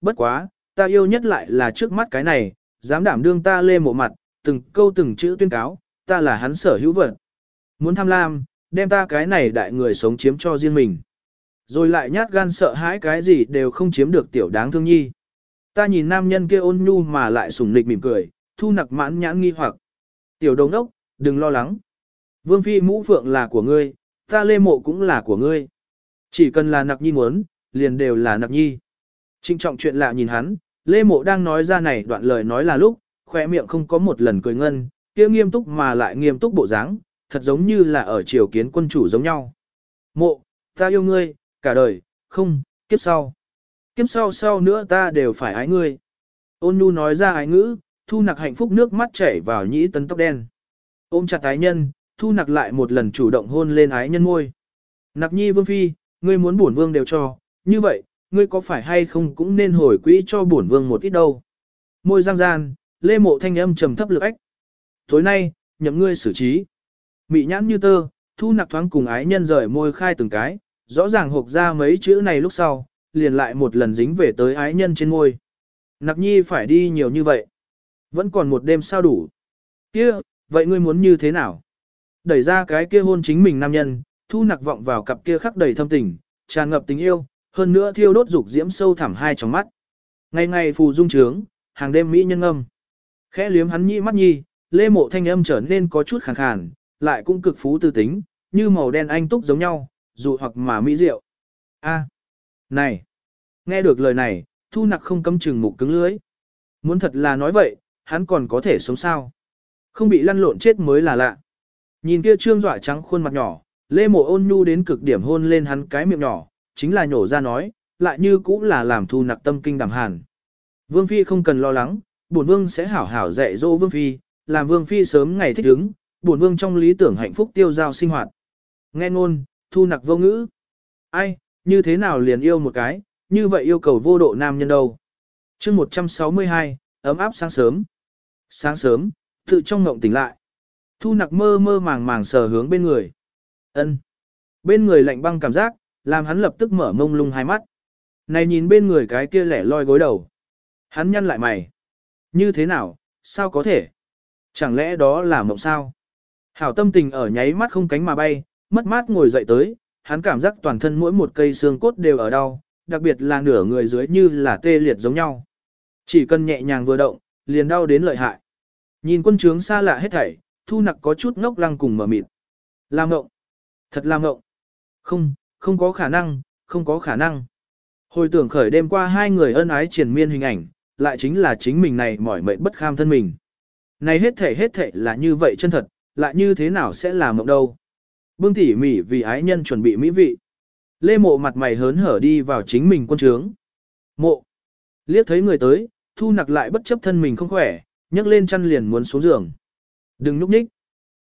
bất quá, ta yêu nhất lại là trước mắt cái này, dám đảm đương ta lê mộ mặt, từng câu từng chữ tuyên cáo, ta là hắn sở hữu vật. Muốn tham lam, đem ta cái này đại người sống chiếm cho riêng mình. Rồi lại nhát gan sợ hãi cái gì đều không chiếm được tiểu đáng thương nhi. Ta nhìn nam nhân kia ôn nhu mà lại sủng nịch mỉm cười, thu nặc mãn nhãn nghi hoặc. Tiểu đồng đốc, đừng lo lắng. Vương phi mũ phượng là của ngươi, ta lê mộ cũng là của ngươi. Chỉ cần là nặc nhi muốn, liền đều là nặc nhi. Trinh trọng chuyện lạ nhìn hắn, lê mộ đang nói ra này đoạn lời nói là lúc, khỏe miệng không có một lần cười ngân, kia nghiêm túc mà lại nghiêm túc bộ dáng, thật giống như là ở triều kiến quân chủ giống nhau. Mộ, ta yêu ngươi, cả đời, không, kiếp sau. Kiếp sau sau nữa ta đều phải ái ngươi. Ôn nhu nói ra ái ngữ, thu nặc hạnh phúc nước mắt chảy vào nhĩ tấn tóc đen. Ôm chặt ái nhân, thu nặc lại một lần chủ động hôn lên ái nhân môi. Nặc nhi vương phi, ngươi muốn bổn vương đều cho, như vậy, ngươi có phải hay không cũng nên hồi quỹ cho bổn vương một ít đâu. Môi giang gian, lê mộ thanh âm trầm thấp lực ách. Tối nay, nhậm ngươi xử trí. Mị nhãn như tơ, thu nặc thoáng cùng ái nhân rời môi khai từng cái, rõ ràng hộp ra mấy chữ này lúc sau, liền lại một lần dính về tới ái nhân trên môi. Nặc nhi phải đi nhiều như vậy. Vẫn còn một đêm sao đủ. kia vậy ngươi muốn như thế nào? Đẩy ra cái kia hôn chính mình nam nhân, thu nặc vọng vào cặp kia khắc đầy thâm tình, tràn ngập tình yêu, hơn nữa thiêu đốt dục diễm sâu thẳm hai trong mắt. Ngày ngày phù dung trướng, hàng đêm mỹ nhân âm. Khẽ liếm hắn nhĩ mắt nhi, lê mộ thanh âm trở nên có chút khàn khàn, lại cũng cực phú tư tính, như màu đen anh túc giống nhau, dù hoặc mà mỹ diệu. A, này, nghe được lời này, thu nặc không cấm chừng mục cứng lưới. Muốn thật là nói vậy, hắn còn có thể sống sao. Không bị lăn lộn chết mới là lạ. Nhìn kia trương dọa trắng khuôn mặt nhỏ, lê mộ ôn nhu đến cực điểm hôn lên hắn cái miệng nhỏ, chính là nhổ ra nói, lại như cũng là làm thu nặc tâm kinh đảm hàn. Vương Phi không cần lo lắng, bổn Vương sẽ hảo hảo dạy dỗ Vương Phi, làm Vương Phi sớm ngày thích ứng, bổn Vương trong lý tưởng hạnh phúc tiêu giao sinh hoạt. Nghe ngôn, thu nặc vô ngữ. Ai, như thế nào liền yêu một cái, như vậy yêu cầu vô độ nam nhân đâu. chương 162, ấm áp sáng sớm. Sáng sớm, tự trong ngộng tỉnh lại. Thu nặc mơ mơ màng màng sờ hướng bên người. ân Bên người lạnh băng cảm giác, làm hắn lập tức mở mông lung hai mắt. Này nhìn bên người cái kia lẻ loi gối đầu. Hắn nhăn lại mày. Như thế nào, sao có thể? Chẳng lẽ đó là mộng sao? Hảo tâm tình ở nháy mắt không cánh mà bay, mất mát ngồi dậy tới, hắn cảm giác toàn thân mỗi một cây xương cốt đều ở đau, đặc biệt là nửa người dưới như là tê liệt giống nhau. Chỉ cần nhẹ nhàng vừa động, liền đau đến lợi hại. Nhìn quân trướng xa lạ hết thảy, thu nặc có chút ngốc lăng cùng mở mịt. Làm ngộng. Thật làm ngộng. Không, không có khả năng, không có khả năng. Hồi tưởng khởi đêm qua hai người ân ái triền miên hình ảnh, lại chính là chính mình này mỏi mệt bất kham thân mình. Này hết thể hết thể là như vậy chân thật, lại như thế nào sẽ làm mộng đâu. Bương tỉ mỉ vì ái nhân chuẩn bị mỹ vị. Lê mộ mặt mày hớn hở đi vào chính mình quân trướng. Mộ. Liếc thấy người tới, thu nặc lại bất chấp thân mình không khỏe, nhấc lên chăn liền muốn xuống giường. Đừng núp nhích.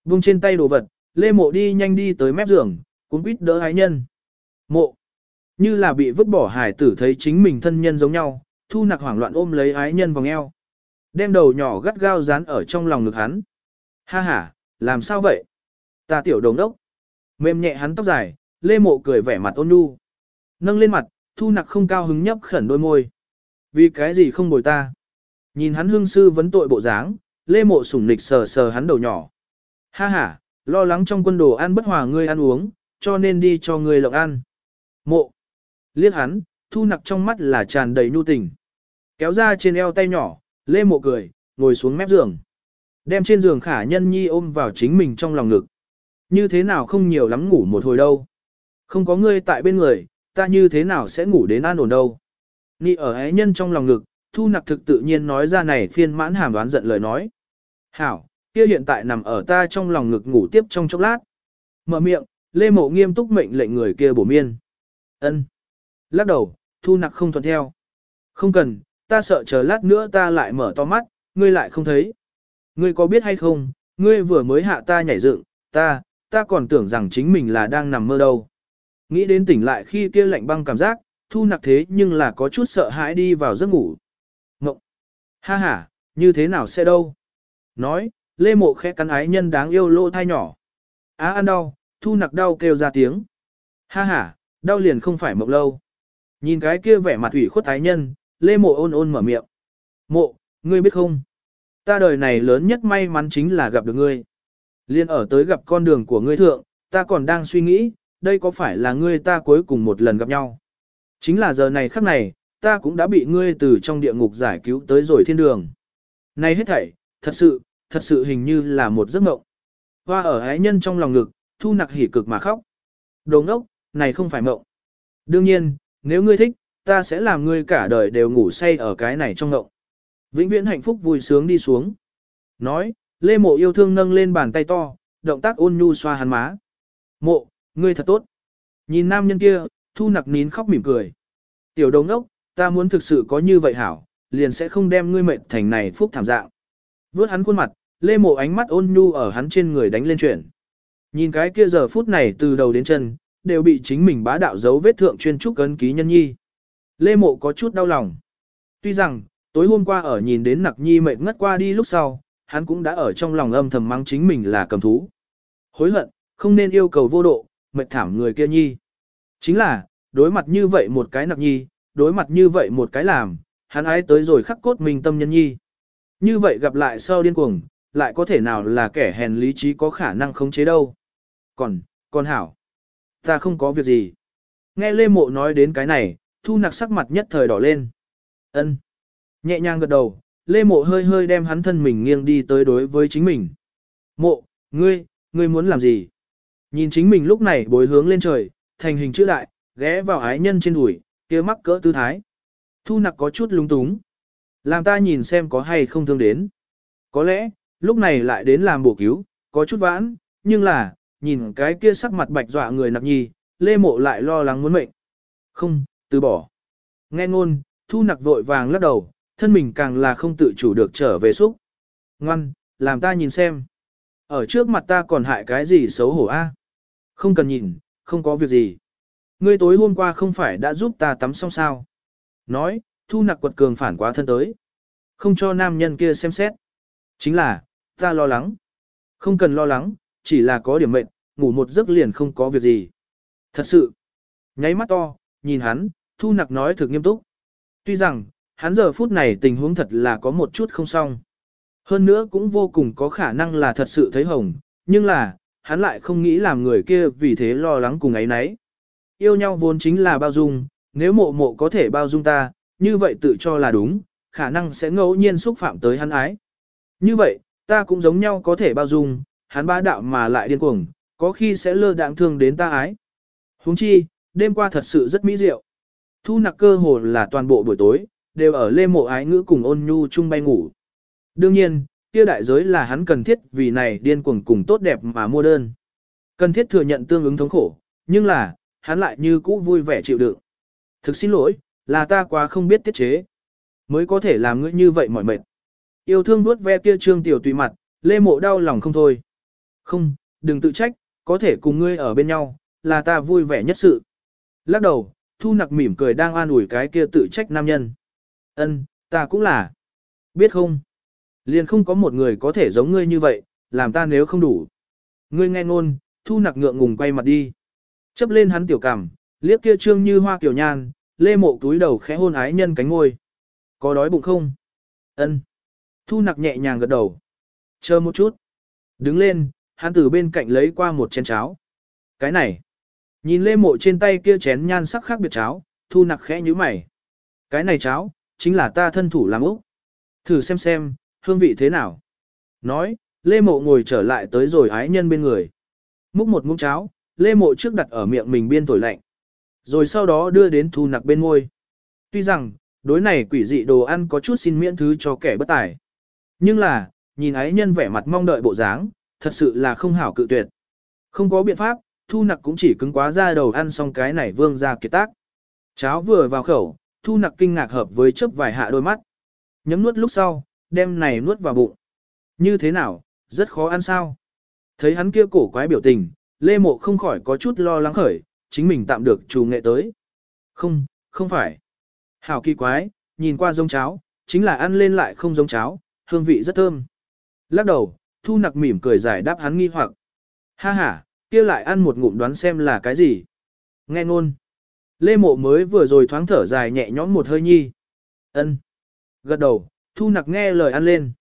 Vung trên tay đồ vật, lê mộ đi nhanh đi tới mép giường, cuốn quýt đỡ ái nhân. Mộ. Như là bị vứt bỏ hải tử thấy chính mình thân nhân giống nhau, thu nặc hoảng loạn ôm lấy ái nhân vòng eo. Đem đầu nhỏ gắt gao dán ở trong lòng ngực hắn. Ha ha, làm sao vậy? Ta tiểu đồng đốc. Mềm nhẹ hắn tóc dài, lê mộ cười vẻ mặt ôn nhu. Nâng lên mặt, thu nặc không cao hứng nhấp khẩn đôi môi. Vì cái gì không bồi ta? Nhìn hắn hương sư vấn tội bộ dáng, lê mộ sủng nịch sờ sờ hắn đầu nhỏ. Ha ha, lo lắng trong quân đồ ăn bất hòa ngươi ăn uống, cho nên đi cho ngươi lộng ăn. Mộ. Liếc hắn, thu nặc trong mắt là tràn đầy nhu tình. Kéo ra trên eo tay nhỏ, lê mộ cười, ngồi xuống mép giường. Đem trên giường khả nhân nhi ôm vào chính mình trong lòng ngực. Như thế nào không nhiều lắm ngủ một hồi đâu. Không có ngươi tại bên người, ta như thế nào sẽ ngủ đến an ổn đâu. Nị ở ái nhân trong lòng ngực, thu nặc thực tự nhiên nói ra này phiên mãn hàm đoán giận lời nói. Hảo, kia hiện tại nằm ở ta trong lòng ngực ngủ tiếp trong chốc lát. Mở miệng, lê mộ nghiêm túc mệnh lệnh người kia bổ miên ân Lắc đầu, thu nặc không thuận theo. Không cần, ta sợ chờ lát nữa ta lại mở to mắt, ngươi lại không thấy. Ngươi có biết hay không, ngươi vừa mới hạ ta nhảy dựng, ta, ta còn tưởng rằng chính mình là đang nằm mơ đâu. Nghĩ đến tỉnh lại khi kia lạnh băng cảm giác, thu nặc thế nhưng là có chút sợ hãi đi vào giấc ngủ. Ngộng! Ha ha, như thế nào sẽ đâu? Nói, lê mộ khẽ cắn ái nhân đáng yêu lỗ thai nhỏ. Á ăn đau, thu nặc đau kêu ra tiếng. Ha ha, đau liền không phải mộng lâu. Nhìn cái kia vẻ mặt ủy khuất ái nhân, Lê Mộ ôn ôn mở miệng. Mộ, ngươi biết không? Ta đời này lớn nhất may mắn chính là gặp được ngươi. Liên ở tới gặp con đường của ngươi thượng, ta còn đang suy nghĩ, đây có phải là ngươi ta cuối cùng một lần gặp nhau. Chính là giờ này khắc này, ta cũng đã bị ngươi từ trong địa ngục giải cứu tới rồi thiên đường. Này hết thảy, thật sự, thật sự hình như là một giấc mộng. Hoa ở ái nhân trong lòng ngực, thu nặc hỉ cực mà khóc. Đồ ngốc, này không phải mộng. Đương nhiên, nếu ngươi thích, ta sẽ làm ngươi cả đời đều ngủ say ở cái này trong mộng. Vĩnh viễn hạnh phúc vui sướng đi xuống. Nói, Lê Mộ yêu thương nâng lên bàn tay to, động tác ôn nhu xoa hắn má. Mộ, ngươi thật tốt. Nhìn nam nhân kia, thu nặc nín khóc mỉm cười. Tiểu đồng ốc, ta muốn thực sự có như vậy hảo, liền sẽ không đem ngươi mệnh thành này phúc thảm dạng. Vướt hắn khuôn mặt, lê mộ ánh mắt ôn nhu ở hắn trên người đánh lên chuyển. Nhìn cái kia giờ phút này từ đầu đến chân, đều bị chính mình bá đạo dấu vết thượng chuyên trúc ấn ký nhân nhi. Lê mộ có chút đau lòng. Tuy rằng, tối hôm qua ở nhìn đến nặc nhi mệt ngất qua đi lúc sau, hắn cũng đã ở trong lòng âm thầm mắng chính mình là cầm thú. Hối hận, không nên yêu cầu vô độ, mệt thảm người kia nhi. Chính là, đối mặt như vậy một cái nặc nhi, đối mặt như vậy một cái làm, hắn ái tới rồi khắc cốt mình tâm nhân nhi. Như vậy gặp lại sau điên cuồng, lại có thể nào là kẻ hèn lý trí có khả năng khống chế đâu. Còn, còn hảo, ta không có việc gì. Nghe Lê Mộ nói đến cái này, thu nặc sắc mặt nhất thời đỏ lên. ân Nhẹ nhàng gật đầu, Lê Mộ hơi hơi đem hắn thân mình nghiêng đi tới đối với chính mình. Mộ, ngươi, ngươi muốn làm gì? Nhìn chính mình lúc này bối hướng lên trời, thành hình chữ đại, ghé vào ái nhân trên đùi, kia mắc cỡ tư thái. Thu nặc có chút lung túng. Làm ta nhìn xem có hay không thương đến. Có lẽ, lúc này lại đến làm bổ cứu, có chút vãn, nhưng là, nhìn cái kia sắc mặt bạch dọa người nặc nhi, lê mộ lại lo lắng muốn mệnh. Không, từ bỏ. Nghe ngôn, thu nặc vội vàng lắc đầu, thân mình càng là không tự chủ được trở về xúc. Ngoan, làm ta nhìn xem. Ở trước mặt ta còn hại cái gì xấu hổ a? Không cần nhìn, không có việc gì. Ngươi tối hôm qua không phải đã giúp ta tắm xong sao? Nói, thu nặc quật cường phản quá thân tới. Không cho nam nhân kia xem xét. Chính là, ta lo lắng. Không cần lo lắng, chỉ là có điểm mệnh, ngủ một giấc liền không có việc gì. Thật sự, nháy mắt to, nhìn hắn, thu nặc nói thực nghiêm túc. Tuy rằng, hắn giờ phút này tình huống thật là có một chút không xong. Hơn nữa cũng vô cùng có khả năng là thật sự thấy hồng, nhưng là, hắn lại không nghĩ làm người kia vì thế lo lắng cùng ấy nấy. Yêu nhau vốn chính là bao dung, nếu mộ mộ có thể bao dung ta, như vậy tự cho là đúng, khả năng sẽ ngẫu nhiên xúc phạm tới hắn ái. Như vậy, ta cũng giống nhau có thể bao dung, hắn ba đạo mà lại điên cuồng, có khi sẽ lơ đạng thương đến ta ái. Huống chi, đêm qua thật sự rất mỹ diệu. Thu nặc cơ hồ là toàn bộ buổi tối, đều ở lê mộ ái ngữ cùng ôn nhu chung bay ngủ. Đương nhiên, kia đại giới là hắn cần thiết vì này điên cuồng cùng tốt đẹp mà mua đơn. Cần thiết thừa nhận tương ứng thống khổ, nhưng là, hắn lại như cũ vui vẻ chịu đựng. Thực xin lỗi, là ta quá không biết tiết chế. Mới có thể làm ngươi như vậy mỏi mệt. Yêu thương vuốt ve kia trương tiểu tùy mặt, lê mộ đau lòng không thôi. Không, đừng tự trách, có thể cùng ngươi ở bên nhau, là ta vui vẻ nhất sự. Lắc đầu, thu nặc mỉm cười đang an ủi cái kia tự trách nam nhân. Ân, ta cũng là. Biết không? Liền không có một người có thể giống ngươi như vậy, làm ta nếu không đủ. Ngươi nghe ngôn, thu nặc ngượng ngùng quay mặt đi. Chấp lên hắn tiểu cảm, liếc kia trương như hoa kiểu nhan, lê mộ túi đầu khẽ hôn ái nhân cánh ngôi. Có đói bụng không? Ân. Thu nặc nhẹ nhàng gật đầu. Chờ một chút. Đứng lên, hắn từ bên cạnh lấy qua một chén cháo. Cái này. Nhìn lê mộ trên tay kia chén nhan sắc khác biệt cháo, thu nặc khẽ như mày. Cái này cháo, chính là ta thân thủ làm úc. Thử xem xem, hương vị thế nào. Nói, lê mộ ngồi trở lại tới rồi ái nhân bên người. Múc một muỗng cháo, lê mộ trước đặt ở miệng mình biên thổi lạnh. Rồi sau đó đưa đến thu nặc bên ngôi. Tuy rằng, đối này quỷ dị đồ ăn có chút xin miễn thứ cho kẻ bất tài. Nhưng là, nhìn ái nhân vẻ mặt mong đợi bộ dáng, thật sự là không hảo cự tuyệt. Không có biện pháp, thu nặc cũng chỉ cứng quá ra đầu ăn xong cái này vương ra kiệt tác. Cháo vừa vào khẩu, thu nặc kinh ngạc hợp với chớp vài hạ đôi mắt. Nhấm nuốt lúc sau, đem này nuốt vào bụng. Như thế nào, rất khó ăn sao. Thấy hắn kia cổ quái biểu tình, Lê Mộ không khỏi có chút lo lắng khởi, chính mình tạm được chủ nghệ tới. Không, không phải. Hảo kỳ quái, nhìn qua giống cháo, chính là ăn lên lại không giống cháo, hương vị rất thơm. Lắc đầu, thu nặc mỉm cười giải đáp hắn nghi hoặc. Ha ha, kia lại ăn một ngụm đoán xem là cái gì. Nghe ngôn. Lê mộ mới vừa rồi thoáng thở dài nhẹ nhõm một hơi nhi. Ân. Gật đầu, thu nặc nghe lời ăn lên.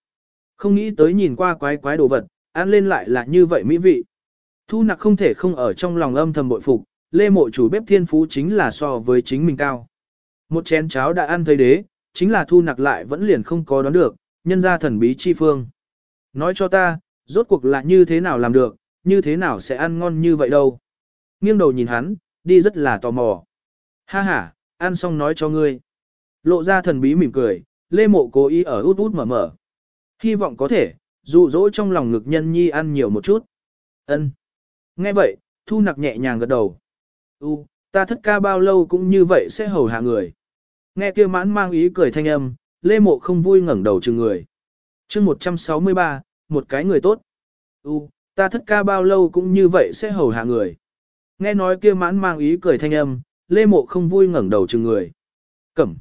Không nghĩ tới nhìn qua quái quái đồ vật, ăn lên lại là như vậy mỹ vị. Thu nặc không thể không ở trong lòng âm thầm bội phục, lê mộ chủ bếp thiên phú chính là so với chính mình cao. Một chén cháo đã ăn thấy đế, chính là thu nặc lại vẫn liền không có đoán được, nhân ra thần bí chi phương. Nói cho ta, rốt cuộc là như thế nào làm được, như thế nào sẽ ăn ngon như vậy đâu. Nghiêng đầu nhìn hắn, đi rất là tò mò. Ha ha, ăn xong nói cho ngươi. Lộ ra thần bí mỉm cười, lê mộ cố ý ở út út mở mở. Hy vọng có thể, dụ dỗ trong lòng ngực nhân nhi ăn nhiều một chút. ân Nghe vậy, thu nặc nhẹ nhàng gật đầu. U, ta thất ca bao lâu cũng như vậy sẽ hầu hạ người. Nghe kia mãn mang ý cười thanh âm, lê mộ không vui ngẩng đầu chừng người chương 163, một cái người tốt. U, ta thất ca bao lâu cũng như vậy sẽ hầu hạ người. Nghe nói kia mãn mang ý cười thanh âm, lê mộ không vui ngẩng đầu chừng người. Cẩm.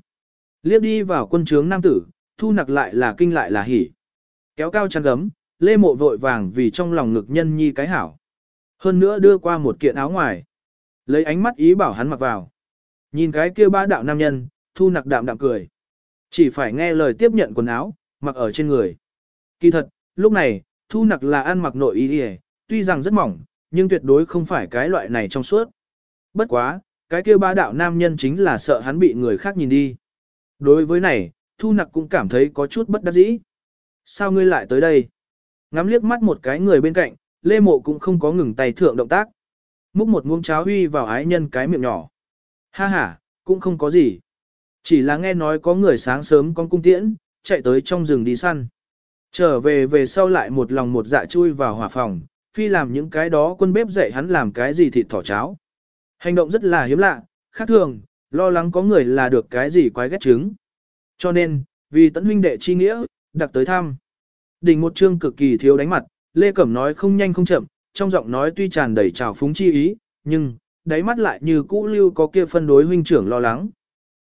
Liếc đi vào quân trướng nam tử, thu nặc lại là kinh lại là hỉ. Kéo cao chăn gấm, lê mộ vội vàng vì trong lòng ngực nhân nhi cái hảo. Hơn nữa đưa qua một kiện áo ngoài. Lấy ánh mắt ý bảo hắn mặc vào. Nhìn cái kia ba đạo nam nhân, thu nặc đạm đạm cười. Chỉ phải nghe lời tiếp nhận quần áo, mặc ở trên người. Kỳ thật, lúc này, thu nặc là ăn mặc nội y tuy rằng rất mỏng, nhưng tuyệt đối không phải cái loại này trong suốt. Bất quá, cái kia ba đạo nam nhân chính là sợ hắn bị người khác nhìn đi. Đối với này, thu nặc cũng cảm thấy có chút bất đắc dĩ. Sao ngươi lại tới đây? Ngắm liếc mắt một cái người bên cạnh, Lê Mộ cũng không có ngừng tay thượng động tác. Múc một muỗng cháo huy vào ái nhân cái miệng nhỏ. Ha ha, cũng không có gì. Chỉ là nghe nói có người sáng sớm con cung tiễn, chạy tới trong rừng đi săn. Trở về về sau lại một lòng một dạ chui vào hỏa phòng, phi làm những cái đó quân bếp dạy hắn làm cái gì thịt thỏ cháo. Hành động rất là hiếm lạ, khác thường, lo lắng có người là được cái gì quái ghét trứng. Cho nên, vì tấn huynh đệ chi nghĩa, đặc tới thăm. Đỉnh một chương cực kỳ thiếu đánh mặt, Lê Cẩm nói không nhanh không chậm, trong giọng nói tuy tràn đầy trào phúng chi ý, nhưng, đáy mắt lại như cũ lưu có kia phân đối huynh trưởng lo lắng.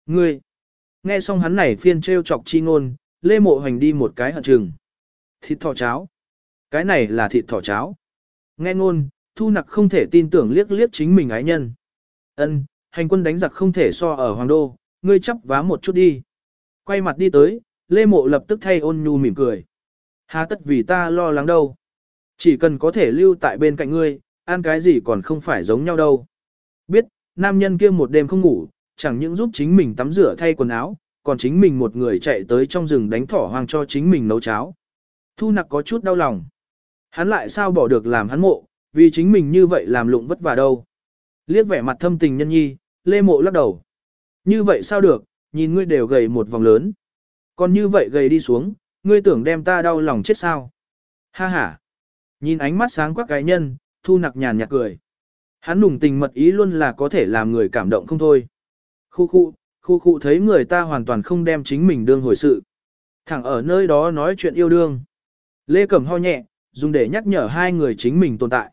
Ngươi! Nghe xong hắn này phiên trêu chọc chi ngôn, Lê Mộ Hoành đi một cái hận trừng. Thịt thỏ cháo. Cái này là thịt thỏ cháo. Nghe ngôn, thu nặc không thể tin tưởng liếc liếc chính mình ái nhân. Ân, hành quân đánh giặc không thể so ở Hoàng Đô, ngươi chấp vá một chút đi. Quay mặt đi tới, Lê Mộ lập tức thay ôn nhu mỉm cười. Há tất vì ta lo lắng đâu. Chỉ cần có thể lưu tại bên cạnh ngươi, ăn cái gì còn không phải giống nhau đâu. Biết, nam nhân kia một đêm không ngủ, chẳng những giúp chính mình tắm rửa thay quần áo, còn chính mình một người chạy tới trong rừng đánh thỏ hoang cho chính mình nấu cháo. Thu nặc có chút đau lòng. Hắn lại sao bỏ được làm hắn mộ, vì chính mình như vậy làm lụng vất vả đâu. Liếc vẻ mặt thâm tình nhân nhi, lê mộ lắc đầu. Như vậy sao được, nhìn ngươi đều gầy một vòng lớn. Còn như vậy gầy đi xuống, ngươi tưởng đem ta đau lòng chết sao. Ha ha. Nhìn ánh mắt sáng quắc cái nhân, thu nặc nhàn nhạt cười. Hắn nùng tình mật ý luôn là có thể làm người cảm động không thôi. Khu khu, khu khu thấy người ta hoàn toàn không đem chính mình đương hồi sự. Thẳng ở nơi đó nói chuyện yêu đương. Lê Cẩm ho nhẹ, dùng để nhắc nhở hai người chính mình tồn tại.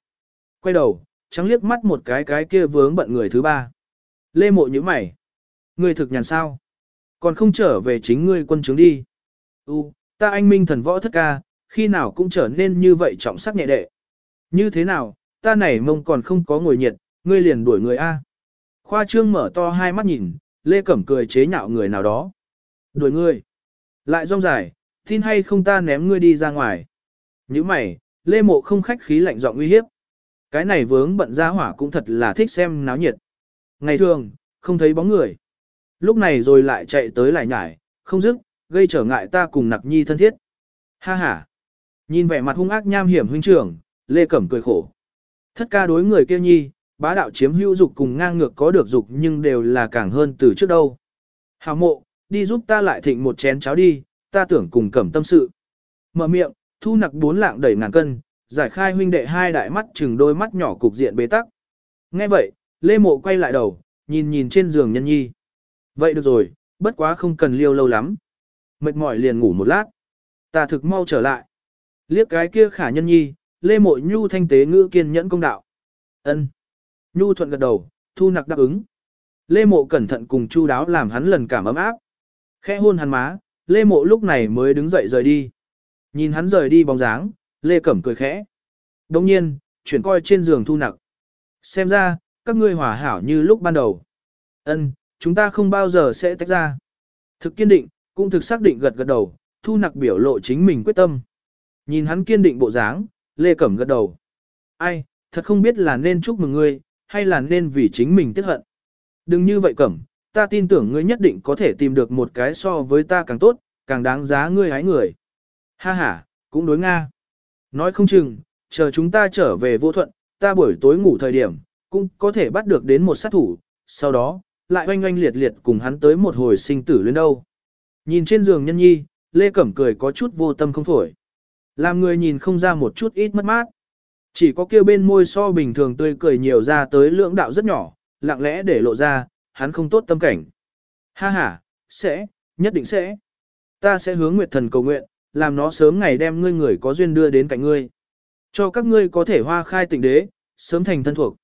Quay đầu, trắng liếc mắt một cái cái kia vướng bận người thứ ba. Lê mộ như mày. Người thực nhàn sao? Còn không trở về chính ngươi quân chứng đi. U, ta anh minh thần võ thất ca, khi nào cũng trở nên như vậy trọng sắc nhẹ đệ. Như thế nào, ta này mông còn không có ngồi nhiệt, ngươi liền đuổi người A. Khoa trương mở to hai mắt nhìn, Lê Cẩm cười chế nhạo người nào đó. Đuổi ngươi. Lại rong dài, tin hay không ta ném ngươi đi ra ngoài. Như mày, Lê Mộ không khách khí lạnh giọng uy hiếp. Cái này vướng bận ra hỏa cũng thật là thích xem náo nhiệt. Ngày thường, không thấy bóng người. Lúc này rồi lại chạy tới lại nhải, không dứt, gây trở ngại ta cùng nặc nhi thân thiết. Ha ha. Nhìn vẻ mặt hung ác nham hiểm huynh trưởng, Lê Cẩm cười khổ. Thất ca đối người kia nhi, bá đạo chiếm hữu dục cùng ngang ngược có được dục nhưng đều là càng hơn từ trước đâu. Hào mộ, đi giúp ta lại thịnh một chén cháo đi, ta tưởng cùng cẩm tâm sự. Mở miệng, thu nặc bốn lạng đẩy ngàn cân, giải khai huynh đệ hai đại mắt chừng đôi mắt nhỏ cục diện bế tắc. Nghe vậy, Lê Mộ quay lại đầu, nhìn nhìn trên giường nhân nhi. Vậy được rồi, bất quá không cần liêu lâu lắm. Mệt mỏi liền ngủ một lát. Ta thực mau trở lại. Liếc cái kia khả nhân nhi, Lê Mộ Nhu thanh tế ngữ kiên nhẫn công đạo. ân Nhu thuận gật đầu, thu nặc đáp ứng. Lê Mộ cẩn thận cùng chu đáo làm hắn lần cảm ấm áp. Khẽ hôn hắn má, Lê Mộ lúc này mới đứng dậy rời đi. Nhìn hắn rời đi bóng dáng, Lê Cẩm cười khẽ. Đồng nhiên, chuyển coi trên giường thu nặc. Xem ra, các ngươi hòa hảo như lúc ban đầu. Ân, chúng ta không bao giờ sẽ tách ra. Thực kiên định, cũng thực xác định gật gật đầu, thu nặc biểu lộ chính mình quyết tâm. Nhìn hắn kiên định bộ dáng, Lê Cẩm gật đầu. Ai, thật không biết là nên chúc mừng ngươi, hay là nên vì chính mình tiếc hận. Đừng như vậy Cẩm, ta tin tưởng ngươi nhất định có thể tìm được một cái so với ta càng tốt, càng đáng giá ngươi hái người. Ha ha, cũng đối Nga. Nói không chừng, chờ chúng ta trở về vô thuận, ta buổi tối ngủ thời điểm, cũng có thể bắt được đến một sát thủ, sau đó, lại oanh oanh liệt liệt cùng hắn tới một hồi sinh tử lên đâu. Nhìn trên giường nhân nhi, Lê Cẩm cười có chút vô tâm không phổi. Làm người nhìn không ra một chút ít mất mát. Chỉ có kia bên môi so bình thường tươi cười nhiều ra tới lưỡng đạo rất nhỏ, lặng lẽ để lộ ra, hắn không tốt tâm cảnh. Ha ha, sẽ, nhất định sẽ. Ta sẽ hướng Nguyệt Thần cầu nguyện, làm nó sớm ngày đem ngươi người có duyên đưa đến cạnh ngươi. Cho các ngươi có thể hoa khai tịnh đế, sớm thành thân thuộc.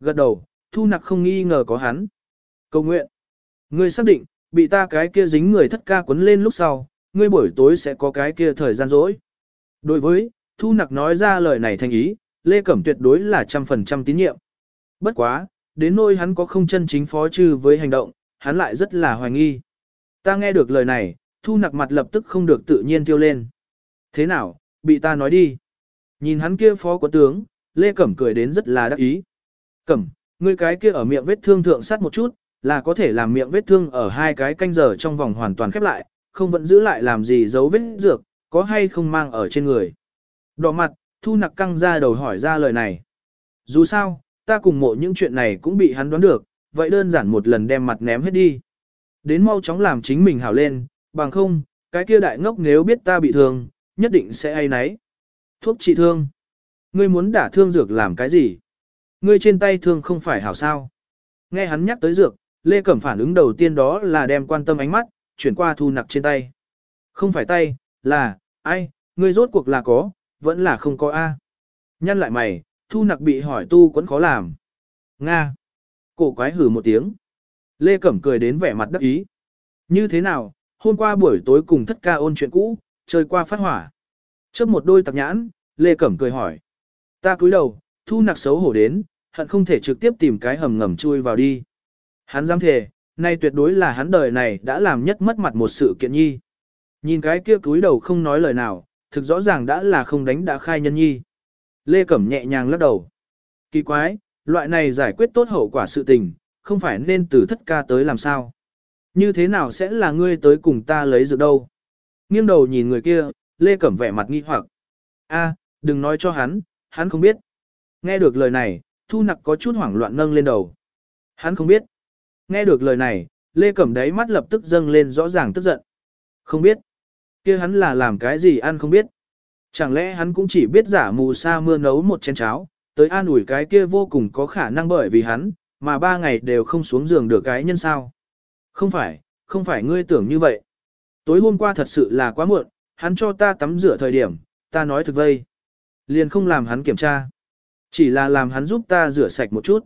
Gật đầu, thu nặc không nghi ngờ có hắn. Cầu nguyện. Ngươi xác định, bị ta cái kia dính người thất ca quấn lên lúc sau, ngươi buổi tối sẽ có cái kia thời gian rỗi. Đối với, thu nặc nói ra lời này thành ý, Lê Cẩm tuyệt đối là trăm phần trăm tín nhiệm. Bất quá, đến nỗi hắn có không chân chính phó trừ với hành động, hắn lại rất là hoài nghi. Ta nghe được lời này, thu nặc mặt lập tức không được tự nhiên tiêu lên. Thế nào, bị ta nói đi. Nhìn hắn kia phó của tướng, Lê Cẩm cười đến rất là đắc ý. Cẩm, ngươi cái kia ở miệng vết thương thượng sát một chút, là có thể làm miệng vết thương ở hai cái canh giờ trong vòng hoàn toàn khép lại, không vẫn giữ lại làm gì dấu vết dược, có hay không mang ở trên người. Đỏ mặt, thu nặc căng ra đầu hỏi ra lời này. Dù sao, ta cùng mộ những chuyện này cũng bị hắn đoán được, vậy đơn giản một lần đem mặt ném hết đi. Đến mau chóng làm chính mình hảo lên, bằng không, cái kia đại ngốc nếu biết ta bị thương, nhất định sẽ ai nấy. Thuốc trị thương. Ngươi muốn đả thương dược làm cái gì? Ngươi trên tay thương không phải hảo sao? Nghe hắn nhắc tới dược, Lê Cẩm phản ứng đầu tiên đó là đem quan tâm ánh mắt, chuyển qua thu nặc trên tay. Không phải tay, là, ai, ngươi rốt cuộc là có, vẫn là không có A. Nhăn lại mày, thu nặc bị hỏi tu quẫn khó làm. Nga. Cổ quái hử một tiếng. Lê Cẩm cười đến vẻ mặt đắc ý. Như thế nào, hôm qua buổi tối cùng thất ca ôn chuyện cũ, chơi qua phát hỏa. Trước một đôi tặc nhãn, Lê Cẩm cười hỏi. Ta cúi đầu, thu nặc xấu hổ đến, hận không thể trực tiếp tìm cái hầm ngầm chui vào đi. Hắn dám thề, nay tuyệt đối là hắn đời này đã làm nhất mất mặt một sự kiện nhi. Nhìn cái kia cúi đầu không nói lời nào, thực rõ ràng đã là không đánh đã khai nhân nhi. Lê Cẩm nhẹ nhàng lắc đầu. Kỳ quái, loại này giải quyết tốt hậu quả sự tình, không phải nên từ thất ca tới làm sao. Như thế nào sẽ là ngươi tới cùng ta lấy dược đâu? Nghiêng đầu nhìn người kia, Lê Cẩm vẻ mặt nghi hoặc. a đừng nói cho hắn, hắn không biết. Nghe được lời này, Thu Nặc có chút hoảng loạn nâng lên đầu. Hắn không biết. Nghe được lời này, Lê Cẩm đáy mắt lập tức dâng lên rõ ràng tức giận. Không biết kia hắn là làm cái gì ăn không biết. Chẳng lẽ hắn cũng chỉ biết giả mù sa mưa nấu một chén cháo, tới an ủi cái kia vô cùng có khả năng bởi vì hắn, mà ba ngày đều không xuống giường được cái nhân sao. Không phải, không phải ngươi tưởng như vậy. Tối hôm qua thật sự là quá muộn, hắn cho ta tắm rửa thời điểm, ta nói thực vây. Liền không làm hắn kiểm tra. Chỉ là làm hắn giúp ta rửa sạch một chút.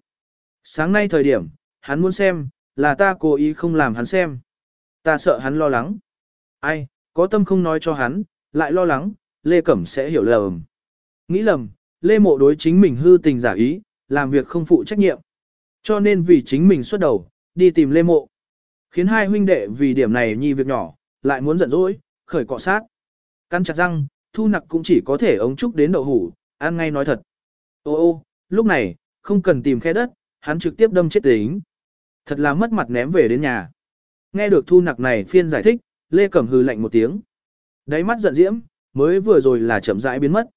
Sáng nay thời điểm, hắn muốn xem, là ta cố ý không làm hắn xem. Ta sợ hắn lo lắng. Ai, có tâm không nói cho hắn, lại lo lắng, Lê Cẩm sẽ hiểu lầm. Nghĩ lầm, Lê Mộ đối chính mình hư tình giả ý, làm việc không phụ trách nhiệm. Cho nên vì chính mình xuất đầu, đi tìm Lê Mộ. Khiến hai huynh đệ vì điểm này nhi việc nhỏ, lại muốn giận dỗi, khởi cọ sát. Căn chặt răng, thu nặc cũng chỉ có thể ống trúc đến đậu hủ, ăn ngay nói thật. Ô ô, lúc này, không cần tìm khe đất, hắn trực tiếp đâm chết tính. Thật là mất mặt ném về đến nhà. Nghe được thu nặc này phiên giải thích, Lê Cẩm hừ lạnh một tiếng. Đáy mắt giận diễm, mới vừa rồi là chậm rãi biến mất.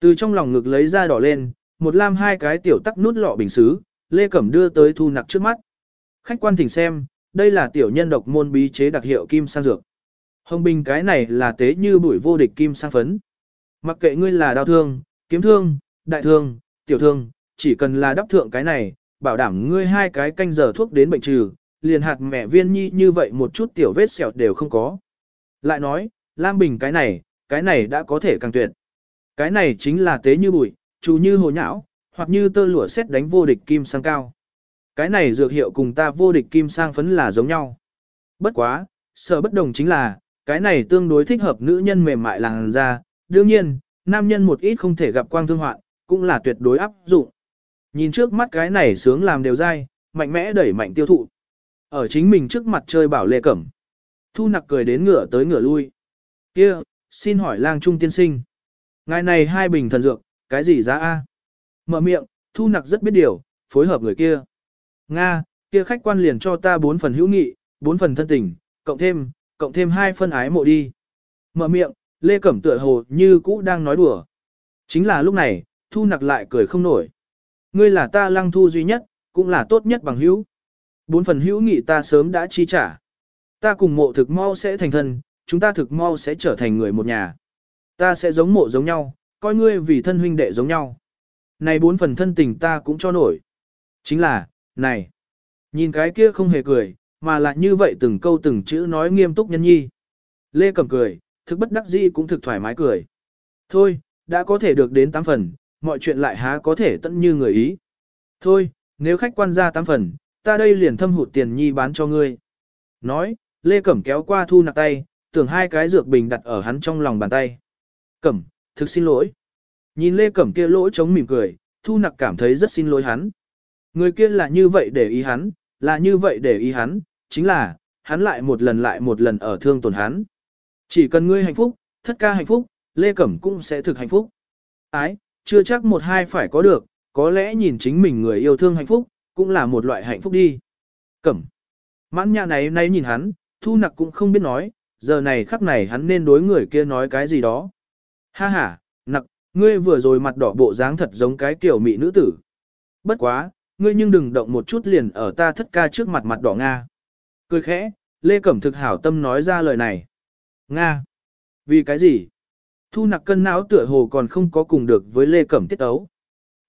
Từ trong lòng ngực lấy ra đỏ lên, một lam hai cái tiểu tắc nút lọ bình xứ, Lê Cẩm đưa tới thu nặc trước mắt. Khách quan thỉnh xem, đây là tiểu nhân độc môn bí chế đặc hiệu kim sang dược. Hồng bình cái này là tế như bụi vô địch kim sang phấn. Mặc kệ ngươi là đau thương, kiếm thương, đại thương, tiểu thương, chỉ cần là đắp thượng cái này, bảo đảm ngươi hai cái canh giờ thuốc đến bệnh trừ, liền hạt mẹ viên nhi như vậy một chút tiểu vết sẹo đều không có. Lại nói, Lam Bình cái này, cái này đã có thể càng tuyệt. Cái này chính là tế như bụi, chú như hồ nhão, hoặc như tơ lụa xét đánh vô địch kim sang cao. Cái này dược hiệu cùng ta vô địch kim sang phấn là giống nhau. Bất quá, sợ bất đồng chính là, cái này tương đối thích hợp nữ nhân mềm mại làn da, đương nhiên, nam nhân một ít không thể gặp quang thương hoạn, cũng là tuyệt đối áp dụng. Nhìn trước mắt cái này sướng làm đều dai, mạnh mẽ đẩy mạnh tiêu thụ. Ở chính mình trước mặt chơi bảo lê cẩm. Thu nặc cười đến ngửa tới ngửa lui. kia xin hỏi lang trung tiên sinh. Ngài này hai bình thần dược, cái gì giá A? Mở miệng, thu nặc rất biết điều, phối hợp người kia. Nga, kia khách quan liền cho ta bốn phần hữu nghị, bốn phần thân tình, cộng thêm, cộng thêm hai phân ái mộ đi. Mở miệng, Lê Cẩm tựa hồ như cũ đang nói đùa. Chính là lúc này, thu nặc lại cười không nổi. Ngươi là ta lăng thu duy nhất, cũng là tốt nhất bằng hữu. Bốn phần hữu nghị ta sớm đã chi trả. Ta cùng mộ thực mau sẽ thành thân, chúng ta thực mau sẽ trở thành người một nhà. Ta sẽ giống mộ giống nhau, coi ngươi vì thân huynh đệ giống nhau. Này bốn phần thân tình ta cũng cho nổi. Chính là, này, nhìn cái kia không hề cười, mà lại như vậy từng câu từng chữ nói nghiêm túc nhân nhi. Lê cầm cười, thực bất đắc dĩ cũng thực thoải mái cười. Thôi, đã có thể được đến tám phần, mọi chuyện lại há có thể tận như người ý. Thôi, nếu khách quan ra tám phần, ta đây liền thâm hụt tiền nhi bán cho ngươi. Nói, Lê Cẩm kéo qua thu nạc tay, tưởng hai cái dược bình đặt ở hắn trong lòng bàn tay. Cẩm, thực xin lỗi. Nhìn Lê Cẩm kia lỗi chống mỉm cười, thu nặc cảm thấy rất xin lỗi hắn. Người kia là như vậy để ý hắn, là như vậy để ý hắn, chính là, hắn lại một lần lại một lần ở thương tổn hắn. Chỉ cần ngươi hạnh phúc, thất ca hạnh phúc, Lê Cẩm cũng sẽ thực hạnh phúc. Ái, chưa chắc một hai phải có được, có lẽ nhìn chính mình người yêu thương hạnh phúc, cũng là một loại hạnh phúc đi. Cẩm. Mãn nhà này nay nhìn hắn, thu nặc cũng không biết nói, giờ này khắc này hắn nên đối người kia nói cái gì đó. Ha ha, nặc, ngươi vừa rồi mặt đỏ bộ dáng thật giống cái kiểu mị nữ tử. Bất quá, ngươi nhưng đừng động một chút liền ở ta thất ca trước mặt mặt đỏ Nga. Cười khẽ, Lê Cẩm thực hảo tâm nói ra lời này. Nga. Vì cái gì? Thu nặc cân não tựa hồ còn không có cùng được với Lê Cẩm tiết ấu.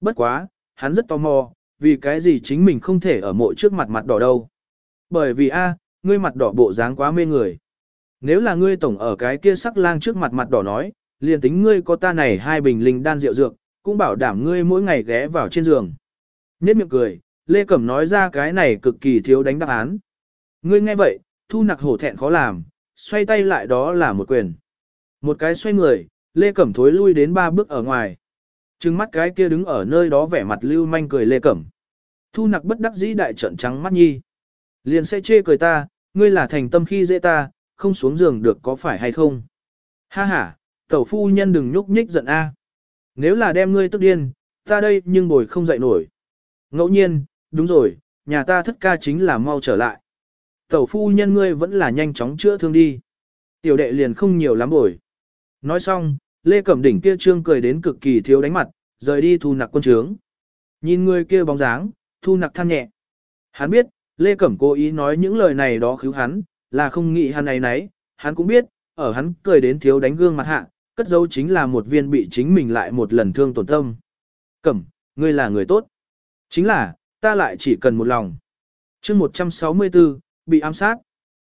Bất quá, hắn rất tò mò, vì cái gì chính mình không thể ở mộ trước mặt mặt đỏ đâu. Bởi vì a, ngươi mặt đỏ bộ dáng quá mê người. Nếu là ngươi tổng ở cái kia sắc lang trước mặt mặt đỏ nói, liền tính ngươi có ta này hai bình linh đan rượu dược, cũng bảo đảm ngươi mỗi ngày ghé vào trên giường. Nét miệng cười, Lê Cẩm nói ra cái này cực kỳ thiếu đánh đáp án. Ngươi nghe vậy, thu nặc hổ thẹn khó làm, xoay tay lại đó là một quyền. Một cái xoay người, Lê Cẩm thối lui đến ba bước ở ngoài. Trừng mắt cái kia đứng ở nơi đó vẻ mặt lưu manh cười Lê Cẩm. Thu nặc bất đắc dĩ đại trận trắng mắt nhi. Liền sẽ chê cười ta, ngươi là thành tâm khi dễ ta, không xuống giường được có phải hay không? Ha ha, tẩu phu nhân đừng nhúc nhích giận a. Nếu là đem ngươi tức điên, ta đây nhưng bồi không dậy nổi. Ngẫu nhiên, đúng rồi, nhà ta thất ca chính là mau trở lại. Tẩu phu nhân ngươi vẫn là nhanh chóng chữa thương đi. Tiểu đệ liền không nhiều lắm bồi. Nói xong, Lê Cẩm Đỉnh kia trương cười đến cực kỳ thiếu đánh mặt, rời đi thu nặc quân trướng. Nhìn người kia bóng dáng, thu nặc than nhẹ. Hắn biết, Lê Cẩm cố ý nói những lời này đó khíu hắn, là không nghĩ hắn này nấy, hắn cũng biết, ở hắn cười đến thiếu đánh gương mặt hạ, cất dấu chính là một viên bị chính mình lại một lần thương tổn tâm. Cẩm, ngươi là người tốt. Chính là, ta lại chỉ cần một lòng. chương 164, bị ám sát.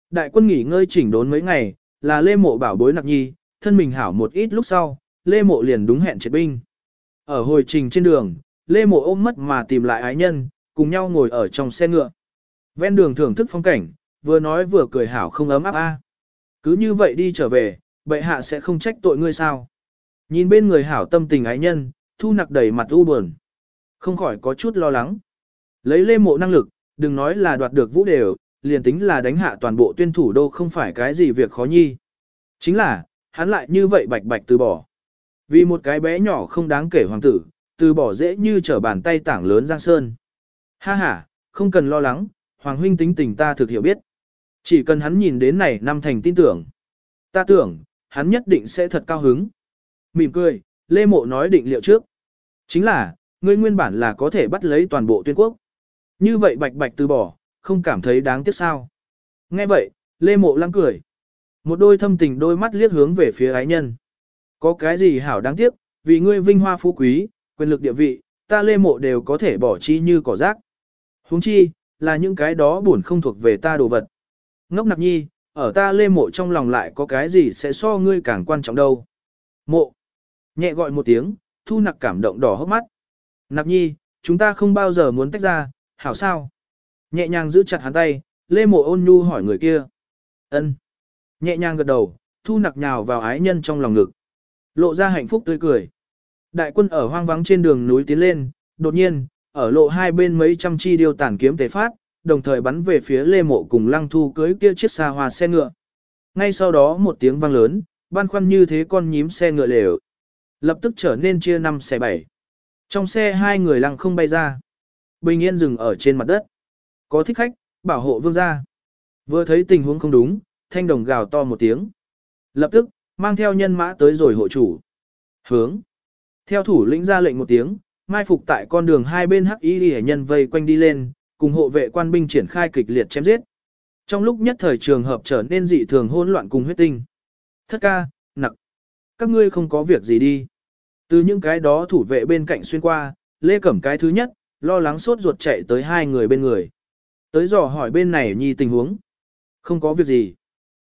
Đại quân nghỉ ngơi chỉnh đốn mấy ngày, là Lê Mộ bảo bối nặc nhi, thân mình hảo một ít lúc sau, Lê Mộ liền đúng hẹn triệt binh. Ở hồi trình trên đường, Lê Mộ ôm mất mà tìm lại ái nhân, cùng nhau ngồi ở trong xe ngựa. Ven đường thưởng thức phong cảnh, vừa nói vừa cười hảo không ấm áp a. Cứ như vậy đi trở về, bệ hạ sẽ không trách tội ngươi sao. Nhìn bên người hảo tâm tình ái nhân, thu nặc đầy mặt u buồn. Không khỏi có chút lo lắng. Lấy lê mộ năng lực, đừng nói là đoạt được vũ đều, liền tính là đánh hạ toàn bộ tuyên thủ đô không phải cái gì việc khó nhi. Chính là, hắn lại như vậy bạch bạch từ bỏ. Vì một cái bé nhỏ không đáng kể hoàng tử, từ bỏ dễ như trở bàn tay tảng lớn giang sơn. Ha ha, không cần lo lắng, hoàng huynh tính tình ta thực hiểu biết. Chỉ cần hắn nhìn đến này năm thành tin tưởng. Ta tưởng, hắn nhất định sẽ thật cao hứng. Mỉm cười, Lê Mộ nói định liệu trước. Chính là, ngươi nguyên bản là có thể bắt lấy toàn bộ tuyên quốc. Như vậy bạch bạch từ bỏ, không cảm thấy đáng tiếc sao. Nghe vậy, Lê Mộ lăng cười. Một đôi thâm tình đôi mắt liếc hướng về phía ái nhân. Có cái gì hảo đáng tiếc, vì ngươi vinh hoa phú quý, quyền lực địa vị, ta Lê Mộ đều có thể bỏ chi như cỏ rác huống chi, là những cái đó buồn không thuộc về ta đồ vật. Ngốc nặc nhi, ở ta Lê Mộ trong lòng lại có cái gì sẽ so ngươi càng quan trọng đâu. Mộ. Nhẹ gọi một tiếng, thu nặc cảm động đỏ hốc mắt. Nặc nhi, chúng ta không bao giờ muốn tách ra, hảo sao? Nhẹ nhàng giữ chặt hắn tay, Lê Mộ ôn nhu hỏi người kia. ân Nhẹ nhàng gật đầu, thu nặc nhào vào ái nhân trong lòng ngực. Lộ ra hạnh phúc tươi cười. Đại quân ở hoang vắng trên đường núi tiến lên, đột nhiên, ở lộ hai bên mấy trăm chi điêu tản kiếm tế phát, đồng thời bắn về phía Lê Mộ cùng Lăng Thu cưới kia chiếc xa hoa xe ngựa. ngay sau đó một tiếng vang lớn, ban khoăn như thế con nhím xe ngựa lều. Lập tức trở nên chia năm xe bảy. Trong xe hai người lăng không bay ra. Bình yên dừng ở trên mặt đất. Có thích khách, bảo hộ vương gia. Vừa thấy tình huống không đúng, thanh đồng gào to một tiếng. Lập tức, mang theo nhân mã tới rồi hộ chủ. Hướng. Theo thủ lĩnh ra lệnh một tiếng, mai phục tại con đường hai bên hắc y hệ nhân vây quanh đi lên, cùng hộ vệ quan binh triển khai kịch liệt chém giết. Trong lúc nhất thời trường hợp trở nên dị thường hỗn loạn cùng huyết tinh. Thất ca, nặc. Các ngươi không có việc gì đi. Từ những cái đó thủ vệ bên cạnh xuyên qua, Lê Cẩm cái thứ nhất, lo lắng sốt ruột chạy tới hai người bên người. Tới dò hỏi bên này nhi tình huống. Không có việc gì.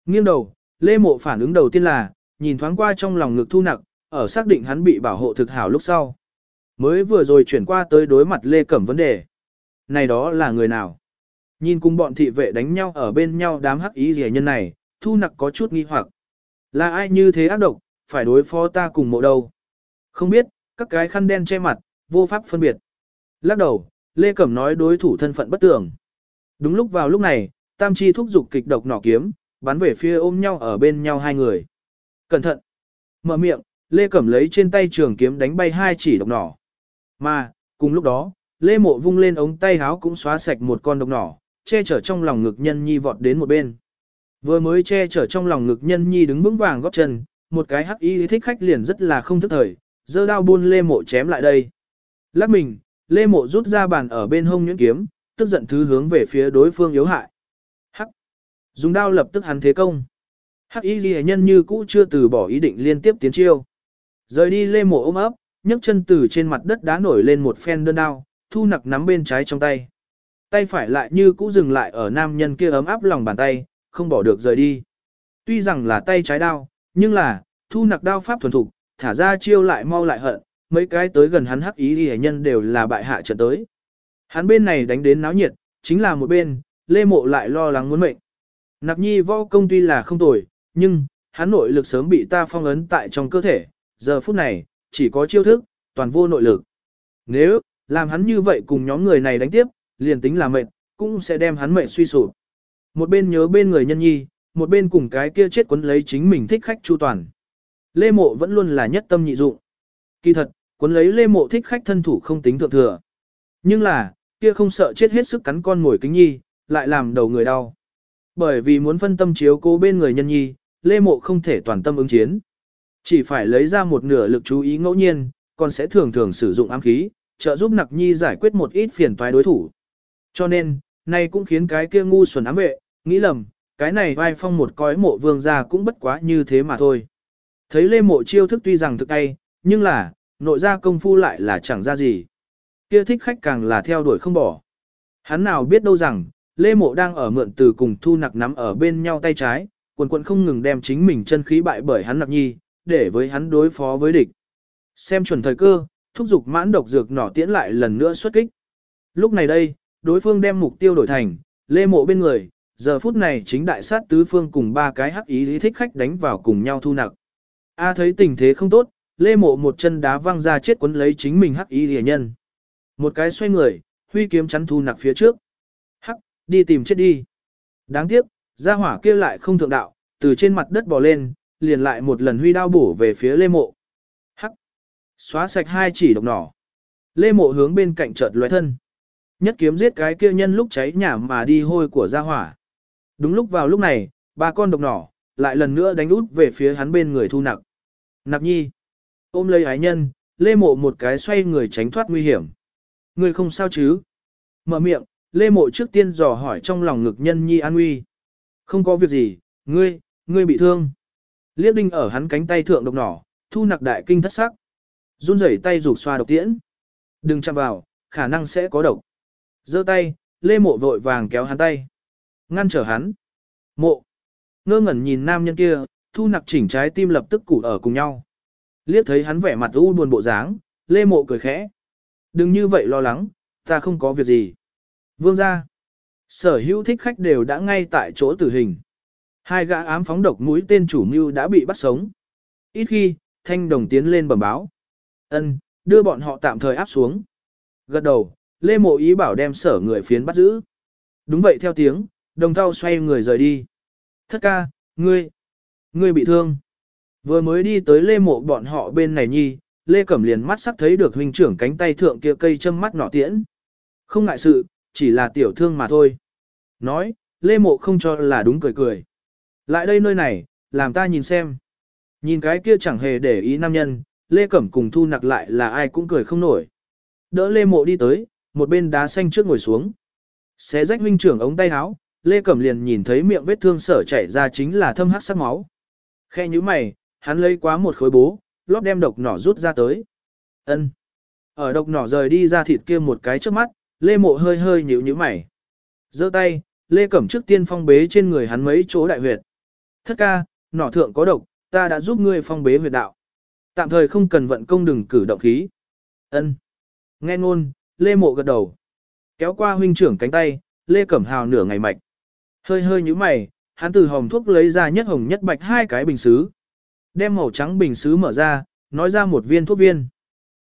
Nghiêng đầu, Lê Mộ phản ứng đầu tiên là, nhìn thoáng qua trong lòng ngực thu nặc, ở xác định hắn bị bảo hộ thực hảo lúc sau. Mới vừa rồi chuyển qua tới đối mặt Lê Cẩm vấn đề. Này đó là người nào? Nhìn cùng bọn thị vệ đánh nhau ở bên nhau đám hắc ý rẻ nhân này, thu nặc có chút nghi hoặc. Là ai như thế ác độc, phải đối phó ta cùng mộ đâu? Không biết, các cái khăn đen che mặt, vô pháp phân biệt. Lắc đầu, Lê Cẩm nói đối thủ thân phận bất tường. Đúng lúc vào lúc này, Tam Chi thúc giục kịch độc nỏ kiếm, bắn về phía ôm nhau ở bên nhau hai người. Cẩn thận! Mở miệng, Lê Cẩm lấy trên tay trường kiếm đánh bay hai chỉ độc nỏ. Mà, cùng lúc đó, Lê Mộ vung lên ống tay háo cũng xóa sạch một con độc nỏ, che chở trong lòng ngực nhân nhi vọt đến một bên. Vừa mới che chở trong lòng ngực nhân nhi đứng vững vàng góp chân, một cái hắc y thích khách liền rất là không thức thời, giơ đao buôn Lê Mộ chém lại đây. Lát mình, Lê Mộ rút ra bàn ở bên hông nhuyễn kiếm, tức giận thứ hướng về phía đối phương yếu hại. Hắc! Dùng đao lập tức hắn thế công. Hắc y ghi nhân như cũ chưa từ bỏ ý định liên tiếp tiến chiêu. Rời đi Lê Mộ ôm ấp, nhấc chân từ trên mặt đất đá nổi lên một phen đơn đao, thu nặc nắm bên trái trong tay. Tay phải lại như cũ dừng lại ở nam nhân kia ấm áp lòng bàn tay, không bỏ được rời đi. Tuy rằng là tay trái đao, nhưng là, thu nặc đao pháp thuần thục, thả ra chiêu lại mau lại hận, mấy cái tới gần hắn hắc ý ghi nhân đều là bại hạ trận tới. Hắn bên này đánh đến náo nhiệt, chính là một bên, lê mộ lại lo lắng muốn mệnh. Nặc nhi võ công tuy là không tồi, nhưng, hắn nội lực sớm bị ta phong ấn tại trong cơ thể, giờ phút này, chỉ có chiêu thức, toàn vô nội lực. Nếu, làm hắn như vậy cùng nhóm người này đánh tiếp, liền tính là mệnh, cũng sẽ đem hắn mệnh suy sụp. Một bên nhớ bên người nhân nhi, một bên cùng cái kia chết quấn lấy chính mình thích khách chu toàn. Lê Mộ vẫn luôn là nhất tâm nhị dụng. Kỳ thật, quấn lấy Lê Mộ thích khách thân thủ không tính thượng thừa. Nhưng là, kia không sợ chết hết sức cắn con ngồi kính nhi, lại làm đầu người đau. Bởi vì muốn phân tâm chiếu cố bên người nhân nhi, Lê Mộ không thể toàn tâm ứng chiến. Chỉ phải lấy ra một nửa lực chú ý ngẫu nhiên, còn sẽ thường thường sử dụng ám khí, trợ giúp nặc nhi giải quyết một ít phiền toái đối thủ. Cho nên, nay cũng khiến cái kia ngu xuẩn ám vệ, nghĩ lầm, cái này vai phong một cõi mộ vương ra cũng bất quá như thế mà thôi. Thấy lê mộ chiêu thức tuy rằng thực tay, nhưng là, nội ra công phu lại là chẳng ra gì. Kia thích khách càng là theo đuổi không bỏ. Hắn nào biết đâu rằng, lê mộ đang ở mượn từ cùng thu nặc nắm ở bên nhau tay trái, quần quần không ngừng đem chính mình chân khí bại bởi hắn nặc nhi, để với hắn đối phó với địch. Xem chuẩn thời cơ, thúc giục mãn độc dược nỏ tiễn lại lần nữa xuất kích. Lúc này đây, đối phương đem mục tiêu đổi thành, lê mộ bên người, giờ phút này chính đại sát tứ phương cùng ba cái hắc ý lý thích khách đánh vào cùng nhau thu nặc. A à, thấy tình thế không tốt, lê mộ một chân đá văng ra chết quấn lấy chính mình hắc ý rìa nhân. Một cái xoay người, huy kiếm chắn thu nặc phía trước. Hắc, đi tìm chết đi. Đáng tiếc, gia hỏa kia lại không thượng đạo, từ trên mặt đất bò lên, liền lại một lần huy đao bổ về phía lê mộ. Hắc, xóa sạch hai chỉ độc nỏ. Lê mộ hướng bên cạnh chợt lóe thân. Nhất kiếm giết cái kia nhân lúc cháy nhà mà đi hôi của gia hỏa. Đúng lúc vào lúc này, ba con độc nỏ, lại lần nữa đánh út về phía hắn bên người thu nặc. Nặc nhi. Ôm lấy ái nhân, lê mộ một cái xoay người tránh thoát nguy hiểm. Người không sao chứ? Mở miệng, lê mộ trước tiên dò hỏi trong lòng ngực nhân nhi an nguy. Không có việc gì, ngươi, ngươi bị thương. Liếc đinh ở hắn cánh tay thượng độc nỏ, thu nặc đại kinh thất sắc. Run rẩy tay rụt xoa độc tiễn. Đừng chạm vào, khả năng sẽ có độc. giơ tay, lê mộ vội vàng kéo hắn tay. Ngăn trở hắn. Mộ. Ngơ ngẩn nhìn nam nhân kia, thu nặc chỉnh trái tim lập tức củ ở cùng nhau. Liếc thấy hắn vẻ mặt u buồn bộ dáng, lê mộ cười khẽ. Đừng như vậy lo lắng, ta không có việc gì. Vương ra. Sở hữu thích khách đều đã ngay tại chỗ tử hình. Hai gã ám phóng độc mũi tên chủ mưu đã bị bắt sống. Ít khi, thanh đồng tiến lên bẩm báo. ân đưa bọn họ tạm thời áp xuống. Gật đầu, Lê Mộ ý bảo đem sở người phiến bắt giữ. Đúng vậy theo tiếng, đồng thao xoay người rời đi. Thất ca, Ngươi, ngươi bị thương. Vừa mới đi tới lê mộ bọn họ bên này nhi, lê cẩm liền mắt sắc thấy được huynh trưởng cánh tay thượng kia cây châm mắt nọ tiễn. Không ngại sự, chỉ là tiểu thương mà thôi. Nói, lê mộ không cho là đúng cười cười. Lại đây nơi này, làm ta nhìn xem. Nhìn cái kia chẳng hề để ý nam nhân, lê cẩm cùng thu nặc lại là ai cũng cười không nổi. Đỡ lê mộ đi tới, một bên đá xanh trước ngồi xuống. Xé rách huynh trưởng ống tay áo, Lê Cẩm liền nhìn thấy miệng vết thương sở chảy ra chính là thâm hắc sắc máu. Khe như mày, hắn lấy quá một khối bố, lóp đem độc nỏ rút ra tới. ân Ở độc nỏ rời đi ra thịt kia một cái trước mắt, Lê Mộ hơi hơi nhíu nhíu mày. giơ tay, Lê Cẩm trước tiên phong bế trên người hắn mấy chỗ đại huyệt. Thất ca, nỏ thượng có độc, ta đã giúp ngươi phong bế huyệt đạo. Tạm thời không cần vận công đừng cử động khí. ân Nghe ngôn, Lê Mộ gật đầu. Kéo qua huynh trưởng cánh tay, Lê Cẩm Hào nửa ngày mạch. Hơi hơi như mày, hắn từ hồng thuốc lấy ra nhất hồng nhất bạch hai cái bình xứ. Đem màu trắng bình xứ mở ra, nói ra một viên thuốc viên.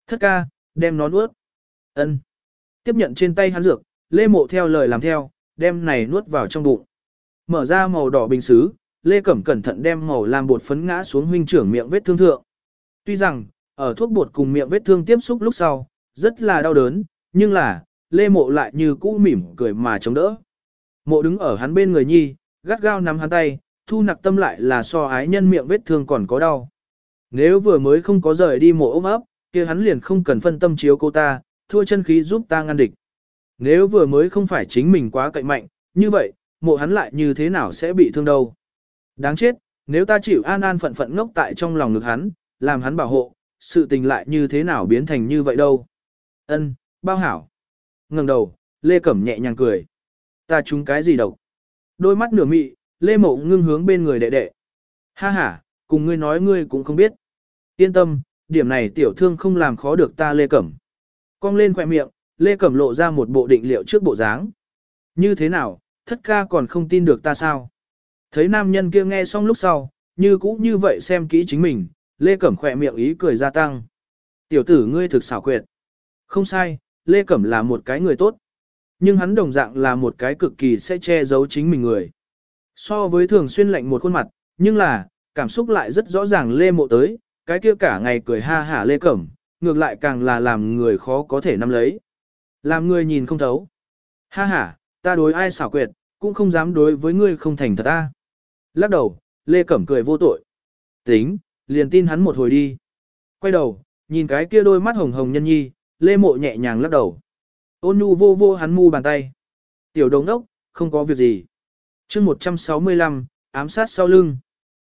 Thất ca, đem nó nuốt. ân Tiếp nhận trên tay hắn dược, Lê Mộ theo lời làm theo, đem này nuốt vào trong bụng. Mở ra màu đỏ bình xứ, Lê Cẩm cẩn thận đem màu làm bột phấn ngã xuống huynh trưởng miệng vết thương thượng. Tuy rằng, ở thuốc bột cùng miệng vết thương tiếp xúc lúc sau, rất là đau đớn, nhưng là, Lê Mộ lại như cũ mỉm cười mà chống đỡ. Mộ đứng ở hắn bên người nhi, gắt gao nắm hắn tay, thu nặc tâm lại là so ái nhân miệng vết thương còn có đau. Nếu vừa mới không có rời đi mộ ôm ấp, kia hắn liền không cần phân tâm chiếu cô ta, thua chân khí giúp ta ngăn địch. Nếu vừa mới không phải chính mình quá cậy mạnh, như vậy, mộ hắn lại như thế nào sẽ bị thương đâu. Đáng chết, nếu ta chịu an an phận phận ngốc tại trong lòng ngực hắn, làm hắn bảo hộ, sự tình lại như thế nào biến thành như vậy đâu. Ân, bao hảo. ngẩng đầu, Lê Cẩm nhẹ nhàng cười. Ta trúng cái gì độc? Đôi mắt nửa mị, Lê Mộ ngưng hướng bên người đệ đệ. Ha ha, cùng ngươi nói ngươi cũng không biết. Yên tâm, điểm này tiểu thương không làm khó được ta Lê Cẩm. Cong lên khỏe miệng, Lê Cẩm lộ ra một bộ định liệu trước bộ dáng. Như thế nào, thất ca còn không tin được ta sao? Thấy nam nhân kia nghe xong lúc sau, như cũ như vậy xem kỹ chính mình, Lê Cẩm khỏe miệng ý cười gia tăng. Tiểu tử ngươi thực xảo quyệt. Không sai, Lê Cẩm là một cái người tốt. Nhưng hắn đồng dạng là một cái cực kỳ sẽ che giấu chính mình người. So với thường xuyên lạnh một khuôn mặt, nhưng là, cảm xúc lại rất rõ ràng Lê Mộ tới, cái kia cả ngày cười ha hả Lê Cẩm, ngược lại càng là làm người khó có thể nắm lấy. Làm người nhìn không thấu. Ha ha, ta đối ai xảo quyệt, cũng không dám đối với ngươi không thành thật ta. Lắc đầu, Lê Cẩm cười vô tội. Tính, liền tin hắn một hồi đi. Quay đầu, nhìn cái kia đôi mắt hồng hồng nhân nhi, Lê Mộ nhẹ nhàng lắc đầu. Ôn nhu vô vô hắn mu bàn tay. Tiểu đồng đốc, không có việc gì. chương 165, ám sát sau lưng.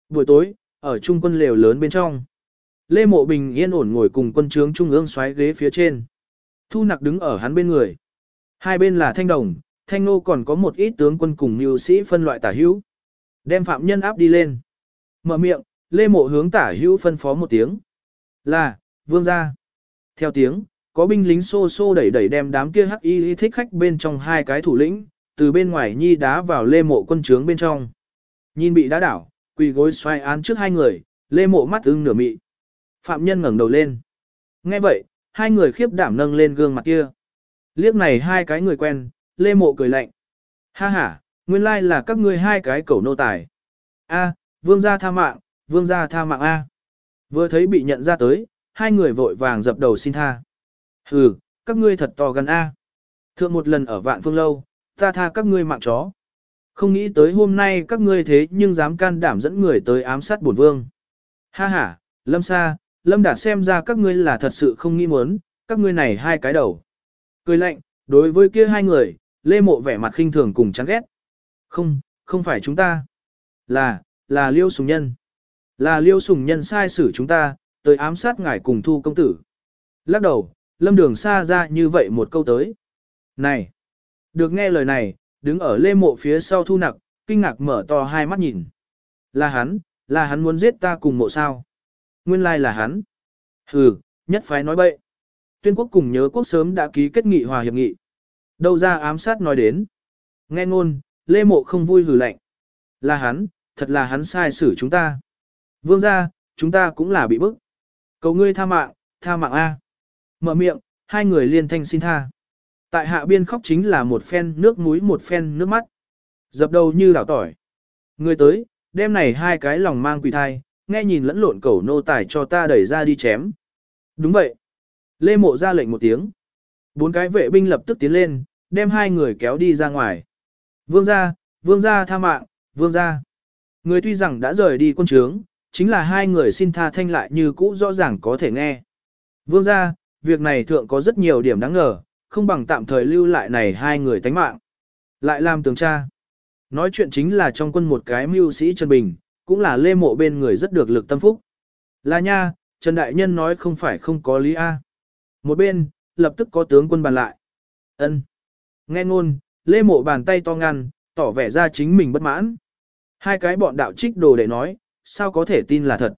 Buổi tối, ở trung quân lều lớn bên trong. Lê Mộ Bình yên ổn ngồi cùng quân trướng trung ương xoáy ghế phía trên. Thu nặc đứng ở hắn bên người. Hai bên là thanh đồng, thanh nô còn có một ít tướng quân cùng mưu sĩ phân loại tả hữu. Đem phạm nhân áp đi lên. Mở miệng, Lê Mộ hướng tả hữu phân phó một tiếng. Là, vương gia. Theo tiếng, có binh lính xô xô đẩy đẩy đem đám kia hắc y thích khách bên trong hai cái thủ lĩnh, từ bên ngoài nhi đá vào lê mộ quân trướng bên trong. Nhìn bị đá đảo, quỳ gối xoay án trước hai người, lê mộ mắt ưng nửa mị. Phạm nhân ngẩng đầu lên. Nghe vậy, hai người khiếp đảm nâng lên gương mặt kia. Liếc này hai cái người quen, lê mộ cười lạnh. Ha ha, nguyên lai là các ngươi hai cái cẩu nô tài. A, vương gia tha mạng, vương gia tha mạng A. Vừa thấy bị nhận ra tới, hai người vội vàng dập đầu xin tha. Hừ, các ngươi thật to gần A. Thượng một lần ở vạn phương lâu, ta tha các ngươi mạng chó. Không nghĩ tới hôm nay các ngươi thế nhưng dám can đảm dẫn người tới ám sát bổn vương. Ha ha, lâm sa, lâm đạt xem ra các ngươi là thật sự không nghĩ muốn, các ngươi này hai cái đầu. Cười lạnh, đối với kia hai người, lê mộ vẻ mặt khinh thường cùng chán ghét. Không, không phải chúng ta. Là, là liêu sùng nhân. Là liêu sùng nhân sai xử chúng ta, tới ám sát ngài cùng thu công tử. Lắc đầu, lâm đường xa ra như vậy một câu tới. Này! Được nghe lời này, đứng ở lê mộ phía sau thu nặc, kinh ngạc mở to hai mắt nhìn. Là hắn, là hắn muốn giết ta cùng mộ sao. Nguyên lai là hắn. Hừ, nhất phái nói bậy. Tuyên quốc cùng nhớ quốc sớm đã ký kết nghị hòa hiệp nghị. Đâu ra ám sát nói đến. Nghe ngôn, lê mộ không vui hừ lạnh. Là hắn, thật là hắn sai xử chúng ta. Vương ra, chúng ta cũng là bị bức. Cầu ngươi tha mạng, tha mạng A. Mở miệng, hai người liên thanh xin tha. Tại hạ biên khóc chính là một phen nước mũi một phen nước mắt. Dập đầu như đảo tỏi. Người tới, đem này hai cái lòng mang quỷ thai, nghe nhìn lẫn lộn cẩu nô tài cho ta đẩy ra đi chém. Đúng vậy. Lê Mộ ra lệnh một tiếng. Bốn cái vệ binh lập tức tiến lên, đem hai người kéo đi ra ngoài. Vương gia, vương gia tha mạng, vương gia. Người tuy rằng đã rời đi quân trướng, chính là hai người xin tha thanh lại như cũ rõ ràng có thể nghe. Vương gia, việc này thượng có rất nhiều điểm đáng ngờ, không bằng tạm thời lưu lại này hai người tánh mạng. Lại làm tường tra. Nói chuyện chính là trong quân một cái mưu sĩ Trần Bình, cũng là lê mộ bên người rất được lực tâm phúc. Là nha, Trần Đại Nhân nói không phải không có lý A. Một bên, lập tức có tướng quân bàn lại. ân Nghe ngôn, lê mộ bàn tay to ngăn, tỏ vẻ ra chính mình bất mãn. Hai cái bọn đạo trích đồ để nói, sao có thể tin là thật.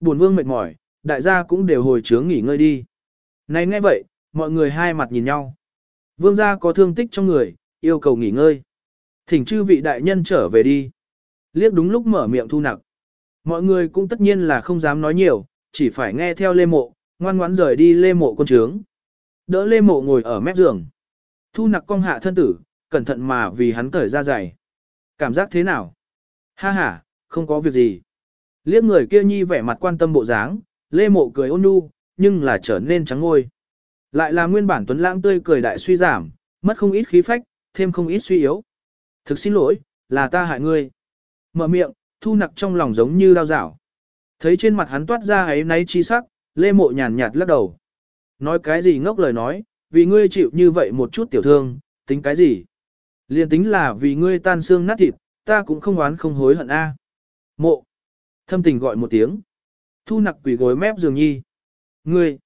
Buồn vương mệt mỏi, đại gia cũng đều hồi chướng nghỉ ngơi đi. Này nghe vậy, mọi người hai mặt nhìn nhau. Vương gia có thương tích trong người, yêu cầu nghỉ ngơi. Thỉnh chư vị đại nhân trở về đi. Liếc đúng lúc mở miệng thu nặc. Mọi người cũng tất nhiên là không dám nói nhiều, chỉ phải nghe theo lê mộ, ngoan ngoãn rời đi lê mộ con trướng. Đỡ lê mộ ngồi ở mép giường. Thu nặc cong hạ thân tử, cẩn thận mà vì hắn cởi ra giày. Cảm giác thế nào? Ha ha, không có việc gì. Liếc người kia nhi vẻ mặt quan tâm bộ dáng, lê mộ cười ôn nhu, nhưng là trở nên trắng ngôi. Lại là nguyên bản tuấn lãng tươi cười đại suy giảm, mất không ít khí phách, thêm không ít suy yếu. Thực xin lỗi, là ta hại ngươi. Mở miệng, thu nặc trong lòng giống như đau dảo. Thấy trên mặt hắn toát ra ấy náy chi sắc, lê mộ nhàn nhạt lắc đầu. Nói cái gì ngốc lời nói, vì ngươi chịu như vậy một chút tiểu thương, tính cái gì? Liên tính là vì ngươi tan xương nát thịt, ta cũng không oán không hối hận a. Mộ. Thâm tình gọi một tiếng. Thu nặc quỷ gối mép giường nhi. Ngươi.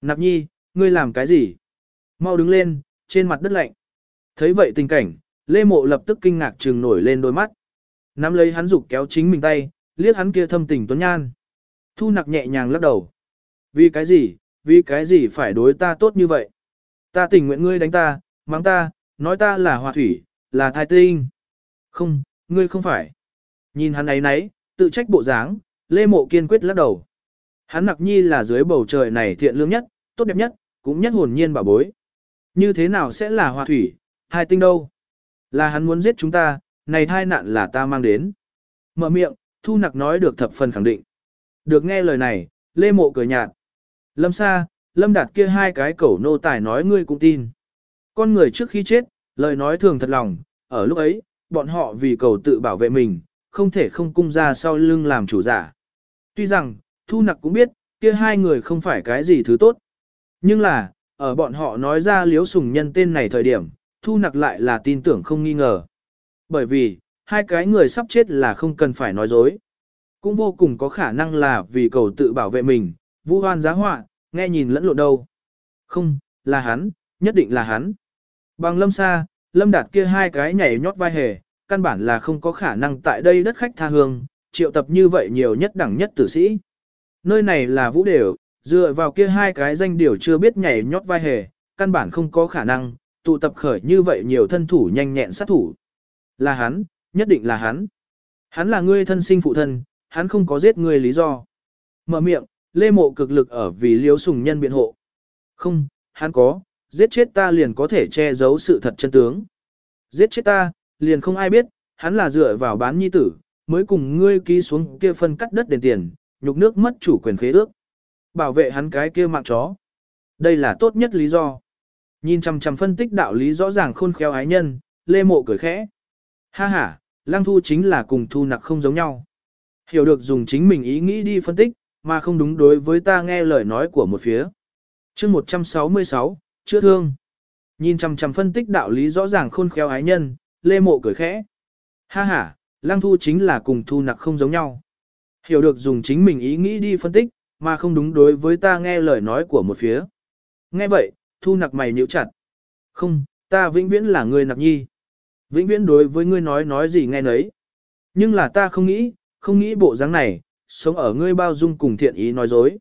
Nặc nhi, ngươi làm cái gì? Mau đứng lên, trên mặt đất lạnh. Thấy vậy tình cảnh, Lê Mộ lập tức kinh ngạc trừng nổi lên đôi mắt. Nắm lấy hắn dục kéo chính mình tay, liếc hắn kia thâm tình tuấn nhan. Thu nặc nhẹ nhàng lắc đầu. Vì cái gì, vì cái gì phải đối ta tốt như vậy? Ta tình nguyện ngươi đánh ta, mắng ta, nói ta là hòa thủy, là thai tinh. Không, ngươi không phải. Nhìn hắn ấy nấy, tự trách bộ dáng, Lê Mộ kiên quyết lắc đầu. Hắn nặc nhi là dưới bầu trời này thiện lương nhất, tốt đẹp nhất, cũng nhất hồn nhiên bảo bối. Như thế nào sẽ là hòa thủy, thai tinh đâu? Là hắn muốn giết chúng ta, này thai nạn là ta mang đến. Mở miệng, thu nặc nói được thập phần khẳng định. Được nghe lời này, Lê Mộ cười nhạt. Lâm Sa, Lâm Đạt kia hai cái cẩu nô tài nói ngươi cũng tin. Con người trước khi chết, lời nói thường thật lòng, ở lúc ấy, bọn họ vì cầu tự bảo vệ mình, không thể không cung ra sau lưng làm chủ giả. Tuy rằng, Thu Nặc cũng biết, kia hai người không phải cái gì thứ tốt. Nhưng là, ở bọn họ nói ra liếu sùng nhân tên này thời điểm, Thu Nặc lại là tin tưởng không nghi ngờ. Bởi vì, hai cái người sắp chết là không cần phải nói dối. Cũng vô cùng có khả năng là vì cầu tự bảo vệ mình, vu hoan giá họa, nghe nhìn lẫn lộn đâu. Không, là hắn, nhất định là hắn. Bằng lâm xa, lâm đạt kia hai cái nhảy nhót vai hề, căn bản là không có khả năng tại đây đất khách tha hương, triệu tập như vậy nhiều nhất đẳng nhất tử sĩ. Nơi này là vũ đều, dựa vào kia hai cái danh điều chưa biết nhảy nhót vai hề, căn bản không có khả năng, tụ tập khởi như vậy nhiều thân thủ nhanh nhẹn sát thủ. Là hắn, nhất định là hắn. Hắn là ngươi thân sinh phụ thân, hắn không có giết ngươi lý do. Mở miệng, Lê Mộ cực lực ở vì liếu sùng nhân biện hộ. Không, hắn có, giết chết ta liền có thể che giấu sự thật chân tướng. Giết chết ta, liền không ai biết, hắn là dựa vào bán nhi tử, mới cùng ngươi ký xuống kia phân cắt đất đền tiền, nhục nước mất chủ quyền khế ước. Bảo vệ hắn cái kia mạng chó. Đây là tốt nhất lý do. Nhìn chằm chằm phân tích đạo lý rõ ràng khôn khéo ái nhân, Lê Mộ cười khẽ. Ha ha, Lăng Thu chính là cùng Thu Nặc không giống nhau. Hiểu được dùng chính mình ý nghĩ đi phân tích, mà không đúng đối với ta nghe lời nói của một phía. chương 166, chữa thương. Nhìn chằm chằm phân tích đạo lý rõ ràng khôn khéo ái nhân, Lê Mộ cười khẽ. Ha ha, Lăng Thu chính là cùng Thu Nặc không giống nhau. Hiểu được dùng chính mình ý nghĩ đi phân tích, mà không đúng đối với ta nghe lời nói của một phía. Nghe vậy, Thu Nặc mày nhíu chặt. Không, ta vĩnh viễn là người nặc nhi. Vĩnh viễn đối với ngươi nói nói gì nghe nấy. Nhưng là ta không nghĩ, không nghĩ bộ dáng này, sống ở ngươi bao dung cùng thiện ý nói dối.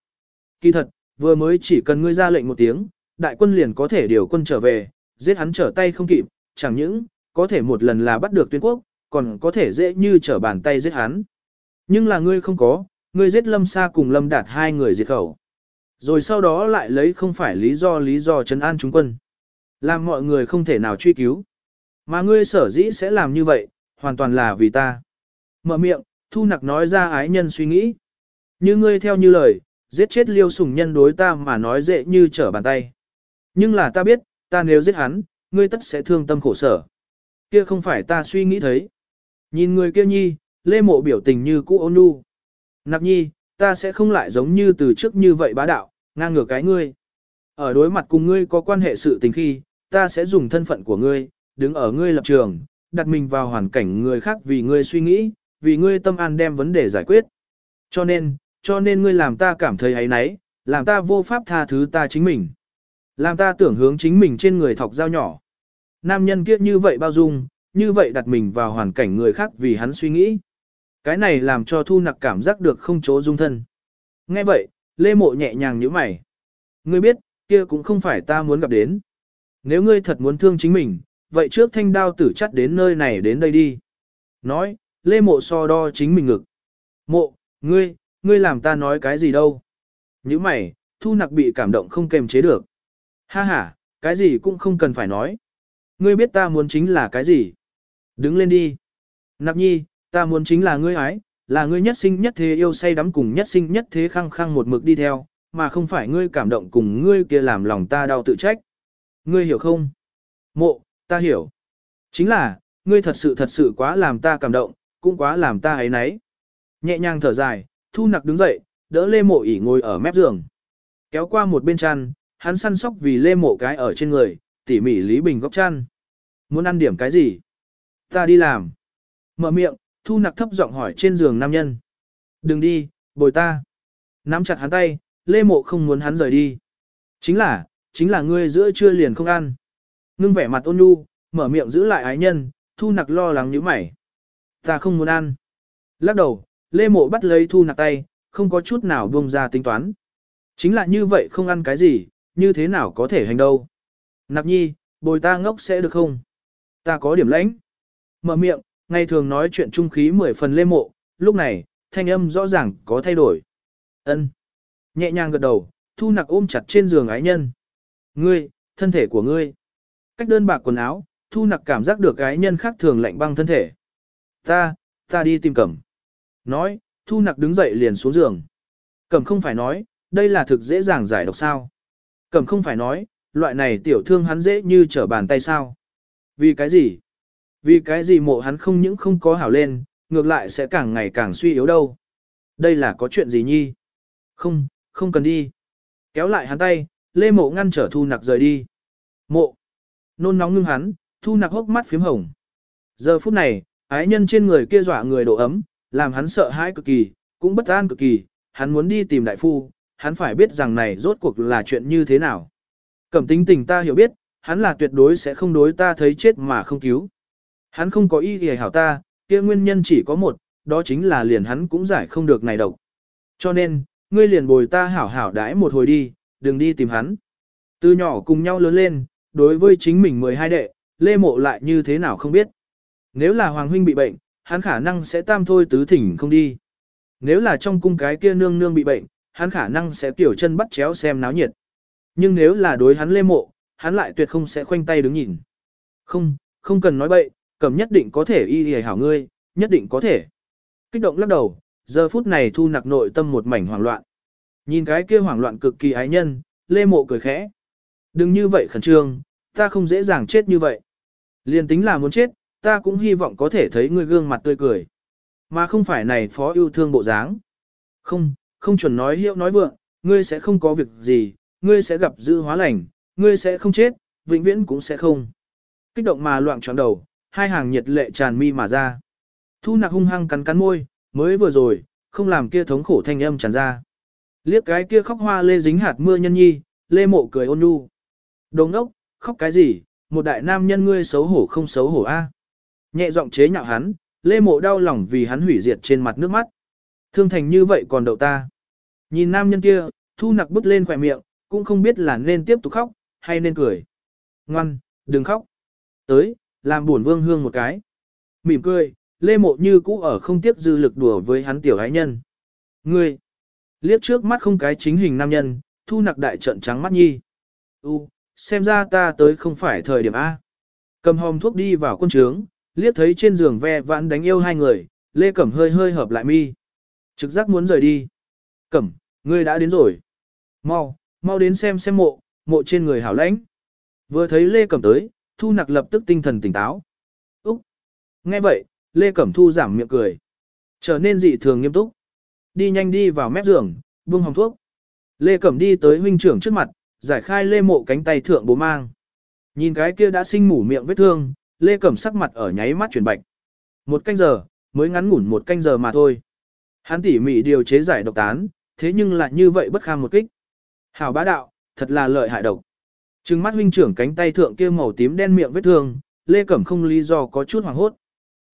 Kỳ thật, vừa mới chỉ cần ngươi ra lệnh một tiếng, đại quân liền có thể điều quân trở về, giết hắn trở tay không kịp, chẳng những, có thể một lần là bắt được tuyên quốc, còn có thể dễ như trở bàn tay giết hắn. Nhưng là ngươi không có, ngươi giết lâm sa cùng lâm đạt hai người diệt khẩu. Rồi sau đó lại lấy không phải lý do lý do trấn an chúng quân. Làm mọi người không thể nào truy cứu. Mà ngươi sở dĩ sẽ làm như vậy, hoàn toàn là vì ta. Mở miệng, thu nặc nói ra ái nhân suy nghĩ. Như ngươi theo như lời, giết chết liêu sùng nhân đối ta mà nói dễ như trở bàn tay. Nhưng là ta biết, ta nếu giết hắn, ngươi tất sẽ thương tâm khổ sở. Kia không phải ta suy nghĩ thấy. Nhìn người kia nhi, lê mộ biểu tình như cũ ôn nhu. Nạp nhi, ta sẽ không lại giống như từ trước như vậy bá đạo, ngang ngược cái ngươi. Ở đối mặt cùng ngươi có quan hệ sự tình khi, ta sẽ dùng thân phận của ngươi, đứng ở ngươi lập trường, đặt mình vào hoàn cảnh người khác vì ngươi suy nghĩ, vì ngươi tâm an đem vấn đề giải quyết. Cho nên, cho nên ngươi làm ta cảm thấy ấy nấy, làm ta vô pháp tha thứ ta chính mình. Làm ta tưởng hướng chính mình trên người thọc dao nhỏ. Nam nhân kia như vậy bao dung, như vậy đặt mình vào hoàn cảnh người khác vì hắn suy nghĩ. Cái này làm cho thu nặc cảm giác được không chỗ dung thân. Nghe vậy, Lê Mộ nhẹ nhàng nhíu mày. Ngươi biết, kia cũng không phải ta muốn gặp đến. Nếu ngươi thật muốn thương chính mình, vậy trước thanh đao tử chắt đến nơi này đến đây đi. Nói, Lê Mộ so đo chính mình ngực. Mộ, ngươi, ngươi làm ta nói cái gì đâu. Như mày, thu nặc bị cảm động không kềm chế được. Ha ha, cái gì cũng không cần phải nói. Ngươi biết ta muốn chính là cái gì. Đứng lên đi. Nạp nhi, ta muốn chính là ngươi ái, là ngươi nhất sinh nhất thế yêu say đắm cùng nhất sinh nhất thế khăng khăng một mực đi theo, mà không phải ngươi cảm động cùng ngươi kia làm lòng ta đau tự trách. Ngươi hiểu không? Mộ, ta hiểu. Chính là, ngươi thật sự thật sự quá làm ta cảm động, cũng quá làm ta ấy nấy. Nhẹ nhàng thở dài, thu nặc đứng dậy, đỡ lê mộ ỉ ngồi ở mép giường. Kéo qua một bên chăn, hắn săn sóc vì lê mộ cái ở trên người, tỉ mỉ Lý Bình góc chăn. Muốn ăn điểm cái gì? Ta đi làm. Mở miệng, thu nặc thấp giọng hỏi trên giường nam nhân. Đừng đi, bồi ta. Nắm chặt hắn tay, lê mộ không muốn hắn rời đi. Chính là, chính là ngươi giữa trưa liền không ăn. Ngưng vẻ mặt ôn nhu, mở miệng giữ lại ái nhân, thu nặc lo lắng như mày. Ta không muốn ăn. Lắc đầu, lê mộ bắt lấy thu nặc tay, không có chút nào buông ra tính toán. Chính là như vậy không ăn cái gì, như thế nào có thể hành đâu. Nặc nhi, bồi ta ngốc sẽ được không? Ta có điểm lãnh. Mở miệng, ngày thường nói chuyện trung khí mười phần lê mộ, lúc này, thanh âm rõ ràng có thay đổi. ân Nhẹ nhàng gật đầu, thu nặc ôm chặt trên giường ái nhân. Ngươi, thân thể của ngươi. Cách đơn bạc quần áo, thu nặc cảm giác được ái nhân khác thường lạnh băng thân thể. Ta, ta đi tìm cẩm. Nói, thu nặc đứng dậy liền xuống giường. Cẩm không phải nói, đây là thực dễ dàng giải độc sao. Cẩm không phải nói, loại này tiểu thương hắn dễ như trở bàn tay sao. Vì cái gì? Vì cái gì mộ hắn không những không có hảo lên, ngược lại sẽ càng ngày càng suy yếu đâu. Đây là có chuyện gì nhi? Không, không cần đi. Kéo lại hắn tay, lê mộ ngăn trở thu nặc rời đi. Mộ. Nôn nóng ngưng hắn, thu nặc hốc mắt phím hồng. Giờ phút này, ái nhân trên người kia dọa người độ ấm, làm hắn sợ hãi cực kỳ, cũng bất an cực kỳ, hắn muốn đi tìm đại phu, hắn phải biết rằng này rốt cuộc là chuyện như thế nào. Cẩm tính tình ta hiểu biết, hắn là tuyệt đối sẽ không đối ta thấy chết mà không cứu. Hắn không có ý hề hảo ta, kia nguyên nhân chỉ có một, đó chính là liền hắn cũng giải không được này độc. Cho nên, ngươi liền bồi ta hảo hảo đãi một hồi đi, đừng đi tìm hắn. Từ nhỏ cùng nhau lớn lên, đối với chính mình 12 đệ, lê mộ lại như thế nào không biết. Nếu là Hoàng Huynh bị bệnh, hắn khả năng sẽ tam thôi tứ thỉnh không đi. Nếu là trong cung cái kia nương nương bị bệnh, hắn khả năng sẽ tiểu chân bắt chéo xem náo nhiệt. Nhưng nếu là đối hắn lê mộ, hắn lại tuyệt không sẽ khoanh tay đứng nhìn. Không, không cần nói bậy, cầm nhất định có thể y hề hảo ngươi, nhất định có thể. Kích động lắc đầu, giờ phút này thu nặc nội tâm một mảnh hoảng loạn. Nhìn cái kia hoảng loạn cực kỳ ái nhân, lê mộ cười khẽ. Đừng như vậy khẩn trương, ta không dễ dàng chết như vậy. Liên tính là muốn chết, ta cũng hy vọng có thể thấy ngươi gương mặt tươi cười. Mà không phải này phó yêu thương bộ dáng. Không, không chuẩn nói hiệu nói vượng, ngươi sẽ không có việc gì, ngươi sẽ gặp dư hóa lành, ngươi sẽ không chết, vĩnh viễn cũng sẽ không. Kích động mà loạn choáng đầu, hai hàng nhiệt lệ tràn mi mà ra. Thu nặc hung hăng cắn cắn môi, mới vừa rồi, không làm kia thống khổ thanh âm tràn ra. Liếc cái kia khóc hoa lê dính hạt mưa nhân nhi, lê mộ cười ôn nhu. Đồ ngốc, khóc cái gì, một đại nam nhân ngươi xấu hổ không xấu hổ a? Nhẹ giọng chế nhạo hắn, lê mộ đau lòng vì hắn hủy diệt trên mặt nước mắt. Thương thành như vậy còn đậu ta. Nhìn nam nhân kia, thu nặc bước lên khỏe miệng, cũng không biết là nên tiếp tục khóc, hay nên cười. Ngoan, đừng khóc. Tới, làm buồn vương hương một cái. Mỉm cười, lê mộ như cũ ở không tiếp dư lực đùa với hắn tiểu ái nhân. Ngươi, liếc trước mắt không cái chính hình nam nhân, thu nặc đại trận trắng mắt nhi. U, xem ra ta tới không phải thời điểm A. Cầm hòm thuốc đi vào quân trướng, liếc thấy trên giường ve vãn đánh yêu hai người, Lê Cẩm hơi hơi hợp lại mi. Trực giác muốn rời đi. Cẩm, ngươi đã đến rồi. Mau, mau đến xem xem mộ, mộ trên người hảo lãnh. Vừa thấy Lê Cẩm tới, Thu Nặc lập tức tinh thần tỉnh táo. Úc! Nghe vậy, Lê Cẩm Thu giảm miệng cười. Trở nên dị thường nghiêm túc. Đi nhanh đi vào mép giường, buông hồng thuốc. Lê Cẩm đi tới huynh trưởng trước mặt, giải khai Lê Mộ cánh tay thượng bố mang. Nhìn cái kia đã sinh mủ miệng vết thương, Lê Cẩm sắc mặt ở nháy mắt chuyển bạch. Một canh giờ, mới ngắn ngủn một canh giờ mà thôi. Hắn tỉ mỉ điều chế giải độc tán, thế nhưng lại như vậy bất kham một kích. Hảo bá đạo, thật là lợi hại độc. Trừng mắt huynh trưởng cánh tay thượng kia màu tím đen miệng vết thương, Lê Cẩm không lý do có chút hoảng hốt.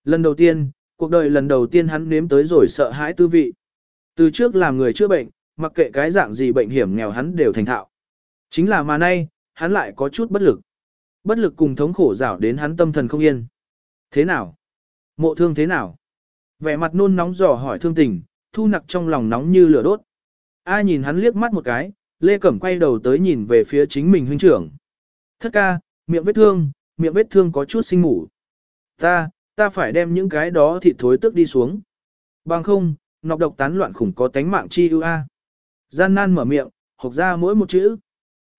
Lần đầu tiên, cuộc đời lần đầu tiên hắn nếm tới rồi sợ hãi tư vị. Từ trước làm người chữa bệnh, mặc kệ cái dạng gì bệnh hiểm nghèo hắn đều thành thạo. Chính là mà nay, hắn lại có chút bất lực. Bất lực cùng thống khổ rảo đến hắn tâm thần không yên. Thế nào? Mộ thương thế nào? Vẻ mặt nôn nóng dò hỏi thương tình, thu nặc trong lòng nóng như lửa đốt. A nhìn hắn liếc mắt một cái, Lê Cẩm quay đầu tới nhìn về phía chính mình huynh trưởng. Thất ca, miệng vết thương, miệng vết thương có chút sinh ngủ. Ta, ta phải đem những cái đó thịt thối tức đi xuống. Bằng không, nọc độc tán loạn khủng có tánh mạng chi ưu a. Gian nan mở miệng, hộc ra mỗi một chữ.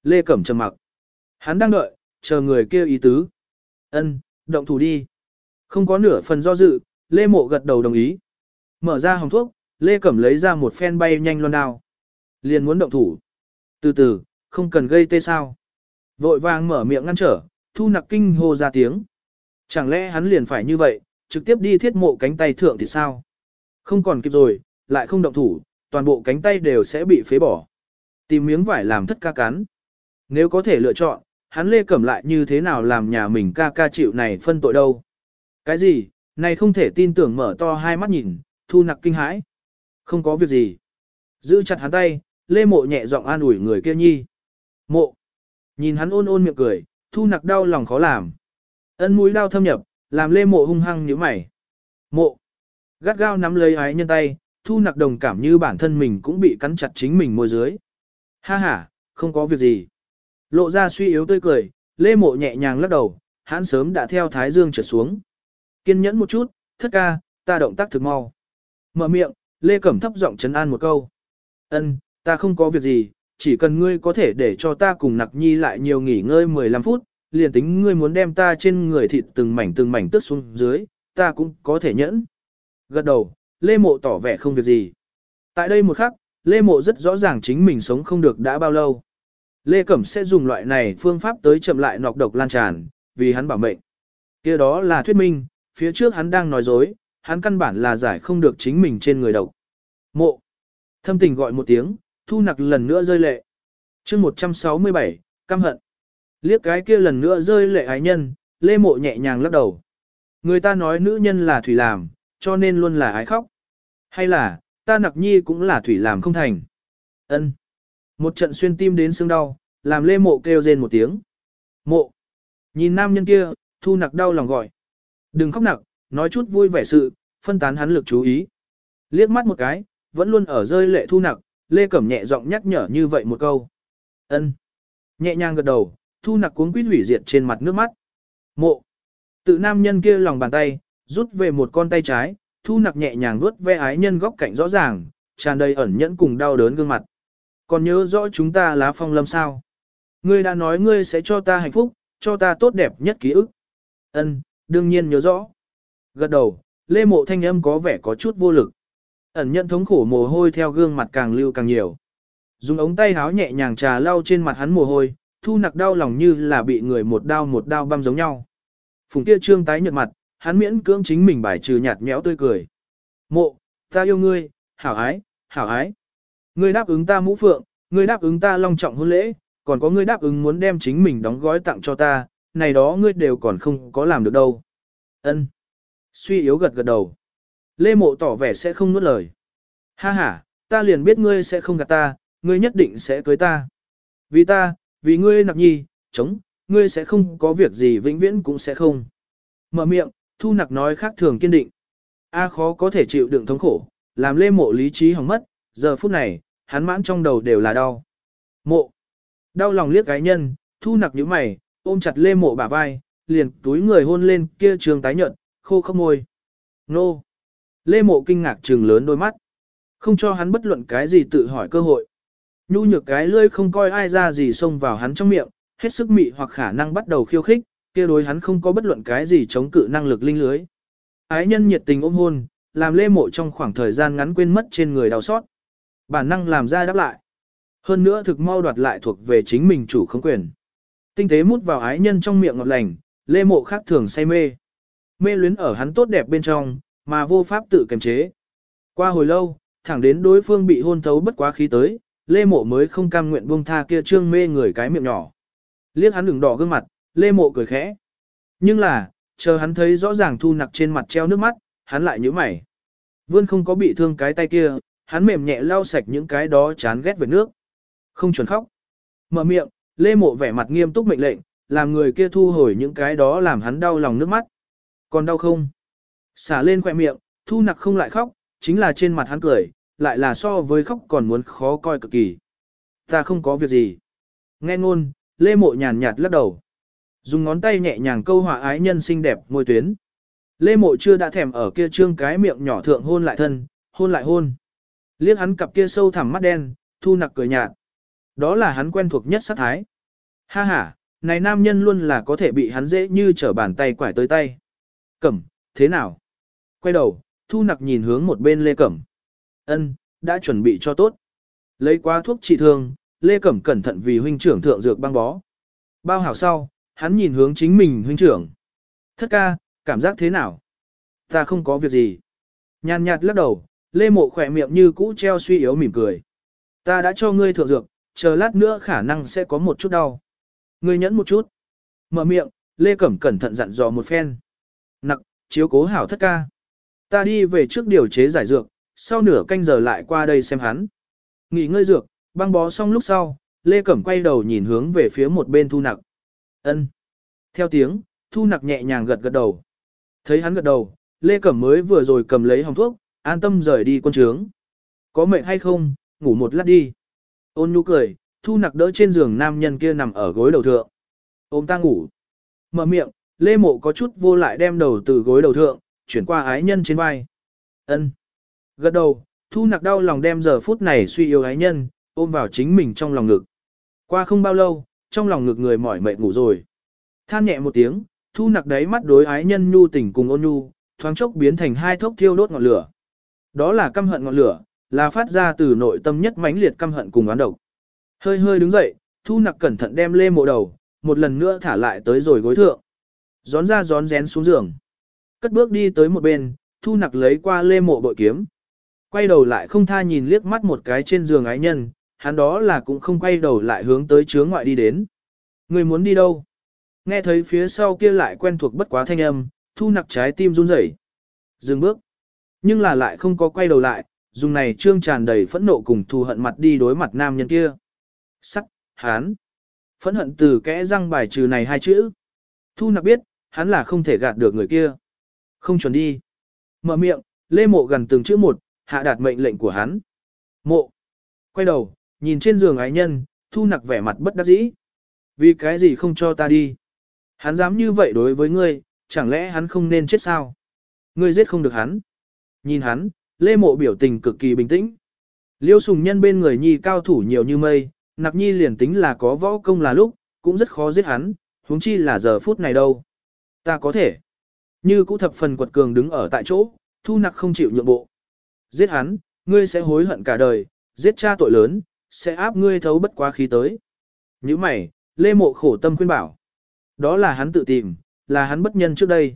Lê Cẩm trầm mặc. Hắn đang đợi, chờ người kêu ý tứ. Ân, động thủ đi. Không có nửa phần do dự, Lê Mộ gật đầu đồng ý. Mở ra hồng thuốc, Lê Cẩm lấy ra một phen bay nhanh loan đao. Liền muốn động thủ. Từ từ, không cần gây tê sao. Vội vàng mở miệng ngăn trở, thu nặc kinh hô ra tiếng. Chẳng lẽ hắn liền phải như vậy, trực tiếp đi thiết mộ cánh tay thượng thì sao? Không còn kịp rồi, lại không động thủ, toàn bộ cánh tay đều sẽ bị phế bỏ. Tìm miếng vải làm thất ca cắn. Nếu có thể lựa chọn, hắn lê cẩm lại như thế nào làm nhà mình ca ca chịu này phân tội đâu. Cái gì, này không thể tin tưởng mở to hai mắt nhìn, thu nặc kinh hãi. Không có việc gì. Giữ chặt hắn tay, lê mộ nhẹ giọng an ủi người kia nhi. Mộ. Nhìn hắn ôn ôn miệng cười, thu nặc đau lòng khó làm. Ân mũi đau thâm nhập, làm lê mộ hung hăng nhíu mày. Mộ. Gắt gao nắm lấy ái nhân tay, thu nặc đồng cảm như bản thân mình cũng bị cắn chặt chính mình môi dưới. Ha ha, không có việc gì. Lộ ra suy yếu tươi cười, lê mộ nhẹ nhàng lắc đầu, hắn sớm đã theo thái dương trở xuống. Kiên nhẫn một chút, thất ca, ta động tác thực mau. Mở miệng, lê cẩm thấp giọng trấn an một câu. Ân, ta không có việc gì, chỉ cần ngươi có thể để cho ta cùng nặc nhi lại nhiều nghỉ ngơi 15 phút, liền tính ngươi muốn đem ta trên người thịt từng mảnh từng mảnh tước xuống dưới, ta cũng có thể nhẫn. Gật đầu, Lê Mộ tỏ vẻ không việc gì. Tại đây một khắc, Lê Mộ rất rõ ràng chính mình sống không được đã bao lâu. Lê Cẩm sẽ dùng loại này phương pháp tới chậm lại nọc độc lan tràn, vì hắn bảo mệnh. kia đó là thuyết minh, phía trước hắn đang nói dối, hắn căn bản là giải không được chính mình trên người độc. Mộ. Thâm tình gọi một tiếng, thu nặc lần nữa rơi lệ. chương 167, căm hận. Liếc cái kia lần nữa rơi lệ ái nhân, lê mộ nhẹ nhàng lắc đầu. Người ta nói nữ nhân là thủy làm, cho nên luôn là ái khóc. Hay là, ta nặc nhi cũng là thủy làm không thành. ân Một trận xuyên tim đến xương đau, làm lê mộ kêu rên một tiếng. Mộ. Nhìn nam nhân kia, thu nặc đau lòng gọi. Đừng khóc nặng, nói chút vui vẻ sự, phân tán hắn lực chú ý. Liếc mắt một cái, vẫn luôn ở rơi lệ thu nặc, lê cẩm nhẹ giọng nhắc nhở như vậy một câu. ân Nhẹ nhàng gật đầu, thu nặc cuốn quýt hủy diệt trên mặt nước mắt. Mộ. Tự nam nhân kia lòng bàn tay, rút về một con tay trái, thu nặc nhẹ nhàng vuốt ve ái nhân góc cạnh rõ ràng, tràn đầy ẩn nhẫn cùng đau đớn gương mặt. Còn nhớ rõ chúng ta lá phong lâm sao? Ngươi đã nói ngươi sẽ cho ta hạnh phúc, cho ta tốt đẹp nhất ký ức. Ân, đương nhiên nhớ rõ. Gật đầu, lê mộ thanh âm có vẻ có chút vô lực. Ẩn nhận thống khổ mồ hôi theo gương mặt càng lưu càng nhiều. Dùng ống tay háo nhẹ nhàng trà lau trên mặt hắn mồ hôi, thu nặc đau lòng như là bị người một đao một đao băm giống nhau. Phùng kia trương tái nhợt mặt, hắn miễn cưỡng chính mình bài trừ nhạt nhẽo tươi cười. Mộ, ta yêu ngươi, hảo ái, hảo ái. Ngươi đáp ứng ta mũ phượng, ngươi đáp ứng ta long trọng hôn lễ, còn có ngươi đáp ứng muốn đem chính mình đóng gói tặng cho ta, này đó ngươi đều còn không có làm được đâu. Ân. Suy yếu gật gật đầu. Lê mộ tỏ vẻ sẽ không nuốt lời. Ha ha, ta liền biết ngươi sẽ không gạt ta, ngươi nhất định sẽ cưới ta. Vì ta, vì ngươi nặc nhi, chống, ngươi sẽ không có việc gì vĩnh viễn cũng sẽ không. Mở miệng, thu nặc nói khác thường kiên định. A khó có thể chịu đựng thống khổ, làm lê mộ lý trí hỏng mất, giờ phút này, hắn mãn trong đầu đều là đau. Mộ. Đau lòng liếc gái nhân, thu nặc như mày, ôm chặt lê mộ bả vai, liền túi người hôn lên kia trường tái nhợt, khô khốc môi. Nô. Lê Mộ kinh ngạc trừng lớn đôi mắt. Không cho hắn bất luận cái gì tự hỏi cơ hội. Nhu nhược cái lươi không coi ai ra gì xông vào hắn trong miệng, hết sức mị hoặc khả năng bắt đầu khiêu khích, kia đối hắn không có bất luận cái gì chống cự năng lực linh lưới. Ái nhân nhiệt tình ôm hôn, làm lê mộ trong khoảng thời gian ngắn quên mất trên người đau xót. Bản năng làm ra đáp lại. Hơn nữa thực mau đoạt lại thuộc về chính mình chủ không quyền. Tinh tế mút vào ái nhân trong miệng ngọt lành, lê mộ khác thường say mê. Mê luyến ở hắn tốt đẹp bên trong, mà vô pháp tự kiềm chế. Qua hồi lâu, thẳng đến đối phương bị hôn thấu bất quá khí tới, lê mộ mới không cam nguyện buông tha kia trương mê người cái miệng nhỏ. Liếc hắn đường đỏ gương mặt, lê mộ cười khẽ. Nhưng là, chờ hắn thấy rõ ràng thu nặc trên mặt treo nước mắt, hắn lại nhíu mày. Vươn không có bị thương cái tay kia, hắn mềm nhẹ lau sạch những cái đó chán ghét về nước. Không chuẩn khóc. Mở miệng, Lê Mộ vẻ mặt nghiêm túc mệnh lệnh, làm người kia thu hồi những cái đó làm hắn đau lòng nước mắt. Còn đau không? Xả lên khỏe miệng, thu nặc không lại khóc, chính là trên mặt hắn cười, lại là so với khóc còn muốn khó coi cực kỳ. Ta không có việc gì. Nghe ngôn, Lê Mộ nhàn nhạt lắc đầu. Dùng ngón tay nhẹ nhàng câu họa ái nhân xinh đẹp môi tuyến. Lê Mộ chưa đã thèm ở kia trương cái miệng nhỏ thượng hôn lại thân, hôn lại hôn. Liếc hắn cặp kia sâu thẳm mắt đen, thu nặc cười nhạt. Đó là hắn quen thuộc nhất sát thái. Ha ha, này nam nhân luôn là có thể bị hắn dễ như trở bàn tay quải tới tay. Cẩm, thế nào? Quay đầu, thu nặc nhìn hướng một bên Lê Cẩm. Ân, đã chuẩn bị cho tốt. Lấy qua thuốc trị thương, Lê Cẩm cẩn thận vì huynh trưởng thượng dược băng bó. Bao hảo sau, hắn nhìn hướng chính mình huynh trưởng. Thất ca, cảm giác thế nào? Ta không có việc gì. Nhàn nhạt lắc đầu, Lê Mộ khỏe miệng như cũ treo suy yếu mỉm cười. Ta đã cho ngươi thượng dược, chờ lát nữa khả năng sẽ có một chút đau. Ngươi nhẫn một chút. Mở miệng, Lê Cẩm cẩn thận dặn dò một phen. Nặc, chiếu cố hảo thất ca. Ta đi về trước điều chế giải dược, sau nửa canh giờ lại qua đây xem hắn. Nghỉ ngơi dược, băng bó xong lúc sau, Lê Cẩm quay đầu nhìn hướng về phía một bên thu nặc. ân Theo tiếng, thu nặc nhẹ nhàng gật gật đầu. Thấy hắn gật đầu, Lê Cẩm mới vừa rồi cầm lấy hồng thuốc, an tâm rời đi quân trướng. Có mệt hay không, ngủ một lát đi. Ôn nhu cười, thu nặc đỡ trên giường nam nhân kia nằm ở gối đầu thượng. Ôm ta ngủ. Mở miệng, Lê Mộ có chút vô lại đem đầu từ gối đầu thượng, chuyển qua ái nhân trên vai. ân Gật đầu, thu nặc đau lòng đem giờ phút này suy yếu ái nhân, ôm vào chính mình trong lòng ngực. Qua không bao lâu, trong lòng ngực người mỏi mệt ngủ rồi. Than nhẹ một tiếng, thu nặc đáy mắt đối ái nhân nhu tình cùng ôn nhu, thoáng chốc biến thành hai thốc thiêu đốt ngọn lửa. Đó là căm hận ngọn lửa, là phát ra từ nội tâm nhất mãnh liệt căm hận cùng oán độc. Hơi hơi đứng dậy, thu nặc cẩn thận đem lê mộ đầu, một lần nữa thả lại tới rồi gối thượng. Gión ra gión rén xuống giường. Cất bước đi tới một bên, thu nặc lấy qua lê mộ bội kiếm. Quay đầu lại không tha nhìn liếc mắt một cái trên giường ái nhân, hắn đó là cũng không quay đầu lại hướng tới chướng ngoại đi đến. Người muốn đi đâu? Nghe thấy phía sau kia lại quen thuộc bất quá thanh âm, thu nặc trái tim run rẩy, Dừng bước. Nhưng là lại không có quay đầu lại, dùng này trương tràn đầy phẫn nộ cùng thù hận mặt đi đối mặt nam nhân kia. Sắc, hán. Phẫn hận từ kẽ răng bài trừ này hai chữ. Thu nặc biết, hắn là không thể gạt được người kia. Không chuẩn đi. Mở miệng, lê mộ gần từng chữ một, hạ đạt mệnh lệnh của hắn. Mộ. Quay đầu, nhìn trên giường ái nhân, thu nặc vẻ mặt bất đắc dĩ. Vì cái gì không cho ta đi? Hắn dám như vậy đối với ngươi, chẳng lẽ hắn không nên chết sao? Ngươi giết không được hắn. Nhìn hắn, lê mộ biểu tình cực kỳ bình tĩnh. Liêu sùng nhân bên người nhi cao thủ nhiều như mây, nặc nhi liền tính là có võ công là lúc, cũng rất khó giết hắn, huống chi là giờ phút này đâu. Ta có thể. Như cũ thập phần quật cường đứng ở tại chỗ, thu nặc không chịu nhượng bộ. Giết hắn, ngươi sẽ hối hận cả đời, giết cha tội lớn, sẽ áp ngươi thấu bất quá khí tới. Như mày, lê mộ khổ tâm khuyên bảo. Đó là hắn tự tìm, là hắn bất nhân trước đây.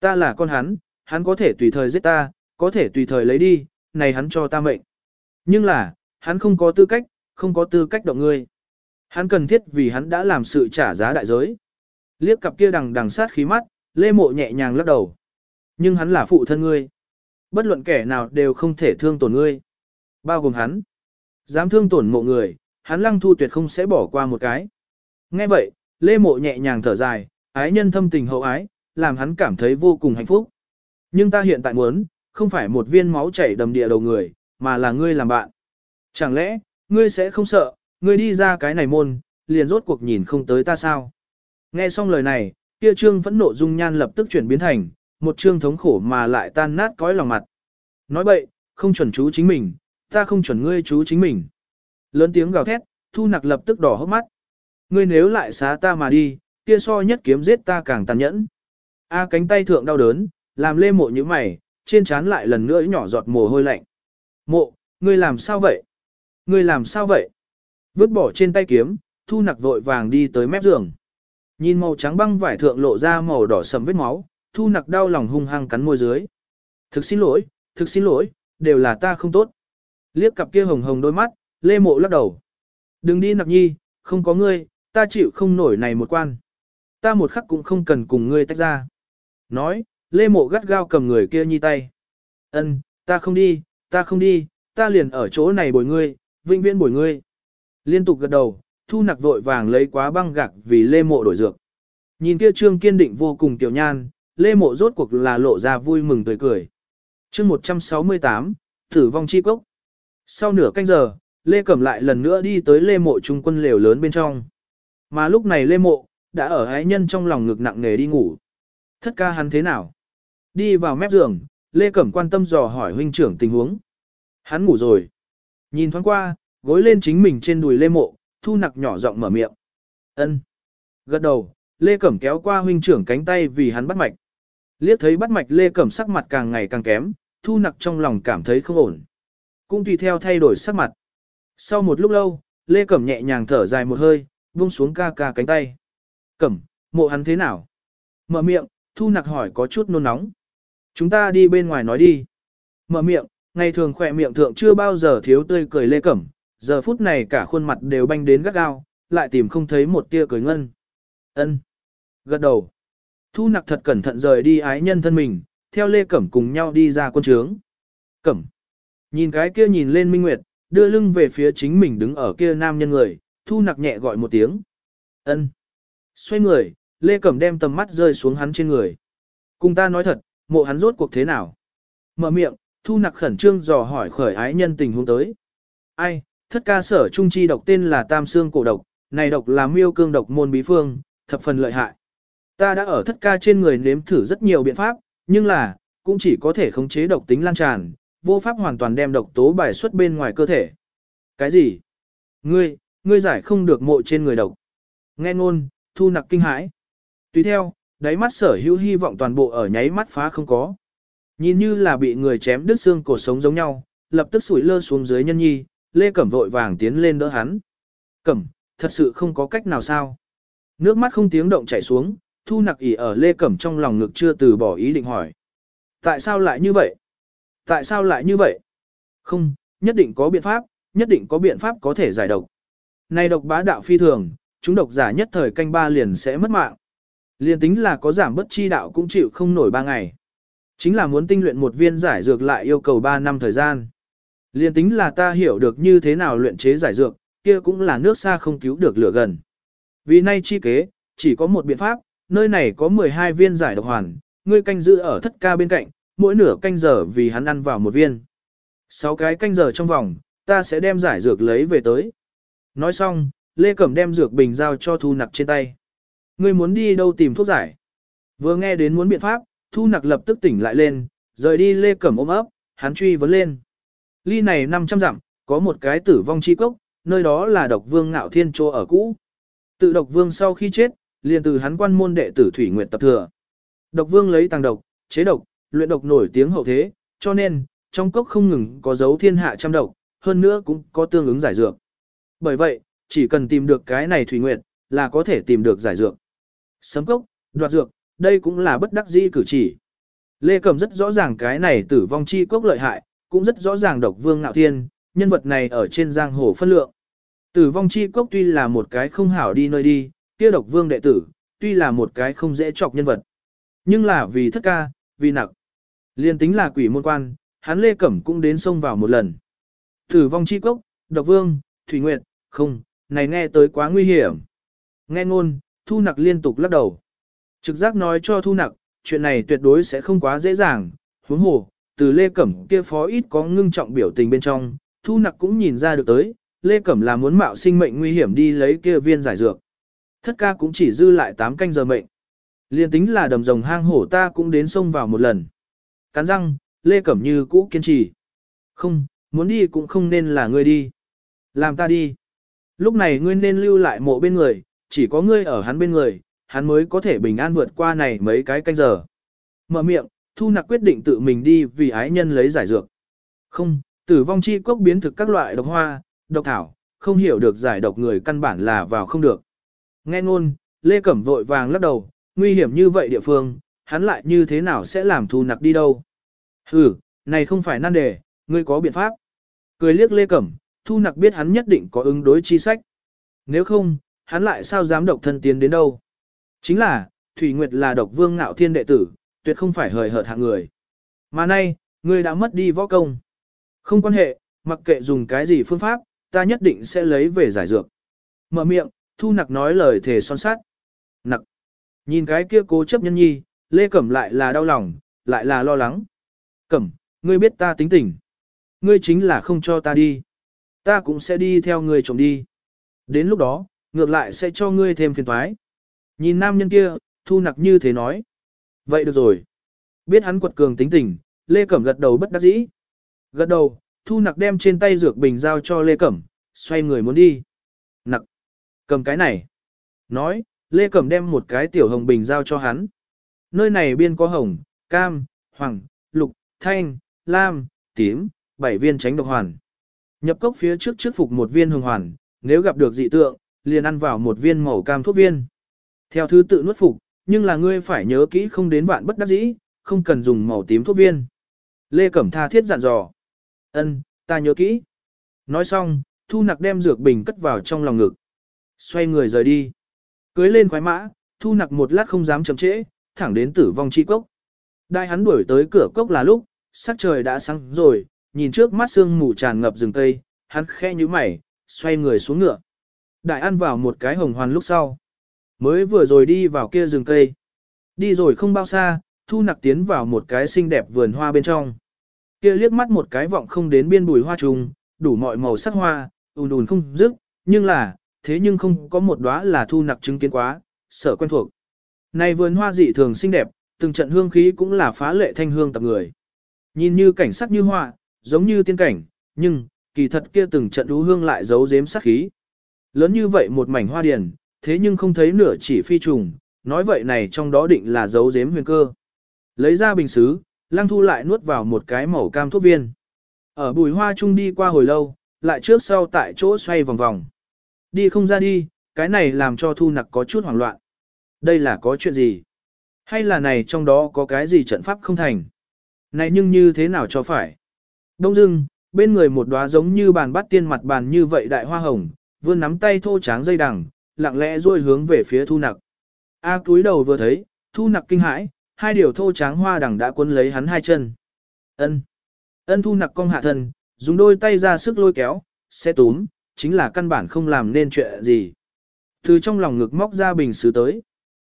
Ta là con hắn, hắn có thể tùy thời giết ta, có thể tùy thời lấy đi, này hắn cho ta mệnh. Nhưng là, hắn không có tư cách, không có tư cách động ngươi. Hắn cần thiết vì hắn đã làm sự trả giá đại giới. Liếc cặp kia đằng đằng sát khí mắt, Lê Mộ nhẹ nhàng lắc đầu. Nhưng hắn là phụ thân ngươi. Bất luận kẻ nào đều không thể thương tổn ngươi. Bao gồm hắn. Dám thương tổn mộ người, hắn lăng thu tuyệt không sẽ bỏ qua một cái. Nghe vậy, Lê Mộ nhẹ nhàng thở dài, ái nhân thâm tình hậu ái, làm hắn cảm thấy vô cùng hạnh phúc. Nhưng ta hiện tại muốn, không phải một viên máu chảy đầm địa đầu người, mà là ngươi làm bạn. Chẳng lẽ, ngươi sẽ không sợ, ngươi đi ra cái này môn, liền rốt cuộc nhìn không tới ta sao? Nghe xong lời này, kia trương vẫn nộ dung nhan lập tức chuyển biến thành, một trương thống khổ mà lại tan nát cõi lòng mặt. Nói bậy, không chuẩn chú chính mình, ta không chuẩn ngươi chú chính mình. Lớn tiếng gào thét, thu nặc lập tức đỏ hốc mắt. Ngươi nếu lại xá ta mà đi, kia so nhất kiếm giết ta càng tàn nhẫn. A cánh tay thượng đau đớn, làm lê mộ như mày, trên trán lại lần nữa nhỏ giọt mồ hôi lạnh. Mộ, ngươi làm sao vậy? Ngươi làm sao vậy? Vứt bỏ trên tay kiếm, thu nặc vội vàng đi tới mép giường. Nhìn màu trắng băng vải thượng lộ ra màu đỏ sầm vết máu, thu nặc đau lòng hung hăng cắn môi dưới. Thực xin lỗi, thực xin lỗi, đều là ta không tốt. Liếc cặp kia hồng hồng đôi mắt, lê mộ lắc đầu. Đừng đi nặc nhi, không có ngươi, ta chịu không nổi này một quan. Ta một khắc cũng không cần cùng ngươi tách ra. Nói, lê mộ gắt gao cầm người kia nhi tay. Ân, ta không đi, ta không đi, ta liền ở chỗ này bồi ngươi, vinh viễn bồi ngươi. Liên tục gật đầu, thu nặc vội vàng lấy quá băng gạc vì lê mộ đổi dược. Nhìn kia trương kiên định vô cùng tiểu nhan, lê mộ rốt cuộc là lộ ra vui mừng tươi cười. chương 168, tử vong chi cốc. Sau nửa canh giờ, lê cẩm lại lần nữa đi tới lê mộ trung quân lều lớn bên trong. Mà lúc này lê mộ, đã ở ái nhân trong lòng ngực nặng nề đi ngủ. Thất ca hắn thế nào? Đi vào mép giường, lê cẩm quan tâm dò hỏi huynh trưởng tình huống. Hắn ngủ rồi. Nhìn thoáng qua, gối lên chính mình trên đùi lê mộ, thu nặc nhỏ giọng mở miệng. ân Gật đầu, lê cẩm kéo qua huynh trưởng cánh tay vì hắn bắt mạch. Liếc thấy bắt mạch lê cẩm sắc mặt càng ngày càng kém, thu nặc trong lòng cảm thấy không ổn. Cũng tùy theo thay đổi sắc mặt. Sau một lúc lâu, lê cẩm nhẹ nhàng thở dài một hơi, buông xuống ca ca cánh tay. Cẩm, mộ hắn thế nào? Mở miệng, thu nặc hỏi có chút nôn nóng. Chúng ta đi bên ngoài nói đi. Mở miệng, ngày thường khỏe miệng thượng chưa bao giờ thiếu tươi cười lê cẩm, giờ phút này cả khuôn mặt đều banh đến gắt gao, lại tìm không thấy một tia cười ngân. Ân, Gật đầu. Thu nặc thật cẩn thận rời đi ái nhân thân mình, theo Lê Cẩm cùng nhau đi ra quân trướng. Cẩm. Nhìn cái kia nhìn lên Minh Nguyệt, đưa lưng về phía chính mình đứng ở kia nam nhân người, thu nặc nhẹ gọi một tiếng. Ân. Xoay người, Lê Cẩm đem tầm mắt rơi xuống hắn trên người. Cùng ta nói thật, mộ hắn rốt cuộc thế nào? Mở miệng, thu nặc khẩn trương dò hỏi khởi ái nhân tình huống tới. Ai, thất ca sở trung chi độc tên là tam xương cổ độc, này độc là miêu cương độc môn bí phương, thập phần lợi hại. Ta đã ở thất ca trên người nếm thử rất nhiều biện pháp, nhưng là, cũng chỉ có thể khống chế độc tính lan tràn, vô pháp hoàn toàn đem độc tố bài xuất bên ngoài cơ thể. Cái gì? Ngươi, ngươi giải không được mộ trên người độc. Nghe ngôn, thu nặc kinh hãi. Tùy theo, đáy mắt sở hữu hy vọng toàn bộ ở nháy mắt phá không có. Nhìn như là bị người chém đứt xương cổ sống giống nhau, lập tức sủi lơ xuống dưới nhân nhi, Lê Cẩm vội vàng tiến lên đỡ hắn. Cẩm, thật sự không có cách nào sao. Nước mắt không tiếng động chảy xuống, thu nặc ỉ ở Lê Cẩm trong lòng ngực chưa từ bỏ ý định hỏi. Tại sao lại như vậy? Tại sao lại như vậy? Không, nhất định có biện pháp, nhất định có biện pháp có thể giải độc. Này độc bá đạo phi thường, chúng độc giả nhất thời canh ba liền sẽ mất mạng. Liên tính là có giảm bất chi đạo cũng chịu không nổi ba ngày. Chính là muốn tinh luyện một viên giải dược lại yêu cầu 3 năm thời gian. Liên tính là ta hiểu được như thế nào luyện chế giải dược, kia cũng là nước xa không cứu được lửa gần. Vì nay chi kế, chỉ có một biện pháp, nơi này có 12 viên giải độc hoàn, ngươi canh giữ ở thất ca bên cạnh, mỗi nửa canh giờ vì hắn ăn vào một viên. 6 cái canh giờ trong vòng, ta sẽ đem giải dược lấy về tới. Nói xong, Lê Cẩm đem dược bình giao cho Thu Nặc trên tay. Ngươi muốn đi đâu tìm thuốc giải? Vừa nghe đến muốn biện pháp, Thu Nặc lập tức tỉnh lại lên, rời đi Lê Cẩm ôm ấp, hắn truy vấn lên. Ly này 500 dặm, có một cái tử vong chi cốc, nơi đó là độc vương ngạo thiên trô ở cũ. Tự độc vương sau khi chết, liền từ hắn quan môn đệ tử Thủy Nguyệt tập thừa. Độc vương lấy tàng độc, chế độc, luyện độc nổi tiếng hậu thế, cho nên, trong cốc không ngừng có dấu thiên hạ trăm độc, hơn nữa cũng có tương ứng giải dược. Bởi vậy, chỉ cần tìm được cái này Thủy Nguyệt, là có thể tìm được giải dược. Sấm cốc, đoạt dược, đây cũng là bất đắc dĩ cử chỉ. Lê Cẩm rất rõ ràng cái này tử vong chi cốc lợi hại, cũng rất rõ ràng độc vương ngạo thiên, nhân vật này ở trên giang hồ phân lượng. Tử vong chi cốc tuy là một cái không hảo đi nơi đi, kia độc vương đệ tử, tuy là một cái không dễ chọc nhân vật. Nhưng là vì thất ca, vì nặng. Liên tính là quỷ môn quan, hắn Lê Cẩm cũng đến sông vào một lần. Tử vong chi cốc, độc vương, thủy nguyệt, không, này nghe tới quá nguy hiểm. Nghe ngôn, thu nặc liên tục lắc đầu. Trực giác nói cho thu nặc, chuyện này tuyệt đối sẽ không quá dễ dàng, huống hồ, từ Lê Cẩm kia phó ít có ngưng trọng biểu tình bên trong, thu nặc cũng nhìn ra được tới, Lê Cẩm là muốn mạo sinh mệnh nguy hiểm đi lấy kia viên giải dược. Thất ca cũng chỉ dư lại 8 canh giờ mệnh. Liên tính là đầm rồng hang hổ ta cũng đến sông vào một lần. Cắn răng, Lê Cẩm Như cũ kiên trì. Không, muốn đi cũng không nên là ngươi đi. Làm ta đi. Lúc này ngươi nên lưu lại mộ bên người, chỉ có ngươi ở hắn bên người, hắn mới có thể bình an vượt qua này mấy cái canh giờ. Mở miệng, Thu Nặc quyết định tự mình đi vì ái nhân lấy giải dược. Không, tử vong chi cốc biến thực các loại độc hoa, độc thảo, không hiểu được giải độc người căn bản là vào không được. Nghe ngôn, Lê Cẩm vội vàng lắc đầu, nguy hiểm như vậy địa phương, hắn lại như thế nào sẽ làm Thu Nặc đi đâu. Ừ, này không phải nan đề, ngươi có biện pháp. Cười liếc Lê Cẩm, Thu Nặc biết hắn nhất định có ứng đối chi sách. Nếu không, hắn lại sao dám độc thân tiến đến đâu. Chính là, Thủy Nguyệt là độc vương ngạo thiên đệ tử, tuyệt không phải hời hợt hạng người. Mà nay, ngươi đã mất đi võ công. Không quan hệ, mặc kệ dùng cái gì phương pháp, ta nhất định sẽ lấy về giải dược. Mở miệng, Thu Nặc nói lời thề son sát. Nặc. Nhìn cái kia cố chấp nhân nhi, Lê Cẩm lại là đau lòng, lại là lo lắng. Cẩm, ngươi biết ta tính tình. Ngươi chính là không cho ta đi. Ta cũng sẽ đi theo ngươi chồng đi. Đến lúc đó, ngược lại sẽ cho ngươi thêm phiền toái. Nhìn nam nhân kia, thu nặc như thế nói. Vậy được rồi. Biết hắn quật cường tính tình, Lê Cẩm gật đầu bất đắc dĩ. Gật đầu, thu nặc đem trên tay dược bình giao cho Lê Cẩm, xoay người muốn đi. Nặc. Cầm cái này. Nói, Lê Cẩm đem một cái tiểu hồng bình giao cho hắn. Nơi này biên có hồng, cam, hoàng, lục, thanh, lam, tím, bảy viên tránh độc hoàn. Nhập cốc phía trước trước phục một viên hồng hoàn, nếu gặp được dị tượng, liền ăn vào một viên màu cam thuốc viên. Theo thứ tự nuốt phục, nhưng là ngươi phải nhớ kỹ không đến vạn bất đắc dĩ, không cần dùng màu tím thuốc viên. Lê Cẩm tha thiết dặn dò. Ân, ta nhớ kỹ. Nói xong, Thu Nặc đem dược bình cất vào trong lòng ngực. Xoay người rời đi. Cưới lên khoái mã, Thu Nặc một lát không dám chậm trễ, thẳng đến tử vong chi cốc. Đại hắn đuổi tới cửa cốc là lúc, sắc trời đã sáng rồi, nhìn trước mắt sương mù tràn ngập rừng cây, hắn khẽ nhíu mày, xoay người xuống ngựa. Đại ăn vào một cái hồng hoàn lúc sau. Mới vừa rồi đi vào kia rừng cây. Đi rồi không bao xa, thu nặc tiến vào một cái xinh đẹp vườn hoa bên trong. Kia liếc mắt một cái vọng không đến biên bùi hoa trùng, đủ mọi màu sắc hoa, ùn ùn không dứt, nhưng là, thế nhưng không có một đóa là thu nặc chứng kiến quá, sợ quen thuộc. Này vườn hoa dị thường xinh đẹp, từng trận hương khí cũng là phá lệ thanh hương tập người. Nhìn như cảnh sắc như hoa, giống như tiên cảnh, nhưng, kỳ thật kia từng trận đú hương lại giấu giếm sát khí. Lớn như vậy một mảnh hoa điền, thế nhưng không thấy nửa chỉ phi trùng, nói vậy này trong đó định là dấu giếm huyền cơ. Lấy ra bình xứ, lăng thu lại nuốt vào một cái màu cam thuốc viên. Ở bùi hoa chung đi qua hồi lâu, lại trước sau tại chỗ xoay vòng vòng. Đi không ra đi, cái này làm cho thu nặc có chút hoảng loạn. Đây là có chuyện gì? Hay là này trong đó có cái gì trận pháp không thành? Này nhưng như thế nào cho phải? Đông dưng, bên người một đóa giống như bàn bắt tiên mặt bàn như vậy đại hoa hồng, vươn nắm tay thô tráng dây đằng, lặng lẽ rồi hướng về phía thu nặc. A cúi đầu vừa thấy, thu nặc kinh hãi, hai điều thô tráng hoa đằng đã cuốn lấy hắn hai chân. Ân, ân thu nặc cong hạ thân, dùng đôi tay ra sức lôi kéo, sẽ túm, chính là căn bản không làm nên chuyện gì. Từ trong lòng ngực móc ra bình sứ tới.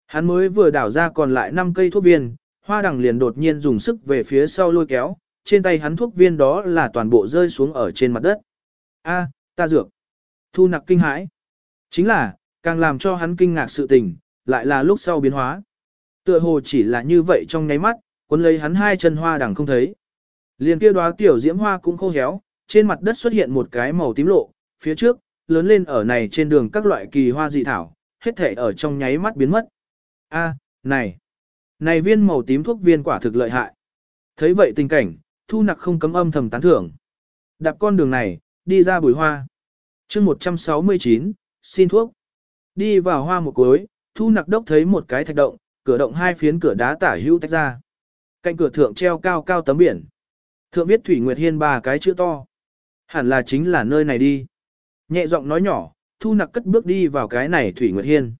Hắn mới vừa đảo ra còn lại 5 cây thuốc viên, hoa đằng liền đột nhiên dùng sức về phía sau lôi kéo, trên tay hắn thuốc viên đó là toàn bộ rơi xuống ở trên mặt đất. A, ta dược. Thu nặc kinh hãi. Chính là, càng làm cho hắn kinh ngạc sự tình, lại là lúc sau biến hóa. Tựa hồ chỉ là như vậy trong nháy mắt, cuốn lấy hắn hai chân hoa đằng không thấy. Liền kia đóa tiểu diễm hoa cũng khô héo, trên mặt đất xuất hiện một cái màu tím lộ, phía trước, lớn lên ở này trên đường các loại kỳ hoa dị thảo, hết thể ở trong nháy mắt biến mất. A, này, này viên màu tím thuốc viên quả thực lợi hại. Thấy vậy tình cảnh, thu nặc không cấm âm thầm tán thưởng. Đạp con đường này, đi ra bùi hoa chương 169, xin thuốc. Đi vào hoa một cuối, thu nặc đốc thấy một cái thạch động, cửa động hai phiến cửa đá tả hữu tách ra. Cạnh cửa thượng treo cao cao tấm biển. Thượng viết Thủy Nguyệt Hiên ba cái chữ to. Hẳn là chính là nơi này đi. Nhẹ giọng nói nhỏ, thu nặc cất bước đi vào cái này Thủy Nguyệt Hiên.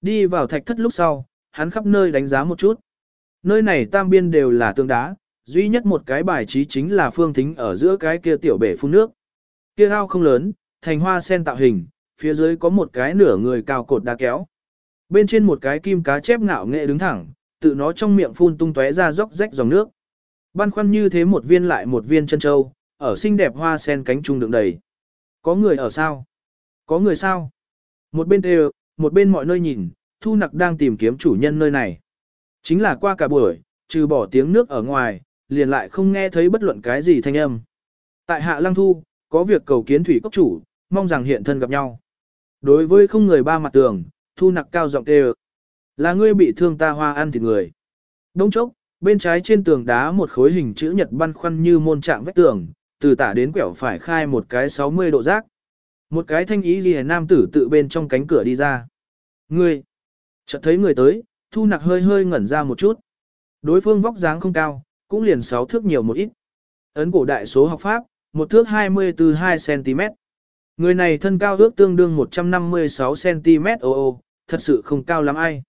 Đi vào thạch thất lúc sau, hắn khắp nơi đánh giá một chút. Nơi này tam biên đều là tương đá, duy nhất một cái bài trí chính là phương thính ở giữa cái kia tiểu bể phun nước. Kia ao không lớn, thành hoa sen tạo hình, phía dưới có một cái nửa người cao cột đá kéo. Bên trên một cái kim cá chép ngạo nghệ đứng thẳng, tự nó trong miệng phun tung tóe ra róc rách dòng nước. Băn khoăn như thế một viên lại một viên chân châu, ở xinh đẹp hoa sen cánh trung đựng đầy. Có người ở sao? Có người sao? Một bên đều, một bên mọi nơi nhìn, thu nặc đang tìm kiếm chủ nhân nơi này. Chính là qua cả buổi, trừ bỏ tiếng nước ở ngoài, liền lại không nghe thấy bất luận cái gì thanh âm. Tại hạ lăng thu, có việc cầu kiến thủy cốc chủ, mong rằng hiện thân gặp nhau. Đối với không người ba mặt tường, thu nặc cao giọng kêu. Là ngươi bị thương ta hoa ăn thịt người. Đông chốc, bên trái trên tường đá một khối hình chữ nhật băn khoăn như môn trạng vách tường, từ tả đến quẹo phải khai một cái 60 độ rác. Một cái thanh ý ghi nam tử tự bên trong cánh cửa đi ra. Ngươi! Chợt thấy người tới, thu nặc hơi hơi ngẩn ra một chút. Đối phương vóc dáng không cao, cũng liền sáu thước nhiều một ít. Ấn cổ đại số học pháp, một thước 24 2cm. Người này thân cao ước tương đương 156cm ô ô, thật sự không cao lắm ai.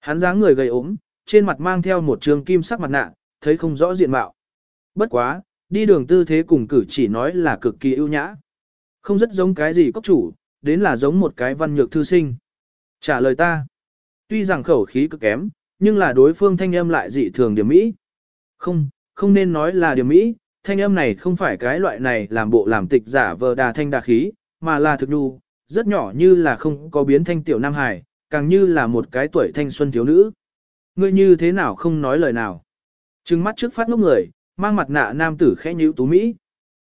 Hắn dáng người gầy ốm, trên mặt mang theo một trường kim sắc mặt nạ, thấy không rõ diện mạo. Bất quá, đi đường tư thế cùng cử chỉ nói là cực kỳ ưu nhã. Không rất giống cái gì cốc chủ, đến là giống một cái văn nhược thư sinh. Trả lời ta. Tuy rằng khẩu khí cực kém, nhưng là đối phương thanh âm lại dị thường điểm mỹ. Không, không nên nói là điểm mỹ, thanh âm này không phải cái loại này làm bộ làm tịch giả vờ đà thanh đà khí, mà là thực đu, rất nhỏ như là không có biến thanh tiểu nam hải, càng như là một cái tuổi thanh xuân thiếu nữ. Ngươi như thế nào không nói lời nào. Trừng mắt trước phát ngốc người, mang mặt nạ nam tử khẽ nhíu tú Mỹ.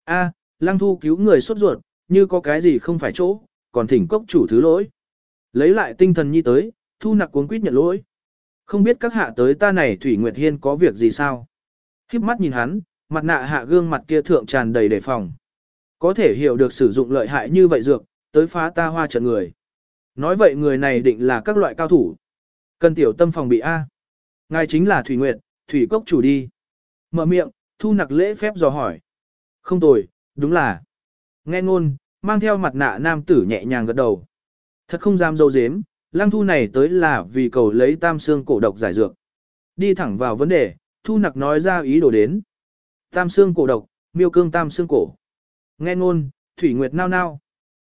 A, lăng thu cứu người sốt ruột, như có cái gì không phải chỗ, còn thỉnh cốc chủ thứ lỗi. Lấy lại tinh thần nhi tới, thu nặc cuốn quýt nhận lỗi. Không biết các hạ tới ta này Thủy Nguyệt Hiên có việc gì sao? Khiếp mắt nhìn hắn, mặt nạ hạ gương mặt kia thượng tràn đầy đề phòng. Có thể hiểu được sử dụng lợi hại như vậy dược, tới phá ta hoa trận người. Nói vậy người này định là các loại cao thủ. Cần tiểu tâm phòng bị A. Ngài chính là Thủy Nguyệt, Thủy Cốc chủ đi. Mở miệng, thu nặc lễ phép dò hỏi. Không tồi, đúng là. Nghe ngôn, mang theo mặt nạ nam tử nhẹ nhàng gật đầu. Thật không dám dâu dếm, lang thu này tới là vì cầu lấy tam xương cổ độc giải dược. Đi thẳng vào vấn đề, thu nặc nói ra ý đồ đến. Tam xương cổ độc, miêu cương tam xương cổ. Nghe ngôn, thủy nguyệt nao nao.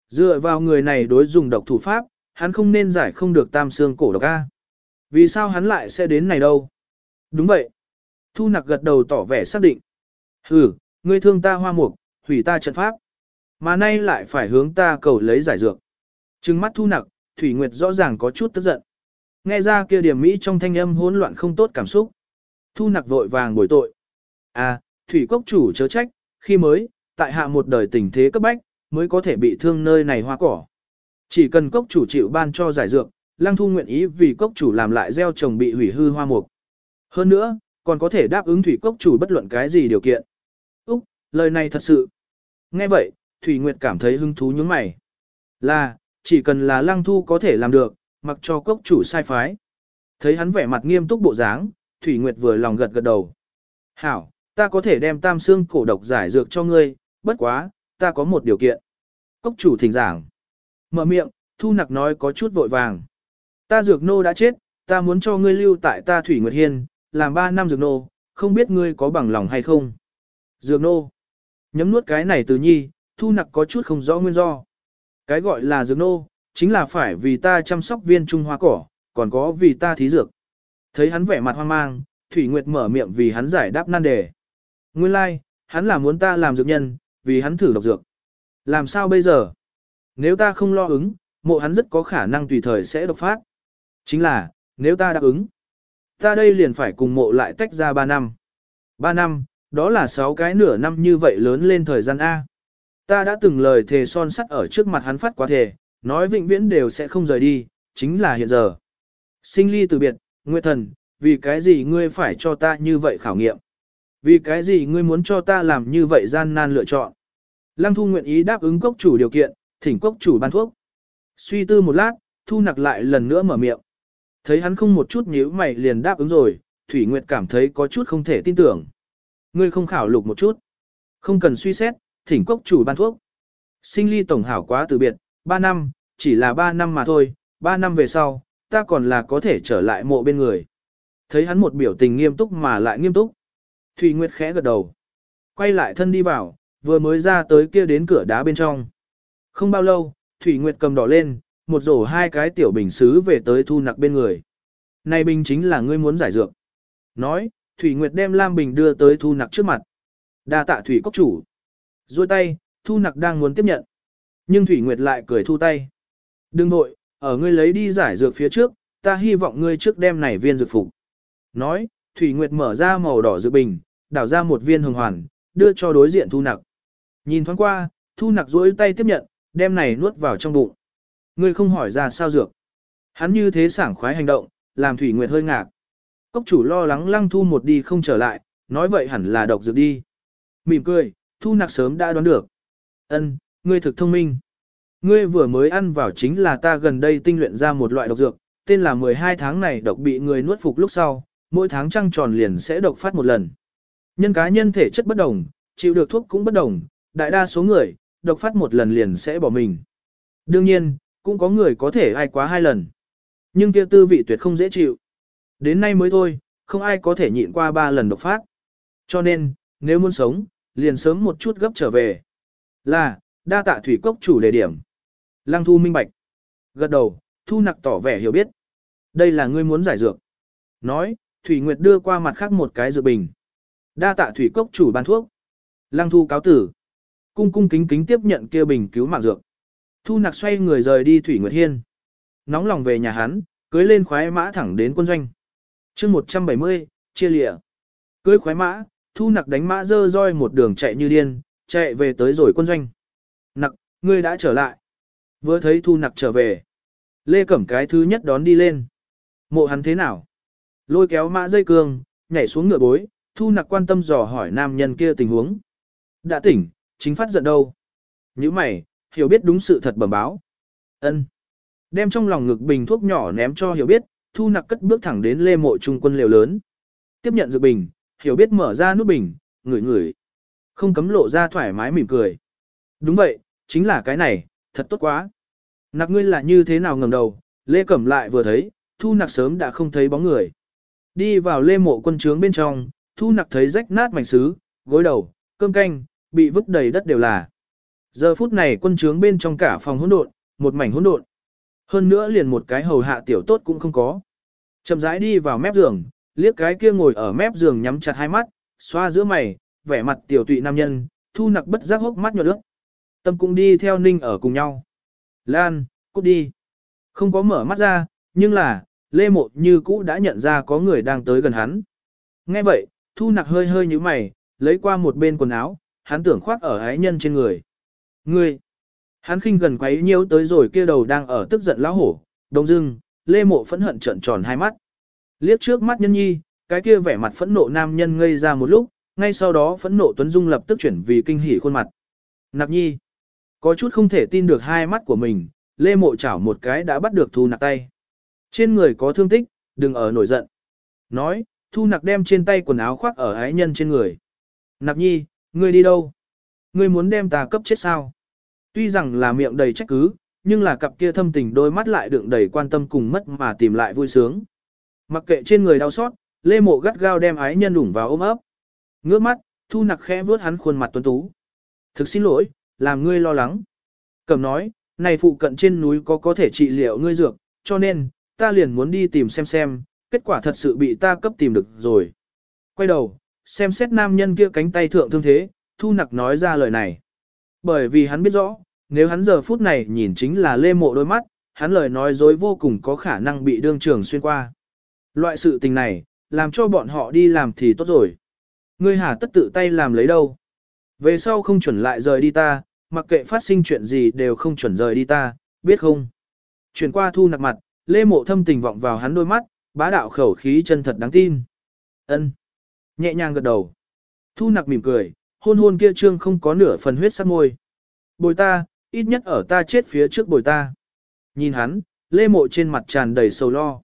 Dựa vào người này đối dùng độc thủ pháp, hắn không nên giải không được tam xương cổ độc A. Vì sao hắn lại sẽ đến này đâu? Đúng vậy. Thu nặc gật đầu tỏ vẻ xác định. Ừ, ngươi thương ta hoa mục, hủy ta trận pháp. Mà nay lại phải hướng ta cầu lấy giải dược. Trừng mắt thu nặc, Thủy Nguyệt rõ ràng có chút tức giận. Nghe ra kia điểm Mỹ trong thanh âm hỗn loạn không tốt cảm xúc. Thu nặc vội vàng bồi tội. À, Thủy Cốc chủ chớ trách, khi mới, tại hạ một đời tình thế cấp bách, mới có thể bị thương nơi này hoa cỏ. Chỉ cần cốc chủ chịu ban cho giải dược, Lăng Thu nguyện ý vì cốc chủ làm lại gieo trồng bị hủy hư hoa mục. Hơn nữa, còn có thể đáp ứng thủy cốc chủ bất luận cái gì điều kiện. Úc, lời này thật sự. Nghe vậy, Thủy Nguyệt cảm thấy hứng thú nhướng mày. Là, chỉ cần là Lăng Thu có thể làm được, mặc cho cốc chủ sai phái. Thấy hắn vẻ mặt nghiêm túc bộ dáng, Thủy Nguyệt vừa lòng gật gật đầu. Hảo, ta có thể đem tam xương cổ độc giải dược cho ngươi, bất quá, ta có một điều kiện. Cốc chủ thỉnh giảng. Mở miệng, Thu Nặc nói có chút vội vàng. Ta dược nô đã chết, ta muốn cho ngươi lưu tại ta Thủy Nguyệt Hiên, làm 3 năm dược nô, không biết ngươi có bằng lòng hay không. Dược nô. Nhấm nuốt cái này từ nhi, Thu Nặc có chút không rõ nguyên do. Cái gọi là dược nô, chính là phải vì ta chăm sóc viên trung hoa cỏ, còn có vì ta thí dược. Thấy hắn vẻ mặt hoang mang, Thủy Nguyệt mở miệng vì hắn giải đáp nan đề. Nguyên lai, like, hắn là muốn ta làm dược nhân, vì hắn thử độc dược. Làm sao bây giờ? Nếu ta không lo ứng, mộ hắn rất có khả năng tùy thời sẽ độc phát. Chính là, nếu ta đáp ứng, ta đây liền phải cùng mộ lại tách ra 3 năm. 3 năm, đó là 6 cái nửa năm như vậy lớn lên thời gian A. Ta đã từng lời thề son sắt ở trước mặt hắn phát quá thề, nói vĩnh viễn đều sẽ không rời đi, chính là hiện giờ. Sinh ly từ biệt, Nguyệt Thần, vì cái gì ngươi phải cho ta như vậy khảo nghiệm? Vì cái gì ngươi muốn cho ta làm như vậy gian nan lựa chọn? Lăng Thu nguyện ý đáp ứng cốc chủ điều kiện, thỉnh cốc chủ ban thuốc. Suy tư một lát, Thu nặc lại lần nữa mở miệng. Thấy hắn không một chút nhíu mày liền đáp ứng rồi, Thủy Nguyệt cảm thấy có chút không thể tin tưởng. Ngươi không khảo lục một chút. Không cần suy xét, thỉnh cốc chủ ban thuốc. Sinh ly tổng hảo quá từ biệt, 3 năm, chỉ là 3 năm mà thôi, 3 năm về sau, ta còn là có thể trở lại mộ bên người. Thấy hắn một biểu tình nghiêm túc mà lại nghiêm túc. Thủy Nguyệt khẽ gật đầu. Quay lại thân đi vào, vừa mới ra tới kia đến cửa đá bên trong. Không bao lâu, Thủy Nguyệt cầm đỏ lên, một rổ hai cái tiểu bình xứ về tới thu nặc bên người. Này bình chính là ngươi muốn giải dược. Nói, Thủy Nguyệt đem Lam Bình đưa tới thu nặc trước mặt. đa tạ Thủy Cốc chủ. Rồi tay, thu nặc đang muốn tiếp nhận. Nhưng Thủy Nguyệt lại cười thu tay. Đừng vội, ở ngươi lấy đi giải dược phía trước, ta hy vọng ngươi trước đem này viên dược phục. Nói, Thủy Nguyệt mở ra màu đỏ dược bình, đảo ra một viên hồng hoàn, đưa cho đối diện thu nặc. Nhìn thoáng qua, thu nặc duỗi tay tiếp nhận, đem này nuốt vào trong bụng. Ngươi không hỏi ra sao dược. Hắn như thế sảng khoái hành động, làm Thủy Nguyệt hơi ngạc. Cốc chủ lo lắng lăng thu một đi không trở lại, nói vậy hẳn là độc dược đi. Mỉm cười, thu nặc sớm đã đoán được. Ân, ngươi thực thông minh. Ngươi vừa mới ăn vào chính là ta gần đây tinh luyện ra một loại độc dược, tên là 12 tháng này độc bị người nuốt phục lúc sau, mỗi tháng trăng tròn liền sẽ độc phát một lần. Nhân cá nhân thể chất bất đồng, chịu được thuốc cũng bất đồng, đại đa số người, độc phát một lần liền sẽ bỏ mình. Đương nhiên, cũng có người có thể ai quá hai lần. Nhưng kia tư vị tuyệt không dễ chịu. Đến nay mới thôi, không ai có thể nhịn qua ba lần độc phát. Cho nên, nếu muốn sống, liền sớm một chút gấp trở về. Là, đa tạ thủy cốc chủ đề điểm. Lăng thu minh bạch. Gật đầu, thu nặc tỏ vẻ hiểu biết. Đây là ngươi muốn giải dược. Nói, Thủy Nguyệt đưa qua mặt khác một cái dược bình. Đa tạ thủy cốc chủ ban thuốc. Lăng thu cáo tử. Cung cung kính kính tiếp nhận kia bình cứu mạng dược. Thu nặc xoay người rời đi Thủy Nguyệt Hiên. Nóng lòng về nhà hắn, cưới lên khoái mã thẳng đến quân doanh. chương 170, chia lịa. Cưới khoái mã, thu nặc đánh mã dơ roi một đường chạy như điên, chạy về tới rồi quân doanh. Nặc, ngươi đã trở lại. Vừa thấy thu nặc trở về. Lê Cẩm cái thứ nhất đón đi lên. Mộ hắn thế nào? Lôi kéo mã dây cương, nhảy xuống ngựa bối, thu nặc quan tâm dò hỏi nam nhân kia tình huống. Đã tỉnh, chính phát giận đâu? Như mày, hiểu biết đúng sự thật bẩm báo. ân Đem trong lòng ngực bình thuốc nhỏ ném cho hiểu biết, thu nặc cất bước thẳng đến lê mộ trung quân liều lớn. Tiếp nhận dự bình, hiểu biết mở ra nút bình, ngửi ngửi. Không cấm lộ ra thoải mái mỉm cười. Đúng vậy, chính là cái này, thật tốt quá. Nặc ngươi là như thế nào ngầm đầu, lê cẩm lại vừa thấy, thu nặc sớm đã không thấy bóng người. Đi vào lê mộ quân trướng bên trong, thu nặc thấy rách nát mảnh sứ, gối đầu, cơm canh, bị vứt đầy đất đều là. Giờ phút này quân trướng bên trong cả phòng hỗn độn, một mảnh hỗn độn. Hơn nữa liền một cái hầu hạ tiểu tốt cũng không có. Chậm rãi đi vào mép giường, liếc cái kia ngồi ở mép giường nhắm chặt hai mắt, xoa giữa mày, vẻ mặt tiểu tụy nam nhân, thu nặc bất giác hốc mắt nhỏ nước. Tâm cũng đi theo ninh ở cùng nhau. Lan, cút đi. Không có mở mắt ra, nhưng là, Lê Mộ như cũ đã nhận ra có người đang tới gần hắn. Nghe vậy, thu nặc hơi hơi như mày, lấy qua một bên quần áo, hắn tưởng khoác ở ái nhân trên người. Ngươi! Hắn khinh gần quấy nhiễu tới rồi kia đầu đang ở tức giận lão hổ, đông dưng, Lê Mộ phẫn hận trợn tròn hai mắt. Liếc trước mắt nhân nhi, cái kia vẻ mặt phẫn nộ nam nhân ngây ra một lúc, ngay sau đó phẫn nộ Tuấn Dung lập tức chuyển vì kinh hỉ khuôn mặt. Nạp nhi! Có chút không thể tin được hai mắt của mình, Lê Mộ chảo một cái đã bắt được thu nặc tay. Trên người có thương tích, đừng ở nổi giận. Nói, thu nặc đem trên tay quần áo khoác ở ái nhân trên người. Nặc nhi, ngươi đi đâu? Ngươi muốn đem ta cấp chết sao? Tuy rằng là miệng đầy trách cứ, nhưng là cặp kia thâm tình đôi mắt lại đựng đầy quan tâm cùng mất mà tìm lại vui sướng. Mặc kệ trên người đau xót, Lê Mộ gắt gao đem ái nhân đủng vào ôm ấp. Ngước mắt, thu nặc khẽ vuốt hắn khuôn mặt tuấn tú. Thực xin lỗi, làm ngươi lo lắng. Cầm nói, này phụ cận trên núi có có thể trị liệu ngươi dược, cho nên, ta liền muốn đi tìm xem xem, kết quả thật sự bị ta cấp tìm được rồi. Quay đầu, xem xét nam nhân kia cánh tay thượng thương thế, thu nặc nói ra lời này. Bởi vì hắn biết rõ, nếu hắn giờ phút này nhìn chính là lê mộ đôi mắt, hắn lời nói dối vô cùng có khả năng bị đương trường xuyên qua. Loại sự tình này, làm cho bọn họ đi làm thì tốt rồi. Ngươi hà tất tự tay làm lấy đâu. Về sau không chuẩn lại rời đi ta, mặc kệ phát sinh chuyện gì đều không chuẩn rời đi ta, biết không? Chuyển qua thu nặc mặt, lê mộ thâm tình vọng vào hắn đôi mắt, bá đạo khẩu khí chân thật đáng tin. ân Nhẹ nhàng gật đầu. Thu nặc mỉm cười, hôn hôn kia trương không có nửa phần huyết sắc môi. Bồi ta, ít nhất ở ta chết phía trước bồi ta. Nhìn hắn, lê mộ trên mặt tràn đầy sầu lo.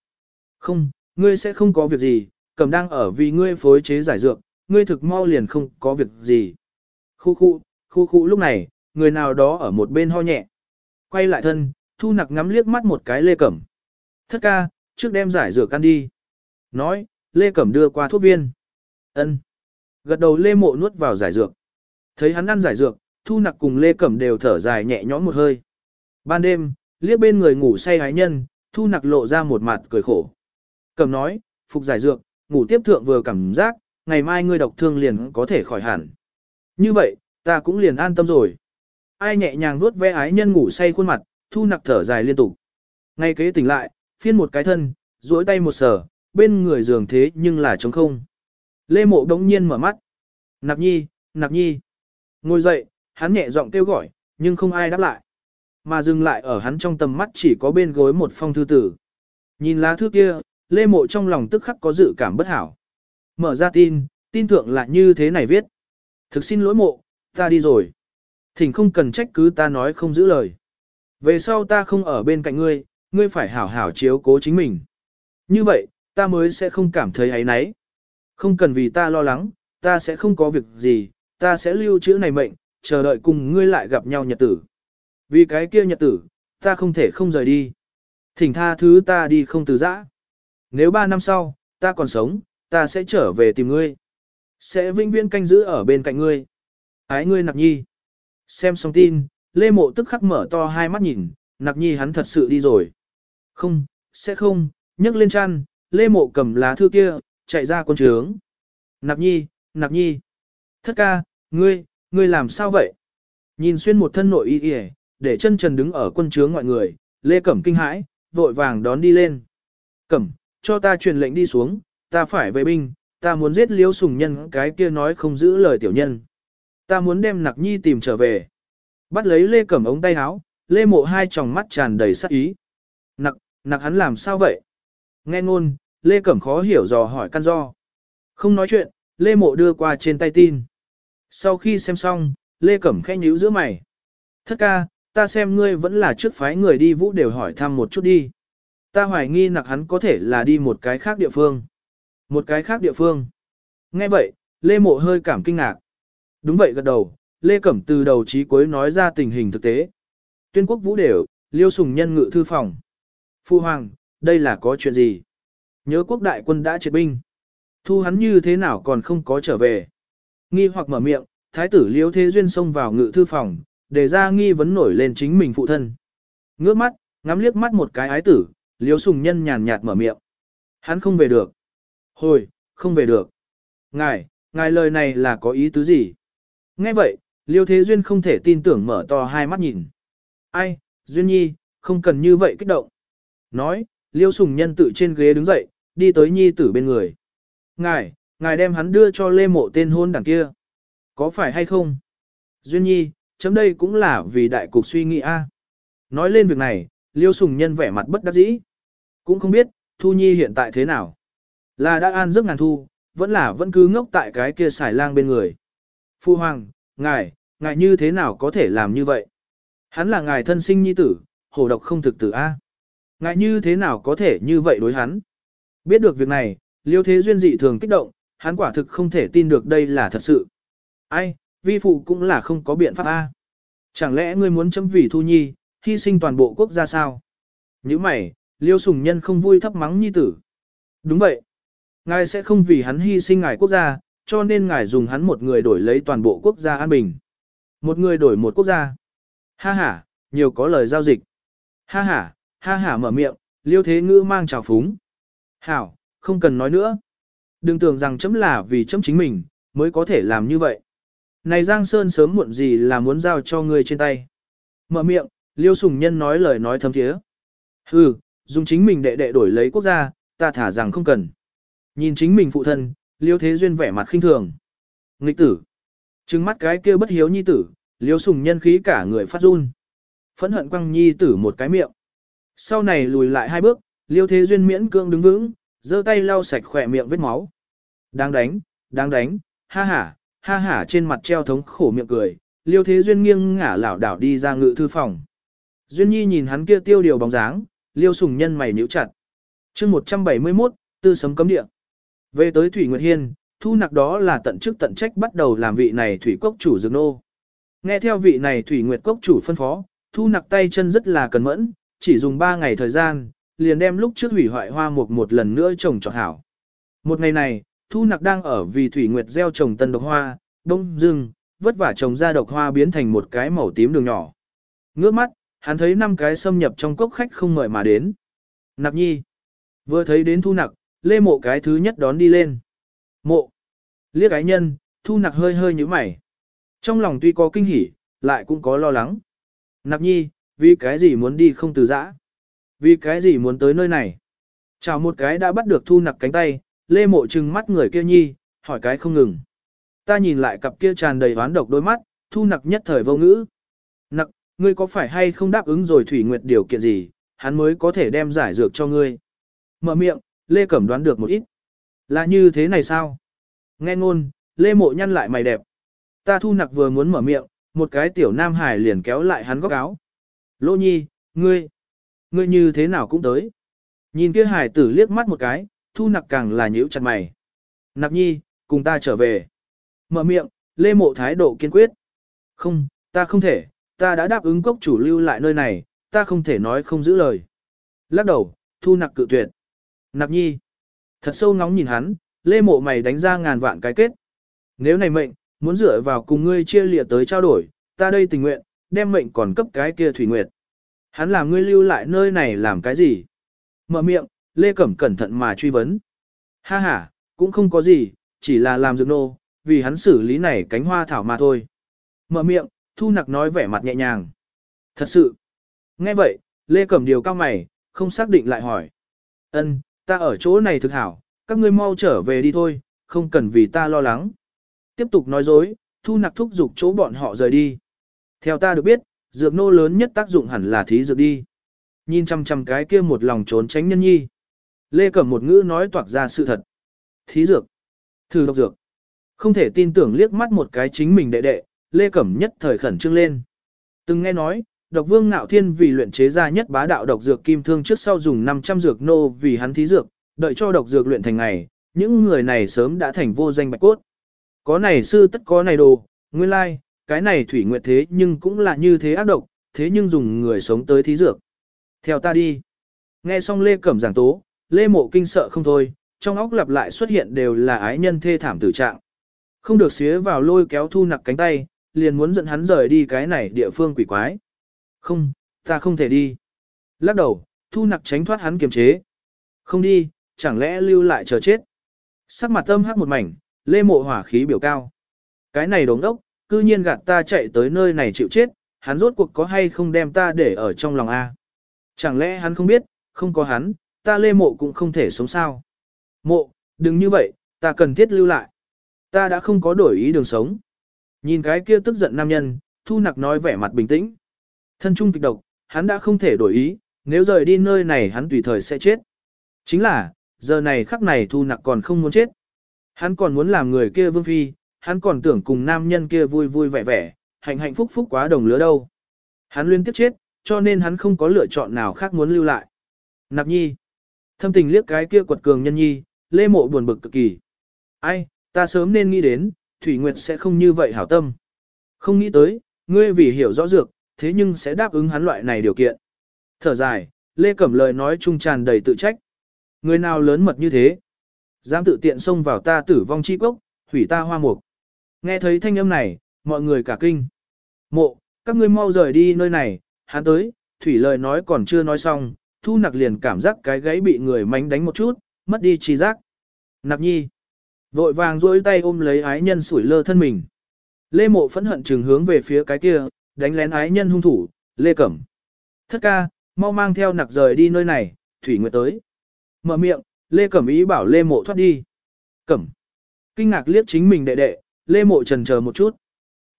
Không, ngươi sẽ không có việc gì, cầm đang ở vì ngươi phối chế giải dược, ngươi thực mau liền không có việc gì. Khu khu, khu khu lúc này, người nào đó ở một bên ho nhẹ. Quay lại thân, thu nặc ngắm liếc mắt một cái lê cẩm. Thất ca, trước đem giải rửa can đi. Nói, lê cẩm đưa qua thuốc viên. ân Gật đầu lê mộ nuốt vào giải dược. Thấy hắn ăn giải dược, thu nặc cùng lê cẩm đều thở dài nhẹ nhõm một hơi. Ban đêm, liếc bên người ngủ say hái nhân, thu nặc lộ ra một mặt cười khổ. Cẩm nói, phục giải dược, ngủ tiếp thượng vừa cảm giác, ngày mai ngươi độc thương liền có thể khỏi hẳn. Như vậy, ta cũng liền an tâm rồi. Ai nhẹ nhàng nuốt ve ái nhân ngủ say khuôn mặt, thu nặc thở dài liên tục. Ngay kế tỉnh lại, phiên một cái thân, duỗi tay một sở, bên người giường thế nhưng là trống không. Lê mộ đống nhiên mở mắt, Nặc nhi, nặc nhi. Ngồi dậy, hắn nhẹ giọng kêu gọi, nhưng không ai đáp lại. Mà dừng lại ở hắn trong tầm mắt chỉ có bên gối một phong thư tử. Nhìn lá thư kia, Lê Mộ trong lòng tức khắc có dự cảm bất hảo. Mở ra tin, tin thượng là như thế này viết. Thực xin lỗi mộ, ta đi rồi. Thỉnh không cần trách cứ ta nói không giữ lời. Về sau ta không ở bên cạnh ngươi, ngươi phải hảo hảo chiếu cố chính mình. Như vậy, ta mới sẽ không cảm thấy ấy náy. Không cần vì ta lo lắng, ta sẽ không có việc gì, ta sẽ lưu trữ này mệnh, chờ đợi cùng ngươi lại gặp nhau nhật tử. Vì cái kia nhật tử, ta không thể không rời đi. Thỉnh tha thứ ta đi không từ giã. Nếu ba năm sau, ta còn sống, ta sẽ trở về tìm ngươi. Sẽ vinh viễn canh giữ ở bên cạnh ngươi. Ái ngươi nặc nhi. Xem xong tin, Lê Mộ tức khắc mở to hai mắt nhìn, nặc nhi hắn thật sự đi rồi. Không, sẽ không, nhấc lên chăn, Lê Mộ cầm lá thư kia, chạy ra quân trướng. Nặc nhi, nặc nhi. Thất ca, ngươi, ngươi làm sao vậy? Nhìn xuyên một thân nội y y, để chân trần đứng ở quân trướng ngoại người, Lê Cẩm kinh hãi, vội vàng đón đi lên. Cẩm, cho ta truyền lệnh đi xuống, ta phải về binh, ta muốn giết liêu sùng nhân cái kia nói không giữ lời tiểu nhân. Ta muốn đem nặc nhi tìm trở về. Bắt lấy Lê Cẩm ống tay áo, Lê Mộ hai tròng mắt tràn đầy sắc ý. Nặc, nặc hắn làm sao vậy? Nghe ngôn, Lê Cẩm khó hiểu dò hỏi căn do. Không nói chuyện, Lê Mộ đưa qua trên tay tin. Sau khi xem xong, Lê Cẩm khẽ nhíu giữa mày. Thất ca, ta xem ngươi vẫn là trước phái người đi vũ đều hỏi thăm một chút đi. Ta hoài nghi nặc hắn có thể là đi một cái khác địa phương. Một cái khác địa phương. Nghe vậy, Lê Mộ hơi cảm kinh ngạc. Đúng vậy gật đầu, Lê Cẩm từ đầu chí cuối nói ra tình hình thực tế. Tuyên quốc vũ đều, liêu sùng nhân ngự thư phòng. Phu Hoàng, đây là có chuyện gì? Nhớ quốc đại quân đã triệt binh. Thu hắn như thế nào còn không có trở về? Nghi hoặc mở miệng, thái tử Liễu thế duyên xông vào ngự thư phòng, để ra nghi vấn nổi lên chính mình phụ thân. Ngước mắt, ngắm liếc mắt một cái ái tử, Liễu sùng nhân nhàn nhạt mở miệng. Hắn không về được. Hồi, không về được. Ngài, ngài lời này là có ý tứ gì? Nghe vậy, Liêu Thế Duyên không thể tin tưởng mở to hai mắt nhìn. Ai, Duyên Nhi, không cần như vậy kích động. Nói, Liêu Sùng Nhân tự trên ghế đứng dậy, đi tới Nhi tử bên người. Ngài, ngài đem hắn đưa cho Lê Mộ tên hôn đằng kia. Có phải hay không? Duyên Nhi, chấm đây cũng là vì đại cục suy nghĩ a. Nói lên việc này, Liêu Sùng Nhân vẻ mặt bất đắc dĩ. Cũng không biết, Thu Nhi hiện tại thế nào. Là đã an giấc ngàn thu, vẫn là vẫn cứ ngốc tại cái kia xài lang bên người. Phu Hoàng, ngài, ngài như thế nào có thể làm như vậy? Hắn là ngài thân sinh nhi tử, hồ độc không thực tử A. Ngại như thế nào có thể như vậy đối hắn? Biết được việc này, liêu thế duyên dị thường kích động, hắn quả thực không thể tin được đây là thật sự. Ai, vi phụ cũng là không có biện pháp A. Chẳng lẽ ngươi muốn chấm vì thu nhi, hy sinh toàn bộ quốc gia sao? Như mày, liêu sùng nhân không vui thấp mắng nhi tử. Đúng vậy. Ngài sẽ không vì hắn hy sinh ngài quốc gia, cho nên ngài dùng hắn một người đổi lấy toàn bộ quốc gia an bình. Một người đổi một quốc gia. Ha ha, nhiều có lời giao dịch. Ha ha, ha hả mở miệng, liêu thế ngữ mang trào phúng. Hảo, không cần nói nữa. Đừng tưởng rằng chấm là vì chấm chính mình, mới có thể làm như vậy. Này Giang Sơn sớm muộn gì là muốn giao cho ngươi trên tay. Mở miệng, liêu sùng nhân nói lời nói thâm thiế. Hừ, dùng chính mình đệ đệ đổi lấy quốc gia, ta thả rằng không cần. Nhìn chính mình phụ thân, liêu thế duyên vẻ mặt khinh thường. Nghịch tử. Trừng mắt cái kia bất hiếu nhi tử, liêu sùng nhân khí cả người phát run. Phẫn hận quăng nhi tử một cái miệng. Sau này lùi lại hai bước, liêu thế duyên miễn cương đứng vững, giơ tay lau sạch khỏe miệng vết máu. Đáng đánh, đáng đánh, ha ha, ha ha trên mặt treo thống khổ miệng cười, liêu thế duyên nghiêng ngả lảo đảo đi ra ngự thư phòng. Duyên nhi nhìn hắn kia tiêu điều bóng dáng, liêu sùng nhân mày nhíu chặt. chương 171, tư sấm cấm địa. Về tới Thủy Nguyệt Hiên, thu nặc đó là tận chức tận trách bắt đầu làm vị này Thủy Cốc chủ dược nô. Nghe theo vị này Thủy Nguyệt Cốc chủ phân phó, thu nặc tay chân rất là cẩn mẫn, chỉ dùng 3 ngày thời gian, liền đem lúc trước hủy hoại hoa mục một lần nữa trồng trọt hảo. Một ngày này, thu nặc đang ở vì Thủy Nguyệt gieo trồng tân độc hoa, đông rừng, vất vả trồng ra độc hoa biến thành một cái màu tím đường nhỏ. Ngước mắt, hắn thấy năm cái xâm nhập trong cốc khách không mời mà đến. Nặc nhi. Vừa thấy đến thu nặc, lê mộ cái thứ nhất đón đi lên. Mộ. Liếc ái nhân, thu nặc hơi hơi như mày. Trong lòng tuy có kinh hỉ, lại cũng có lo lắng. Nặc nhi, vì cái gì muốn đi không từ giã? Vì cái gì muốn tới nơi này? Chào một cái đã bắt được thu nặc cánh tay, lê mộ trừng mắt người kia nhi, hỏi cái không ngừng. Ta nhìn lại cặp kia tràn đầy oán độc đôi mắt, thu nặc nhất thời vô ngữ. Nặc, ngươi có phải hay không đáp ứng rồi Thủy Nguyệt điều kiện gì, hắn mới có thể đem giải dược cho ngươi. Mở miệng, Lê Cẩm đoán được một ít. Là như thế này sao? Nghe ngôn, Lê Mộ nhăn lại mày đẹp. Ta thu nặc vừa muốn mở miệng, một cái tiểu nam hải liền kéo lại hắn góc áo. Lô nhi, ngươi, ngươi như thế nào cũng tới. Nhìn kia hải tử liếc mắt một cái, thu nặc càng là nhíu chặt mày. Nặc nhi, cùng ta trở về. Mở miệng, Lê Mộ thái độ kiên quyết. Không, ta không thể, ta đã đáp ứng cốc chủ lưu lại nơi này, ta không thể nói không giữ lời. Lắc đầu, thu nặc cự tuyệt. Nặc nhi. Thật sâu ngóng nhìn hắn, Lê Mộ mày đánh ra ngàn vạn cái kết. Nếu này mệnh, muốn dựa vào cùng ngươi chia lìa tới trao đổi, ta đây tình nguyện, đem mệnh còn cấp cái kia Thủy Nguyệt. Hắn làm ngươi lưu lại nơi này làm cái gì? Mở miệng, Lê Cẩm cẩn thận mà truy vấn. Ha ha, cũng không có gì, chỉ là làm dược nô, vì hắn xử lý này cánh hoa thảo mà thôi. Mở miệng, Thu Nặc nói vẻ mặt nhẹ nhàng. Thật sự. Nghe vậy, Lê Cẩm điều cao mày, không xác định lại hỏi. Ân, ta ở chỗ này thực hảo, các ngươi mau trở về đi thôi, không cần vì ta lo lắng. Tiếp tục nói dối, Thu Nặc thúc giục chỗ bọn họ rời đi. Theo ta được biết, dược nô lớn nhất tác dụng hẳn là thí dược đi. Nhìn chăm chăm cái kia một lòng trốn tránh nhân nhi. Lê Cẩm một ngữ nói toạc ra sự thật. Thí dược. Thử độc dược. Không thể tin tưởng liếc mắt một cái chính mình đệ đệ, Lê Cẩm nhất thời khẩn trương lên. Từng nghe nói, độc vương ngạo thiên vì luyện chế ra nhất bá đạo độc dược kim thương trước sau dùng 500 dược nô vì hắn thí dược, đợi cho độc dược luyện thành ngày, những người này sớm đã thành vô danh bạch cốt. Có này sư tất có này đồ, nguyên lai, like, cái này thủy nguyệt thế nhưng cũng là như thế ác độc, thế nhưng dùng người sống tới thí dược. Theo ta đi. Nghe xong Lê Cẩm giảng tố, Lê Mộ kinh sợ không thôi, trong óc lặp lại xuất hiện đều là ái nhân thê thảm tử trạng. Không được xía vào lôi kéo thu nặc cánh tay, liền muốn dẫn hắn rời đi cái này địa phương quỷ quái. Không, ta không thể đi. Lắc đầu, thu nặc tránh thoát hắn kiềm chế. Không đi, chẳng lẽ lưu lại chờ chết. Sắc mặt tâm hắc một mảnh, lê mộ hỏa khí biểu cao. Cái này đống đốc, cư nhiên gạt ta chạy tới nơi này chịu chết, hắn rốt cuộc có hay không đem ta để ở trong lòng A. Chẳng lẽ hắn không biết, không có hắn, ta lê mộ cũng không thể sống sao. Mộ, đừng như vậy, ta cần thiết lưu lại. Ta đã không có đổi ý đường sống. Nhìn cái kia tức giận nam nhân, thu nặc nói vẻ mặt bình tĩnh. Thân trung kịch độc, hắn đã không thể đổi ý, nếu rời đi nơi này hắn tùy thời sẽ chết. Chính là, giờ này khắc này thu nặc còn không muốn chết. Hắn còn muốn làm người kia vương phi, hắn còn tưởng cùng nam nhân kia vui vui vẻ vẻ, hạnh hạnh phúc phúc quá đồng lứa đâu. Hắn liên tiếp chết, cho nên hắn không có lựa chọn nào khác muốn lưu lại. Nạp nhi. Thâm tình liếc cái kia quật cường nhân nhi, lê mộ buồn bực cực kỳ. Ai, ta sớm nên nghĩ đến, Thủy Nguyệt sẽ không như vậy hảo tâm. Không nghĩ tới, ngươi vì hiểu rõ dược, thế nhưng sẽ đáp ứng hắn loại này điều kiện. Thở dài, Lê Cẩm lời nói trung tràn đầy tự trách. Người nào lớn mật như thế? Dám tự tiện xông vào ta tử vong chi cốc, hủy ta hoa mục. Nghe thấy thanh âm này, mọi người cả kinh. Mộ, các ngươi mau rời đi nơi này, hắn tới, thủy lời nói còn chưa nói xong, thu nặc liền cảm giác cái gáy bị người mánh đánh một chút, mất đi trí giác. Nặc nhi. Vội vàng duỗi tay ôm lấy ái nhân sủi lơ thân mình. Lê mộ phẫn hận trừng hướng về phía cái kia, đánh lén ái nhân hung thủ, Lê Cẩm. Thất ca, mau mang theo nặc rời đi nơi này, Thủy Nguyệt tới. Mở miệng, Lê Cẩm ý bảo Lê mộ thoát đi. Cẩm. Kinh ngạc liếc chính mình đệ đệ, Lê mộ trần chờ một chút.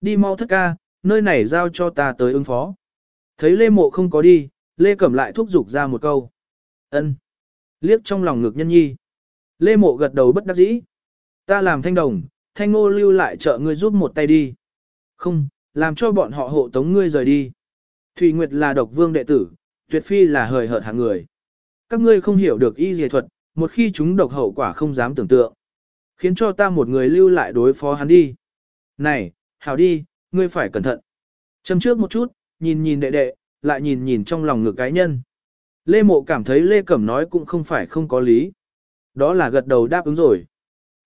Đi mau thất ca, nơi này giao cho ta tới ứng phó. Thấy Lê mộ không có đi, Lê Cẩm lại thúc giục ra một câu. ân Liếc trong lòng ngực nhân nhi. Lê mộ gật đầu bất đắc dĩ. Ta làm thanh đồng, thanh ngô lưu lại trợ ngươi giúp một tay đi. Không, làm cho bọn họ hộ tống ngươi rời đi. Thủy Nguyệt là độc vương đệ tử, tuyệt phi là hời hợt hạng người. Các ngươi không hiểu được y dề thuật, một khi chúng độc hậu quả không dám tưởng tượng. Khiến cho ta một người lưu lại đối phó hắn đi. Này, hảo đi, ngươi phải cẩn thận. Châm trước một chút, nhìn nhìn đệ đệ, lại nhìn nhìn trong lòng ngực cái nhân. Lê Mộ cảm thấy Lê Cẩm nói cũng không phải không có lý. Đó là gật đầu đáp ứng rồi.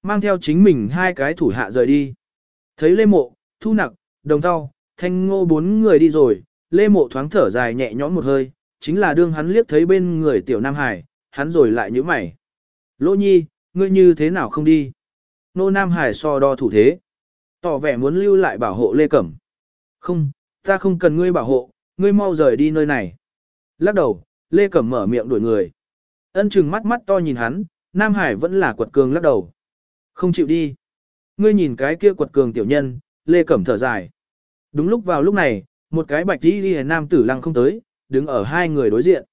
Mang theo chính mình hai cái thủ hạ rời đi. Thấy Lê Mộ, Thu Nặc, Đồng Thao, Thanh Ngô bốn người đi rồi, Lê Mộ thoáng thở dài nhẹ nhõm một hơi, chính là đương hắn liếc thấy bên người Tiểu Nam Hải, hắn rồi lại nhíu mày. Lỗ Nhi, ngươi như thế nào không đi? Nô Nam Hải so đo thủ thế. Tỏ vẻ muốn lưu lại bảo hộ Lê Cẩm. Không, ta không cần ngươi bảo hộ, ngươi mau rời đi nơi này. Lắc đầu, Lê Cẩm mở miệng đuổi người. Ân chừng mắt mắt to nhìn hắn, Nam Hải vẫn là quật cường lắc đầu. Không chịu đi. Ngươi nhìn cái kia quật cường tiểu nhân, Lê Cẩm thở dài. Đúng lúc vào lúc này, một cái bạch đi đi nam tử lăng không tới, đứng ở hai người đối diện.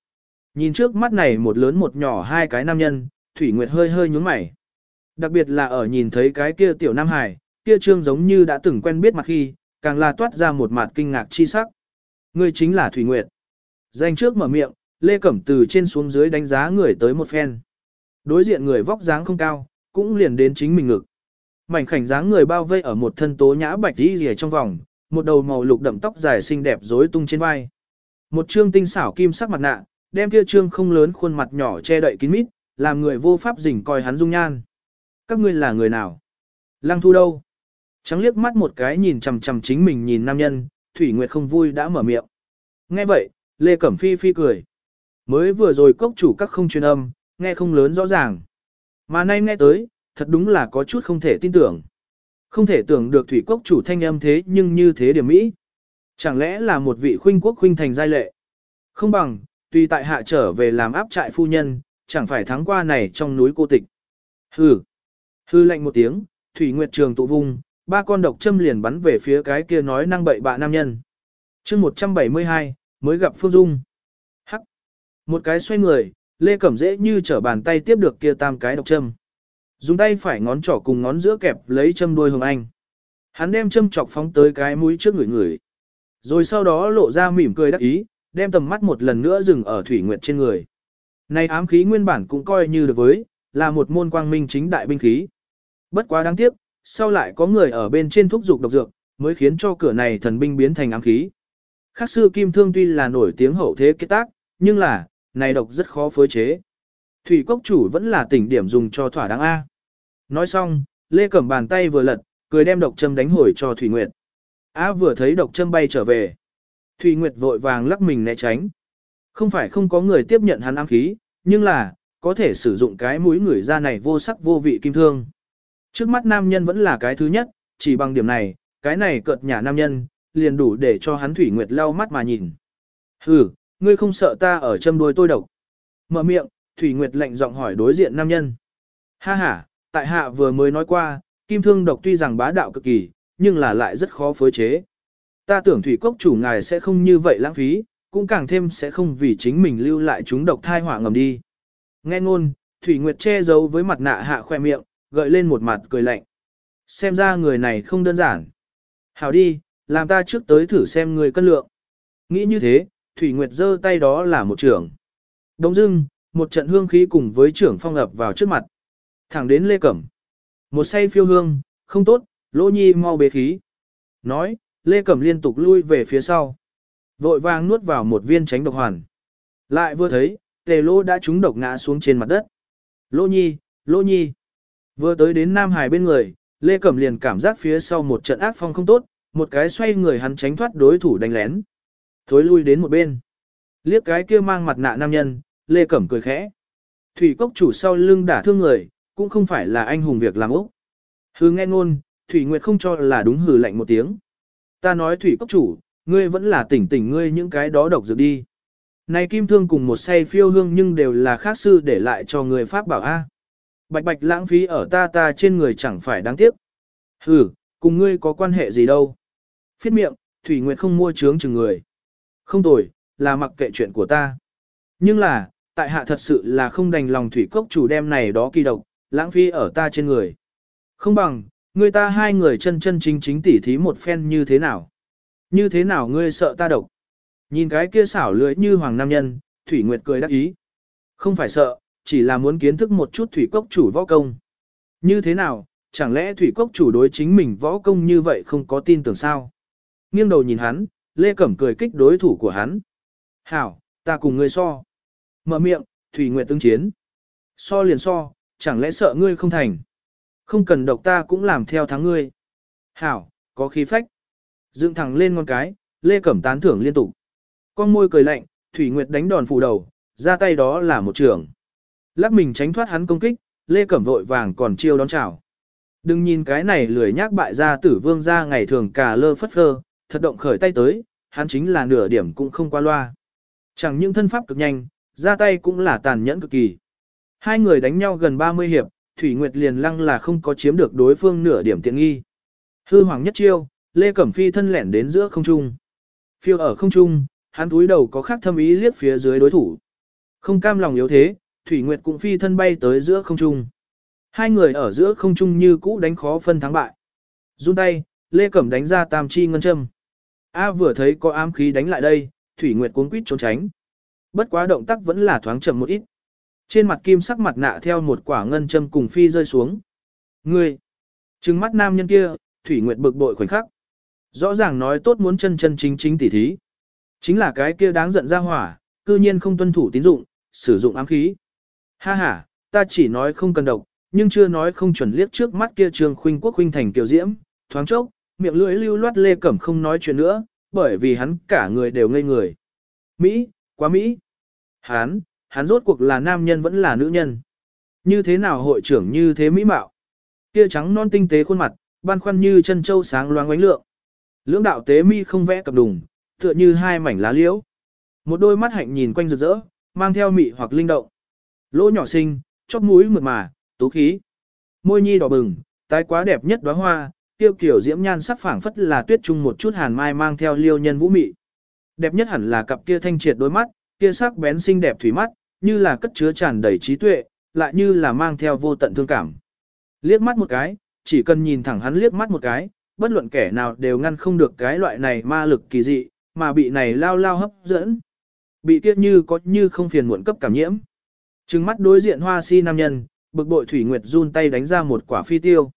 Nhìn trước mắt này một lớn một nhỏ hai cái nam nhân, Thủy Nguyệt hơi hơi nhúng mày. Đặc biệt là ở nhìn thấy cái kia tiểu nam hải, kia trương giống như đã từng quen biết mặt khi, càng là toát ra một mặt kinh ngạc chi sắc. Ngươi chính là Thủy Nguyệt. Danh trước mở miệng, Lê Cẩm từ trên xuống dưới đánh giá người tới một phen. Đối diện người vóc dáng không cao, cũng liền đến chính mình ngực. Mảnh khảnh dáng người bao vây ở một thân tố nhã bạch đi rìa trong vòng, một đầu màu lục đậm tóc dài xinh đẹp rối tung trên vai. Một trương tinh xảo kim sắc mặt nạ, đem kia trương không lớn khuôn mặt nhỏ che đậy kín mít, làm người vô pháp rình coi hắn dung nhan. Các ngươi là người nào? Lăng thu đâu? Trắng liếc mắt một cái nhìn chằm chằm chính mình nhìn nam nhân, Thủy Nguyệt không vui đã mở miệng. Nghe vậy, Lê Cẩm Phi phi cười. Mới vừa rồi cốc chủ các không truyền âm, nghe không lớn rõ ràng. Mà nay nghe tới, thật đúng là có chút không thể tin tưởng. Không thể tưởng được thủy cốc chủ thanh âm thế nhưng như thế điểm mỹ. Chẳng lẽ là một vị khuynh quốc khuynh thành giai lệ? Không bằng, tùy tại hạ trở về làm áp trại phu nhân, chẳng phải thắng qua này trong núi cô tịch. Hừ. Hư lạnh một tiếng, Thủy Nguyệt Trường tụ vung, ba con độc châm liền bắn về phía cái kia nói năng bậy bạ nam nhân. chương 172, mới gặp Phương Dung. Hắc. Một cái xoay người, Lê Cẩm dễ như trở bàn tay tiếp được kia tam cái độc châm. Dùng tay phải ngón trỏ cùng ngón giữa kẹp lấy châm đuôi hồng anh. Hắn đem châm chọc phóng tới cái mũi trước người người. Rồi sau đó lộ ra mỉm cười đắc ý, đem tầm mắt một lần nữa dừng ở Thủy Nguyệt trên người. Này ám khí nguyên bản cũng coi như được với, là một môn quang minh chính đại binh khí. Bất quá đáng tiếc, sau lại có người ở bên trên thúc dục độc dược, mới khiến cho cửa này thần binh biến thành ám khí. Khắc sư kim thương tuy là nổi tiếng hậu thế kết tác, nhưng là, này độc rất khó phối chế. Thủy cốc chủ vẫn là tỉnh điểm dùng cho thỏa đáng A. Nói xong, Lê Cẩm bàn tay vừa lật, cười đem độc châm đánh hồi cho Thủy Nguyệt. A vừa thấy độc châm bay trở về. Thủy Nguyệt vội vàng lắc mình né tránh. Không phải không có người tiếp nhận hắn ám khí, nhưng là, có thể sử dụng cái mũi người ra này vô sắc vô vị kim thương. Trước mắt nam nhân vẫn là cái thứ nhất, chỉ bằng điểm này, cái này cợt nhả nam nhân, liền đủ để cho hắn Thủy Nguyệt lau mắt mà nhìn. Hừ, ngươi không sợ ta ở châm đuôi tôi độc. Mở miệng, Thủy Nguyệt lạnh giọng hỏi đối diện nam nhân. Ha ha, tại hạ vừa mới nói qua, kim thương độc tuy rằng bá đạo cực kỳ, nhưng là lại rất khó phối chế. Ta tưởng thủy cốc chủ ngài sẽ không như vậy lãng phí, cũng càng thêm sẽ không vì chính mình lưu lại chúng độc thai hỏa ngầm đi. Nghe ngôn, Thủy Nguyệt che giấu với mặt nạ hạ khoe miệng, gợi lên một mặt cười lạnh. Xem ra người này không đơn giản. Hảo đi, làm ta trước tới thử xem người cân lượng. Nghĩ như thế, Thủy Nguyệt giơ tay đó là một trưởng. Đống dưng, một trận hương khí cùng với trưởng phong ập vào trước mặt. Thẳng đến Lê Cẩm. Một say phiêu hương, không tốt, lỗ nhi mau bế khí. Nói, Lê Cẩm liên tục lui về phía sau. Vội vàng nuốt vào một viên tránh độc hoàn. Lại vừa thấy, tề lỗ đã trúng độc ngã xuống trên mặt đất. Lô nhi, Lô nhi. Vừa tới đến Nam Hải bên người, Lê Cẩm liền cảm giác phía sau một trận ác phong không tốt, một cái xoay người hắn tránh thoát đối thủ đánh lén. Thối lui đến một bên. Liếc cái kia mang mặt nạ nam nhân, Lê Cẩm cười khẽ. Thủy cốc chủ sau lưng đả thương người, cũng không phải là anh hùng việc làm ốc. Hừ nghe ngôn, Thủy Nguyệt không cho là đúng hừ lạnh một tiếng. Ta nói Thủy cốc chủ, ngươi vẫn là tỉnh tỉnh ngươi những cái đó độc dược đi. Này kim thương cùng một say phiêu hương nhưng đều là khác sư để lại cho người Pháp bảo A. Bạch bạch lãng phí ở ta ta trên người chẳng phải đáng tiếc. Hừ, cùng ngươi có quan hệ gì đâu. Phiết miệng, Thủy Nguyệt không mua trướng chừng người. Không tồi, là mặc kệ chuyện của ta. Nhưng là, tại hạ thật sự là không đành lòng thủy cốc chủ đem này đó kỳ độc, lãng phí ở ta trên người. Không bằng, người ta hai người chân chân chính chính tỉ thí một phen như thế nào. Như thế nào ngươi sợ ta độc? Nhìn cái kia xảo lưỡi như hoàng nam nhân, Thủy Nguyệt cười đắc ý. Không phải sợ, chỉ là muốn kiến thức một chút thủy cốc chủ võ công. Như thế nào, chẳng lẽ thủy cốc chủ đối chính mình võ công như vậy không có tin tưởng sao? Nghiêng đầu nhìn hắn, Lê Cẩm cười kích đối thủ của hắn. Hảo, ta cùng ngươi so. Mở miệng, Thủy Nguyệt tương chiến. So liền so, chẳng lẽ sợ ngươi không thành. Không cần độc ta cũng làm theo thắng ngươi. Hảo, có khí phách. Dựng thẳng lên ngón cái, Lê Cẩm tán thưởng liên tục. Con môi cười lạnh, Thủy Nguyệt đánh đòn phủ đầu, ra tay đó là một trường. Lắc mình tránh thoát hắn công kích, Lê Cẩm vội vàng còn chiêu đón chào. Đừng nhìn cái này lười nhác bại gia tử vương ra ngày thường cả lơ phất phơ, thật động khởi tay tới, hắn chính là nửa điểm cũng không qua loa. Chẳng những thân pháp cực nhanh, ra tay cũng là tàn nhẫn cực kỳ. Hai người đánh nhau gần 30 hiệp, Thủy Nguyệt liền lăng là không có chiếm được đối phương nửa điểm tiện nghi. Hư hoàng nhất chiêu, Lê Cẩm Phi thân lẻn đến giữa không trung. Phiêu ở không trung, hắn túi đầu có khác thâm ý liếc phía dưới đối thủ. Không cam lòng yếu thế, Thủy Nguyệt cũng phi thân bay tới giữa không trung. Hai người ở giữa không trung như cũ đánh khó phân thắng bại. Run tay, Lê Cẩm đánh ra tam chi ngân châm. A vừa thấy có ám khí đánh lại đây, Thủy Nguyệt cuống quýt trốn tránh. Bất quá động tác vẫn là thoáng chậm một ít. Trên mặt kim sắc mặt nạ theo một quả ngân châm cùng phi rơi xuống. Ngươi! Trừng mắt nam nhân kia, Thủy Nguyệt bực bội khoảnh khắc. Rõ ràng nói tốt muốn chân chân chính chính tỉ thí. Chính là cái kia đáng giận ra hỏa, cư nhiên không tuân thủ tín dụng, sử dụng ám khí. Ha ha, ta chỉ nói không cần độc, nhưng chưa nói không chuẩn liếc trước mắt kia trường khuynh quốc khuynh thành kiều diễm, thoáng chốc, miệng lưỡi lưu loát lê cẩm không nói chuyện nữa, bởi vì hắn cả người đều ngây người. Mỹ, quá Mỹ. Hắn, hắn rốt cuộc là nam nhân vẫn là nữ nhân. Như thế nào hội trưởng như thế Mỹ mạo. Kia trắng non tinh tế khuôn mặt, ban khoăn như chân châu sáng loáng ánh lượng. Lưỡng đạo tế mi không vẽ cặp đùng, tựa như hai mảnh lá liễu. Một đôi mắt hạnh nhìn quanh rực rỡ, mang theo mị hoặc linh động. Lỗ nhỏ xinh, chóp mũi mượt mà, tú khí. Môi nhi đỏ bừng, tái quá đẹp nhất đóa hoa, tiêu kiểu diễm nhan sắc phảng phất là tuyết trung một chút hàn mai mang theo liêu nhân vũ mị. Đẹp nhất hẳn là cặp kia thanh triệt đôi mắt, kia sắc bén xinh đẹp thủy mắt, như là cất chứa tràn đầy trí tuệ, lại như là mang theo vô tận thương cảm. Liếc mắt một cái, chỉ cần nhìn thẳng hắn liếc mắt một cái, bất luận kẻ nào đều ngăn không được cái loại này ma lực kỳ dị, mà bị này lao lao hấp dẫn. Bị tiết như có như không phiền muộn cấp cảm nhiễm. Trừng mắt đối diện hoa si nam nhân, bực bội Thủy Nguyệt run tay đánh ra một quả phi tiêu.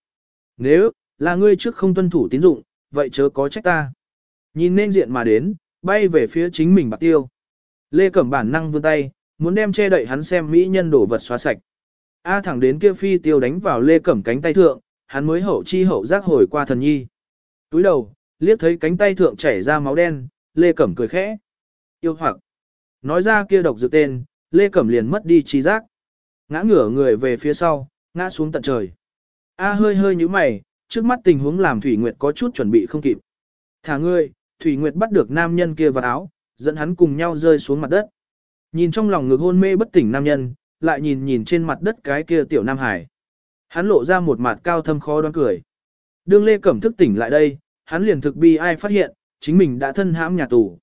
Nếu, là ngươi trước không tuân thủ tín dụng, vậy chớ có trách ta. Nhìn nên diện mà đến, bay về phía chính mình bạc tiêu. Lê Cẩm bản năng vươn tay, muốn đem che đậy hắn xem mỹ nhân đổ vật xóa sạch. A thẳng đến kia phi tiêu đánh vào Lê Cẩm cánh tay thượng, hắn mới hậu chi hậu giác hồi qua thần nhi. Túi đầu, liếc thấy cánh tay thượng chảy ra máu đen, Lê Cẩm cười khẽ. Yêu hoặc. Nói ra kia độc dược tên, Lê Cẩm liền mất đi trí giác. Ngã ngửa người về phía sau, ngã xuống tận trời. A hơi hơi như mày, trước mắt tình huống làm Thủy Nguyệt có chút chuẩn bị không kịp. Thả ngươi, Thủy Nguyệt bắt được nam nhân kia vào áo, dẫn hắn cùng nhau rơi xuống mặt đất. Nhìn trong lòng ngực hôn mê bất tỉnh nam nhân, lại nhìn nhìn trên mặt đất cái kia tiểu nam hải. Hắn lộ ra một mặt cao thâm khó đoán cười. Đương Lê Cẩm thức tỉnh lại đây, hắn liền thực bi ai phát hiện, chính mình đã thân hãm nhà tù.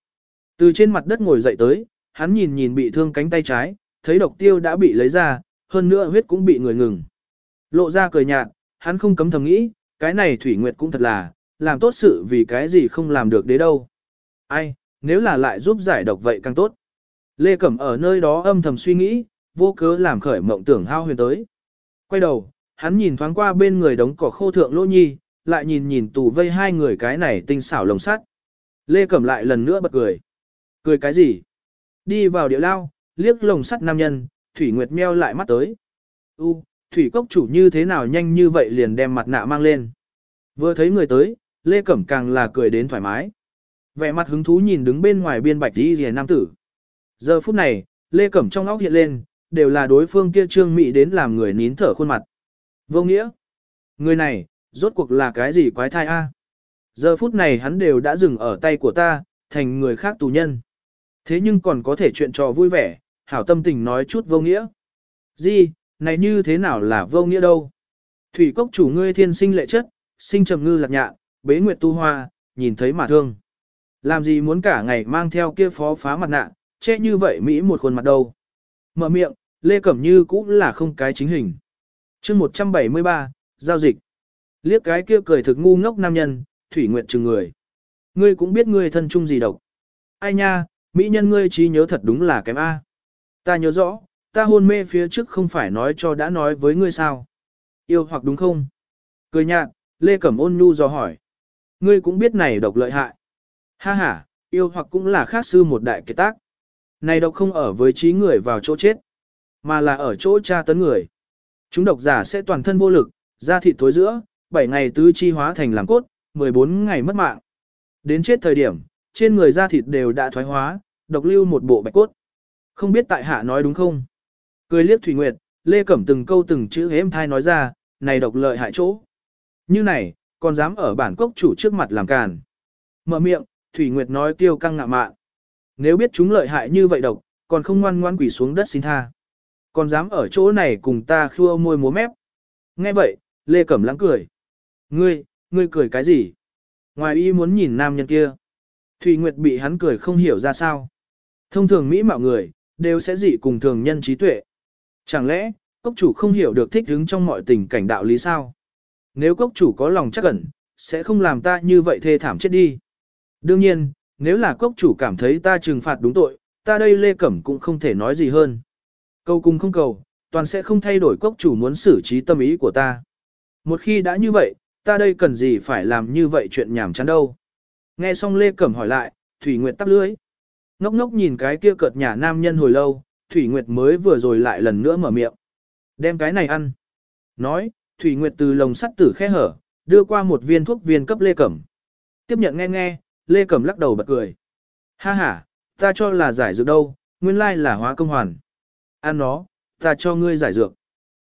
Từ trên mặt đất ngồi dậy tới, hắn nhìn nhìn bị thương cánh tay trái, thấy độc tiêu đã bị lấy ra, hơn nữa huyết cũng bị người ngừng. Lộ ra cười nhạt, hắn không cấm thầm nghĩ, cái này Thủy Nguyệt cũng thật là, làm tốt sự vì cái gì không làm được đấy đâu. Ai, nếu là lại giúp giải độc vậy càng tốt. Lê Cẩm ở nơi đó âm thầm suy nghĩ, vô cớ làm khởi mộng tưởng hao huyền tới. Quay đầu, hắn nhìn thoáng qua bên người đống cỏ khô thượng lỗ nhi, lại nhìn nhìn tù vây hai người cái này tinh xảo lồng sắt. Lê Cẩm lại lần nữa bật cười. Cười cái gì? Đi vào địa lao, liếc lồng sắt nam nhân, Thủy Nguyệt meo lại mắt tới. U, Thủy Cốc chủ như thế nào nhanh như vậy liền đem mặt nạ mang lên. Vừa thấy người tới, Lê Cẩm càng là cười đến thoải mái. Vẻ mặt hứng thú nhìn đứng bên ngoài biên bạch đi rìa nam tử. Giờ phút này, Lê Cẩm trong óc hiện lên, đều là đối phương kia trương mị đến làm người nín thở khuôn mặt. Vô nghĩa. Người này, rốt cuộc là cái gì quái thai a? Giờ phút này hắn đều đã dừng ở tay của ta, thành người khác tù nhân. Thế nhưng còn có thể chuyện trò vui vẻ, hảo tâm tình nói chút vô nghĩa. Gì, này như thế nào là vô nghĩa đâu? Thủy cốc chủ ngươi thiên sinh lệ chất, sinh trầm ngư lạc nhạ, bế nguyệt tu hoa, nhìn thấy mà thương. Làm gì muốn cả ngày mang theo kia phó phá mặt nạ, che như vậy Mỹ một khuôn mặt đâu. Mở miệng, Lê Cẩm Như cũng là không cái chính hình. chương 173, giao dịch. Liếc cái kia cười thực ngu ngốc nam nhân, Thủy Nguyệt trừng người. Ngươi cũng biết ngươi thân chung gì độc. Ai nha, Mỹ nhân ngươi trí nhớ thật đúng là kém A. Ta nhớ rõ, ta hôn mê phía trước không phải nói cho đã nói với ngươi sao. Yêu hoặc đúng không? Cười nhạt, Lê Cẩm ôn nhu dò hỏi. Ngươi cũng biết này độc lợi hại. Ha ha, yêu hoặc cũng là khác sư một đại kiệt tác. Này độc không ở với trí người vào chỗ chết, mà là ở chỗ tra tấn người. Chúng độc giả sẽ toàn thân vô lực, da thịt thối giữa, 7 ngày tứ chi hóa thành làm cốt, 14 ngày mất mạng. Đến chết thời điểm, trên người da thịt đều đã thoái hóa, độc lưu một bộ bạch cốt. Không biết tại hạ nói đúng không? Cười liếc Thủy Nguyệt, Lê Cẩm từng câu từng chữ êm thai nói ra, này độc lợi hại chỗ. Như này, còn dám ở bản cốc chủ trước mặt làm càn. Mở miệng, Thủy Nguyệt nói tiêu căng ngạ mạn. Nếu biết chúng lợi hại như vậy độc, còn không ngoan ngoan quỷ xuống đất xin tha. Còn dám ở chỗ này cùng ta khua môi múa mép. Nghe vậy, Lê Cẩm lãng cười. Ngươi, ngươi cười cái gì? Ngoài y muốn nhìn nam nhân kia. Thủy Nguyệt bị hắn cười không hiểu ra sao. Thông thường mỹ mạo người, đều sẽ dị cùng thường nhân trí tuệ. Chẳng lẽ, cốc chủ không hiểu được thích hứng trong mọi tình cảnh đạo lý sao? Nếu cốc chủ có lòng chắc ẩn, sẽ không làm ta như vậy thê thảm chết đi. Đương nhiên, nếu là cốc chủ cảm thấy ta trừng phạt đúng tội, ta đây Lê Cẩm cũng không thể nói gì hơn. Câu cùng không cầu, toàn sẽ không thay đổi cốc chủ muốn xử trí tâm ý của ta. Một khi đã như vậy, ta đây cần gì phải làm như vậy chuyện nhảm chán đâu. Nghe xong Lê Cẩm hỏi lại, Thủy Nguyệt tắp lưới. Ngốc ngốc nhìn cái kia cợt nhà nam nhân hồi lâu, Thủy Nguyệt mới vừa rồi lại lần nữa mở miệng. Đem cái này ăn. Nói, Thủy Nguyệt từ lồng sắt tử khe hở, đưa qua một viên thuốc viên cấp Lê Cẩm. Tiếp nhận nghe nghe, Lê Cẩm lắc đầu bật cười. Ha ha, ta cho là giải dược đâu, nguyên lai là hóa công hoàn. Ăn nó, ta cho ngươi giải dược.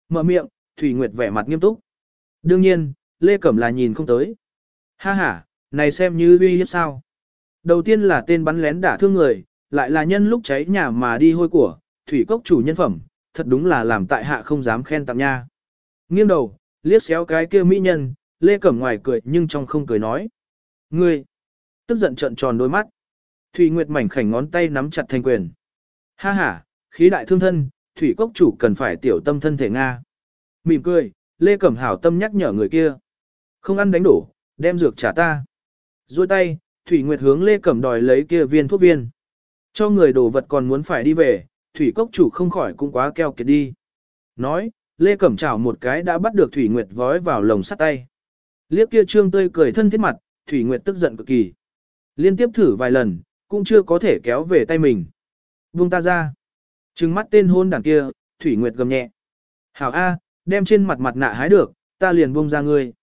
Mở miệng, Thủy Nguyệt vẻ mặt nghiêm túc. Đương nhiên, Lê Cẩm là nhìn không tới. Ha ha, này xem như uy hiếp sao. Đầu tiên là tên bắn lén đả thương người, lại là nhân lúc cháy nhà mà đi hôi của, thủy cốc chủ nhân phẩm, thật đúng là làm tại hạ không dám khen tặng nha. Nghiêng đầu, liếc xéo cái kia mỹ nhân, Lê Cẩm ngoài cười nhưng trong không cười nói. Ngươi! Tức giận trợn tròn đôi mắt. Thủy Nguyệt mảnh khảnh ngón tay nắm chặt thành quyền. Ha ha, khí đại thương thân, thủy cốc chủ cần phải tiểu tâm thân thể Nga. Mỉm cười, Lê Cẩm hảo tâm nhắc nhở người kia. Không ăn đánh đổ, đem dược trả ta. Rồi tay, Thủy Nguyệt hướng Lê Cẩm đòi lấy kia viên thuốc viên. Cho người đồ vật còn muốn phải đi về, Thủy Cốc chủ không khỏi cũng quá keo kiệt đi. Nói, Lê Cẩm chảo một cái đã bắt được Thủy Nguyệt vói vào lồng sắt tay. Liếc kia trương tươi cười thân thiết mặt, Thủy Nguyệt tức giận cực kỳ. Liên tiếp thử vài lần, cũng chưa có thể kéo về tay mình. Buông ta ra. Trừng mắt tên hôn đàn kia, Thủy Nguyệt gầm nhẹ. Hảo A, đem trên mặt mặt nạ hái được, ta liền buông ra ngươi.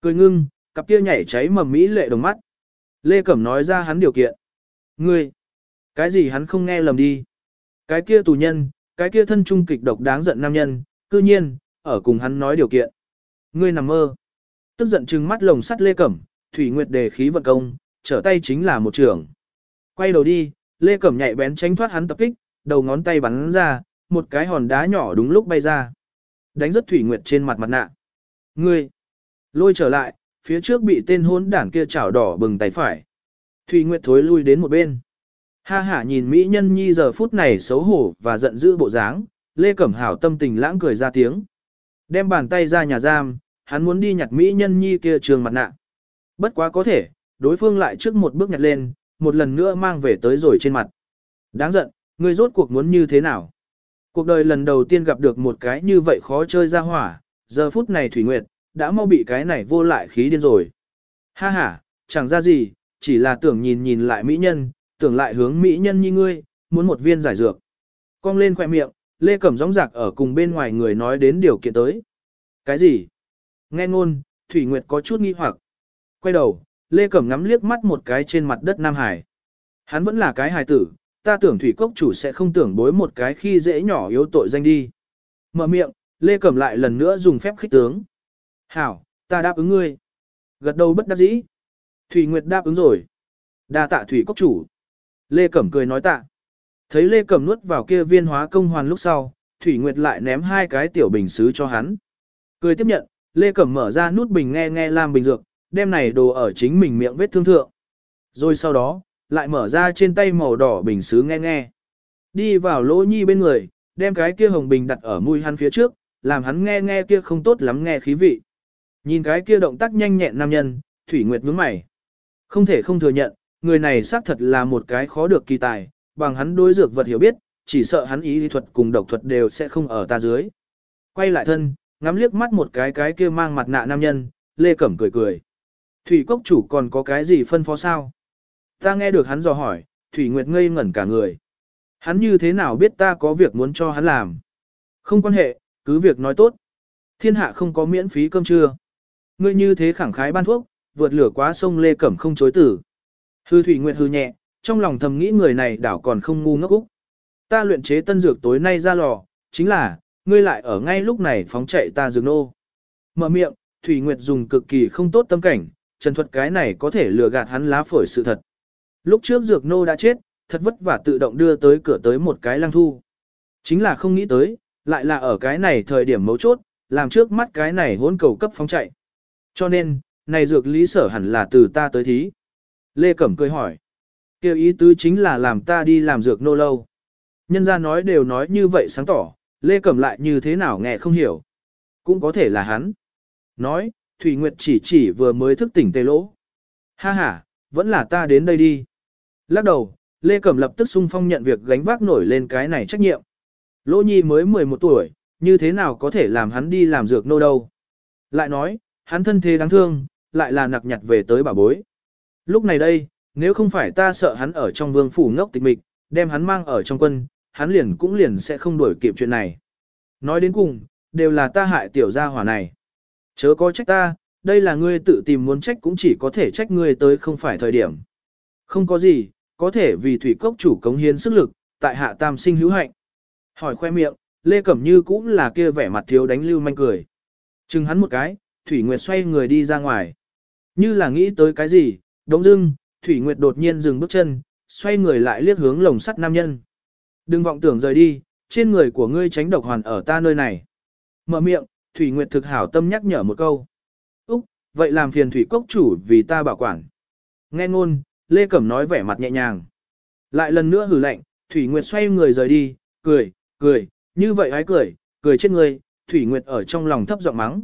Cười ngưng, cặp kia nhảy cháy mầm mỹ lệ đồng mắt. Lê Cẩm nói ra hắn điều kiện. Ngươi, cái gì hắn không nghe lầm đi. Cái kia tù nhân, cái kia thân trung kịch độc đáng giận nam nhân, cư nhiên, ở cùng hắn nói điều kiện. Ngươi nằm mơ. Tức giận trừng mắt lồng sắt Lê Cẩm, Thủy Nguyệt đề khí vận công, trở tay chính là một trường. Quay đầu đi, Lê Cẩm nhạy bén tránh thoát hắn tập kích, đầu ngón tay bắn ra, một cái hòn đá nhỏ đúng lúc bay ra. Đánh rất Thủy Nguyệt trên mặt mặt nạ. Ngươi, lôi trở lại, phía trước bị tên hôn đảng kia chảo đỏ bừng tay phải. Thủy Nguyệt thối lui đến một bên. Ha ha nhìn Mỹ nhân nhi giờ phút này xấu hổ và giận dữ bộ dáng, Lê Cẩm Hảo tâm tình lãng cười ra tiếng. Đem bàn tay ra nhà giam, hắn muốn đi nhặt Mỹ nhân nhi kia trường mặt nạ. Bất quá có thể, đối phương lại trước một bước nhặt lên, một lần nữa mang về tới rồi trên mặt. Đáng giận, người rốt cuộc muốn như thế nào? Cuộc đời lần đầu tiên gặp được một cái như vậy khó chơi ra hỏa, giờ phút này Thủy Nguyệt, đã mau bị cái này vô lại khí điên rồi. Ha ha, chẳng ra gì, chỉ là tưởng nhìn nhìn lại mỹ nhân, tưởng lại hướng mỹ nhân như ngươi, muốn một viên giải dược. Cong lên khoẻ miệng, Lê Cẩm gióng giặc ở cùng bên ngoài người nói đến điều kiện tới. Cái gì? Nghe ngôn, Thủy Nguyệt có chút nghi hoặc. Quay đầu, Lê Cẩm ngắm liếc mắt một cái trên mặt đất Nam Hải. Hắn vẫn là cái hài tử, ta tưởng Thủy Cốc chủ sẽ không tưởng bối một cái khi dễ nhỏ yếu tội danh đi. Mở miệng, Lê Cẩm lại lần nữa dùng phép khích tướng. Hảo, ta đáp ứng ngươi. Gật đầu bất đắc dĩ. Thủy Nguyệt đáp ứng rồi. đa tạ Thủy Cốc chủ. Lê Cẩm cười nói tạ. Thấy Lê Cẩm nuốt vào kia viên hóa công hoàn lúc sau, Thủy Nguyệt lại ném hai cái tiểu bình xứ cho hắn. Cười tiếp nhận, Lê Cẩm mở ra nút bình nghe nghe làm bình dược, đem này đồ ở chính mình miệng vết thương thượng. Rồi sau đó, lại mở ra trên tay màu đỏ bình xứ nghe nghe. Đi vào lỗ nhi bên người, đem cái kia hồng bình đặt ở mũi hắn phía trước, làm hắn nghe nghe kia không tốt lắm nghe khí vị. Nhìn cái kia động tác nhanh nhẹn nam nhân, Thủy Nguyệt nhướng mày. Không thể không thừa nhận, người này xác thật là một cái khó được kỳ tài, bằng hắn đối dược vật hiểu biết, chỉ sợ hắn ý lý thuật cùng độc thuật đều sẽ không ở ta dưới. Quay lại thân, ngắm liếc mắt một cái cái kia mang mặt nạ nam nhân, Lê Cẩm cười cười. Thủy Cốc chủ còn có cái gì phân phó sao? Ta nghe được hắn dò hỏi, Thủy Nguyệt ngây ngẩn cả người. Hắn như thế nào biết ta có việc muốn cho hắn làm? Không quan hệ, cứ việc nói tốt. Thiên hạ không có miễn phí cơm trưa. Ngươi như thế khẳng khái ban thuốc, vượt lửa quá sông Lê Cẩm không chối tử. Hư Thủy Nguyệt hư nhẹ, trong lòng thầm nghĩ người này đảo còn không ngu ngốc úc. Ta luyện chế tân dược tối nay ra lò, chính là, ngươi lại ở ngay lúc này phóng chạy ta dược nô. Mở miệng, Thủy Nguyệt dùng cực kỳ không tốt tâm cảnh, trần thuật cái này có thể lừa gạt hắn lá phổi sự thật. Lúc trước dược nô đã chết, thật vất vả tự động đưa tới cửa tới một cái lăng thu. Chính là không nghĩ tới, lại là ở cái này thời điểm mấu chốt, làm trước mắt cái này hỗn cầu cấp phóng chạy. Cho nên, này dược lý sở hẳn là từ ta tới thí. Lê Cẩm cười hỏi. Kêu ý tứ chính là làm ta đi làm dược nô lâu. Nhân gia nói đều nói như vậy sáng tỏ, Lê Cẩm lại như thế nào nghe không hiểu. Cũng có thể là hắn. Nói, Thủy Nguyệt chỉ chỉ vừa mới thức tỉnh tê lỗ. Ha ha, vẫn là ta đến đây đi. Lắc đầu, Lê Cẩm lập tức sung phong nhận việc gánh vác nổi lên cái này trách nhiệm. Lỗ Nhi mới 11 tuổi, như thế nào có thể làm hắn đi làm dược nô đâu. Lại nói, hắn thân thế đáng thương, lại là nặc nhặt về tới bà bối. Lúc này đây, nếu không phải ta sợ hắn ở trong vương phủ ngốc tịch mịch, đem hắn mang ở trong quân, hắn liền cũng liền sẽ không đuổi kịp chuyện này. Nói đến cùng, đều là ta hại tiểu gia hỏa này. Chớ có trách ta, đây là ngươi tự tìm muốn trách cũng chỉ có thể trách ngươi tới không phải thời điểm. Không có gì, có thể vì thủy cốc chủ cống hiến sức lực, tại hạ tam sinh hữu hạnh. Hỏi khoe miệng, Lê Cẩm Như cũng là kia vẻ mặt thiếu đánh lưu manh cười. Chừng hắn một cái, Thủy Nguyệt xoay người đi ra ngoài. Như là nghĩ tới cái gì, đống dưng, Thủy Nguyệt đột nhiên dừng bước chân, xoay người lại liếc hướng lồng sắt nam nhân. Đừng vọng tưởng rời đi, trên người của ngươi tránh độc hoàn ở ta nơi này. Mở miệng, Thủy Nguyệt thực hảo tâm nhắc nhở một câu. Úc, vậy làm phiền Thủy Cốc chủ vì ta bảo quản. Nghe ngôn, Lê Cẩm nói vẻ mặt nhẹ nhàng. Lại lần nữa hử lạnh, Thủy Nguyệt xoay người rời đi, cười, cười, như vậy hái cười, cười chết người, Thủy Nguyệt ở trong lòng thấp giọng mắng.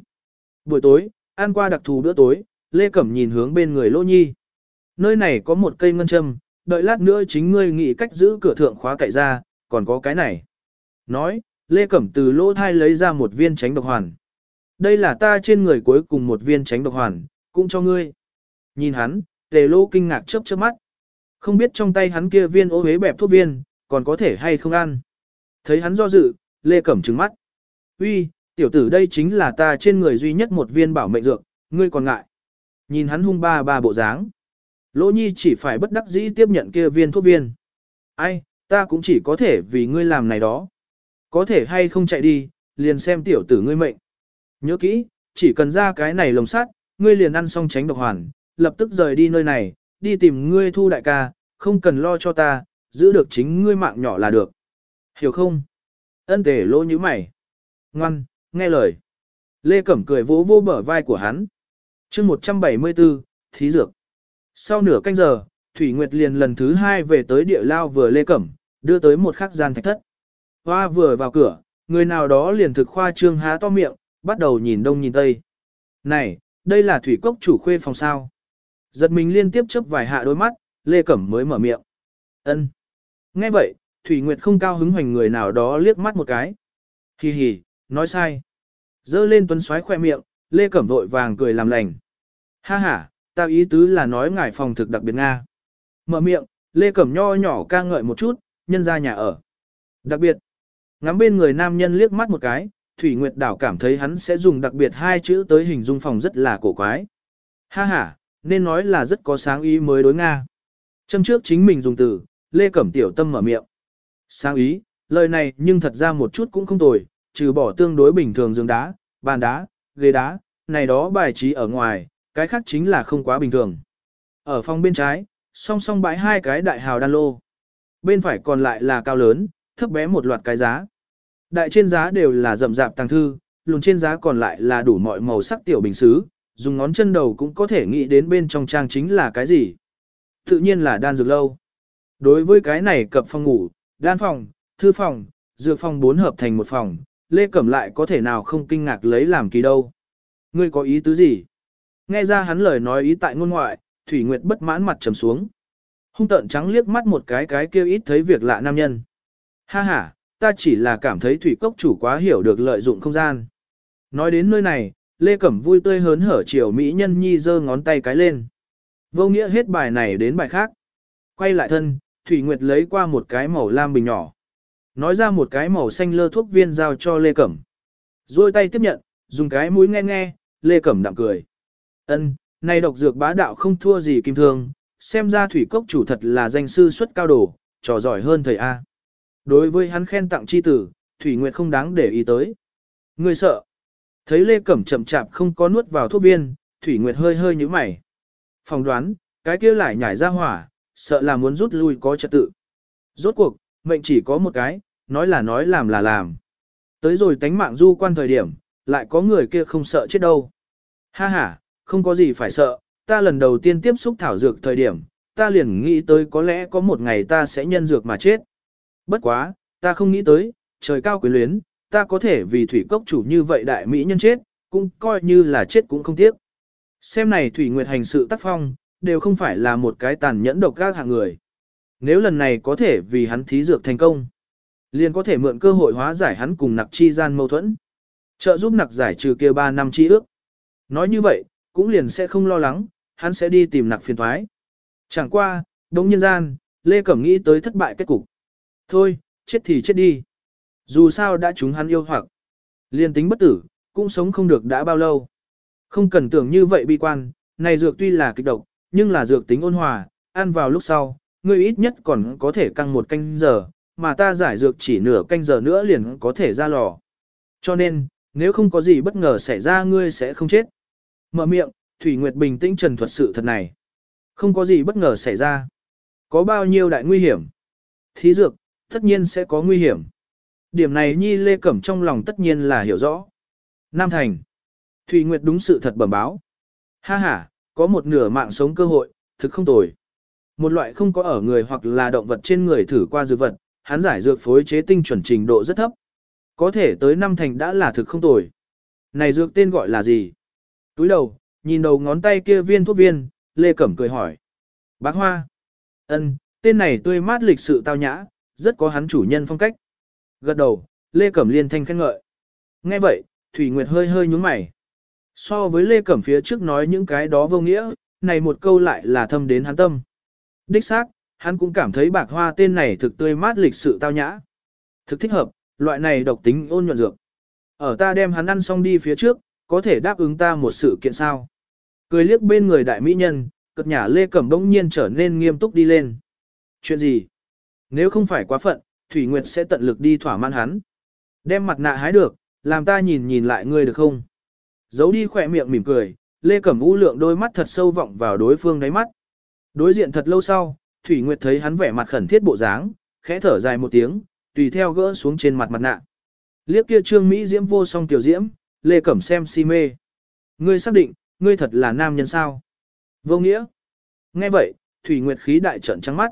Buổi tối, ăn qua đặc thù bữa tối, Lê Cẩm nhìn hướng bên người Lô Nhi. Nơi này có một cây ngân châm, đợi lát nữa chính ngươi nghĩ cách giữ cửa thượng khóa cậy ra, còn có cái này. Nói, Lê Cẩm từ lỗ thai lấy ra một viên tránh độc hoàn. Đây là ta trên người cuối cùng một viên tránh độc hoàn, cũng cho ngươi. Nhìn hắn, tề lô kinh ngạc chớp chớp mắt. Không biết trong tay hắn kia viên ô hế bẹp thuốc viên, còn có thể hay không ăn. Thấy hắn do dự, Lê Cẩm trừng mắt. Uy, tiểu tử đây chính là ta trên người duy nhất một viên bảo mệnh dược, ngươi còn ngại. Nhìn hắn hung ba ba bộ dáng. Lỗ nhi chỉ phải bất đắc dĩ tiếp nhận kia viên thuốc viên. Ai, ta cũng chỉ có thể vì ngươi làm này đó. Có thể hay không chạy đi, liền xem tiểu tử ngươi mệnh. Nhớ kỹ, chỉ cần ra cái này lồng sắt, ngươi liền ăn xong tránh độc hoàn, lập tức rời đi nơi này, đi tìm ngươi thu đại ca, không cần lo cho ta, giữ được chính ngươi mạng nhỏ là được. Hiểu không? Ân tề lỗ như mày. Ngoan, nghe lời. Lê Cẩm cười vỗ vô bờ vai của hắn. chương 174, thí dược. Sau nửa canh giờ, Thủy Nguyệt liền lần thứ hai về tới địa lao vừa Lê Cẩm, đưa tới một khắc gian thạch thất. Hoa vừa vào cửa, người nào đó liền thực khoa trương há to miệng, bắt đầu nhìn đông nhìn tây. Này, đây là thủy cốc chủ khuê phòng sao. Giật mình liên tiếp chớp vài hạ đôi mắt, Lê Cẩm mới mở miệng. ân Nghe vậy, Thủy Nguyệt không cao hứng hoành người nào đó liếc mắt một cái. Hì hì, nói sai. Dơ lên tuấn xoáy khoe miệng, Lê Cẩm vội vàng cười làm lành. Ha ha, tao ý tứ là nói ngài phòng thực đặc biệt Nga. Mở miệng, Lê Cẩm nho nhỏ ca ngợi một chút, nhân ra nhà ở. Đặc biệt, ngắm bên người nam nhân liếc mắt một cái, Thủy Nguyệt Đảo cảm thấy hắn sẽ dùng đặc biệt hai chữ tới hình dung phòng rất là cổ quái. Ha ha, nên nói là rất có sáng ý mới đối Nga. Châm trước chính mình dùng từ, Lê Cẩm tiểu tâm mở miệng. Sáng ý, lời này nhưng thật ra một chút cũng không tồi, trừ bỏ tương đối bình thường giường đá, bàn đá, ghế đá, này đó bài trí ở ngoài, cái khác chính là không quá bình thường. Ở phòng bên trái, song song bãi hai cái đại hào đan lô. Bên phải còn lại là cao lớn, thấp bé một loạt cái giá. Đại trên giá đều là rậm rạp tàng thư, lùn trên giá còn lại là đủ mọi màu sắc tiểu bình xứ, dùng ngón chân đầu cũng có thể nghĩ đến bên trong trang chính là cái gì. Tự nhiên là đan dược lâu. Đối với cái này cập phòng ngủ, đan phòng, thư phòng, dược phòng bốn hợp thành một phòng, Lê Cẩm lại có thể nào không kinh ngạc lấy làm kỳ đâu. Ngươi có ý tứ gì? Nghe ra hắn lời nói ý tại ngôn ngoại, Thủy Nguyệt bất mãn mặt trầm xuống. Hung tợn trắng liếc mắt một cái cái kêu ít thấy việc lạ nam nhân. Ha ha, ta chỉ là cảm thấy thủy cốc chủ quá hiểu được lợi dụng không gian. Nói đến nơi này, Lê Cẩm vui tươi hớn hở chiều Mỹ nhân nhi giơ ngón tay cái lên. Vô nghĩa hết bài này đến bài khác. Quay lại thân, Thủy Nguyệt lấy qua một cái màu lam bình nhỏ. Nói ra một cái màu xanh lơ thuốc viên giao cho Lê Cẩm. Rồi tay tiếp nhận, dùng cái mũi nghe nghe, Lê Cẩm đạm cười. ân này độc dược bá đạo không thua gì kim thương, xem ra thủy cốc chủ thật là danh sư xuất cao đồ, trò giỏi hơn thầy A. Đối với hắn khen tặng chi tử, Thủy Nguyệt không đáng để ý tới. Người sợ. Thấy Lê Cẩm chậm chạp không có nuốt vào thuốc viên, Thủy Nguyệt hơi hơi như mày. Phòng đoán, cái kia lại nhảy ra hỏa, sợ là muốn rút lui có trật tự. Rốt cuộc, mệnh chỉ có một cái, nói là nói làm là làm. Tới rồi tánh mạng du quan thời điểm, lại có người kia không sợ chết đâu. Ha ha, không có gì phải sợ, ta lần đầu tiên tiếp xúc thảo dược thời điểm, ta liền nghĩ tới có lẽ có một ngày ta sẽ nhân dược mà chết. Bất quá, ta không nghĩ tới, trời cao quyến luyến, ta có thể vì thủy cốc chủ như vậy đại mỹ nhân chết, cũng coi như là chết cũng không tiếc. Xem này Thủy Nguyệt hành sự tác phong, đều không phải là một cái tàn nhẫn độc gác hạng người. Nếu lần này có thể vì hắn thí dược thành công, liền có thể mượn cơ hội hóa giải hắn cùng nặc chi gian mâu thuẫn. Trợ giúp nặc giải trừ kia 3 năm chi ước. Nói như vậy, cũng liền sẽ không lo lắng, hắn sẽ đi tìm nặc phiền thoái. Chẳng qua, đống nhân gian, Lê Cẩm nghĩ tới thất bại kết cục. Thôi, chết thì chết đi. Dù sao đã chúng hắn yêu hoặc. Liên tính bất tử, cũng sống không được đã bao lâu. Không cần tưởng như vậy bi quan, này dược tuy là kịch độc, nhưng là dược tính ôn hòa, ăn vào lúc sau, ngươi ít nhất còn có thể căng một canh giờ, mà ta giải dược chỉ nửa canh giờ nữa liền có thể ra lò. Cho nên, nếu không có gì bất ngờ xảy ra ngươi sẽ không chết. Mở miệng, Thủy Nguyệt bình tĩnh trần thuật sự thật này. Không có gì bất ngờ xảy ra. Có bao nhiêu đại nguy hiểm? Thí dược, tất nhiên sẽ có nguy hiểm. Điểm này Nhi Lê Cẩm trong lòng tất nhiên là hiểu rõ. Nam Thành. Thủy Nguyệt đúng sự thật bẩm báo. Ha ha, có một nửa mạng sống cơ hội, thực không tồi. Một loại không có ở người hoặc là động vật trên người thử qua dược vật, hắn giải dược phối chế tinh chuẩn trình độ rất thấp. Có thể tới năm thành đã là thực không tồi. Này dược tên gọi là gì? Túi đầu, nhìn đầu ngón tay kia viên thuốc viên, Lê Cẩm cười hỏi. Bác Hoa. ân, tên này tươi mát lịch sự tao nhã, rất có hắn chủ nhân phong cách. Gật đầu, Lê Cẩm liên thanh khen ngợi. Nghe vậy, Thủy Nguyệt hơi hơi nhúng mày. So với Lê Cẩm phía trước nói những cái đó vô nghĩa, này một câu lại là thâm đến hắn tâm. Đích xác, hắn cũng cảm thấy bạc hoa tên này thực tươi mát lịch sự tao nhã. Thực thích hợp, loại này độc tính ôn nhuận dược. Ở ta đem hắn ăn xong đi phía trước, có thể đáp ứng ta một sự kiện sao. Cười liếc bên người đại mỹ nhân, cật nhà Lê Cẩm bỗng nhiên trở nên nghiêm túc đi lên. Chuyện gì? Nếu không phải quá phận, Thủy Nguyệt sẽ tận lực đi thỏa mãn hắn. Đem mặt nạ hái được, làm ta nhìn nhìn lại ngươi được không? Giấu đi khỏe miệng mỉm cười, Lê Cẩm U lượng đôi mắt thật sâu vọng vào đối phương đáy mắt. Đối diện thật lâu sau, Thủy Nguyệt thấy hắn vẻ mặt khẩn thiết bộ dáng, khẽ thở dài một tiếng, tùy theo gỡ xuống trên mặt mặt nạ. Liếc kia trương Mỹ diễm vô song tiểu diễm, Lê Cẩm xem si mê. Ngươi xác định, ngươi thật là nam nhân sao? Vô nghĩa. Nghe vậy, Thủy Nguyệt khí đại trận trắng mắt.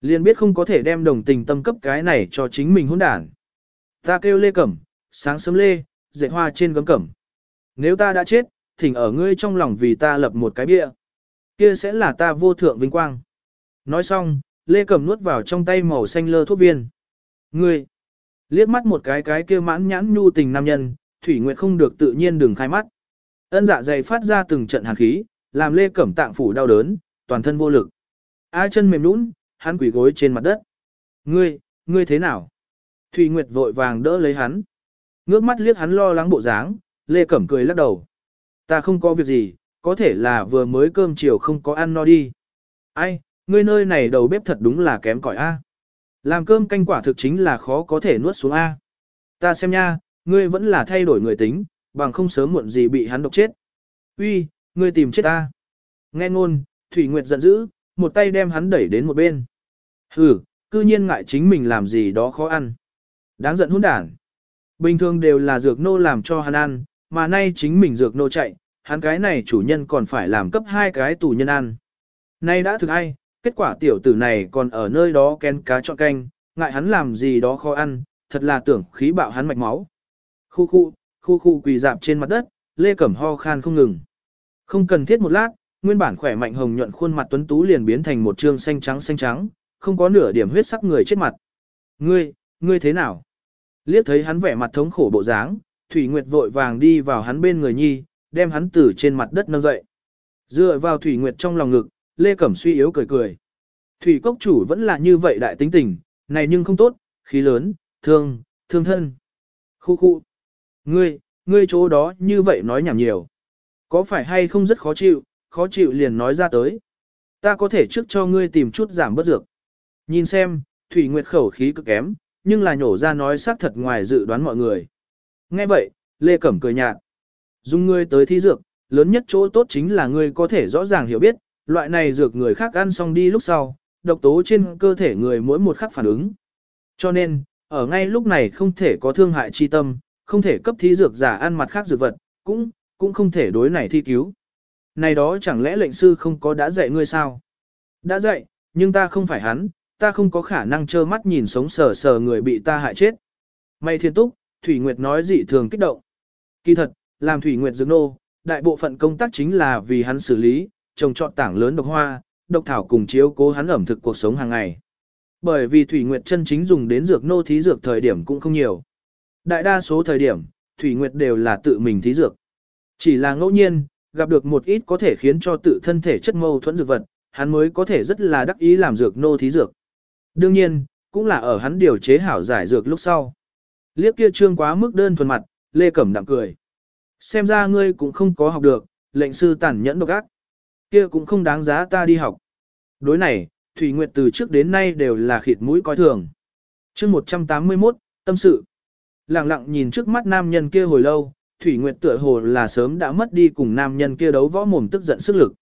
Liền biết không có thể đem đồng tình tâm cấp cái này cho chính mình hỗn đản. Ta kêu Lê Cẩm, sáng sớm Lê, dệt hoa trên gấm cẩm. Nếu ta đã chết, thỉnh ở ngươi trong lòng vì ta lập một cái bia. Kia sẽ là ta vô thượng vinh quang. Nói xong, Lê Cẩm nuốt vào trong tay màu xanh lơ thuốc viên. Ngươi, liếc mắt một cái cái kia mãn nhãn nhu tình nam nhân, Thủy Nguyệt không được tự nhiên đừng khai mắt. Ân dạ dày phát ra từng trận hàn khí, làm Lê Cẩm tạng phủ đau đớn, toàn thân vô lực. A chân mềm nũng, hắn quỳ gối trên mặt đất. Ngươi, ngươi thế nào? Thủy Nguyệt vội vàng đỡ lấy hắn. Ngước mắt liếc hắn lo lắng bộ dáng, Lê Cẩm cười lắc đầu. Ta không có việc gì, có thể là vừa mới cơm chiều không có ăn no đi. Ai, ngươi nơi này đầu bếp thật đúng là kém cỏi A. Làm cơm canh quả thực chính là khó có thể nuốt xuống A. Ta xem nha, ngươi vẫn là thay đổi người tính, bằng không sớm muộn gì bị hắn độc chết. Uy, ngươi tìm chết ta. Nghe ngôn, Thủy Nguyệt giận dữ, một tay đem hắn đẩy đến một bên. Hừ, cư nhiên ngại chính mình làm gì đó khó ăn. Đáng giận hỗn đản. Bình thường đều là dược nô làm cho hắn ăn, mà nay chính mình dược nô chạy, hắn cái này chủ nhân còn phải làm cấp hai cái tù nhân ăn. Nay đã thực ai, kết quả tiểu tử này còn ở nơi đó ken cá chọn canh, ngại hắn làm gì đó khó ăn, thật là tưởng khí bạo hắn mạch máu. Khu khu, khu khu quỳ dạp trên mặt đất, Lê Cẩm ho khan không ngừng. Không cần thiết một lát, nguyên bản khỏe mạnh hồng nhuận khuôn mặt tuấn tú liền biến thành một trương xanh trắng xanh trắng, không có nửa điểm huyết sắc người chết mặt. Ngươi, ngươi thế nào? Liếc thấy hắn vẻ mặt thống khổ bộ dáng, Thủy Nguyệt vội vàng đi vào hắn bên người nhi, đem hắn từ trên mặt đất nâng dậy. Dựa vào Thủy Nguyệt trong lòng ngực, Lê Cẩm suy yếu cười cười. Thủy Cốc chủ vẫn là như vậy đại tính tình, này nhưng không tốt, khí lớn, thương, thương thân. Khu khu. Ngươi, ngươi chỗ đó như vậy nói nhảm nhiều. Có phải hay không rất khó chịu, khó chịu liền nói ra tới. Ta có thể trước cho ngươi tìm chút giảm bất dược. Nhìn xem, Thủy Nguyệt khẩu khí cực kém, nhưng là nhổ ra nói xác thật ngoài dự đoán mọi người. Nghe vậy, Lê Cẩm cười nhạt. Dùng ngươi tới thi dược, lớn nhất chỗ tốt chính là ngươi có thể rõ ràng hiểu biết, loại này dược người khác ăn xong đi lúc sau, độc tố trên cơ thể người mỗi một khắc phản ứng. Cho nên, ở ngay lúc này không thể có thương hại chi tâm, không thể cấp thí dược giả ăn mặt khác dược vật, cũng, cũng không thể đối này thi cứu. Này đó chẳng lẽ lệnh sư không có đã dạy ngươi sao? Đã dạy, nhưng ta không phải hắn, ta không có khả năng trơ mắt nhìn sống sờ sờ người bị ta hại chết. May thiên túc, Thủy Nguyệt nói dị thường kích động. Kỳ thật, làm Thủy Nguyệt dược nô, đại bộ phận công tác chính là vì hắn xử lý, trồng trọt tảng lớn độc hoa, độc thảo cùng chiếu cố hắn ẩm thực cuộc sống hàng ngày. Bởi vì Thủy Nguyệt chân chính dùng đến dược nô thí dược thời điểm cũng không nhiều. Đại đa số thời điểm, Thủy Nguyệt đều là tự mình thí dược. Chỉ là ngẫu nhiên, gặp được một ít có thể khiến cho tự thân thể chất mâu thuẫn dược vật, hắn mới có thể rất là đắc ý làm dược nô thí dược. Đương nhiên, cũng là ở hắn điều chế hảo giải dược lúc sau. Liếc kia trương quá mức đơn thuần mặt, Lê Cẩm đạm cười. Xem ra ngươi cũng không có học được, lệnh sư tàn nhẫn độc ác. Kia cũng không đáng giá ta đi học. Đối này, Thủy Nguyệt từ trước đến nay đều là khịt mũi coi thường. chương 181, tâm sự. Lặng lặng nhìn trước mắt nam nhân kia hồi lâu, Thủy Nguyệt tựa hồ là sớm đã mất đi cùng nam nhân kia đấu võ mồm tức giận sức lực.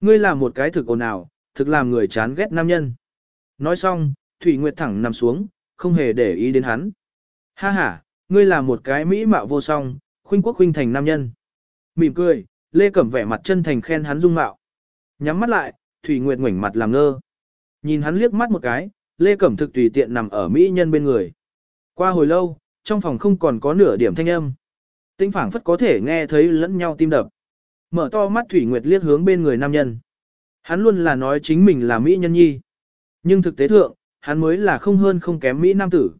Ngươi là một cái thực ồn ào, thực làm người chán ghét nam nhân. Nói xong, Thủy Nguyệt thẳng nằm xuống, không hề để ý đến hắn. Ha ha, ngươi là một cái mỹ mạo vô song, khuynh quốc khuynh thành nam nhân. Mỉm cười, Lê Cẩm vẻ mặt chân thành khen hắn dung mạo. Nhắm mắt lại, Thủy Nguyệt ngoảnh mặt làm ngơ. Nhìn hắn liếc mắt một cái, Lê Cẩm thực tùy tiện nằm ở mỹ nhân bên người. Qua hồi lâu, trong phòng không còn có nửa điểm thanh âm. Tinh phảng phất có thể nghe thấy lẫn nhau tim đập. Mở to mắt Thủy Nguyệt liếc hướng bên người nam nhân. Hắn luôn là nói chính mình là mỹ nhân nhi. Nhưng thực tế thượng, hắn mới là không hơn không kém mỹ nam tử.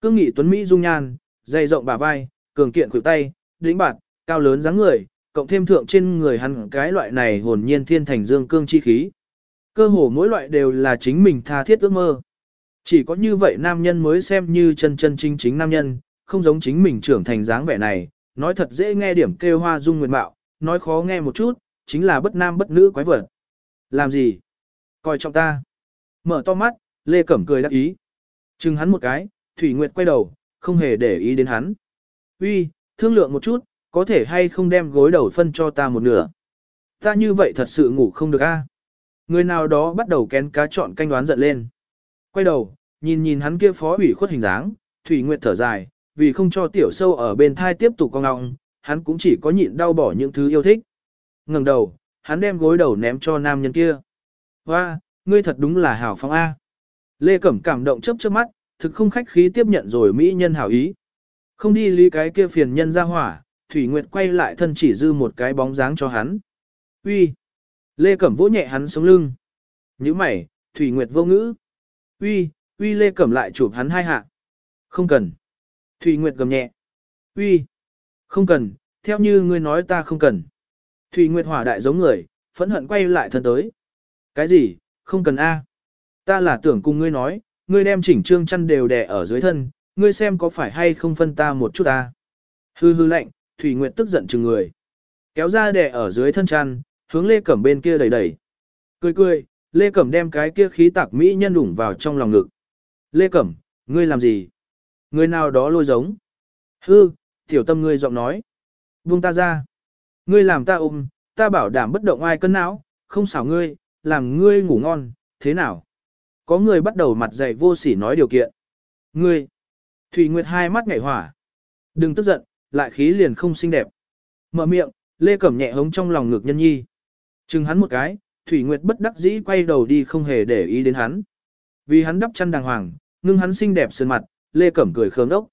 Cương nghị tuấn mỹ dung nhan, dày rộng bả vai, cường kiện khuỷu tay, đĩnh bạt, cao lớn dáng người, cộng thêm thượng trên người hắn cái loại này hồn nhiên thiên thành dương cương chi khí. Cơ hồ mỗi loại đều là chính mình tha thiết ước mơ. Chỉ có như vậy nam nhân mới xem như chân chân chính chính nam nhân, không giống chính mình trưởng thành dáng vẻ này, nói thật dễ nghe điểm kêu hoa dung nguyện bạo, nói khó nghe một chút, chính là bất nam bất nữ quái vật. Làm gì? Coi trọng ta. Mở to mắt, Lê Cẩm cười đắc ý. Chừng hắn một cái, Thủy Nguyệt quay đầu, không hề để ý đến hắn. Uy, thương lượng một chút, có thể hay không đem gối đầu phân cho ta một nửa. Ta như vậy thật sự ngủ không được a. Người nào đó bắt đầu kén cá chọn canh đoán giận lên. Quay đầu, nhìn nhìn hắn kia phó ủy khuất hình dáng, Thủy Nguyệt thở dài, vì không cho tiểu sâu ở bên thai tiếp tục cong ngọng, hắn cũng chỉ có nhịn đau bỏ những thứ yêu thích. ngẩng đầu, hắn đem gối đầu ném cho nam nhân kia. Hoa, ngươi thật đúng là hảo phong A. Lê Cẩm cảm động chớp chớp mắt, thực không khách khí tiếp nhận rồi mỹ nhân hảo ý. Không đi lý cái kia phiền nhân ra hỏa, Thủy Nguyệt quay lại thân chỉ dư một cái bóng dáng cho hắn. Uy. Lê Cẩm vỗ nhẹ hắn sống lưng. Nhíu mày, Thủy Nguyệt vô ngữ. Uy, uy Lê Cẩm lại chụp hắn hai hạ. Không cần. Thủy Nguyệt gầm nhẹ. Uy. Không cần, theo như ngươi nói ta không cần. Thủy Nguyệt hỏa đại giống người, phẫn hận quay lại thân tới. Cái gì, không cần a? Ta là tưởng cùng ngươi nói, ngươi đem chỉnh trương chăn đều đè ở dưới thân, ngươi xem có phải hay không phân ta một chút ta. Hư hư lạnh, Thủy Nguyệt tức giận chừng người. Kéo ra đè ở dưới thân chăn, hướng Lê Cẩm bên kia đẩy đẩy. Cười cười, Lê Cẩm đem cái kia khí tạc mỹ nhân đủng vào trong lòng ngực. Lê Cẩm, ngươi làm gì? Người nào đó lôi giống. Hư, tiểu tâm ngươi giọng nói. Buông ta ra. Ngươi làm ta ôm, ta bảo đảm bất động ai cân não, không xảo ngươi, làm ngươi ngủ ngon, thế nào? Có người bắt đầu mặt dày vô sỉ nói điều kiện. Ngươi. Thủy Nguyệt hai mắt ngảy hỏa. Đừng tức giận, lại khí liền không xinh đẹp. Mở miệng, Lê Cẩm nhẹ hống trong lòng ngực nhân nhi. Chừng hắn một cái, Thủy Nguyệt bất đắc dĩ quay đầu đi không hề để ý đến hắn. Vì hắn đắp chăn đàng hoàng, ngưng hắn xinh đẹp sơn mặt, Lê Cẩm cười khớm đốc.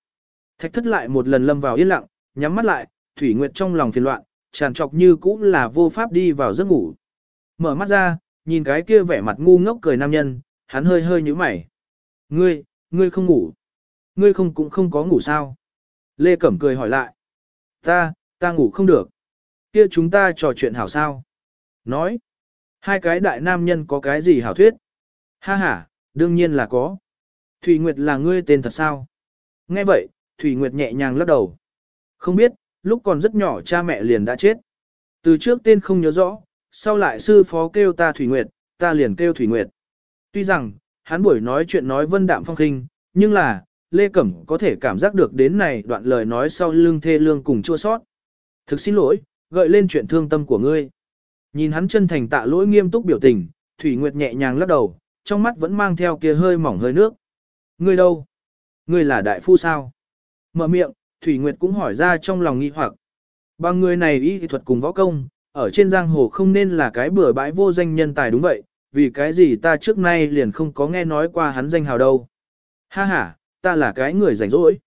Thạch thất lại một lần lâm vào yên lặng, nhắm mắt lại, Thủy Nguyệt trong lòng phiền loạn, tràn trọc như cũ là vô pháp đi vào giấc ngủ. Mở mắt ra, nhìn cái kia vẻ mặt ngu ngốc cười nam nhân, hắn hơi hơi nhíu mày. Ngươi, ngươi không ngủ. Ngươi không cũng không có ngủ sao. Lê Cẩm cười hỏi lại. Ta, ta ngủ không được. Kia chúng ta trò chuyện hảo sao. Nói. Hai cái đại nam nhân có cái gì hảo thuyết? Ha ha, đương nhiên là có. Thủy Nguyệt là ngươi tên thật sao? Nghe vậy, Thủy Nguyệt nhẹ nhàng lắc đầu. Không biết, lúc còn rất nhỏ cha mẹ liền đã chết. Từ trước tên không nhớ rõ, sau lại sư phó kêu ta Thủy Nguyệt, ta liền kêu Thủy Nguyệt. Tuy rằng, hắn buổi nói chuyện nói vân đạm phong khinh, nhưng là, Lê Cẩm có thể cảm giác được đến này đoạn lời nói sau lưng thê lương cùng chua sót. Thực xin lỗi, gợi lên chuyện thương tâm của ngươi. Nhìn hắn chân thành tạ lỗi nghiêm túc biểu tình, Thủy Nguyệt nhẹ nhàng lắc đầu, trong mắt vẫn mang theo kia hơi mỏng hơi nước. Ngươi đâu? Ngươi là đại phu sao? Mở miệng, Thủy Nguyệt cũng hỏi ra trong lòng nghi hoặc. Bằng người này y thuật cùng võ công, ở trên giang hồ không nên là cái bừa bãi vô danh nhân tài đúng vậy, vì cái gì ta trước nay liền không có nghe nói qua hắn danh hào đâu. Ha ha, ta là cái người rảnh rỗi.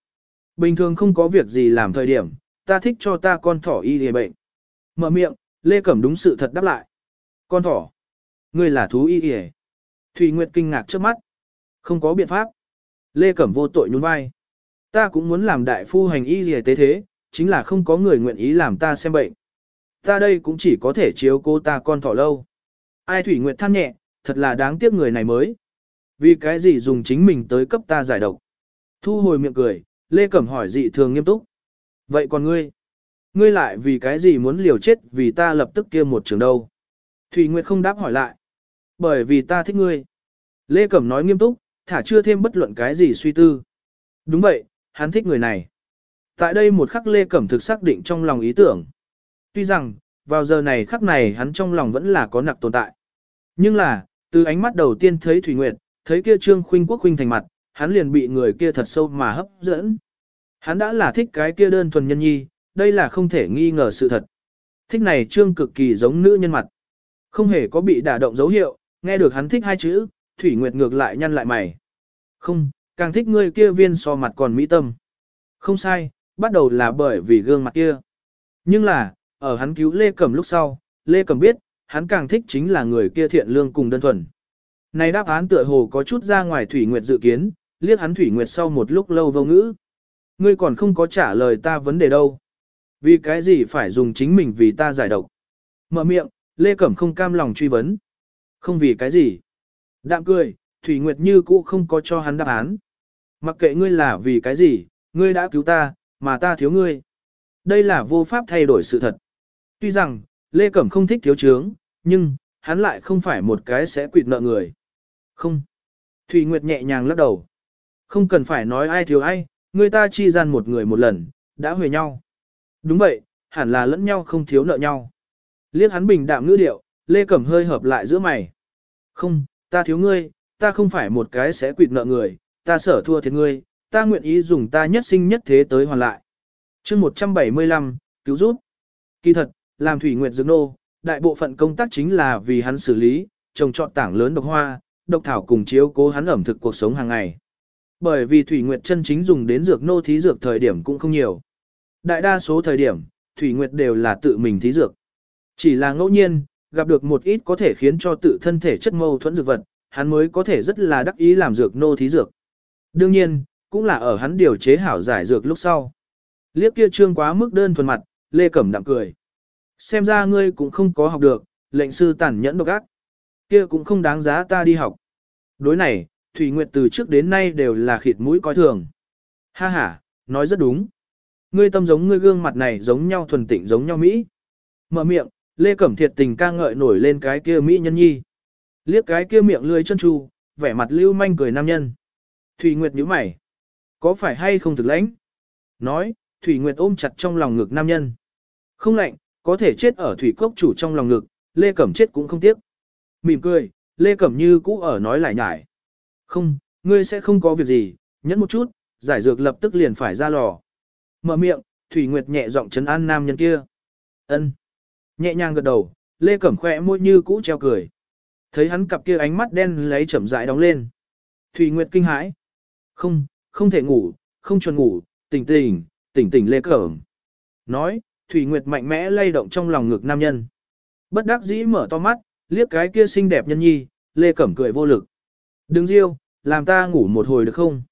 Bình thường không có việc gì làm thời điểm, ta thích cho ta con thỏ y y bệnh. Mở miệng, Lê Cẩm đúng sự thật đáp lại. Con thỏ, ngươi là thú y y Thủy Nguyệt kinh ngạc trước mắt. Không có biện pháp. Lê Cẩm vô tội nhún vai. Ta cũng muốn làm đại phu hành y y tế thế, chính là không có người nguyện ý làm ta xem bệnh. Ta đây cũng chỉ có thể chiếu cô ta con thỏ lâu. Ai Thủy Nguyệt than nhẹ, thật là đáng tiếc người này mới. Vì cái gì dùng chính mình tới cấp ta giải độc. Thu hồi miệng cười, Lê Cẩm hỏi dị thường nghiêm túc. Vậy còn ngươi? Ngươi lại vì cái gì muốn liều chết vì ta lập tức kia một trường đâu? Thủy Nguyệt không đáp hỏi lại. Bởi vì ta thích ngươi. Lê Cẩm nói nghiêm túc, thả chưa thêm bất luận cái gì suy tư. Đúng vậy, hắn thích người này. Tại đây một khắc Lê Cẩm thực xác định trong lòng ý tưởng. Tuy rằng, vào giờ này khắc này hắn trong lòng vẫn là có nặc tồn tại. Nhưng là, từ ánh mắt đầu tiên thấy Thủy Nguyệt, thấy kia Trương Khuynh Quốc Khuynh thành mặt, hắn liền bị người kia thật sâu mà hấp dẫn. Hắn đã là thích cái kia đơn thuần nhân nhi, đây là không thể nghi ngờ sự thật. Thích này Trương cực kỳ giống nữ nhân mặt. Không hề có bị đả động dấu hiệu, nghe được hắn thích hai chữ, Thủy Nguyệt ngược lại nhăn lại mày. Không, càng thích người kia viên so mặt còn mỹ tâm. Không sai, bắt đầu là bởi vì gương mặt kia. Nhưng là, ở hắn cứu Lê Cẩm lúc sau, Lê Cẩm biết, hắn càng thích chính là người kia thiện lương cùng đơn thuần. Này đáp án tựa hồ có chút ra ngoài Thủy Nguyệt dự kiến, liếc hắn Thủy Nguyệt sau một lúc lâu vô ngữ. Ngươi còn không có trả lời ta vấn đề đâu. Vì cái gì phải dùng chính mình vì ta giải độc. Mở miệng, Lê Cẩm không cam lòng truy vấn. Không vì cái gì. Đạm cười, Thủy Nguyệt như cũ không có cho hắn đáp án. Mặc kệ ngươi là vì cái gì, ngươi đã cứu ta, mà ta thiếu ngươi. Đây là vô pháp thay đổi sự thật. Tuy rằng, Lê Cẩm không thích thiếu trướng, nhưng, hắn lại không phải một cái sẽ quỵt nợ người. Không. Thủy Nguyệt nhẹ nhàng lắc đầu. Không cần phải nói ai thiếu ai, người ta chi gian một người một lần, đã huề nhau. Đúng vậy, hẳn là lẫn nhau không thiếu nợ nhau. Liếc hắn bình đạm ngữ điệu, Lê Cẩm hơi hợp lại giữa mày. Không, ta thiếu ngươi, ta không phải một cái sẽ quỵt nợ người, ta sở thua thiệt ngươi, ta nguyện ý dùng ta nhất sinh nhất thế tới hoàn lại. chương 175, cứu giúp. Kỳ thật, làm Thủy Nguyệt Dược Nô, đại bộ phận công tác chính là vì hắn xử lý, trồng trọt tảng lớn độc hoa, độc thảo cùng chiếu cố hắn ẩm thực cuộc sống hàng ngày. Bởi vì Thủy Nguyệt chân chính dùng đến dược nô thí dược thời điểm cũng không nhiều. Đại đa số thời điểm, Thủy Nguyệt đều là tự mình thí dược. Chỉ là ngẫu nhiên, gặp được một ít có thể khiến cho tự thân thể chất mâu thuẫn dược vật, hắn mới có thể rất là đắc ý làm dược nô thí dược. Đương nhiên, cũng là ở hắn điều chế hảo giải dược lúc sau. Liếc kia trương quá mức đơn thuần mặt, Lê Cẩm đạm cười. Xem ra ngươi cũng không có học được, lệnh sư tàn nhẫn độc ác. Kia cũng không đáng giá ta đi học. Đối này, Thủy Nguyệt từ trước đến nay đều là khịt mũi coi thường. Ha ha, nói rất đúng. Ngươi tâm giống ngươi gương mặt này giống nhau thuần tịnh giống nhau Mỹ. Mở miệng, Lê Cẩm Thiệt tình ca ngợi nổi lên cái kia Mỹ nhân nhi. Liếc cái kia miệng lươi chân tru, vẻ mặt lưu manh cười nam nhân. Thủy Nguyệt nhíu mày. Có phải hay không thực lãnh? Nói, Thủy Nguyệt ôm chặt trong lòng ngực nam nhân. Không lạnh, có thể chết ở Thủy Cốc chủ trong lòng ngực, Lê Cẩm chết cũng không tiếc. Mỉm cười, Lê Cẩm như cũ ở nói lại nhải. Không, ngươi sẽ không có việc gì, nhẫn một chút, giải dược lập tức liền phải ra lò. Mở miệng, Thủy Nguyệt nhẹ giọng chấn an nam nhân kia. Ân. Nhẹ nhàng gật đầu, Lê Cẩm khỏe môi như cũ treo cười. Thấy hắn cặp kia ánh mắt đen lấy chậm rãi đóng lên. Thủy Nguyệt kinh hãi. Không, không thể ngủ, không chuẩn ngủ, tỉnh tỉnh, tỉnh tỉnh Lê Cẩm. Nói, Thủy Nguyệt mạnh mẽ lay động trong lòng ngực nam nhân. Bất đắc dĩ mở to mắt, liếc cái kia xinh đẹp nhân nhi, Lê Cẩm cười vô lực. Đừng riêu, làm ta ngủ một hồi được không?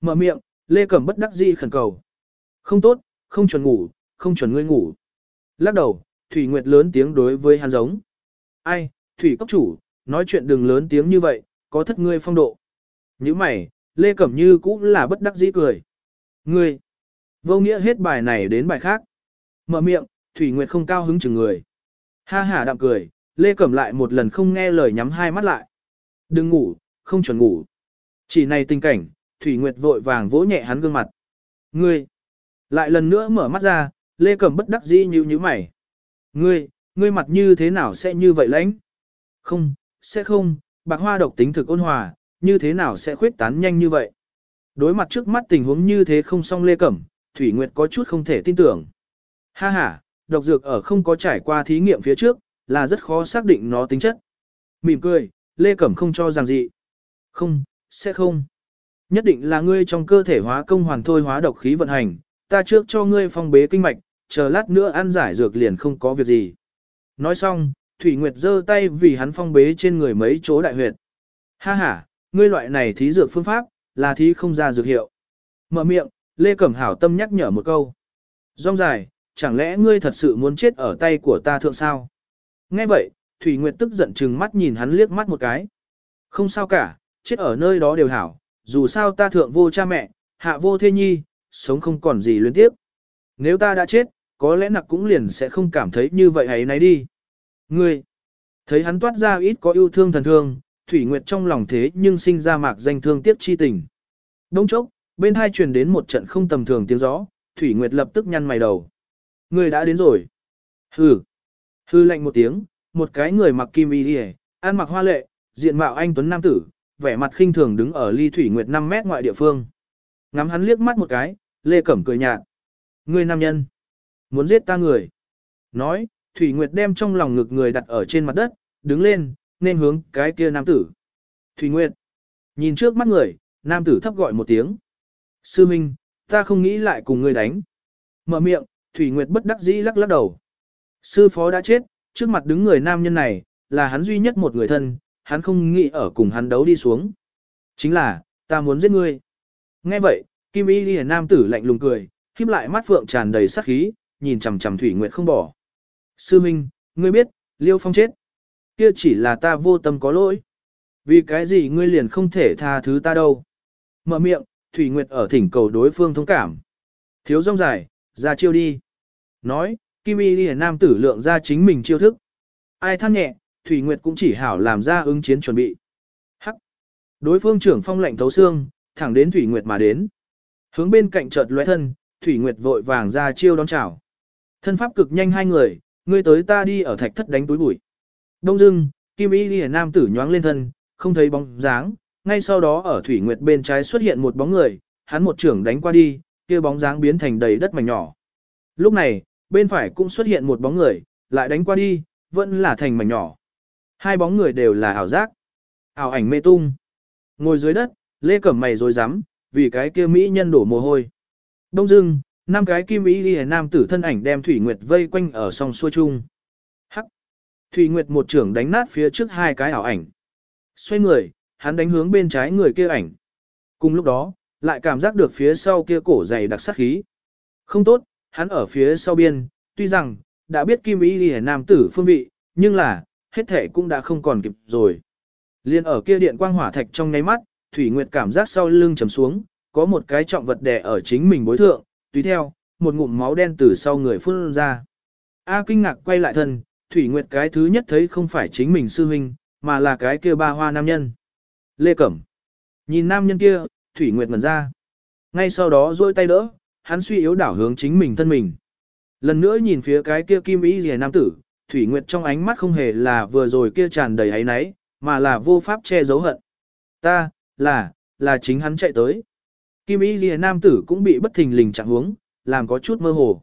Mở miệng, Lê Cẩm bất đắc dĩ khẩn cầu. Không tốt, không chuẩn ngủ, không chuẩn ngươi ngủ. Lắc đầu, Thủy Nguyệt lớn tiếng đối với hắn giống. Ai, Thủy Cốc chủ, nói chuyện đừng lớn tiếng như vậy, có thất ngươi phong độ. Như mày, Lê Cẩm Như cũng là bất đắc dĩ cười. Ngươi, vô nghĩa hết bài này đến bài khác. Mở miệng, Thủy Nguyệt không cao hứng chừng người. Ha ha đạm cười, Lê Cẩm lại một lần không nghe lời nhắm hai mắt lại. Đừng ngủ, không chuẩn ngủ. Chỉ này tình cảnh, Thủy Nguyệt vội vàng vỗ nhẹ hắn gương mặt. Ngươi! Lại lần nữa mở mắt ra, Lê Cẩm bất đắc dĩ như như mày. Ngươi, ngươi mặt như thế nào sẽ như vậy lãnh? Không, sẽ không, bạc hoa độc tính thực ôn hòa, như thế nào sẽ khuyết tán nhanh như vậy? Đối mặt trước mắt tình huống như thế không xong Lê Cẩm, Thủy Nguyệt có chút không thể tin tưởng. Ha ha, độc dược ở không có trải qua thí nghiệm phía trước, là rất khó xác định nó tính chất. Mỉm cười, Lê Cẩm không cho rằng gì. Không, sẽ không. Nhất định là ngươi trong cơ thể hóa công hoàn thôi hóa độc khí vận hành, ta trước cho ngươi phong bế kinh mạch, chờ lát nữa ăn giải dược liền không có việc gì. Nói xong, Thủy Nguyệt giơ tay vì hắn phong bế trên người mấy chỗ đại huyệt. Ha ha, ngươi loại này thí dược phương pháp, là thí không ra dược hiệu. Mở miệng, Lê Cẩm Hảo tâm nhắc nhở một câu. Rong dài, chẳng lẽ ngươi thật sự muốn chết ở tay của ta thượng sao? Nghe vậy, Thủy Nguyệt tức giận chừng mắt nhìn hắn liếc mắt một cái. Không sao cả, chết ở nơi đó đều hảo, dù sao ta thượng vô cha mẹ, hạ vô thê nhi, sống không còn gì luyến tiếp. Nếu ta đã chết, có lẽ nặc cũng liền sẽ không cảm thấy như vậy ấy nấy đi. Ngươi, thấy hắn toát ra ít có yêu thương thần thương, Thủy Nguyệt trong lòng thế nhưng sinh ra mạc danh thương tiếc chi tình. Đông chốc, bên hai truyền đến một trận không tầm thường tiếng gió, Thủy Nguyệt lập tức nhăn mày đầu. Ngươi đã đến rồi. Hừ. Hư lạnh một tiếng, một cái người mặc kim y đi ăn mặc hoa lệ, diện mạo anh tuấn nam tử, vẻ mặt khinh thường đứng ở ly Thủy Nguyệt 5 mét ngoại địa phương. Ngắm hắn liếc mắt một cái, Lê Cẩm cười nhạt. Ngươi nam nhân. Muốn giết ta người. Nói, Thủy Nguyệt đem trong lòng ngực người đặt ở trên mặt đất, đứng lên, nên hướng cái kia nam tử. Thủy Nguyệt. Nhìn trước mắt người, nam tử thấp gọi một tiếng. Sư Minh, ta không nghĩ lại cùng ngươi đánh. Mở miệng, Thủy Nguyệt bất đắc dĩ lắc lắc đầu. Sư phó đã chết, trước mặt đứng người nam nhân này, là hắn duy nhất một người thân, hắn không nghĩ ở cùng hắn đấu đi xuống. Chính là, ta muốn giết ngươi. Nghe vậy, Kim Y Ghi nam tử lạnh lùng cười, khiếp lại mắt phượng tràn đầy sát khí, nhìn chằm chằm Thủy Nguyệt không bỏ. Sư Minh, ngươi biết, Liêu Phong chết. Kia chỉ là ta vô tâm có lỗi. Vì cái gì ngươi liền không thể tha thứ ta đâu. Mở miệng, Thủy Nguyệt ở thỉnh cầu đối phương thông cảm. Thiếu rong dài, ra chiêu đi. Nói, Kim Y Ghi nam tử lượng ra chính mình chiêu thức. Ai than nhẹ, Thủy Nguyệt cũng chỉ hảo làm ra ứng chiến chuẩn bị. Hắc. Đối phương trưởng phong lệnh thấu xương, thẳng đến Thủy Nguyệt mà đến. Hướng bên cạnh chợt lóe thân, Thủy Nguyệt vội vàng ra chiêu đón chào. Thân pháp cực nhanh hai người, ngươi tới ta đi ở thạch thất đánh túi bụi. Đông dưng, Kim Y Liễu nam tử nhoáng lên thân, không thấy bóng dáng, ngay sau đó ở Thủy Nguyệt bên trái xuất hiện một bóng người, hắn một trưởng đánh qua đi, kia bóng dáng biến thành đầy đất mảnh nhỏ. Lúc này, bên phải cũng xuất hiện một bóng người, lại đánh qua đi, vẫn là thành mảnh nhỏ. Hai bóng người đều là ảo giác. Ảo ảnh mê tung. Ngồi dưới đất, Lê Cẩm mày rồi rắm vì cái kia mỹ nhân đổ mồ hôi. Đông dưng, năm cái kim ý liễu nam tử thân ảnh đem Thủy Nguyệt vây quanh ở song xuôi chung. Hắc. Thủy Nguyệt một trưởng đánh nát phía trước hai cái ảo ảnh. Xoay người, hắn đánh hướng bên trái người kia ảnh. Cùng lúc đó, lại cảm giác được phía sau kia cổ dày đặc sát khí. Không tốt, hắn ở phía sau biên, tuy rằng, đã biết kim ý liễu nam tử phương vị, nhưng là, hết thể cũng đã không còn kịp rồi. Liên ở kia điện quang hỏa thạch trong nháy mắt, Thủy Nguyệt cảm giác sau lưng trầm xuống, có một cái trọng vật đè ở chính mình bối thượng, tùy theo, một ngụm máu đen từ sau người phun ra. A kinh ngạc quay lại thân, Thủy Nguyệt cái thứ nhất thấy không phải chính mình sư huynh, mà là cái kia ba hoa nam nhân. Lê Cẩm. Nhìn nam nhân kia, Thủy Nguyệt ngẩn ra. Ngay sau đó duỗi tay đỡ, hắn suy yếu đảo hướng chính mình thân mình. Lần nữa nhìn phía cái kia kim ý rìa nam tử, Thủy Nguyệt trong ánh mắt không hề là vừa rồi kia tràn đầy ấy náy, mà là vô pháp che giấu hận. Ta, là, là chính hắn chạy tới. Kim Y Lìa Nam tử cũng bị bất thình lình chặn hướng làm có chút mơ hồ.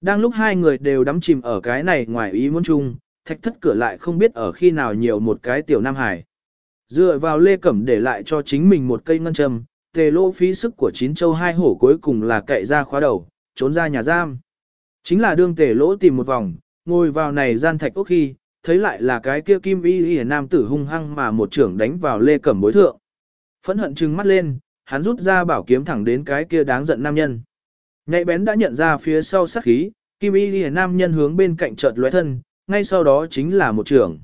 Đang lúc hai người đều đắm chìm ở cái này ngoài ý muốn chung, thạch thất cửa lại không biết ở khi nào nhiều một cái tiểu Nam Hải. Dựa vào Lê Cẩm để lại cho chính mình một cây ngân châm, tề lô phí sức của chín châu hai hổ cuối cùng là cậy ra khóa đầu, trốn ra nhà giam. Chính là đương tề lỗ tìm một vòng, ngồi vào này gian thạch ốc khi, thấy lại là cái kia kim y y nam tử hung hăng mà một trưởng đánh vào lê cẩm bối thượng. Phẫn hận trừng mắt lên, hắn rút ra bảo kiếm thẳng đến cái kia đáng giận nam nhân. Nhạy bén đã nhận ra phía sau sát khí, kim y y nam nhân hướng bên cạnh chợt lóe thân, ngay sau đó chính là một trưởng.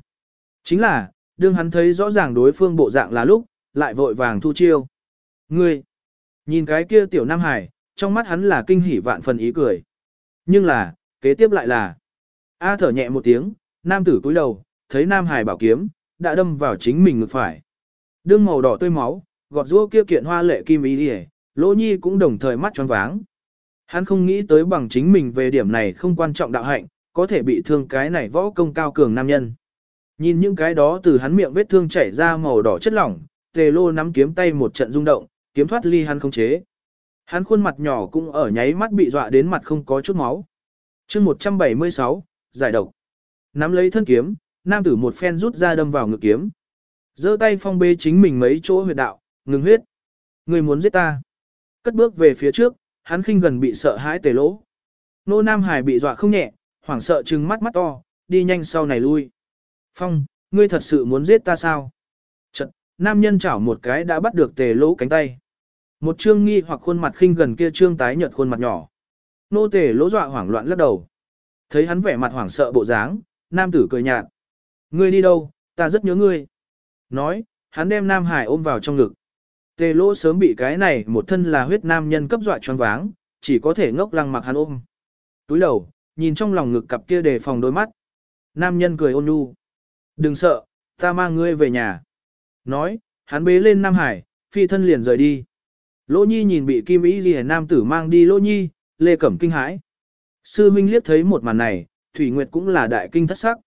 Chính là, đương hắn thấy rõ ràng đối phương bộ dạng là lúc, lại vội vàng thu chiêu. Ngươi, nhìn cái kia tiểu nam hải, trong mắt hắn là kinh hỉ vạn phần ý cười. Nhưng là, kế tiếp lại là, A thở nhẹ một tiếng, nam tử cúi đầu, thấy nam hải bảo kiếm, đã đâm vào chính mình ngực phải. Đương màu đỏ tươi máu, gọt rũa kia kiện hoa lệ kim ý đi lỗ nhi cũng đồng thời mắt tròn váng. Hắn không nghĩ tới bằng chính mình về điểm này không quan trọng đạo hạnh, có thể bị thương cái này võ công cao cường nam nhân. Nhìn những cái đó từ hắn miệng vết thương chảy ra màu đỏ chất lỏng, tề lô nắm kiếm tay một trận rung động, kiếm thoát ly hắn không chế. Hắn khuôn mặt nhỏ cũng ở nháy mắt bị dọa đến mặt không có chút máu. chương 176, giải độc. Nắm lấy thân kiếm, nam tử một phen rút ra đâm vào ngực kiếm. giơ tay phong bê chính mình mấy chỗ huyệt đạo, ngừng huyết. Người muốn giết ta. Cất bước về phía trước, hắn khinh gần bị sợ hãi tề lỗ. Nô Nam Hải bị dọa không nhẹ, hoảng sợ trừng mắt mắt to, đi nhanh sau này lui. Phong, ngươi thật sự muốn giết ta sao? Chật, nam nhân chảo một cái đã bắt được tề lỗ cánh tay. Một trương nghi hoặc khuôn mặt khinh gần kia trương tái nhợt khuôn mặt nhỏ. Nô tề lỗ dọa hoảng loạn lắc đầu. Thấy hắn vẻ mặt hoảng sợ bộ dáng, nam tử cười nhạt. Ngươi đi đâu, ta rất nhớ ngươi. Nói, hắn đem Nam Hải ôm vào trong ngực. Tề lỗ sớm bị cái này một thân là huyết nam nhân cấp dọa choáng váng, chỉ có thể ngốc lăng mặc hắn ôm. Túi đầu, nhìn trong lòng ngực cặp kia đề phòng đôi mắt. Nam nhân cười ôn nhu. Đừng sợ, ta mang ngươi về nhà. Nói, hắn bế lên Nam Hải, phi thân liền rời đi. Lỗ Nhi nhìn bị Kim Ý Ghi Nam tử mang đi Lỗ Nhi, Lê Cẩm kinh hãi. Sư Minh liếc thấy một màn này, Thủy Nguyệt cũng là đại kinh thất sắc.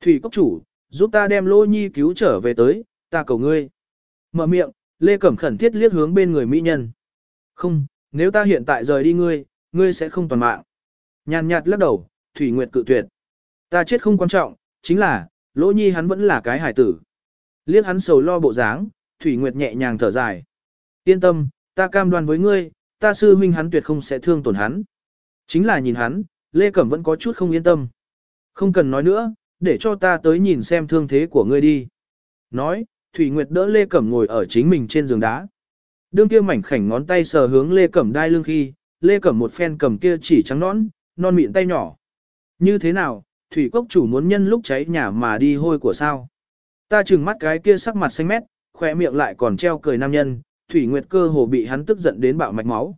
Thủy Cốc Chủ, giúp ta đem Lỗ Nhi cứu trở về tới, ta cầu ngươi. Mở miệng, Lê Cẩm khẩn thiết liếc hướng bên người mỹ nhân. Không, nếu ta hiện tại rời đi ngươi, ngươi sẽ không toàn mạng. Nhàn nhạt lắc đầu, Thủy Nguyệt cự tuyệt. Ta chết không quan trọng, chính là, Lỗ Nhi hắn vẫn là cái hải tử. Liếc hắn sầu lo bộ dáng, Thủy Nguyệt nhẹ nhàng thở dài. Yên tâm, ta cam đoan với ngươi, ta sư huynh hắn tuyệt không sẽ thương tổn hắn. Chính là nhìn hắn, Lê Cẩm vẫn có chút không yên tâm. Không cần nói nữa, để cho ta tới nhìn xem thương thế của ngươi đi. Nói, Thủy Nguyệt đỡ Lê Cẩm ngồi ở chính mình trên giường đá. Đương kia mảnh khảnh ngón tay sờ hướng Lê Cẩm đai lưng khi, Lê Cẩm một phen cầm kia chỉ trắng nón, non mịn tay nhỏ. Như thế nào, Thủy Cốc chủ muốn nhân lúc cháy nhà mà đi hôi của sao? Ta chừng mắt cái kia sắc mặt xanh mét, khỏe miệng lại còn treo cười nam nhân, Thủy Nguyệt cơ hồ bị hắn tức giận đến bạo mạch máu.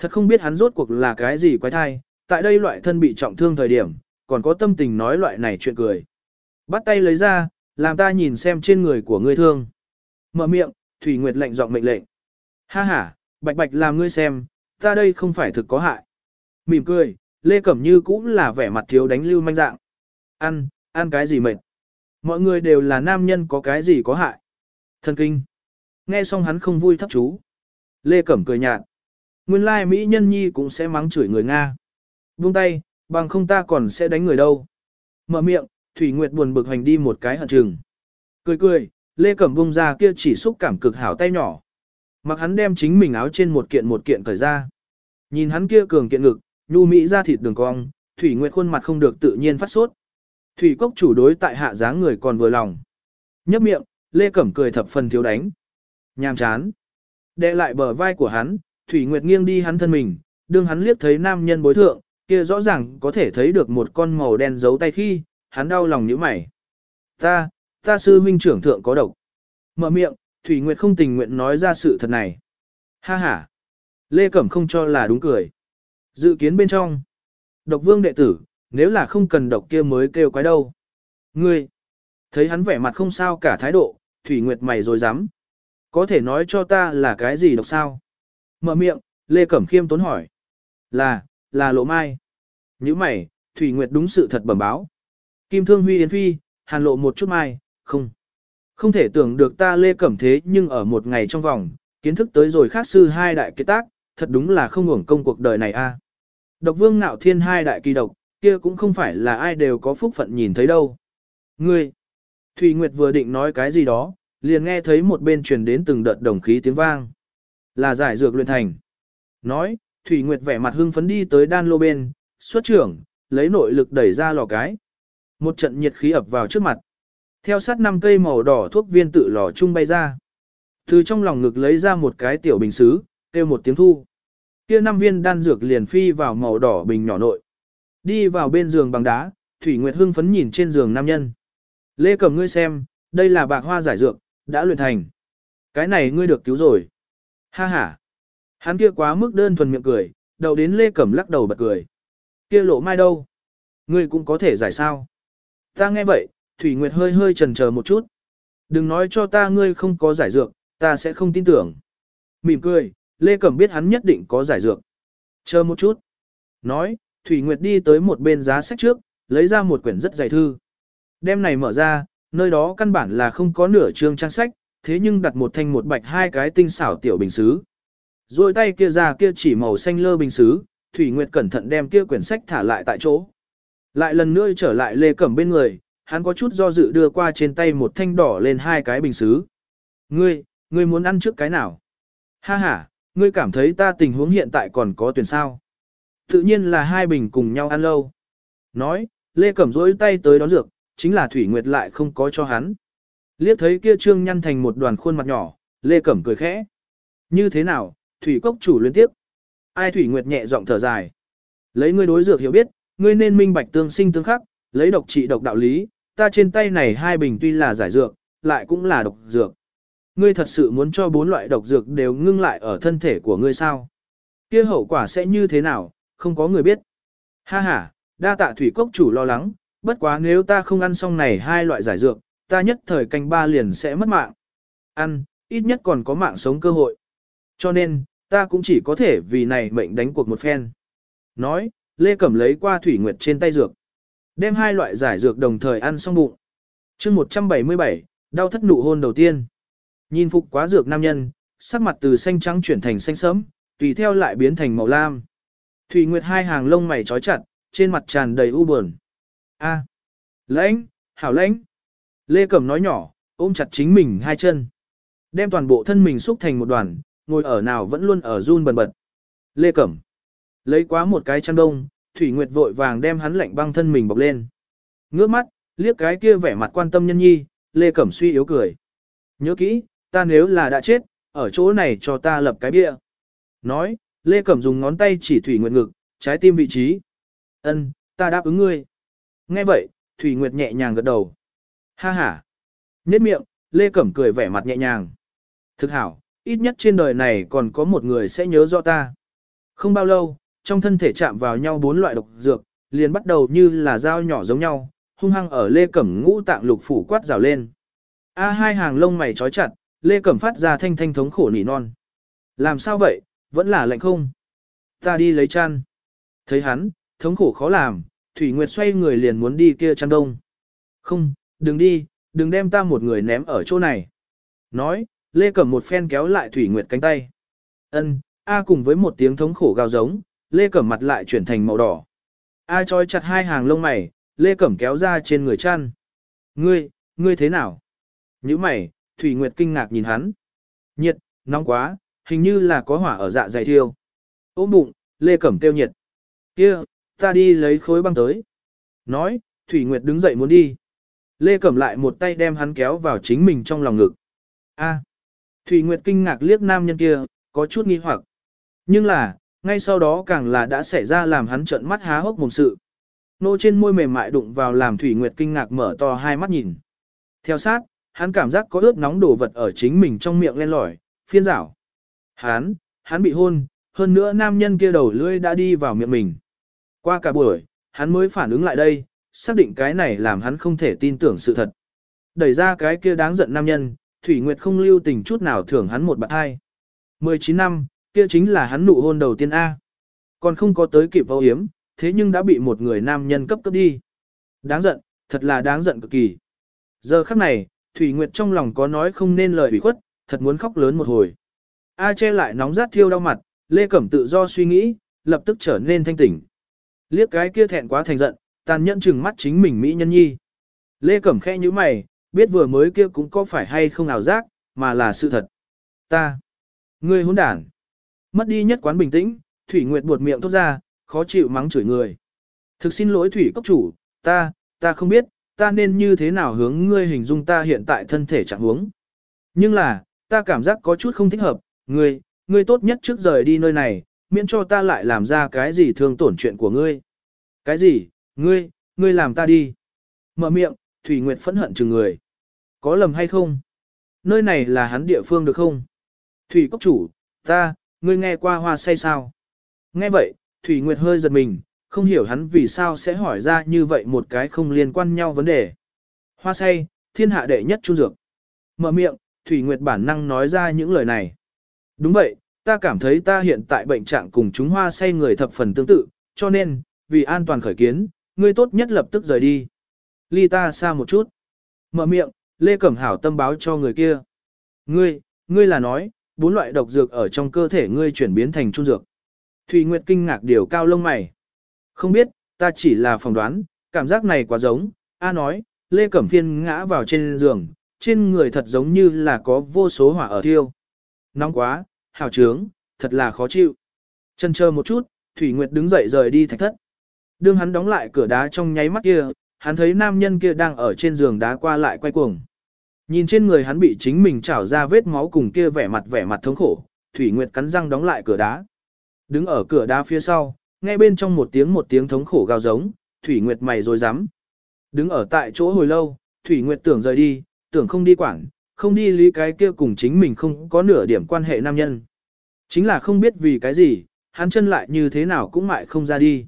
Thật không biết hắn rốt cuộc là cái gì quái thai, tại đây loại thân bị trọng thương thời điểm, còn có tâm tình nói loại này chuyện cười. Bắt tay lấy ra, làm ta nhìn xem trên người của ngươi thương. Mở miệng, Thủy Nguyệt lệnh giọng mệnh lệnh. Ha ha, bạch bạch làm ngươi xem, ta đây không phải thực có hại. Mỉm cười, Lê Cẩm Như cũng là vẻ mặt thiếu đánh lưu manh dạng. Ăn, ăn cái gì mệt? Mọi người đều là nam nhân có cái gì có hại. Thần kinh. Nghe xong hắn không vui thấp chú. Lê Cẩm cười nhạt. Nguyên lai Mỹ nhân nhi cũng sẽ mắng chửi người Nga. Buông tay, bằng không ta còn sẽ đánh người đâu. Mở miệng, Thủy Nguyệt buồn bực hành đi một cái hận chừng. Cười cười, Lê Cẩm bung ra kia chỉ xúc cảm cực hảo tay nhỏ. Mặc hắn đem chính mình áo trên một kiện một kiện cởi ra. Nhìn hắn kia cường kiện ngực, nhu mỹ ra thịt đường cong, Thủy Nguyệt khuôn mặt không được tự nhiên phát sốt. Thủy Cốc chủ đối tại hạ dáng người còn vừa lòng. Nhấp miệng, Lê Cẩm cười thập phần thiếu đánh. Nhàm chán. Đệ lại bờ vai của hắn, Thủy Nguyệt nghiêng đi hắn thân mình, đương hắn liếc thấy nam nhân bối thượng, kia rõ ràng có thể thấy được một con màu đen giấu tay khi, hắn đau lòng nhíu mày. Ta, ta sư huynh trưởng thượng có độc. Mở miệng, Thủy Nguyệt không tình nguyện nói ra sự thật này. Ha ha. Lê Cẩm không cho là đúng cười. Dự kiến bên trong. Độc vương đệ tử, nếu là không cần độc kia mới kêu quái đâu. Ngươi, thấy hắn vẻ mặt không sao cả thái độ, Thủy Nguyệt mày rồi dám. Có thể nói cho ta là cái gì độc sao? Mở miệng, Lê Cẩm Khiêm tốn hỏi. Là, là lộ mai. Như mày, Thủy Nguyệt đúng sự thật bẩm báo. Kim Thương Huy Yến Phi, hàn lộ một chút mai, không. Không thể tưởng được ta Lê Cẩm thế nhưng ở một ngày trong vòng, kiến thức tới rồi khác sư hai đại kết tác, thật đúng là không hưởng công cuộc đời này a. Độc vương nạo thiên hai đại kỳ độc, kia cũng không phải là ai đều có phúc phận nhìn thấy đâu. Ngươi, Thủy Nguyệt vừa định nói cái gì đó, liền nghe thấy một bên truyền đến từng đợt đồng khí tiếng vang. Là giải dược luyện thành. Nói, Thủy Nguyệt vẻ mặt hưng phấn đi tới đan lô bên, xuất trưởng, lấy nội lực đẩy ra lò cái. Một trận nhiệt khí ập vào trước mặt. Theo sát năm cây màu đỏ thuốc viên tự lò chung bay ra. Từ trong lòng ngực lấy ra một cái tiểu bình xứ, kêu một tiếng thu. Kia năm viên đan dược liền phi vào màu đỏ bình nhỏ nội. Đi vào bên giường bằng đá, Thủy Nguyệt hưng phấn nhìn trên giường nam nhân. Lê cầm ngươi xem, đây là bạc hoa giải dược, đã luyện thành. Cái này ngươi được cứu rồi. Ha ha. Hắn kia quá mức đơn thuần miệng cười, đầu đến Lê Cẩm lắc đầu bật cười. Kia lộ mai đâu? Ngươi cũng có thể giải sao? Ta nghe vậy, Thủy Nguyệt hơi hơi chần chờ một chút. Đừng nói cho ta ngươi không có giải dược, ta sẽ không tin tưởng. Mỉm cười, Lê Cẩm biết hắn nhất định có giải dược. Chờ một chút. Nói, Thủy Nguyệt đi tới một bên giá sách trước, lấy ra một quyển rất dày thư. Đem này mở ra, nơi đó căn bản là không có nửa chương trang sách, thế nhưng đặt một thanh một bạch hai cái tinh xảo tiểu bình xứ. Rồi tay kia ra kia chỉ màu xanh lơ bình xứ, Thủy Nguyệt cẩn thận đem kia quyển sách thả lại tại chỗ. Lại lần nữa trở lại Lê Cẩm bên người, hắn có chút do dự đưa qua trên tay một thanh đỏ lên hai cái bình xứ. Ngươi, ngươi muốn ăn trước cái nào? Ha ha, ngươi cảm thấy ta tình huống hiện tại còn có tuyển sao? Tự nhiên là hai bình cùng nhau ăn lâu. Nói, Lê Cẩm rỗi tay tới đón dược, chính là Thủy Nguyệt lại không có cho hắn. Liếc thấy kia trương nhăn thành một đoàn khuôn mặt nhỏ, Lê Cẩm cười khẽ. Như thế nào, Thủy Cốc chủ liên tiếp. Ai Thủy Nguyệt nhẹ giọng thở dài. Lấy ngươi đối dược hiểu biết, ngươi nên minh bạch tương sinh tương khắc, lấy độc trị độc đạo lý, ta trên tay này hai bình tuy là giải dược, lại cũng là độc dược. Ngươi thật sự muốn cho bốn loại độc dược đều ngưng lại ở thân thể của ngươi sao? Kia hậu quả sẽ như thế nào, không có người biết. Ha ha, đa tạ thủy cốc chủ lo lắng, bất quá nếu ta không ăn xong này hai loại giải dược, ta nhất thời canh ba liền sẽ mất mạng. Ăn, ít nhất còn có mạng sống cơ hội. Cho nên, ta cũng chỉ có thể vì này mệnh đánh cuộc một phen. Nói, Lê Cẩm lấy qua Thủy Nguyệt trên tay dược. Đem hai loại giải dược đồng thời ăn xong bụng. chương 177, đau thất nụ hôn đầu tiên. Nhìn phục quá dược nam nhân, sắc mặt từ xanh trắng chuyển thành xanh sẫm, tùy theo lại biến thành màu lam. Thủy Nguyệt hai hàng lông mày trói chặt, trên mặt tràn đầy u buồn. A, à, lãnh, hảo lãnh. Lê Cẩm nói nhỏ, ôm chặt chính mình hai chân. Đem toàn bộ thân mình xúc thành một đoàn, ngồi ở nào vẫn luôn ở run bần bật. Lê Cẩm. Lấy quá một cái chăn đông, Thủy Nguyệt vội vàng đem hắn lạnh băng thân mình bọc lên. Ngước mắt, liếc cái kia vẻ mặt quan tâm nhân nhi, Lê Cẩm suy yếu cười. Nhớ kỹ, ta nếu là đã chết, ở chỗ này cho ta lập cái bia. Nói, Lê Cẩm dùng ngón tay chỉ Thủy Nguyệt ngực, trái tim vị trí. Ân, ta đáp ứng ngươi. Nghe vậy, Thủy Nguyệt nhẹ nhàng gật đầu. Ha ha. Nết miệng, Lê Cẩm cười vẻ mặt nhẹ nhàng. Thực hảo, ít nhất trên đời này còn có một người sẽ nhớ rõ ta. Không bao lâu, trong thân thể chạm vào nhau bốn loại độc dược, liền bắt đầu như là dao nhỏ giống nhau, hung hăng ở Lê Cẩm ngũ tạng lục phủ quát rào lên. A hai hàng lông mày trói chặt, Lê Cẩm phát ra thanh thanh thống khổ nỉ non. Làm sao vậy, vẫn là lạnh không? Ta đi lấy chăn. Thấy hắn, thống khổ khó làm, Thủy Nguyệt xoay người liền muốn đi kia chăn đông. Không, đừng đi, đừng đem ta một người ném ở chỗ này. Nói, Lê Cẩm một phen kéo lại Thủy Nguyệt cánh tay. Ân, A cùng với một tiếng thống khổ gào giống, Lê Cẩm mặt lại chuyển thành màu đỏ. A trói chặt hai hàng lông mày, Lê Cẩm kéo ra trên người chăn. Ngươi, ngươi thế nào? Như mày, Thủy Nguyệt kinh ngạc nhìn hắn. Nhiệt, nóng quá, hình như là có hỏa ở dạ dày thiêu. Ôm bụng, Lê Cẩm kêu nhiệt. Kia, ta đi lấy khối băng tới. Nói, Thủy Nguyệt đứng dậy muốn đi. Lê Cẩm lại một tay đem hắn kéo vào chính mình trong lòng ngực. A. Thủy Nguyệt kinh ngạc liếc nam nhân kia, có chút nghi hoặc. Nhưng là, ngay sau đó càng là đã xảy ra làm hắn trợn mắt há hốc mồm sự. Nô trên môi mềm mại đụng vào làm Thủy Nguyệt kinh ngạc mở to hai mắt nhìn. Theo sát, hắn cảm giác có ướt nóng đổ vật ở chính mình trong miệng len lỏi, phiên rảo. Hắn, hắn bị hôn, hơn nữa nam nhân kia đầu lưỡi đã đi vào miệng mình. Qua cả buổi, hắn mới phản ứng lại đây, xác định cái này làm hắn không thể tin tưởng sự thật. Đẩy ra cái kia đáng giận nam nhân, Thủy Nguyệt không lưu tình chút nào thưởng hắn một bạn hai. 19 năm, kia chính là hắn nụ hôn đầu tiên A. Còn không có tới kịp vô hiếm, thế nhưng đã bị một người nam nhân cấp cấp đi. Đáng giận, thật là đáng giận cực kỳ. Giờ khắc này, Thủy Nguyệt trong lòng có nói không nên lời bị khuất, thật muốn khóc lớn một hồi. A che lại nóng rát thiêu đau mặt, Lê Cẩm tự do suy nghĩ, lập tức trở nên thanh tỉnh. Liếc cái kia thẹn quá thành giận, tàn nhẫn chừng mắt chính mình Mỹ nhân nhi. Lê Cẩm khẽ như mày, biết vừa mới kia cũng có phải hay không ảo giác, mà là sự thật. Ta, ngươi hỗn đản. Mất đi nhất quán bình tĩnh, Thủy Nguyệt buột miệng thốt ra, khó chịu mắng chửi người. Thực xin lỗi Thủy Cốc chủ, ta, ta không biết, ta nên như thế nào hướng ngươi hình dung ta hiện tại thân thể trạng huống. Nhưng là, ta cảm giác có chút không thích hợp, ngươi, ngươi tốt nhất trước rời đi nơi này, miễn cho ta lại làm ra cái gì thương tổn chuyện của ngươi. Cái gì, ngươi, ngươi làm ta đi. Mở miệng, Thủy Nguyệt phẫn hận chừng người. Có lầm hay không? Nơi này là hắn địa phương được không? Thủy Cốc chủ, ta, ngươi nghe qua hoa say sao? Nghe vậy, Thủy Nguyệt hơi giật mình, không hiểu hắn vì sao sẽ hỏi ra như vậy một cái không liên quan nhau vấn đề. Hoa say, thiên hạ đệ nhất trung dược. Mở miệng, Thủy Nguyệt bản năng nói ra những lời này. Đúng vậy, ta cảm thấy ta hiện tại bệnh trạng cùng chúng hoa say người thập phần tương tự, cho nên, vì an toàn khởi kiến, ngươi tốt nhất lập tức rời đi. Ly ta xa một chút. Mở miệng, Lê Cẩm Hảo tâm báo cho người kia. Ngươi, ngươi là nói, bốn loại độc dược ở trong cơ thể ngươi chuyển biến thành trung dược. Thủy Nguyệt kinh ngạc điều cao lông mày. Không biết, ta chỉ là phỏng đoán, cảm giác này quá giống. A nói, Lê Cẩm Phiên ngã vào trên giường, trên người thật giống như là có vô số hỏa ở thiêu. Nóng quá, hào trướng, thật là khó chịu. Chân chờ một chút, Thủy Nguyệt đứng dậy rời đi thạch thất. Đương hắn đóng lại cửa đá trong nháy mắt kia, hắn thấy nam nhân kia đang ở trên giường đá qua lại quay cuồng. Nhìn trên người hắn bị chính mình trảo ra vết máu cùng kia vẻ mặt vẻ mặt thống khổ, Thủy Nguyệt cắn răng đóng lại cửa đá. Đứng ở cửa đá phía sau, nghe bên trong một tiếng một tiếng thống khổ gào giống, Thủy Nguyệt mày rồi dám. Đứng ở tại chỗ hồi lâu, Thủy Nguyệt tưởng rời đi, tưởng không đi quảng, không đi lý cái kia cùng chính mình không có nửa điểm quan hệ nam nhân. Chính là không biết vì cái gì, hắn chân lại như thế nào cũng mại không ra đi.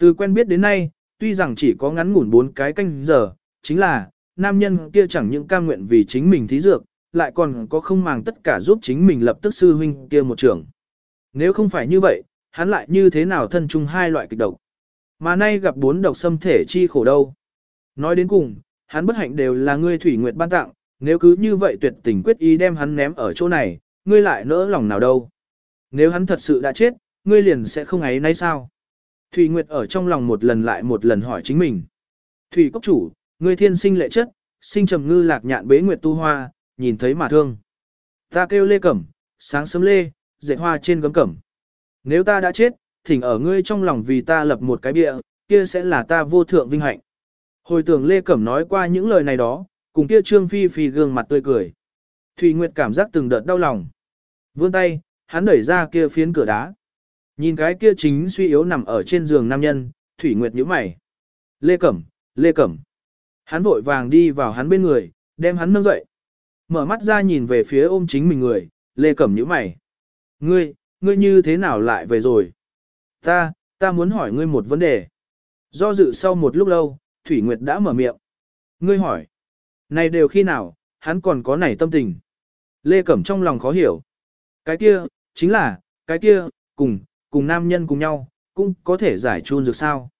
Từ quen biết đến nay, tuy rằng chỉ có ngắn ngủn bốn cái canh giờ, chính là, nam nhân kia chẳng những cam nguyện vì chính mình thí dược, lại còn có không màng tất cả giúp chính mình lập tức sư huynh kia một trường. Nếu không phải như vậy, hắn lại như thế nào thân chung hai loại kịch độc. Mà nay gặp bốn độc xâm thể chi khổ đâu. Nói đến cùng, hắn bất hạnh đều là ngươi thủy nguyệt ban tặng, nếu cứ như vậy tuyệt tình quyết ý đem hắn ném ở chỗ này, ngươi lại nỡ lòng nào đâu. Nếu hắn thật sự đã chết, ngươi liền sẽ không ấy nay sao. Thủy Nguyệt ở trong lòng một lần lại một lần hỏi chính mình. Thủy Cốc Chủ, ngươi thiên sinh lệ chất, sinh trầm ngư lạc nhạn bế nguyệt tu hoa, nhìn thấy mà thương. Ta kêu lê cẩm, sáng sớm lê, dệt hoa trên gấm cẩm. Nếu ta đã chết, thỉnh ở ngươi trong lòng vì ta lập một cái bia, kia sẽ là ta vô thượng vinh hạnh. Hồi tưởng Lê Cẩm nói qua những lời này đó, cùng kia Trương Phi Phi gương mặt tươi cười. Thủy Nguyệt cảm giác từng đợt đau lòng. Vươn tay, hắn đẩy ra kia phiến cửa đá. Nhìn cái kia chính suy yếu nằm ở trên giường nam nhân, Thủy Nguyệt nhíu mày. Lê Cẩm, Lê Cẩm. Hắn vội vàng đi vào hắn bên người, đem hắn nâng dậy. Mở mắt ra nhìn về phía ôm chính mình người, Lê Cẩm nhíu mày. Ngươi, ngươi như thế nào lại về rồi? Ta, ta muốn hỏi ngươi một vấn đề. Do dự sau một lúc lâu, Thủy Nguyệt đã mở miệng. Ngươi hỏi. Này đều khi nào, hắn còn có nảy tâm tình. Lê Cẩm trong lòng khó hiểu. Cái kia, chính là, cái kia, cùng, cùng nam nhân cùng nhau, cũng có thể giải chun được sao.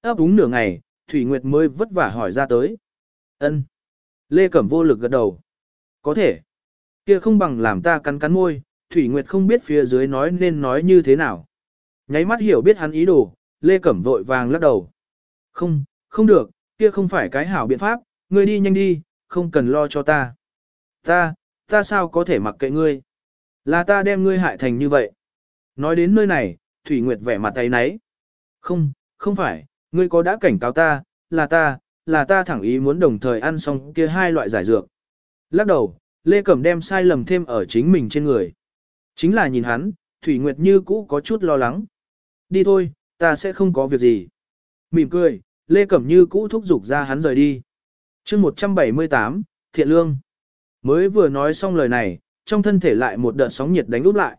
Ấp úng nửa ngày, Thủy Nguyệt mới vất vả hỏi ra tới. ân Lê Cẩm vô lực gật đầu. Có thể. Kia không bằng làm ta cắn cắn môi, Thủy Nguyệt không biết phía dưới nói nên nói như thế nào. Nháy mắt hiểu biết hắn ý đồ, Lê Cẩm vội vàng lắc đầu. Không, không được, kia không phải cái hảo biện pháp, ngươi đi nhanh đi, không cần lo cho ta. Ta, ta sao có thể mặc kệ ngươi? Là ta đem ngươi hại thành như vậy. Nói đến nơi này, Thủy Nguyệt vẻ mặt tay nấy. Không, không phải, ngươi có đã cảnh cáo ta, là ta, là ta thẳng ý muốn đồng thời ăn xong kia hai loại giải dược. Lắc đầu, Lê Cẩm đem sai lầm thêm ở chính mình trên người. Chính là nhìn hắn, Thủy Nguyệt như cũ có chút lo lắng. Đi thôi, ta sẽ không có việc gì. Mỉm cười, Lê Cẩm như cũ thúc giục ra hắn rời đi. chương 178, Thiện Lương. Mới vừa nói xong lời này, trong thân thể lại một đợt sóng nhiệt đánh úp lại.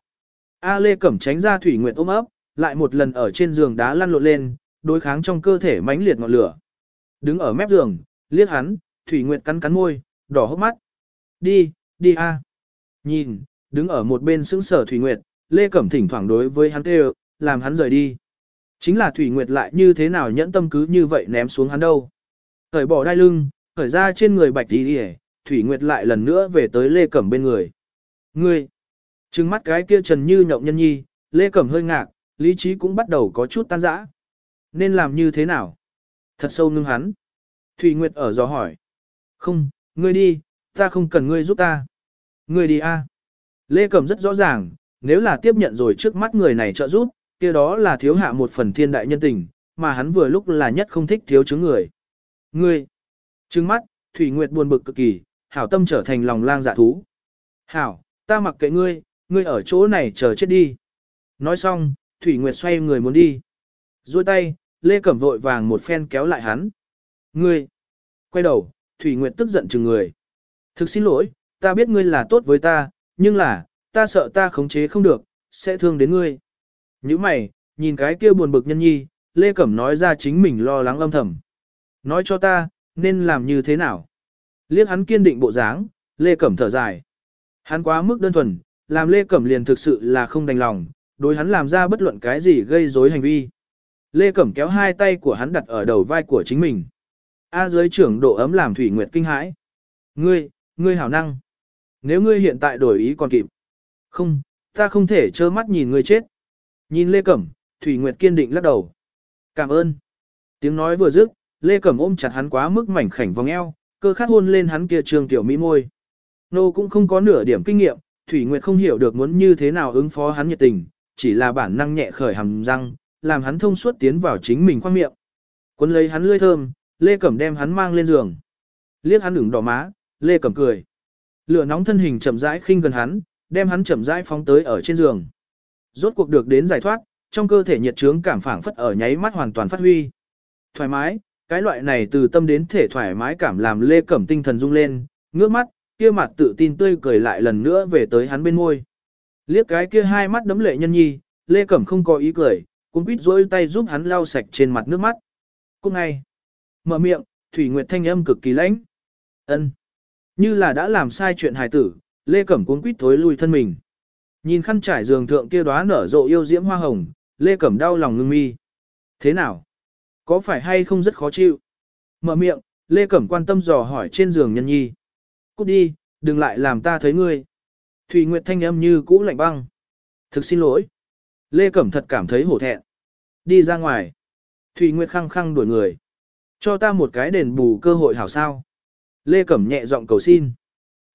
A Lê Cẩm tránh ra Thủy Nguyệt ôm ấp, lại một lần ở trên giường đá lăn lộn lên, đối kháng trong cơ thể mãnh liệt ngọn lửa. Đứng ở mép giường, liếc hắn, Thủy Nguyệt cắn cắn môi, đỏ hốc mắt. Đi, đi a. Nhìn, đứng ở một bên sững sở Thủy Nguyệt, Lê Cẩm thỉnh thoảng đối với hắn kêu, làm hắn rời đi. Chính là Thủy Nguyệt lại như thế nào nhẫn tâm cứ như vậy ném xuống hắn đâu. Thời bỏ đai lưng, khởi ra trên người bạch đi đi Thủy Nguyệt lại lần nữa về tới Lê Cẩm bên người. Ngươi! Trừng mắt cái kia trần như nhộng nhân nhi, Lê Cẩm hơi ngạc, lý trí cũng bắt đầu có chút tan rã. Nên làm như thế nào? Thật sâu ngưng hắn. Thủy Nguyệt ở gió hỏi. Không, ngươi đi, ta không cần ngươi giúp ta. Ngươi đi a. Lê Cẩm rất rõ ràng, nếu là tiếp nhận rồi trước mắt người này trợ giúp, kia đó là thiếu hạ một phần thiên đại nhân tình, mà hắn vừa lúc là nhất không thích thiếu chứng người. Ngươi, trừng mắt, Thủy Nguyệt buồn bực cực kỳ, hảo tâm trở thành lòng lang dạ thú. Hảo, ta mặc kệ ngươi, ngươi ở chỗ này chờ chết đi. Nói xong, Thủy Nguyệt xoay người muốn đi. Rồi tay, Lê Cẩm vội vàng một phen kéo lại hắn. Ngươi, quay đầu, Thủy Nguyệt tức giận chừng người. Thực xin lỗi, ta biết ngươi là tốt với ta, nhưng là, ta sợ ta khống chế không được, sẽ thương đến ngươi. Như mày, nhìn cái kia buồn bực nhân nhi, Lê Cẩm nói ra chính mình lo lắng âm thầm. Nói cho ta, nên làm như thế nào? Liếc hắn kiên định bộ dáng, Lê Cẩm thở dài. Hắn quá mức đơn thuần, làm Lê Cẩm liền thực sự là không đành lòng, đối hắn làm ra bất luận cái gì gây rối hành vi. Lê Cẩm kéo hai tay của hắn đặt ở đầu vai của chính mình. A dưới trưởng độ ấm làm Thủy Nguyệt kinh hãi. Ngươi, ngươi hảo năng. Nếu ngươi hiện tại đổi ý còn kịp. Không, ta không thể trơ mắt nhìn ngươi chết. Nhìn Lê Cẩm, Thủy Nguyệt kiên định lắc đầu. Cảm ơn. Tiếng nói vừa dứt, Lê Cẩm ôm chặt hắn quá mức mảnh khảnh vòng eo, cơ khát hôn lên hắn kia trường tiểu mỹ môi. Nô cũng không có nửa điểm kinh nghiệm, Thủy Nguyệt không hiểu được muốn như thế nào ứng phó hắn nhiệt tình, chỉ là bản năng nhẹ khởi hàm răng, làm hắn thông suốt tiến vào chính mình khoang miệng. Quấn lấy hắn lươi thơm, Lê Cẩm đem hắn mang lên giường. Liếc hắn ửng đỏ má, Lê Cẩm cười. Lửa nóng thân hình chậm rãi khinh gần hắn, đem hắn chậm rãi phóng tới ở trên giường. Rốt cuộc được đến giải thoát, trong cơ thể nhiệt trướng cảm phảng phất ở nháy mắt hoàn toàn phát huy. Thoải mái, cái loại này từ tâm đến thể thoải mái cảm làm Lê Cẩm tinh thần rung lên, ngước mắt, kia mặt tự tin tươi cười lại lần nữa về tới hắn bên môi. Liếc cái kia hai mắt đấm lệ nhân nhi, Lê Cẩm không có ý cười, cũng quýt rỗi tay giúp hắn lau sạch trên mặt nước mắt. Cũng ngay, mở miệng, Thủy Nguyệt thanh âm cực kỳ lãnh. ân Như là đã làm sai chuyện hài tử, Lê Cẩm cuốn quýt thối lui thân mình. Nhìn khăn trải giường thượng kia đóa nở rộ yêu diễm hoa hồng, Lê Cẩm đau lòng ngưng mi. Thế nào? Có phải hay không rất khó chịu? Mở miệng, Lê Cẩm quan tâm dò hỏi trên giường nhân nhi. Cút đi, đừng lại làm ta thấy ngươi. Thủy Nguyệt thanh âm như cũ lạnh băng. Thực xin lỗi. Lê Cẩm thật cảm thấy hổ thẹn. Đi ra ngoài. Thủy Nguyệt khăng khăng đuổi người. Cho ta một cái đền bù cơ hội hảo sao. Lê Cẩm nhẹ giọng cầu xin.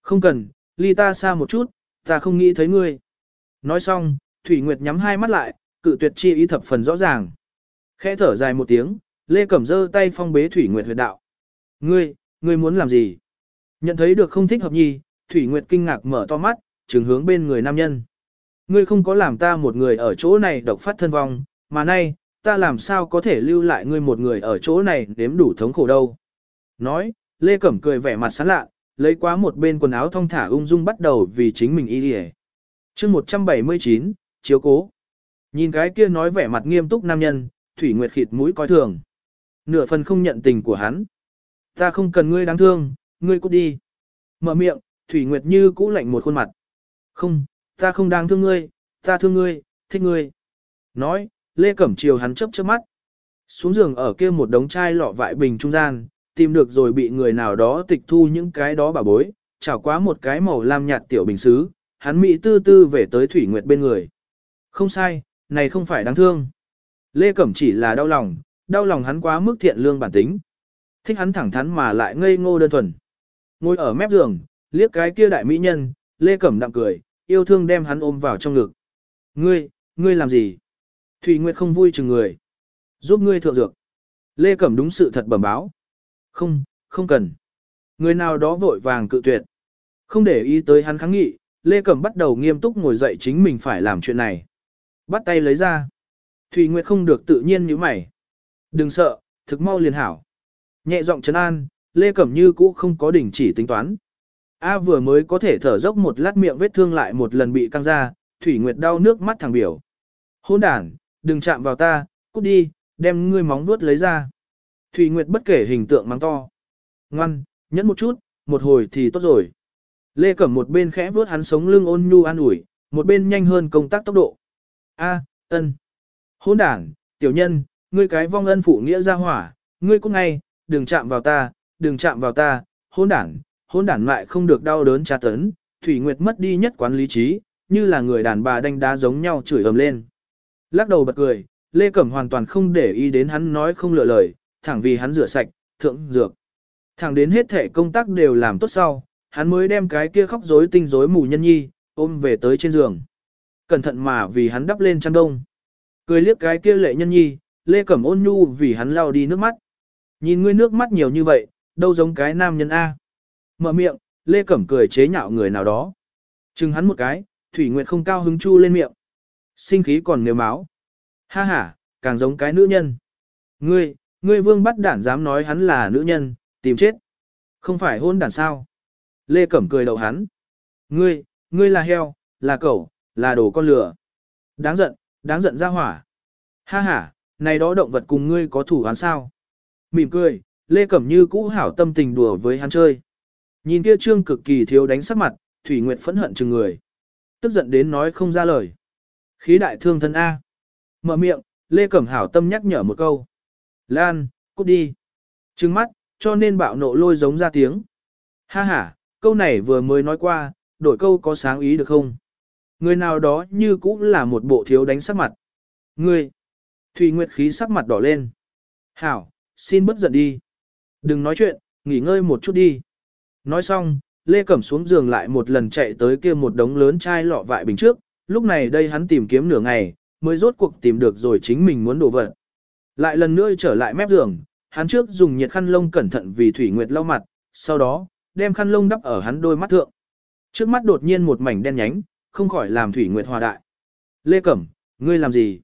Không cần, ly ta xa một chút, ta không nghĩ thấy ngươi. Nói xong, Thủy Nguyệt nhắm hai mắt lại, cự tuyệt chi ý thập phần rõ ràng. Khẽ thở dài một tiếng, Lê Cẩm giơ tay phong bế Thủy Nguyệt huyệt đạo. Ngươi, ngươi muốn làm gì? Nhận thấy được không thích hợp nhi, Thủy Nguyệt kinh ngạc mở to mắt, trừng hướng bên người nam nhân. Ngươi không có làm ta một người ở chỗ này độc phát thân vong, mà nay, ta làm sao có thể lưu lại ngươi một người ở chỗ này nếm đủ thống khổ đâu. Nói, Lê Cẩm cười vẻ mặt sán lạ, lấy quá một bên quần áo thong thả ung dung bắt đầu vì chính mình y đi chương 179, chiếu cố. Nhìn cái kia nói vẻ mặt nghiêm túc nam nhân, Thủy Nguyệt khịt mũi coi thường. Nửa phần không nhận tình của hắn. Ta không cần ngươi đáng thương, ngươi cút đi. Mở miệng, Thủy Nguyệt như cũ lạnh một khuôn mặt. Không, ta không đáng thương ngươi, ta thương ngươi, thích ngươi. Nói, Lê Cẩm Triều hắn chấp chớp mắt. Xuống giường ở kia một đống chai lọ vại bình trung gian, tìm được rồi bị người nào đó tịch thu những cái đó bà bối, chảo quá một cái màu lam nhạt tiểu bình xứ, hắn mỹ tư tư về tới Thủy Nguyệt bên người. Không sai, này không phải đáng thương. Lê Cẩm chỉ là đau lòng, đau lòng hắn quá mức thiện lương bản tính. Thích hắn thẳng thắn mà lại ngây ngô đơn thuần. Ngồi ở mép giường, liếc cái kia đại mỹ nhân, Lê Cẩm đạm cười, yêu thương đem hắn ôm vào trong ngực. Ngươi, ngươi làm gì? Thủy Nguyệt không vui chừng người. Giúp ngươi thượng dược. Lê Cẩm đúng sự thật bẩm báo. Không, không cần. Người nào đó vội vàng cự tuyệt. Không để ý tới hắn kháng nghị, Lê Cẩm bắt đầu nghiêm túc ngồi dậy chính mình phải làm chuyện này. Bắt tay lấy ra. Thủy Nguyệt không được tự nhiên như mày. Đừng sợ, thực mau liền hảo. Nhẹ giọng trấn an, Lê Cẩm như cũ không có đỉnh chỉ tính toán. A vừa mới có thể thở dốc một lát miệng vết thương lại một lần bị căng ra, Thủy Nguyệt đau nước mắt thẳng biểu. Hôn đàn, đừng chạm vào ta, cút đi, đem ngươi móng vuốt lấy ra. Thủy Nguyệt bất kể hình tượng mắng to. Ngoan, nhẫn một chút, một hồi thì tốt rồi. Lê Cẩm một bên khẽ vuốt hắn sống lưng ôn nhu an ủi, một bên nhanh hơn công tác tốc độ. A, ân. Hôn đàn, tiểu nhân, ngươi cái vong ân phụ nghĩa ra hỏa, ngươi cũng ngay, đừng chạm vào ta, đừng chạm vào ta, hôn đản, hôn đản lại không được đau đớn tra tấn, Thủy Nguyệt mất đi nhất quán lý trí, như là người đàn bà đánh đá giống nhau chửi ầm lên. Lắc đầu bật cười, Lê Cẩm hoàn toàn không để ý đến hắn nói không lựa lời, thẳng vì hắn rửa sạch, thượng dược. Thẳng đến hết thể công tác đều làm tốt sau, hắn mới đem cái kia khóc rối tinh rối mù nhân nhi, ôm về tới trên giường. Cẩn thận mà vì hắn đắp lên chăn đông. Cười liếc cái kia lệ nhân nhi, Lê Cẩm ôn nhu vì hắn lao đi nước mắt. Nhìn ngươi nước mắt nhiều như vậy, đâu giống cái nam nhân A. Mở miệng, Lê Cẩm cười chế nhạo người nào đó. Chừng hắn một cái, Thủy Nguyệt không cao hứng chu lên miệng. Sinh khí còn nếu máu. Ha ha, càng giống cái nữ nhân. Ngươi, ngươi vương bắt đản dám nói hắn là nữ nhân, tìm chết. Không phải hôn đản sao. Lê Cẩm cười đầu hắn. Ngươi, ngươi là heo, là cẩu, là đồ con lửa. Đáng giận, đáng giận ra hỏa. Ha ha, này đó động vật cùng ngươi có thủ hắn sao? Mỉm cười, Lê Cẩm Như cũ hảo tâm tình đùa với hắn chơi. Nhìn kia trương cực kỳ thiếu đánh sắc mặt, Thủy Nguyệt phẫn hận chừng người. Tức giận đến nói không ra lời. Khí đại thương thân A. Mở miệng, Lê Cẩm hảo tâm nhắc nhở một câu. Lan, cút đi. Trừng mắt, cho nên bạo nộ lôi giống ra tiếng. Ha ha, câu này vừa mới nói qua, đổi câu có sáng ý được không? người nào đó như cũng là một bộ thiếu đánh sắc mặt. Ngươi, Thủy Nguyệt khí sắc mặt đỏ lên. Hảo, xin bất giận đi. Đừng nói chuyện, nghỉ ngơi một chút đi. Nói xong, Lê Cẩm xuống giường lại một lần chạy tới kia một đống lớn chai lọ vại bình trước, lúc này đây hắn tìm kiếm nửa ngày, mới rốt cuộc tìm được rồi chính mình muốn đổ vật. Lại lần nữa trở lại mép giường, hắn trước dùng nhiệt khăn lông cẩn thận vì Thủy Nguyệt lau mặt, sau đó, đem khăn lông đắp ở hắn đôi mắt thượng. Trước mắt đột nhiên một mảnh đen nhánh, không khỏi làm Thủy Nguyệt hòa đại. Lê Cẩm, ngươi làm gì?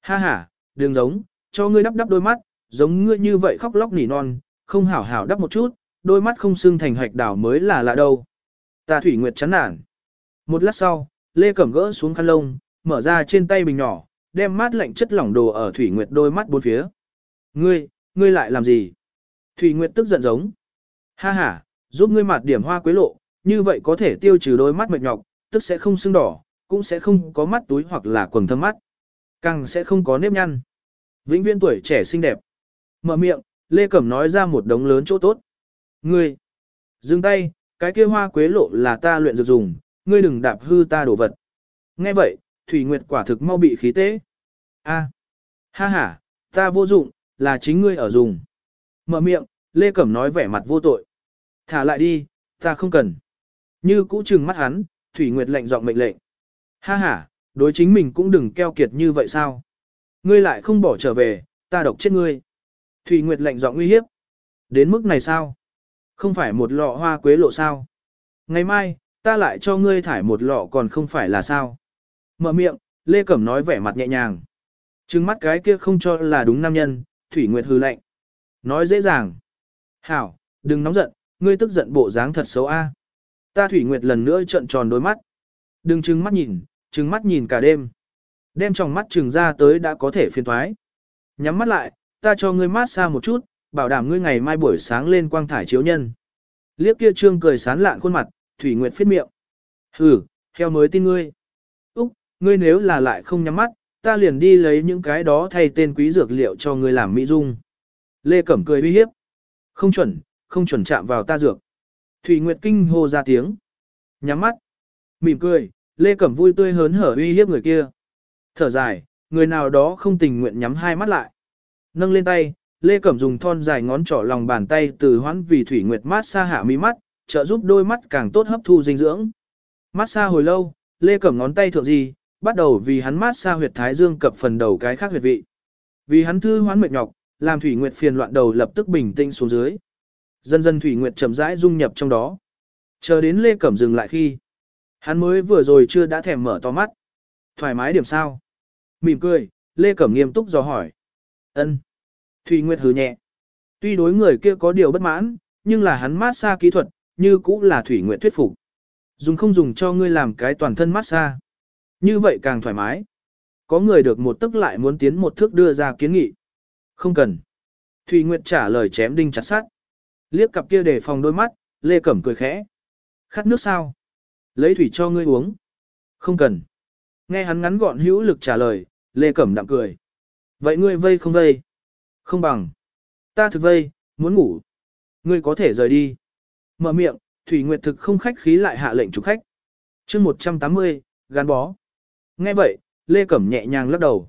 Ha ha, đừng giống, cho ngươi đắp đắp đôi mắt, giống ngươi như vậy khóc lóc nỉ non, không hảo hảo đắp một chút, đôi mắt không xưng thành hạch đảo mới là lạ đâu. Ta Thủy Nguyệt chán nản. Một lát sau, Lê Cẩm gỡ xuống khăn lông, mở ra trên tay bình nhỏ, đem mát lạnh chất lỏng đồ ở Thủy Nguyệt đôi mắt bốn phía. Ngươi, ngươi lại làm gì? Thủy Nguyệt tức giận giống. Ha ha, giúp ngươi mặt điểm hoa quế lộ, như vậy có thể tiêu trừ đôi mắt mệt nhọc, tức sẽ không sưng đỏ, cũng sẽ không có mắt túi hoặc là quầng thâm mắt. Càng sẽ không có nếp nhăn. Vĩnh viên tuổi trẻ xinh đẹp. Mở miệng, Lê Cẩm nói ra một đống lớn chỗ tốt. Ngươi, dừng tay, cái kia hoa quế lộ là ta luyện dược dùng, ngươi đừng đạp hư ta đổ vật. Nghe vậy, Thủy Nguyệt quả thực mau bị khí tế. A, ha ha, ta vô dụng, là chính ngươi ở dùng. Mở miệng, Lê Cẩm nói vẻ mặt vô tội. Thả lại đi, ta không cần. Như cũ trừng mắt hắn, Thủy Nguyệt lệnh giọng mệnh lệnh. Ha ha, đối chính mình cũng đừng keo kiệt như vậy sao? Ngươi lại không bỏ trở về, ta độc chết ngươi. Thủy Nguyệt lệnh giọng uy hiếp. Đến mức này sao? Không phải một lọ hoa quế lộ sao? Ngày mai, ta lại cho ngươi thải một lọ còn không phải là sao? Mở miệng, Lê Cẩm nói vẻ mặt nhẹ nhàng. Trừng mắt cái kia không cho là đúng nam nhân, Thủy Nguyệt hư lệnh. Nói dễ dàng. Hảo, đừng nóng giận, ngươi tức giận bộ dáng thật xấu a. Ta Thủy Nguyệt lần nữa trợn tròn đôi mắt. Đừng trừng mắt nhìn, trừng mắt nhìn cả đêm. Đem trong mắt trừng ra tới đã có thể phiền thoái. Nhắm mắt lại, ta cho ngươi mát xa một chút, bảo đảm ngươi ngày mai buổi sáng lên quang thải chiếu nhân. Liếc kia trương cười sán lạn khuôn mặt, Thủy Nguyệt phiết miệng. Hừ, theo mới tin ngươi. Úc, ngươi nếu là lại không nhắm mắt, ta liền đi lấy những cái đó thay tên quý dược liệu cho ngươi làm mỹ dung. Lê Cẩm cười uy hiếp. Không chuẩn, không chuẩn chạm vào ta dược. Thủy Nguyệt kinh hô ra tiếng. Nhắm mắt. Mỉm cười, Lê Cẩm vui tươi hớn hở uy hiếp người kia. Thở dài, người nào đó không tình nguyện nhắm hai mắt lại. Nâng lên tay, Lê Cẩm dùng thon dài ngón trỏ lòng bàn tay từ hoãn vì Thủy Nguyệt mát xa hạ mí mắt, trợ giúp đôi mắt càng tốt hấp thu dinh dưỡng. Mát xa hồi lâu, Lê Cẩm ngón tay thượng gì, bắt đầu vì hắn mát xa huyệt thái dương cập phần đầu cái khác huyệt vị. Vì hắn thư hoán mệt nhọc, làm Thủy Nguyệt phiền loạn đầu lập tức bình tĩnh xuống dưới. Dần dần Thủy Nguyệt chậm rãi dung nhập trong đó. Chờ đến Lê Cẩm dừng lại khi, hắn mới vừa rồi chưa đã thèm mở to mắt. Thoải mái điểm sao? Mỉm cười, Lê Cẩm nghiêm túc dò hỏi. Ân. Thủy Nguyệt hừ nhẹ. Tuy đối người kia có điều bất mãn, nhưng là hắn mát xa kỹ thuật, như cũng là Thủy Nguyệt thuyết phục. Dùng không dùng cho ngươi làm cái toàn thân mát xa. Như vậy càng thoải mái. Có người được một tức lại muốn tiến một thước đưa ra kiến nghị. Không cần. Thủy Nguyệt trả lời chém đinh chặt sát. Liếc cặp kia để phòng đôi mắt, Lê Cẩm cười khẽ. Khát nước sao? Lấy thủy cho ngươi uống. Không cần. Nghe hắn ngắn gọn hữu lực trả lời, Lê Cẩm đạm cười. Vậy ngươi vây không vây? Không bằng. Ta thực vây, muốn ngủ. Ngươi có thể rời đi. Mở miệng, Thủy Nguyệt thực không khách khí lại hạ lệnh chủ khách. chương 180, gắn bó. Nghe vậy, Lê Cẩm nhẹ nhàng lắc đầu.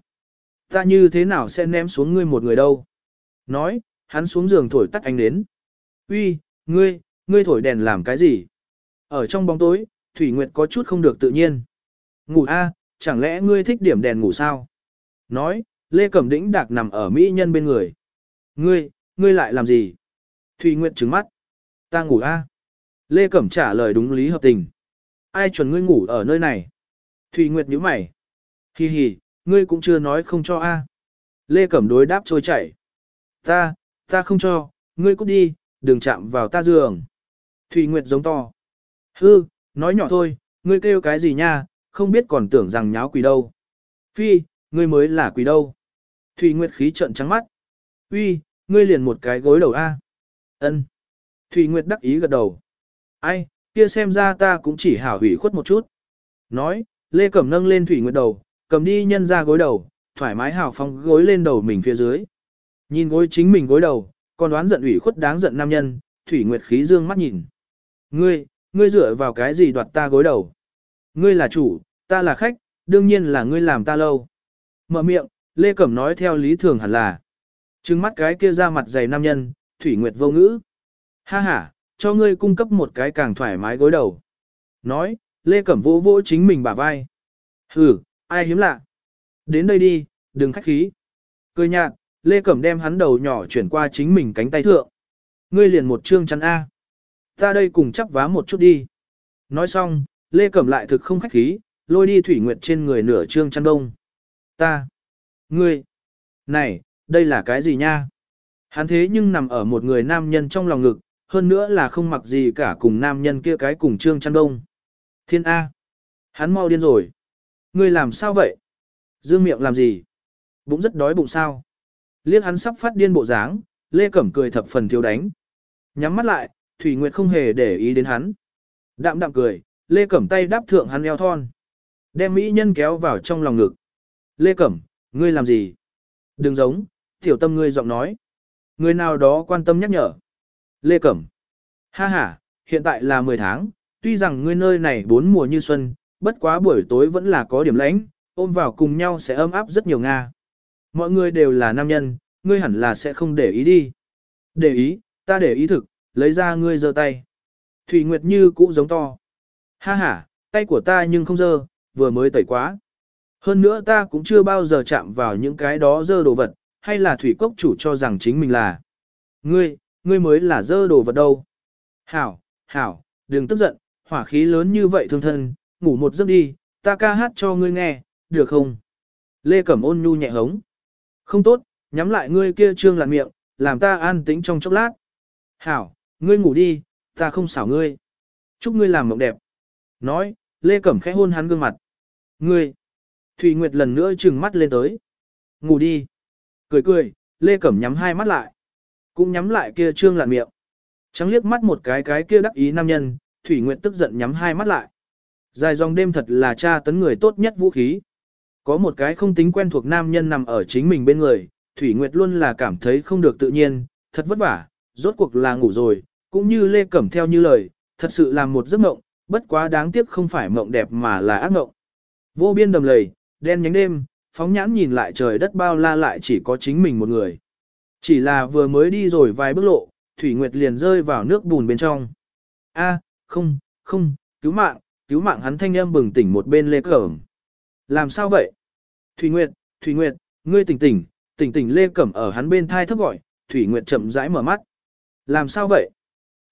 Ta như thế nào sẽ ném xuống ngươi một người đâu? Nói, hắn xuống giường thổi tắt ánh đến. Uy, ngươi, ngươi thổi đèn làm cái gì? Ở trong bóng tối, Thủy Nguyệt có chút không được tự nhiên. Ngủ a, chẳng lẽ ngươi thích điểm đèn ngủ sao? Nói, Lê Cẩm Đĩnh đạc nằm ở mỹ nhân bên người. Ngươi, ngươi lại làm gì? Thùy Nguyệt trừng mắt. Ta ngủ a. Lê Cẩm trả lời đúng lý hợp tình. Ai chuẩn ngươi ngủ ở nơi này? Thùy Nguyệt nhíu mày. Hi hi, ngươi cũng chưa nói không cho a. Lê Cẩm đối đáp trôi chảy. Ta, ta không cho, ngươi cút đi, đừng chạm vào ta giường. Thùy Nguyệt giống to. Hư, nói nhỏ thôi, ngươi kêu cái gì nha, không biết còn tưởng rằng nháo quỷ đâu. Phi, ngươi mới là quỷ đâu. Thủy Nguyệt khí trợn trắng mắt. Uy, ngươi liền một cái gối đầu a. Ân. Thủy Nguyệt đắc ý gật đầu. Ai, kia xem ra ta cũng chỉ hảo hủy khuất một chút. Nói, Lê Cẩm nâng lên Thủy Nguyệt đầu, cầm đi nhân ra gối đầu, thoải mái hào phong gối lên đầu mình phía dưới. Nhìn gối chính mình gối đầu, còn đoán giận ủy khuất đáng giận nam nhân, Thủy Nguyệt khí dương mắt nhìn. Ngươi, ngươi dựa vào cái gì đoạt ta gối đầu? Ngươi là chủ, ta là khách, đương nhiên là ngươi làm ta lâu. Mở miệng, Lê Cẩm nói theo lý thường hẳn là. Trừng mắt cái kia ra mặt dày nam nhân, Thủy Nguyệt vô ngữ. Ha ha, cho ngươi cung cấp một cái càng thoải mái gối đầu. Nói, Lê Cẩm vỗ vỗ chính mình bả vai. Hừ, ai hiếm lạ. Đến đây đi, đừng khách khí. Cười nhạt, Lê Cẩm đem hắn đầu nhỏ chuyển qua chính mình cánh tay thượng. Ngươi liền một chương chắn A. Ta đây cùng chắp vá một chút đi. Nói xong, Lê Cẩm lại thực không khách khí, lôi đi Thủy Nguyệt trên người nửa trương chăn đông. Ta. Ngươi. Này, đây là cái gì nha? Hắn thế nhưng nằm ở một người nam nhân trong lòng ngực, hơn nữa là không mặc gì cả cùng nam nhân kia cái cùng trương chăn đông. Thiên A. Hắn mau điên rồi. Ngươi làm sao vậy? Dương miệng làm gì? Bụng rất đói bụng sao? Liếc hắn sắp phát điên bộ dáng, Lê Cẩm cười thập phần thiếu đánh. Nhắm mắt lại, Thủy Nguyệt không hề để ý đến hắn. Đạm đạm cười, Lê Cẩm tay đáp thượng hắn eo thon. Đem mỹ nhân kéo vào trong lòng ngực. Lê Cẩm, ngươi làm gì? Đừng giống, tiểu tâm ngươi giọng nói. Người nào đó quan tâm nhắc nhở. Lê Cẩm. Ha ha, hiện tại là 10 tháng, tuy rằng ngươi nơi này bốn mùa như xuân, bất quá buổi tối vẫn là có điểm lãnh, ôm vào cùng nhau sẽ ấm áp rất nhiều Nga. Mọi người đều là nam nhân, ngươi hẳn là sẽ không để ý đi. Để ý, ta để ý thực, lấy ra ngươi giơ tay. Thủy Nguyệt như cũ giống to. Ha ha, tay của ta nhưng không dơ, vừa mới tẩy quá. Hơn nữa ta cũng chưa bao giờ chạm vào những cái đó dơ đồ vật, hay là thủy cốc chủ cho rằng chính mình là. Ngươi, ngươi mới là dơ đồ vật đâu. Hảo, hảo, đừng tức giận, hỏa khí lớn như vậy thương thân, ngủ một giấc đi, ta ca hát cho ngươi nghe, được không? Lê Cẩm ôn nhu nhẹ hống. Không tốt, nhắm lại ngươi kia trương lạn miệng, làm ta an tĩnh trong chốc lát. Hảo, ngươi ngủ đi, ta không xảo ngươi. Chúc ngươi làm mộng đẹp. Nói, Lê Cẩm khẽ hôn hắn gương mặt. Ngươi. Thủy Nguyệt lần nữa trừng mắt lên tới. Ngủ đi. Cười cười, Lê Cẩm nhắm hai mắt lại. Cũng nhắm lại kia trương lạn miệng. Trắng liếc mắt một cái cái kia đắc ý nam nhân, Thủy Nguyệt tức giận nhắm hai mắt lại. Dài dòng đêm thật là cha tấn người tốt nhất vũ khí. Có một cái không tính quen thuộc nam nhân nằm ở chính mình bên người, Thủy Nguyệt luôn là cảm thấy không được tự nhiên, thật vất vả, rốt cuộc là ngủ rồi, cũng như Lê Cẩm theo như lời, thật sự là một giấc mộng, bất quá đáng tiếc không phải mộng đẹp mà là ác mộng. Vô biên đầm lầy, đen nhánh đêm, phóng nhãn nhìn lại trời đất bao la lại chỉ có chính mình một người. Chỉ là vừa mới đi rồi vài bước lộ, Thủy Nguyệt liền rơi vào nước bùn bên trong. A, không, không, cứu mạng, cứu mạng hắn thanh âm bừng tỉnh một bên Lê Cẩm. Làm sao vậy? Thủy Nguyệt, Thủy Nguyệt, ngươi tỉnh tỉnh, tỉnh tỉnh Lê Cẩm ở hắn bên thai thấp gọi, Thủy Nguyệt chậm rãi mở mắt. Làm sao vậy?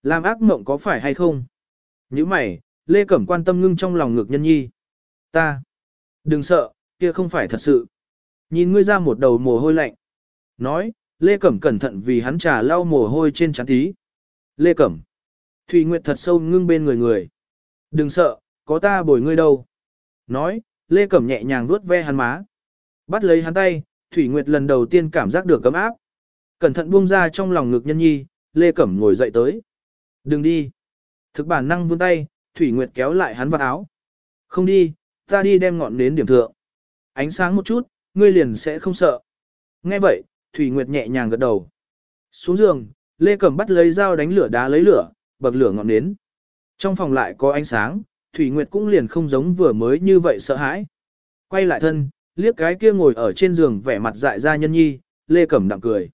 Làm ác mộng có phải hay không? Như mày, Lê Cẩm quan tâm ngưng trong lòng ngực nhân nhi. Ta. Đừng sợ, kia không phải thật sự. Nhìn ngươi ra một đầu mồ hôi lạnh. Nói, Lê Cẩm cẩn thận vì hắn trà lau mồ hôi trên trán tí. Lê Cẩm. Thủy Nguyệt thật sâu ngưng bên người người. Đừng sợ, có ta bồi ngươi đâu. Nói, Lê Cẩm nhẹ nhàng vuốt ve hắn má. Bắt lấy hắn tay, Thủy Nguyệt lần đầu tiên cảm giác được cấm áp. Cẩn thận buông ra trong lòng ngực nhân nhi, Lê Cẩm ngồi dậy tới. Đừng đi. Thực bản năng vươn tay, Thủy Nguyệt kéo lại hắn vào áo. Không đi, ta đi đem ngọn nến điểm thượng. Ánh sáng một chút, ngươi liền sẽ không sợ. Nghe vậy, Thủy Nguyệt nhẹ nhàng gật đầu. Xuống giường, Lê Cẩm bắt lấy dao đánh lửa đá lấy lửa, bậc lửa ngọn nến. Trong phòng lại có ánh sáng, Thủy Nguyệt cũng liền không giống vừa mới như vậy sợ hãi. Quay lại thân, liếc cái kia ngồi ở trên giường vẻ mặt dại ra nhân nhi, Lê Cẩm đạm cười.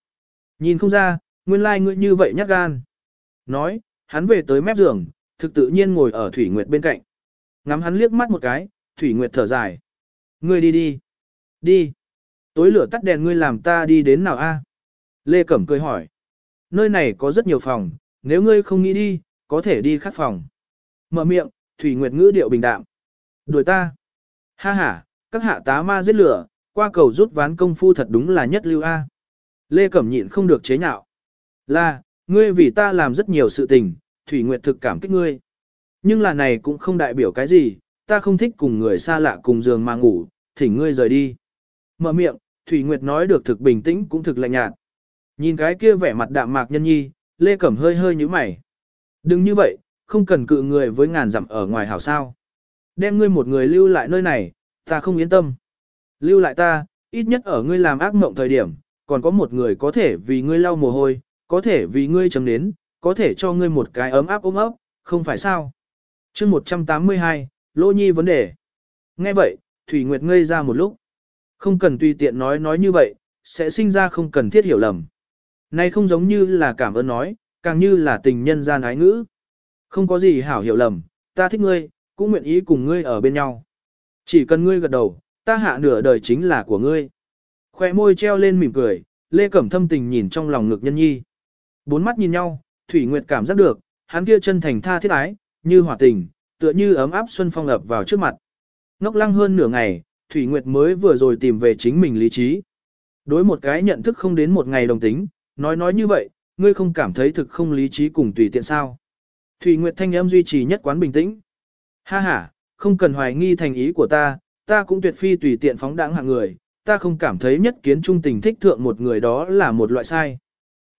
Nhìn không ra, nguyên lai like ngươi như vậy nhát gan. Nói, hắn về tới mép giường, thực tự nhiên ngồi ở Thủy Nguyệt bên cạnh. Ngắm hắn liếc mắt một cái, Thủy Nguyệt thở dài. Ngươi đi đi. Đi. Tối lửa tắt đèn ngươi làm ta đi đến nào a? Lê Cẩm cười hỏi. Nơi này có rất nhiều phòng, nếu ngươi không nghĩ đi, có thể đi khác phòng. Mở miệng, Thủy Nguyệt ngữ điệu bình đạm. Đuổi ta. Ha ha, các hạ tá ma giết lửa, qua cầu rút ván công phu thật đúng là nhất lưu A. Lê Cẩm nhịn không được chế nhạo. Là, ngươi vì ta làm rất nhiều sự tình, Thủy Nguyệt thực cảm kích ngươi. Nhưng là này cũng không đại biểu cái gì, ta không thích cùng người xa lạ cùng giường mà ngủ, thỉnh ngươi rời đi. Mở miệng, Thủy Nguyệt nói được thực bình tĩnh cũng thực lạnh nhạt. Nhìn cái kia vẻ mặt đạm mạc nhân nhi, Lê Cẩm hơi hơi như mày. Đừng như vậy, không cần cự người với ngàn dặm ở ngoài hảo sao. Đem ngươi một người lưu lại nơi này, ta không yên tâm. Lưu lại ta, ít nhất ở ngươi làm ác mộng thời điểm, còn có một người có thể vì ngươi lau mồ hôi, có thể vì ngươi chấm đến, có thể cho ngươi một cái ấm áp ôm ấp, không phải sao. chương 182, Lô Nhi vấn đề. Nghe vậy, Thủy Nguyệt ngây ra một lúc. Không cần tùy tiện nói nói như vậy, sẽ sinh ra không cần thiết hiểu lầm. Này không giống như là cảm ơn nói, càng như là tình nhân gian ái ngữ. Không có gì hảo hiểu lầm, ta thích ngươi, cũng nguyện ý cùng ngươi ở bên nhau. Chỉ cần ngươi gật đầu, ta hạ nửa đời chính là của ngươi. Khoe môi treo lên mỉm cười, Lê Cẩm thâm tình nhìn trong lòng ngực nhân nhi. Bốn mắt nhìn nhau, Thủy Nguyệt cảm giác được, hắn kia chân thành tha thiết ái, như hỏa tình, tựa như ấm áp xuân phong ập vào trước mặt. Ngốc lăng hơn nửa ngày, Thủy Nguyệt mới vừa rồi tìm về chính mình lý trí. Đối một cái nhận thức không đến một ngày đồng tính, nói nói như vậy, ngươi không cảm thấy thực không lý trí cùng tùy tiện sao. Thủy Nguyệt thanh âm duy trì nhất quán bình tĩnh. Ha ha, không cần hoài nghi thành ý của ta, ta cũng tuyệt phi tùy tiện phóng đãng hạng người, ta không cảm thấy nhất kiến trung tình thích thượng một người đó là một loại sai.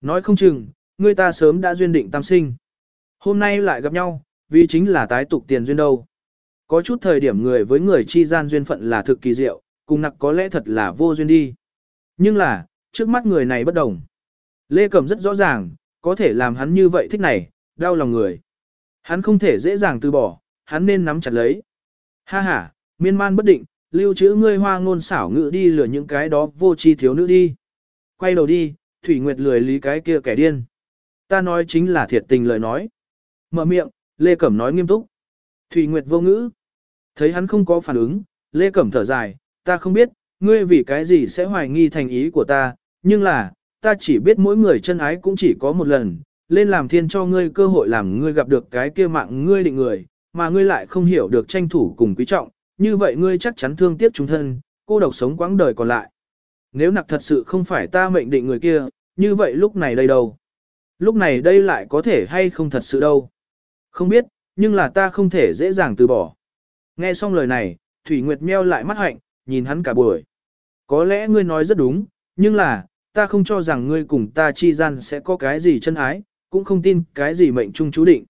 Nói không chừng, ngươi ta sớm đã duyên định tam sinh. Hôm nay lại gặp nhau, vì chính là tái tục tiền duyên đâu. Có chút thời điểm người với người chi gian duyên phận là thực kỳ diệu, cùng nặc có lẽ thật là vô duyên đi. Nhưng là, trước mắt người này bất đồng. Lê Cẩm rất rõ ràng, có thể làm hắn như vậy thích này, đau lòng người. Hắn không thể dễ dàng từ bỏ, hắn nên nắm chặt lấy. Ha ha, miên man bất định, lưu trữ ngươi hoa ngôn xảo ngự đi lừa những cái đó vô chi thiếu nữ đi. Quay đầu đi, Thủy Nguyệt lười lý cái kia kẻ điên. Ta nói chính là thiệt tình lời nói. Mở miệng, Lê Cẩm nói nghiêm túc. Thủy Nguyệt vô ngữ. Thấy hắn không có phản ứng, Lê Cẩm thở dài, ta không biết, ngươi vì cái gì sẽ hoài nghi thành ý của ta, nhưng là, ta chỉ biết mỗi người chân ái cũng chỉ có một lần, lên làm thiên cho ngươi cơ hội làm ngươi gặp được cái kia mạng ngươi định người, mà ngươi lại không hiểu được tranh thủ cùng quý trọng, như vậy ngươi chắc chắn thương tiếc chúng thân, cô độc sống quãng đời còn lại. Nếu nặc thật sự không phải ta mệnh định người kia, như vậy lúc này đây đâu? Lúc này đây lại có thể hay không thật sự đâu? Không biết, nhưng là ta không thể dễ dàng từ bỏ. Nghe xong lời này, Thủy Nguyệt meo lại mắt hạnh, nhìn hắn cả buổi. Có lẽ ngươi nói rất đúng, nhưng là, ta không cho rằng ngươi cùng ta chi gian sẽ có cái gì chân ái, cũng không tin cái gì mệnh trung chú định.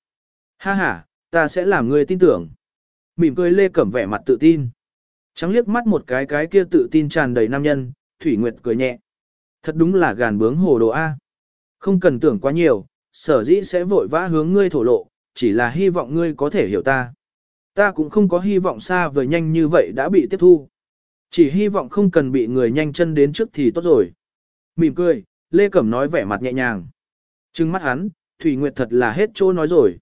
Ha ha, ta sẽ làm ngươi tin tưởng. Mỉm cười Lê Cẩm vẻ mặt tự tin. Trắng liếc mắt một cái cái kia tự tin tràn đầy nam nhân, Thủy Nguyệt cười nhẹ. Thật đúng là gàn bướng hồ đồ A. Không cần tưởng quá nhiều, sở dĩ sẽ vội vã hướng ngươi thổ lộ, chỉ là hy vọng ngươi có thể hiểu ta. Ta cũng không có hy vọng xa vời nhanh như vậy đã bị tiếp thu. Chỉ hy vọng không cần bị người nhanh chân đến trước thì tốt rồi. Mỉm cười, Lê Cẩm nói vẻ mặt nhẹ nhàng. Trừng mắt hắn, Thủy Nguyệt thật là hết chỗ nói rồi.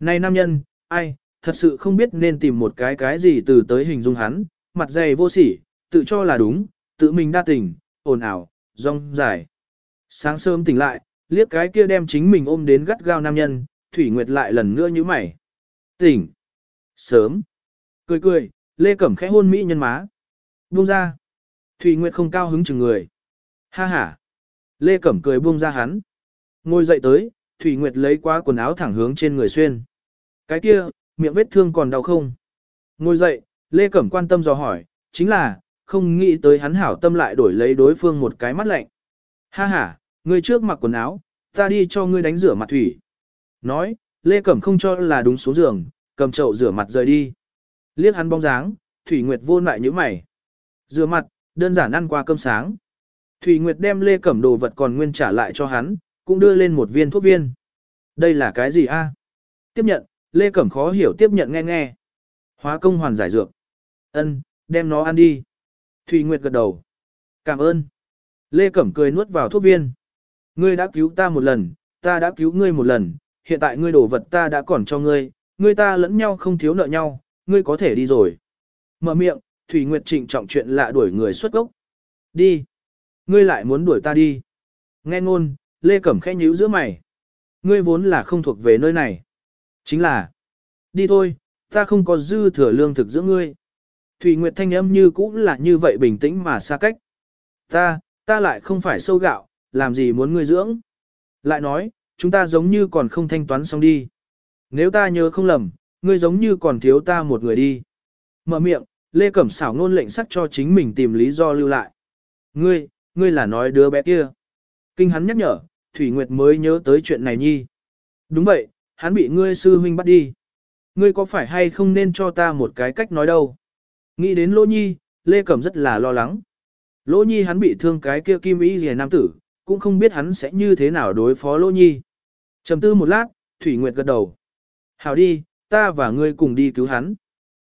Này nam nhân, ai, thật sự không biết nên tìm một cái cái gì từ tới hình dung hắn, mặt dày vô sỉ, tự cho là đúng, tự mình đa tình, ồn ào, rong dài. Sáng sớm tỉnh lại, liếc cái kia đem chính mình ôm đến gắt gao nam nhân, Thủy Nguyệt lại lần nữa như mày. Tỉnh. Sớm. Cười cười, Lê Cẩm khẽ hôn Mỹ nhân má. Buông ra. Thủy Nguyệt không cao hứng chừng người. Ha ha. Lê Cẩm cười buông ra hắn. Ngồi dậy tới, Thủy Nguyệt lấy qua quần áo thẳng hướng trên người xuyên. Cái kia, miệng vết thương còn đau không? Ngồi dậy, Lê Cẩm quan tâm dò hỏi, chính là, không nghĩ tới hắn hảo tâm lại đổi lấy đối phương một cái mắt lạnh. Ha ha, ngươi trước mặc quần áo, ta đi cho ngươi đánh rửa mặt thủy. Nói, Lê Cẩm không cho là đúng xuống giường, cầm chậu rửa mặt rời đi. Liếc hắn bóng dáng, Thủy Nguyệt vô lại như mày. Rửa mặt, đơn giản ăn qua cơm sáng. Thủy Nguyệt đem Lê Cẩm đồ vật còn nguyên trả lại cho hắn, cũng đưa lên một viên thuốc viên. Đây là cái gì a? Tiếp nhận, Lê Cẩm khó hiểu tiếp nhận nghe nghe. Hóa công hoàn giải dược. Ân, đem nó ăn đi. Thủy Nguyệt gật đầu. Cảm ơn. Lê Cẩm cười nuốt vào thuốc viên. Ngươi đã cứu ta một lần, ta đã cứu ngươi một lần, hiện tại ngươi đổ vật ta đã còn cho ngươi, ngươi ta lẫn nhau không thiếu nợ nhau, ngươi có thể đi rồi. Mở miệng, Thủy Nguyệt trịnh trọng chuyện lạ đuổi người xuất gốc. Đi. Ngươi lại muốn đuổi ta đi. Nghe ngôn, Lê Cẩm khẽ nhíu giữa mày. Ngươi vốn là không thuộc về nơi này. Chính là, đi thôi, ta không có dư thừa lương thực giữa ngươi. Thủy Nguyệt thanh âm như cũng là như vậy bình tĩnh mà xa cách. Ta, ta lại không phải sâu gạo, làm gì muốn ngươi dưỡng. Lại nói, chúng ta giống như còn không thanh toán xong đi. Nếu ta nhớ không lầm, ngươi giống như còn thiếu ta một người đi. Mở miệng, Lê Cẩm xảo ngôn lệnh sắc cho chính mình tìm lý do lưu lại. Ngươi, ngươi là nói đứa bé kia. Kinh hắn nhắc nhở, Thủy Nguyệt mới nhớ tới chuyện này nhi. Đúng vậy, hắn bị ngươi sư huynh bắt đi. Ngươi có phải hay không nên cho ta một cái cách nói đâu? Nghĩ đến Lỗ Nhi, Lê Cẩm rất là lo lắng. Lỗ Nhi hắn bị thương cái kia kim ý rìa nam tử, cũng không biết hắn sẽ như thế nào đối phó Lỗ Nhi. Trầm tư một lát, Thủy Nguyệt gật đầu. Hảo đi, ta và ngươi cùng đi cứu hắn.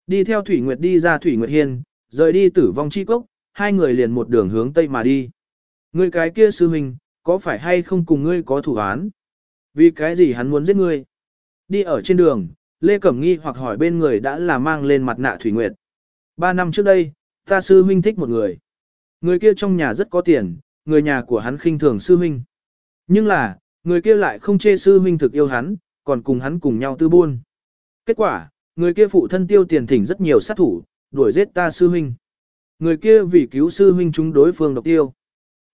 Đi theo Thủy Nguyệt đi ra Thủy Nguyệt Hiên, rời đi tử vong chi cốc, hai người liền một đường hướng tây mà đi. Ngươi cái kia sư huynh, có phải hay không cùng ngươi có thủ án? Vì cái gì hắn muốn giết ngươi? Đi ở trên đường, Lê Cẩm Nghi hoặc hỏi bên người đã là mang lên mặt nạ Thủy Nguyệt. Ba năm trước đây, ta sư huynh thích một người. Người kia trong nhà rất có tiền, người nhà của hắn khinh thường sư huynh. Nhưng là, người kia lại không chê sư huynh thực yêu hắn, còn cùng hắn cùng nhau tư buôn. Kết quả, người kia phụ thân tiêu tiền thỉnh rất nhiều sát thủ, đuổi giết ta sư huynh. Người kia vì cứu sư huynh chúng đối phương độc tiêu.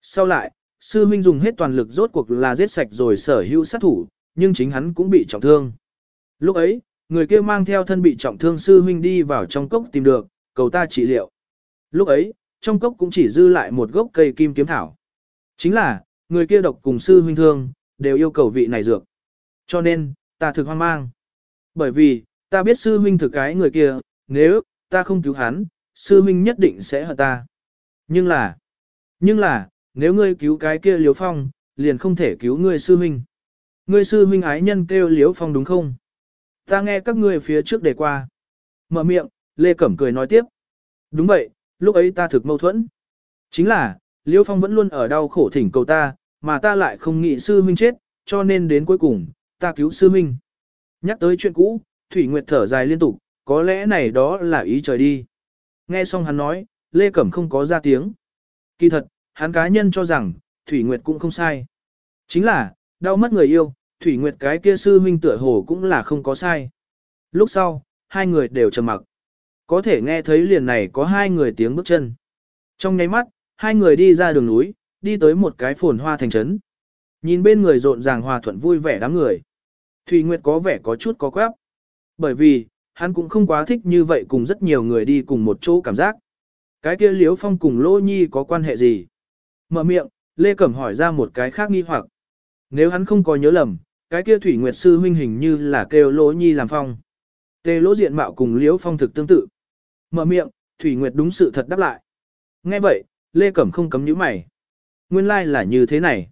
Sau lại, sư huynh dùng hết toàn lực rốt cuộc là giết sạch rồi sở hữu sát thủ, nhưng chính hắn cũng bị trọng thương. Lúc ấy, người kia mang theo thân bị trọng thương sư huynh đi vào trong cốc tìm được, cầu ta trị liệu. Lúc ấy, trong cốc cũng chỉ dư lại một gốc cây kim kiếm thảo. Chính là, người kia độc cùng sư huynh thương, đều yêu cầu vị này dược. Cho nên, ta thực hoang mang. Bởi vì, ta biết sư huynh thực cái người kia, nếu, ta không cứu hắn, sư huynh nhất định sẽ hận ta. Nhưng là, nhưng là, nếu ngươi cứu cái kia liếu phong, liền không thể cứu ngươi sư huynh. Ngươi sư huynh ái nhân kêu liếu phong đúng không? Ta nghe các ngươi phía trước đề qua. Mở miệng, Lê Cẩm cười nói tiếp. Đúng vậy, lúc ấy ta thực mâu thuẫn. Chính là, Liêu Phong vẫn luôn ở đau khổ thỉnh cầu ta, mà ta lại không nghĩ sư huynh chết, cho nên đến cuối cùng, ta cứu sư huynh. Nhắc tới chuyện cũ, Thủy Nguyệt thở dài liên tục, có lẽ này đó là ý trời đi. Nghe xong hắn nói, Lê Cẩm không có ra tiếng. Kỳ thật, hắn cá nhân cho rằng, Thủy Nguyệt cũng không sai. Chính là, đau mất người yêu, Thủy Nguyệt cái kia sư huynh tựa hồ cũng là không có sai. Lúc sau, hai người đều trầm mặc. Có thể nghe thấy liền này có hai người tiếng bước chân. Trong nháy mắt, hai người đi ra đường núi, đi tới một cái phồn hoa thành trấn. Nhìn bên người rộn ràng hòa thuận vui vẻ đám người. Thủy Nguyệt có vẻ có chút có quáp. Bởi vì, hắn cũng không quá thích như vậy cùng rất nhiều người đi cùng một chỗ cảm giác. Cái kia Liễu Phong cùng Lô Nhi có quan hệ gì? Mở miệng, Lê Cẩm hỏi ra một cái khác nghi hoặc. Nếu hắn không có nhớ lầm, cái kia Thủy Nguyệt sư huynh hình như là kêu Lô Nhi làm phong. tê lỗ diện mạo cùng Liễu Phong thực tương tự. Mở miệng, Thủy Nguyệt đúng sự thật đáp lại. Nghe vậy, Lê Cẩm không cấm nhíu mày. Nguyên lai like là như thế này.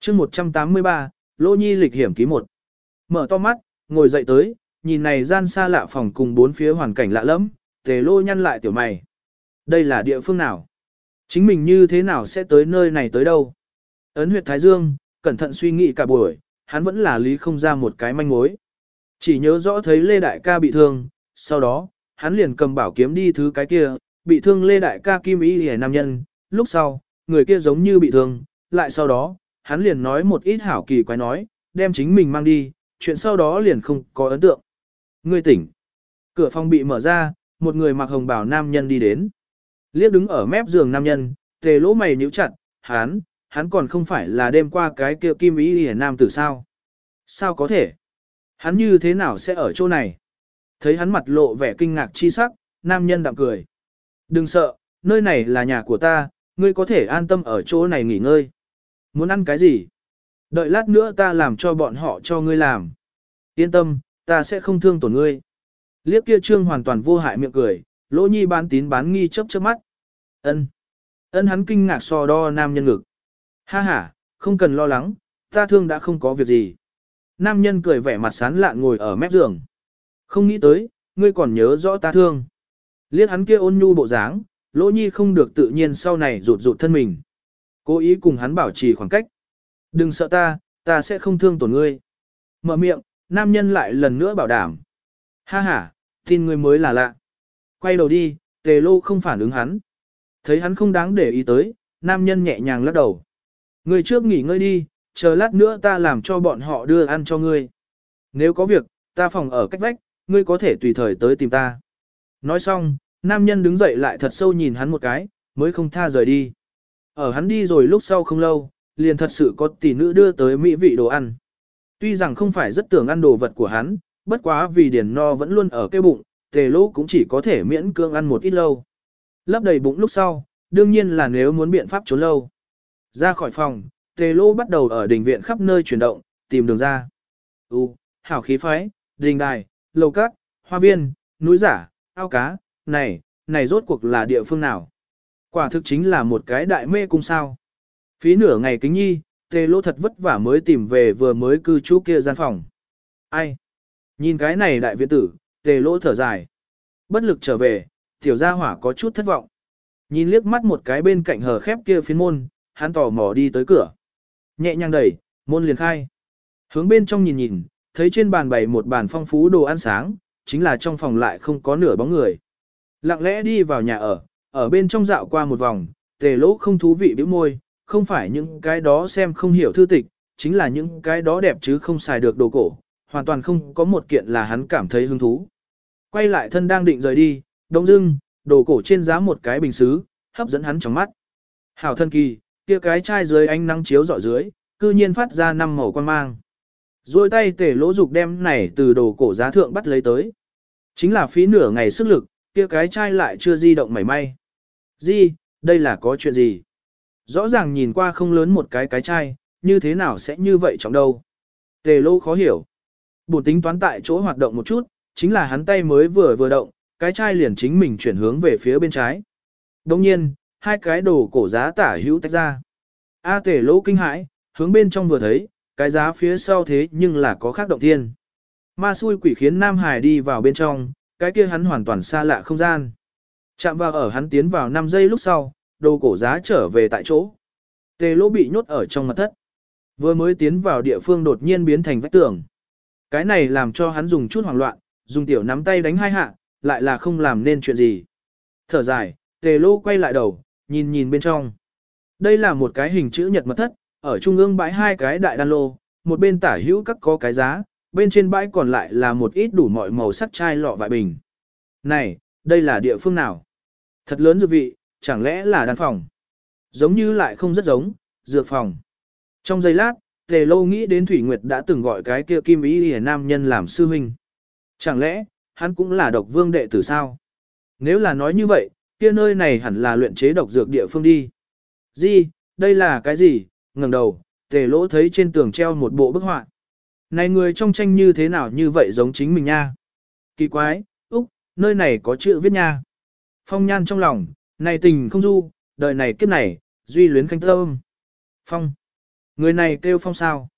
chương 183, Lô Nhi lịch hiểm ký một. Mở to mắt, ngồi dậy tới, nhìn này gian xa lạ phòng cùng bốn phía hoàn cảnh lạ lẫm, tề lô nhăn lại tiểu mày. Đây là địa phương nào? Chính mình như thế nào sẽ tới nơi này tới đâu? Ấn huyệt Thái Dương, cẩn thận suy nghĩ cả buổi, hắn vẫn là lý không ra một cái manh mối. Chỉ nhớ rõ thấy Lê Đại ca bị thương, sau đó, hắn liền cầm bảo kiếm đi thứ cái kia, bị thương Lê Đại ca kim ý hề nam nhân, lúc sau, người kia giống như bị thương, lại sau đó, hắn liền nói một ít hảo kỳ quái nói, đem chính mình mang đi, chuyện sau đó liền không có ấn tượng. Ngươi tỉnh. Cửa phòng bị mở ra, một người mặc hồng bào nam nhân đi đến. Liếc đứng ở mép giường nam nhân, tề lỗ mày nhíu chặt, hắn, hắn còn không phải là đêm qua cái kia kim ý hề nam tử sao. Sao có thể? Hắn như thế nào sẽ ở chỗ này? Thấy hắn mặt lộ vẻ kinh ngạc chi sắc, nam nhân đạm cười. Đừng sợ, nơi này là nhà của ta, ngươi có thể an tâm ở chỗ này nghỉ ngơi. Muốn ăn cái gì? Đợi lát nữa ta làm cho bọn họ cho ngươi làm. Yên tâm, ta sẽ không thương tổn ngươi. Liếc kia trương hoàn toàn vô hại miệng cười, lỗ nhi bán tín bán nghi chớp chớp mắt. Ân, Ân hắn kinh ngạc so đo nam nhân ngực. Ha ha, không cần lo lắng, ta thương đã không có việc gì. Nam nhân cười vẻ mặt sán lạ ngồi ở mép giường. Không nghĩ tới, ngươi còn nhớ rõ ta thương. Liếc hắn kia ôn nhu bộ dáng, lỗ nhi không được tự nhiên sau này rụt rụt thân mình. Cố ý cùng hắn bảo trì khoảng cách. Đừng sợ ta, ta sẽ không thương tổn ngươi. Mở miệng, nam nhân lại lần nữa bảo đảm. Ha ha, tin ngươi mới là lạ. Quay đầu đi, tề lô không phản ứng hắn. Thấy hắn không đáng để ý tới, nam nhân nhẹ nhàng lắc đầu. Ngươi trước nghỉ ngơi đi, chờ lát nữa ta làm cho bọn họ đưa ăn cho ngươi. Nếu có việc, ta phòng ở cách vách, ngươi có thể tùy thời tới tìm ta. Nói xong, nam nhân đứng dậy lại thật sâu nhìn hắn một cái, mới không tha rời đi. Ở hắn đi rồi lúc sau không lâu, liền thật sự có tỷ nữ đưa tới mỹ vị đồ ăn. Tuy rằng không phải rất tưởng ăn đồ vật của hắn, bất quá vì điền no vẫn luôn ở cái bụng, tề lỗ cũng chỉ có thể miễn cương ăn một ít lâu. Lấp đầy bụng lúc sau, đương nhiên là nếu muốn biện pháp trốn lâu. Ra khỏi phòng, tề lỗ bắt đầu ở đình viện khắp nơi chuyển động, tìm đường ra. U, hảo khí phái, đình đài, lầu cát, hoa viên, núi giả, ao cá, này, này rốt cuộc là địa phương nào? Quả thực chính là một cái đại mê cung sao. Phí nửa ngày kính nhi, tề lỗ thật vất vả mới tìm về vừa mới cư trú kia gian phòng. Ai? Nhìn cái này đại viện tử, tề lỗ thở dài. Bất lực trở về, tiểu gia hỏa có chút thất vọng. Nhìn liếc mắt một cái bên cạnh hờ khép kia phiến môn, hắn tò mò đi tới cửa. Nhẹ nhàng đẩy, môn liền khai. Hướng bên trong nhìn nhìn, thấy trên bàn bày một bàn phong phú đồ ăn sáng, chính là trong phòng lại không có nửa bóng người. Lặng lẽ đi vào nhà ở, ở bên trong dạo qua một vòng, tề lỗ không thú vị bĩu môi, không phải những cái đó xem không hiểu thư tịch, chính là những cái đó đẹp chứ không xài được đồ cổ, hoàn toàn không có một kiện là hắn cảm thấy hứng thú. Quay lại thân đang định rời đi, đông dưng, đồ cổ trên giá một cái bình xứ, hấp dẫn hắn trong mắt. Hảo thân kỳ, kia cái chai dưới ánh nắng chiếu dọi dưới, cư nhiên phát ra năm màu quan mang. Rồi tay tể lỗ dục đem này từ đồ cổ giá thượng bắt lấy tới. Chính là phí nửa ngày sức lực, kia cái chai lại chưa di động mảy may. Di, đây là có chuyện gì? Rõ ràng nhìn qua không lớn một cái cái chai, như thế nào sẽ như vậy trong đâu? Tề Lô khó hiểu. Bổn tính toán tại chỗ hoạt động một chút, chính là hắn tay mới vừa vừa động, cái chai liền chính mình chuyển hướng về phía bên trái. Đồng nhiên, hai cái đồ cổ giá tả hữu tách ra. A tể lỗ kinh hãi, hướng bên trong vừa thấy, cái giá phía sau thế nhưng là có khác động thiên. Ma xui quỷ khiến Nam Hải đi vào bên trong, cái kia hắn hoàn toàn xa lạ không gian. Chạm vào ở hắn tiến vào 5 giây lúc sau, đồ cổ giá trở về tại chỗ. Tề lỗ bị nhốt ở trong mặt thất. Vừa mới tiến vào địa phương đột nhiên biến thành vách tường. Cái này làm cho hắn dùng chút hoảng loạn, dùng tiểu nắm tay đánh hai hạ, lại là không làm nên chuyện gì. Thở dài, tề lỗ quay lại đầu, nhìn nhìn bên trong. Đây là một cái hình chữ nhật mật thất, ở trung ương bãi hai cái đại đan lô, một bên tả hữu các có cái giá, bên trên bãi còn lại là một ít đủ mọi màu sắc chai lọ vại bình. Này, đây là địa phương nào? Thật lớn dược vị, chẳng lẽ là đan phòng? Giống như lại không rất giống, dược phòng. Trong giây lát, Tề Lâu nghĩ đến Thủy Nguyệt đã từng gọi cái kia Kim Ý Hề Nam nhân làm sư huynh. Chẳng lẽ, hắn cũng là độc vương đệ tử sao? Nếu là nói như vậy, kia nơi này hẳn là luyện chế độc dược địa phương đi. Gì, đây là cái gì? ngẩng đầu, tề lỗ thấy trên tường treo một bộ bức họa. Này người trong tranh như thế nào như vậy giống chính mình nha? Kỳ quái, Úc, nơi này có chữ viết nha. Phong nhan trong lòng, này tình không du, đời này kiếp này, duy luyến khanh tâm. Phong. Người này kêu Phong sao?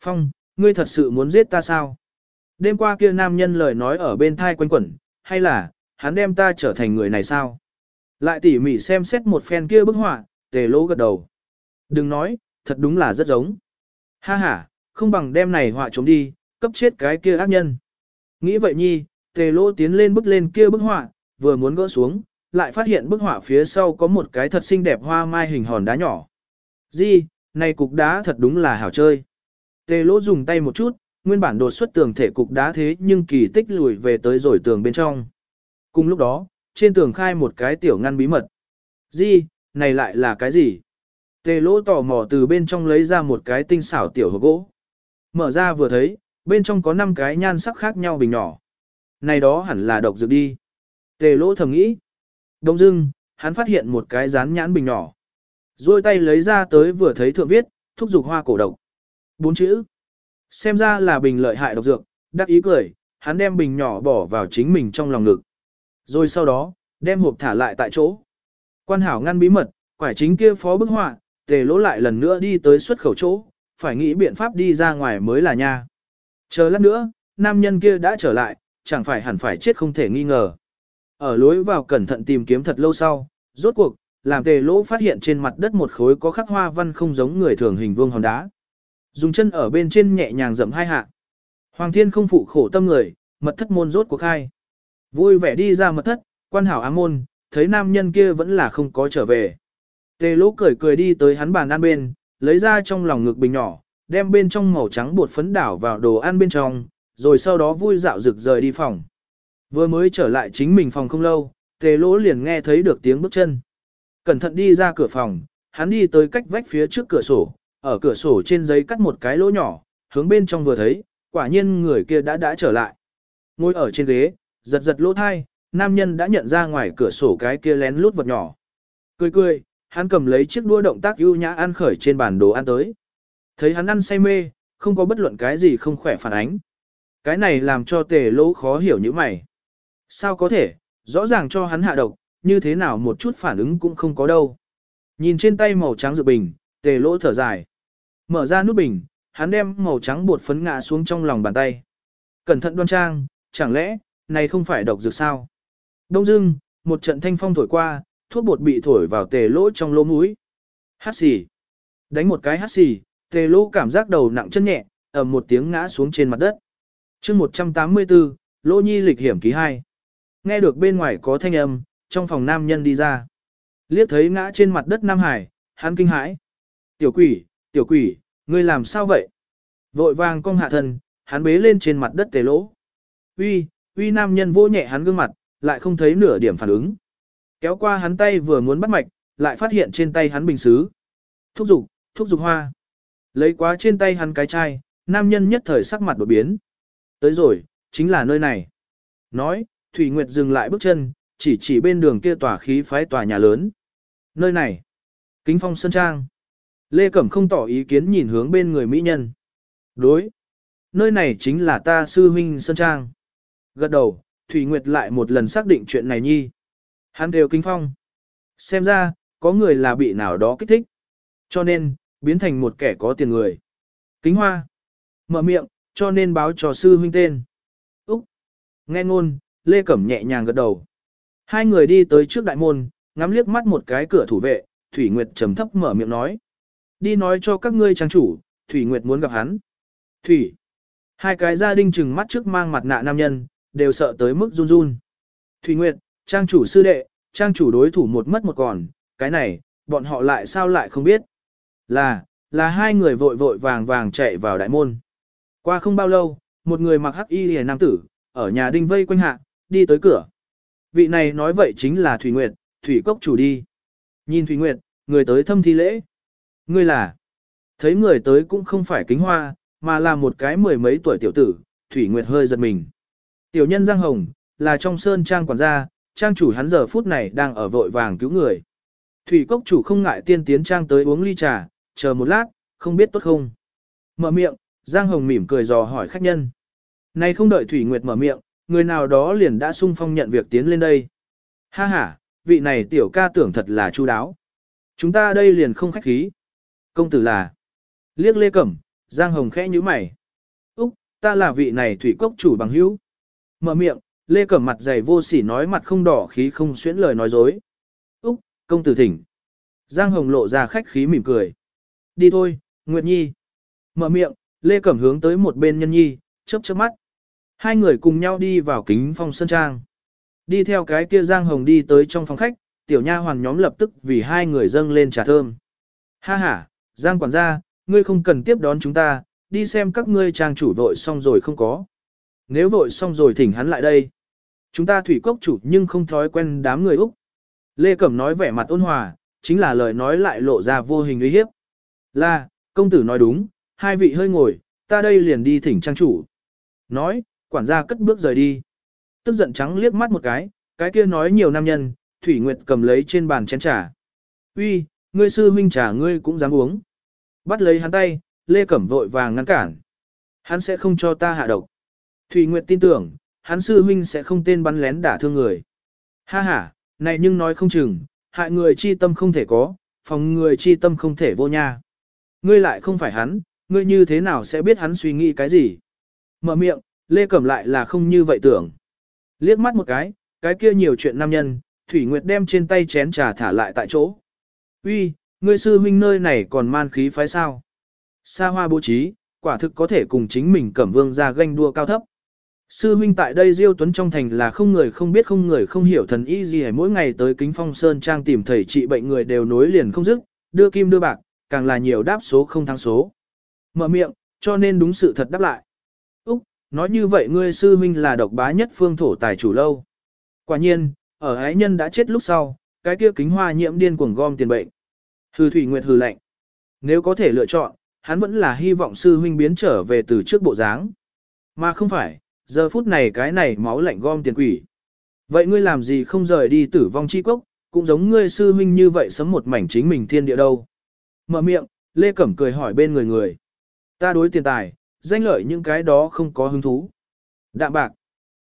Phong, ngươi thật sự muốn giết ta sao? Đêm qua kia nam nhân lời nói ở bên thai quanh quẩn, hay là, hắn đem ta trở thành người này sao? Lại tỉ mỉ xem xét một phen kia bức họa, tề lỗ gật đầu. Đừng nói, thật đúng là rất giống. Ha ha, không bằng đem này họa trống đi, cấp chết cái kia ác nhân. Nghĩ vậy nhi, tề lỗ tiến lên bước lên kia bức họa, vừa muốn gỡ xuống, lại phát hiện bức họa phía sau có một cái thật xinh đẹp hoa mai hình hòn đá nhỏ. Di, này cục đá thật đúng là hảo chơi. Tề lỗ dùng tay một chút, nguyên bản đột xuất tường thể cục đá thế nhưng kỳ tích lùi về tới rồi tường bên trong. Cùng lúc đó, trên tường khai một cái tiểu ngăn bí mật. Di, này lại là cái gì? Tề lỗ tò mò từ bên trong lấy ra một cái tinh xảo tiểu hộp gỗ. Mở ra vừa thấy, bên trong có 5 cái nhan sắc khác nhau bình nhỏ. Này đó hẳn là độc dược đi. Tề lỗ thầm nghĩ. Đông dưng, hắn phát hiện một cái rán nhãn bình nhỏ. Rồi tay lấy ra tới vừa thấy thượng viết, thúc dục hoa cổ độc. Bốn chữ. Xem ra là bình lợi hại độc dược, đắc ý cười, hắn đem bình nhỏ bỏ vào chính mình trong lòng ngực. Rồi sau đó, đem hộp thả lại tại chỗ. Quan hảo ngăn bí mật, quải chính kia phó bức họa, tề lỗ lại lần nữa đi tới xuất khẩu chỗ, phải nghĩ biện pháp đi ra ngoài mới là nha. Chờ lát nữa, nam nhân kia đã trở lại, chẳng phải hẳn phải chết không thể nghi ngờ. Ở lối vào cẩn thận tìm kiếm thật lâu sau, rốt cuộc, làm tề lỗ phát hiện trên mặt đất một khối có khắc hoa văn không giống người thường hình vuông hòn đá. Dùng chân ở bên trên nhẹ nhàng dậm hai hạ. Hoàng thiên không phụ khổ tâm người, mật thất môn rốt cuộc khai. Vui vẻ đi ra mật thất, quan hảo ám môn, thấy nam nhân kia vẫn là không có trở về. Tề lỗ cười cười đi tới hắn bàn ăn bên, lấy ra trong lòng ngực bình nhỏ, đem bên trong màu trắng bột phấn đảo vào đồ ăn bên trong, rồi sau đó vui dạo rực rời đi phòng. Vừa mới trở lại chính mình phòng không lâu, tề lỗ liền nghe thấy được tiếng bước chân. Cẩn thận đi ra cửa phòng, hắn đi tới cách vách phía trước cửa sổ, ở cửa sổ trên giấy cắt một cái lỗ nhỏ, hướng bên trong vừa thấy, quả nhiên người kia đã đã trở lại. Ngồi ở trên ghế, giật giật lỗ thai, nam nhân đã nhận ra ngoài cửa sổ cái kia lén lút vật nhỏ. Cười cười, hắn cầm lấy chiếc đũa động tác ưu nhã ăn khởi trên bàn đồ ăn tới. Thấy hắn ăn say mê, không có bất luận cái gì không khỏe phản ánh. Cái này làm cho tề lỗ khó hiểu như mày. Sao có thể, rõ ràng cho hắn hạ độc, như thế nào một chút phản ứng cũng không có đâu. Nhìn trên tay màu trắng dự bình, tề lỗ thở dài. Mở ra nút bình, hắn đem màu trắng bột phấn ngã xuống trong lòng bàn tay. Cẩn thận đoan trang, chẳng lẽ, này không phải độc dược sao? Đông dưng, một trận thanh phong thổi qua, thuốc bột bị thổi vào tề lỗ trong lỗ mũi. Hát xì. Đánh một cái hát xì, tề lỗ cảm giác đầu nặng chân nhẹ, ầm một tiếng ngã xuống trên mặt đất. chương 184, lỗ nhi lịch hiểm ký 2. Nghe được bên ngoài có thanh âm, trong phòng nam nhân đi ra. Liếc thấy ngã trên mặt đất Nam Hải, hắn kinh hãi. Tiểu quỷ, tiểu quỷ, ngươi làm sao vậy? Vội vàng cong hạ thân, hắn bế lên trên mặt đất tề lỗ. Uy, uy nam nhân vô nhẹ hắn gương mặt, lại không thấy nửa điểm phản ứng. Kéo qua hắn tay vừa muốn bắt mạch, lại phát hiện trên tay hắn bình xứ. Thúc dục, thúc dục hoa. Lấy quá trên tay hắn cái chai, nam nhân nhất thời sắc mặt đổi biến. Tới rồi, chính là nơi này. Nói, Thủy Nguyệt dừng lại bước chân, chỉ chỉ bên đường kia tòa khí phái tòa nhà lớn. Nơi này, kính phong sơn trang. Lê Cẩm không tỏ ý kiến nhìn hướng bên người mỹ nhân. Đối, nơi này chính là ta sư huynh sơn trang. Gật đầu, Thủy Nguyệt lại một lần xác định chuyện này nhi. Hắn đều kinh phong. Xem ra, có người là bị nào đó kích thích. Cho nên, biến thành một kẻ có tiền người. Kính hoa. Mở miệng, cho nên báo cho sư huynh tên. Úc. Nghe ngôn, Lê Cẩm nhẹ nhàng gật đầu. Hai người đi tới trước đại môn, ngắm liếc mắt một cái cửa thủ vệ, Thủy Nguyệt trầm thấp mở miệng nói. Đi nói cho các ngươi trang chủ, Thủy Nguyệt muốn gặp hắn. Thủy. Hai cái gia đình chừng mắt trước mang mặt nạ nam nhân, đều sợ tới mức run run. Thủy Nguyệt, trang chủ sư đệ, trang chủ đối thủ một mất một còn, cái này, bọn họ lại sao lại không biết. Là, là hai người vội vội vàng vàng chạy vào đại môn. Qua không bao lâu, một người mặc hắc y hề nam tử, ở nhà đinh vây quanh hạ, đi tới cửa. Vị này nói vậy chính là Thủy Nguyệt, Thủy Cốc chủ đi. Nhìn Thủy Nguyệt, người tới thâm thi lễ. Ngươi là, thấy người tới cũng không phải kính hoa, mà là một cái mười mấy tuổi tiểu tử, Thủy Nguyệt hơi giật mình. Tiểu nhân Giang Hồng, là trong sơn trang quản gia, trang chủ hắn giờ phút này đang ở vội vàng cứu người. Thủy Cốc chủ không ngại tiên tiến trang tới uống ly trà, chờ một lát, không biết tốt không. Mở miệng, Giang Hồng mỉm cười dò hỏi khách nhân. Nay không đợi Thủy Nguyệt mở miệng, người nào đó liền đã sung phong nhận việc tiến lên đây. Ha ha, vị này tiểu ca tưởng thật là chu đáo. Chúng ta đây liền không khách khí. Công tử là liếc lê cẩm, Giang Hồng khẽ như mày. Úc, ta là vị này thủy cốc chủ bằng hữu. Mở miệng, lê cẩm mặt dày vô sỉ nói mặt không đỏ khí không xuyễn lời nói dối. Úc, công tử thỉnh. Giang Hồng lộ ra khách khí mỉm cười. Đi thôi, Nguyệt Nhi. Mở miệng, Lê Cẩm hướng tới một bên nhân nhi, chớp chớp mắt. Hai người cùng nhau đi vào kính phong sân trang. Đi theo cái kia Giang Hồng đi tới trong phòng khách, tiểu nha hoàn nhóm lập tức vì hai người dâng lên trà thơm. Ha ha, Giang quản gia, ngươi không cần tiếp đón chúng ta, đi xem các ngươi trang chủ vội xong rồi không có. Nếu vội xong rồi thỉnh hắn lại đây. Chúng ta thủy cốc chủ nhưng không thói quen đám người Úc. Lê Cẩm nói vẻ mặt ôn hòa, chính là lời nói lại lộ ra vô hình uy hiếp. Là, công tử nói đúng, hai vị hơi ngồi, ta đây liền đi thỉnh trang chủ. Nói, quản gia cất bước rời đi. Tức giận trắng liếc mắt một cái, cái kia nói nhiều nam nhân, Thủy Nguyệt cầm lấy trên bàn chén trà. Uy, ngươi sư huynh trà ngươi cũng dám uống. Bắt lấy hắn tay, Lê Cẩm vội vàng ngăn cản. Hắn sẽ không cho ta hạ độc. Thủy Nguyệt tin tưởng, hắn sư huynh sẽ không tên bắn lén đả thương người. Ha ha, này nhưng nói không chừng, hại người chi tâm không thể có, phòng người chi tâm không thể vô nha. Ngươi lại không phải hắn, ngươi như thế nào sẽ biết hắn suy nghĩ cái gì? Mở miệng, Lê Cẩm lại là không như vậy tưởng. Liếc mắt một cái, cái kia nhiều chuyện nam nhân, Thủy Nguyệt đem trên tay chén trà thả lại tại chỗ. Uy, ngươi sư huynh nơi này còn man khí phái sao? Sa hoa bố trí, quả thực có thể cùng chính mình cẩm vương ra ganh đua cao thấp. Sư huynh tại đây Diêu Tuấn trong thành là không người không biết không người không hiểu thần y gì mỗi ngày tới kính phong sơn trang tìm thầy trị bệnh người đều nối liền không dứt, đưa kim đưa bạc, càng là nhiều đáp số không thắng số. Mở miệng, cho nên đúng sự thật đáp lại. Úc, nói như vậy ngươi sư huynh là độc bá nhất phương thổ tài chủ lâu. Quả nhiên, ở ái nhân đã chết lúc sau, cái kia kính hoa nhiễm điên cuồng gom tiền bệnh. Hư thủy nguyệt hư lạnh. Nếu có thể lựa chọn, hắn vẫn là hy vọng sư huynh biến trở về từ trước bộ dáng. Mà không phải, giờ phút này cái này máu lạnh gom tiền quỷ. Vậy ngươi làm gì không rời đi tử vong chi cốc, cũng giống ngươi sư huynh như vậy sấm một mảnh chính mình thiên địa đâu. Mở miệng, Lê Cẩm cười hỏi bên người người. Ta đối tiền tài, danh lợi những cái đó không có hứng thú. Đạm bạc,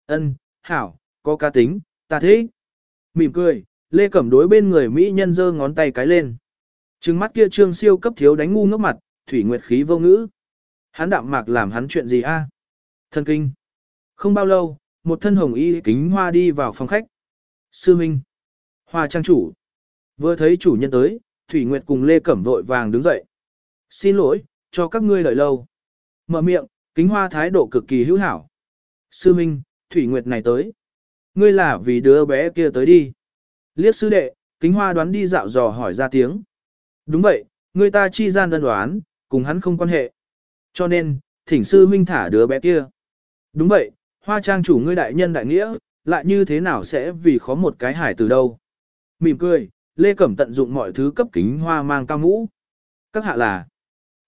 ân, hảo, có cá tính, ta thế. Mỉm cười, Lê Cẩm đối bên người Mỹ nhân giơ ngón tay cái lên. Trừng mắt kia trương siêu cấp thiếu đánh ngu ngốc mặt, thủy nguyệt khí vô ngữ. Hắn đạm mạc làm hắn chuyện gì a? Thân kinh. Không bao lâu, một thân hồng y kính hoa đi vào phòng khách. Sư Minh. Hoa trang chủ. Vừa thấy chủ nhân tới, Thủy Nguyệt cùng Lê Cẩm vội vàng đứng dậy. Xin lỗi, cho các ngươi đợi lâu. Mở miệng, kính hoa thái độ cực kỳ hữu hảo. Sư Minh, Thủy Nguyệt này tới. Ngươi là vì đứa bé kia tới đi. Liếc sư đệ, kính hoa đoán đi dạo dò hỏi ra tiếng. Đúng vậy, người ta chi gian đơn đoán, cùng hắn không quan hệ. Cho nên, thỉnh sư Minh thả đứa bé kia. Đúng vậy, hoa trang chủ ngươi đại nhân đại nghĩa, lại như thế nào sẽ vì khó một cái hải từ đâu. Mỉm cười, Lê Cẩm tận dụng mọi thứ cấp kính hoa mang cao ngũ Các hạ là,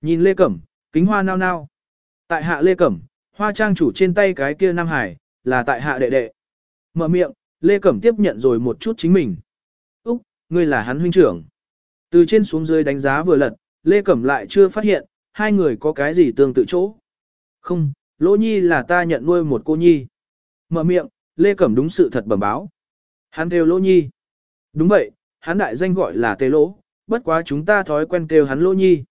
nhìn Lê Cẩm, kính hoa nao nao. Tại hạ Lê Cẩm, hoa trang chủ trên tay cái kia Nam Hải, là tại hạ đệ đệ. Mở miệng, Lê Cẩm tiếp nhận rồi một chút chính mình. Úc, ngươi là hắn huynh trưởng. Từ trên xuống dưới đánh giá vừa lật, Lê Cẩm lại chưa phát hiện, hai người có cái gì tương tự chỗ. Không, Lỗ Nhi là ta nhận nuôi một cô Nhi. Mở miệng, Lê Cẩm đúng sự thật bẩm báo. Hắn kêu Lỗ Nhi. Đúng vậy, hắn đại danh gọi là Tê Lỗ, bất quá chúng ta thói quen kêu hắn Lỗ Nhi.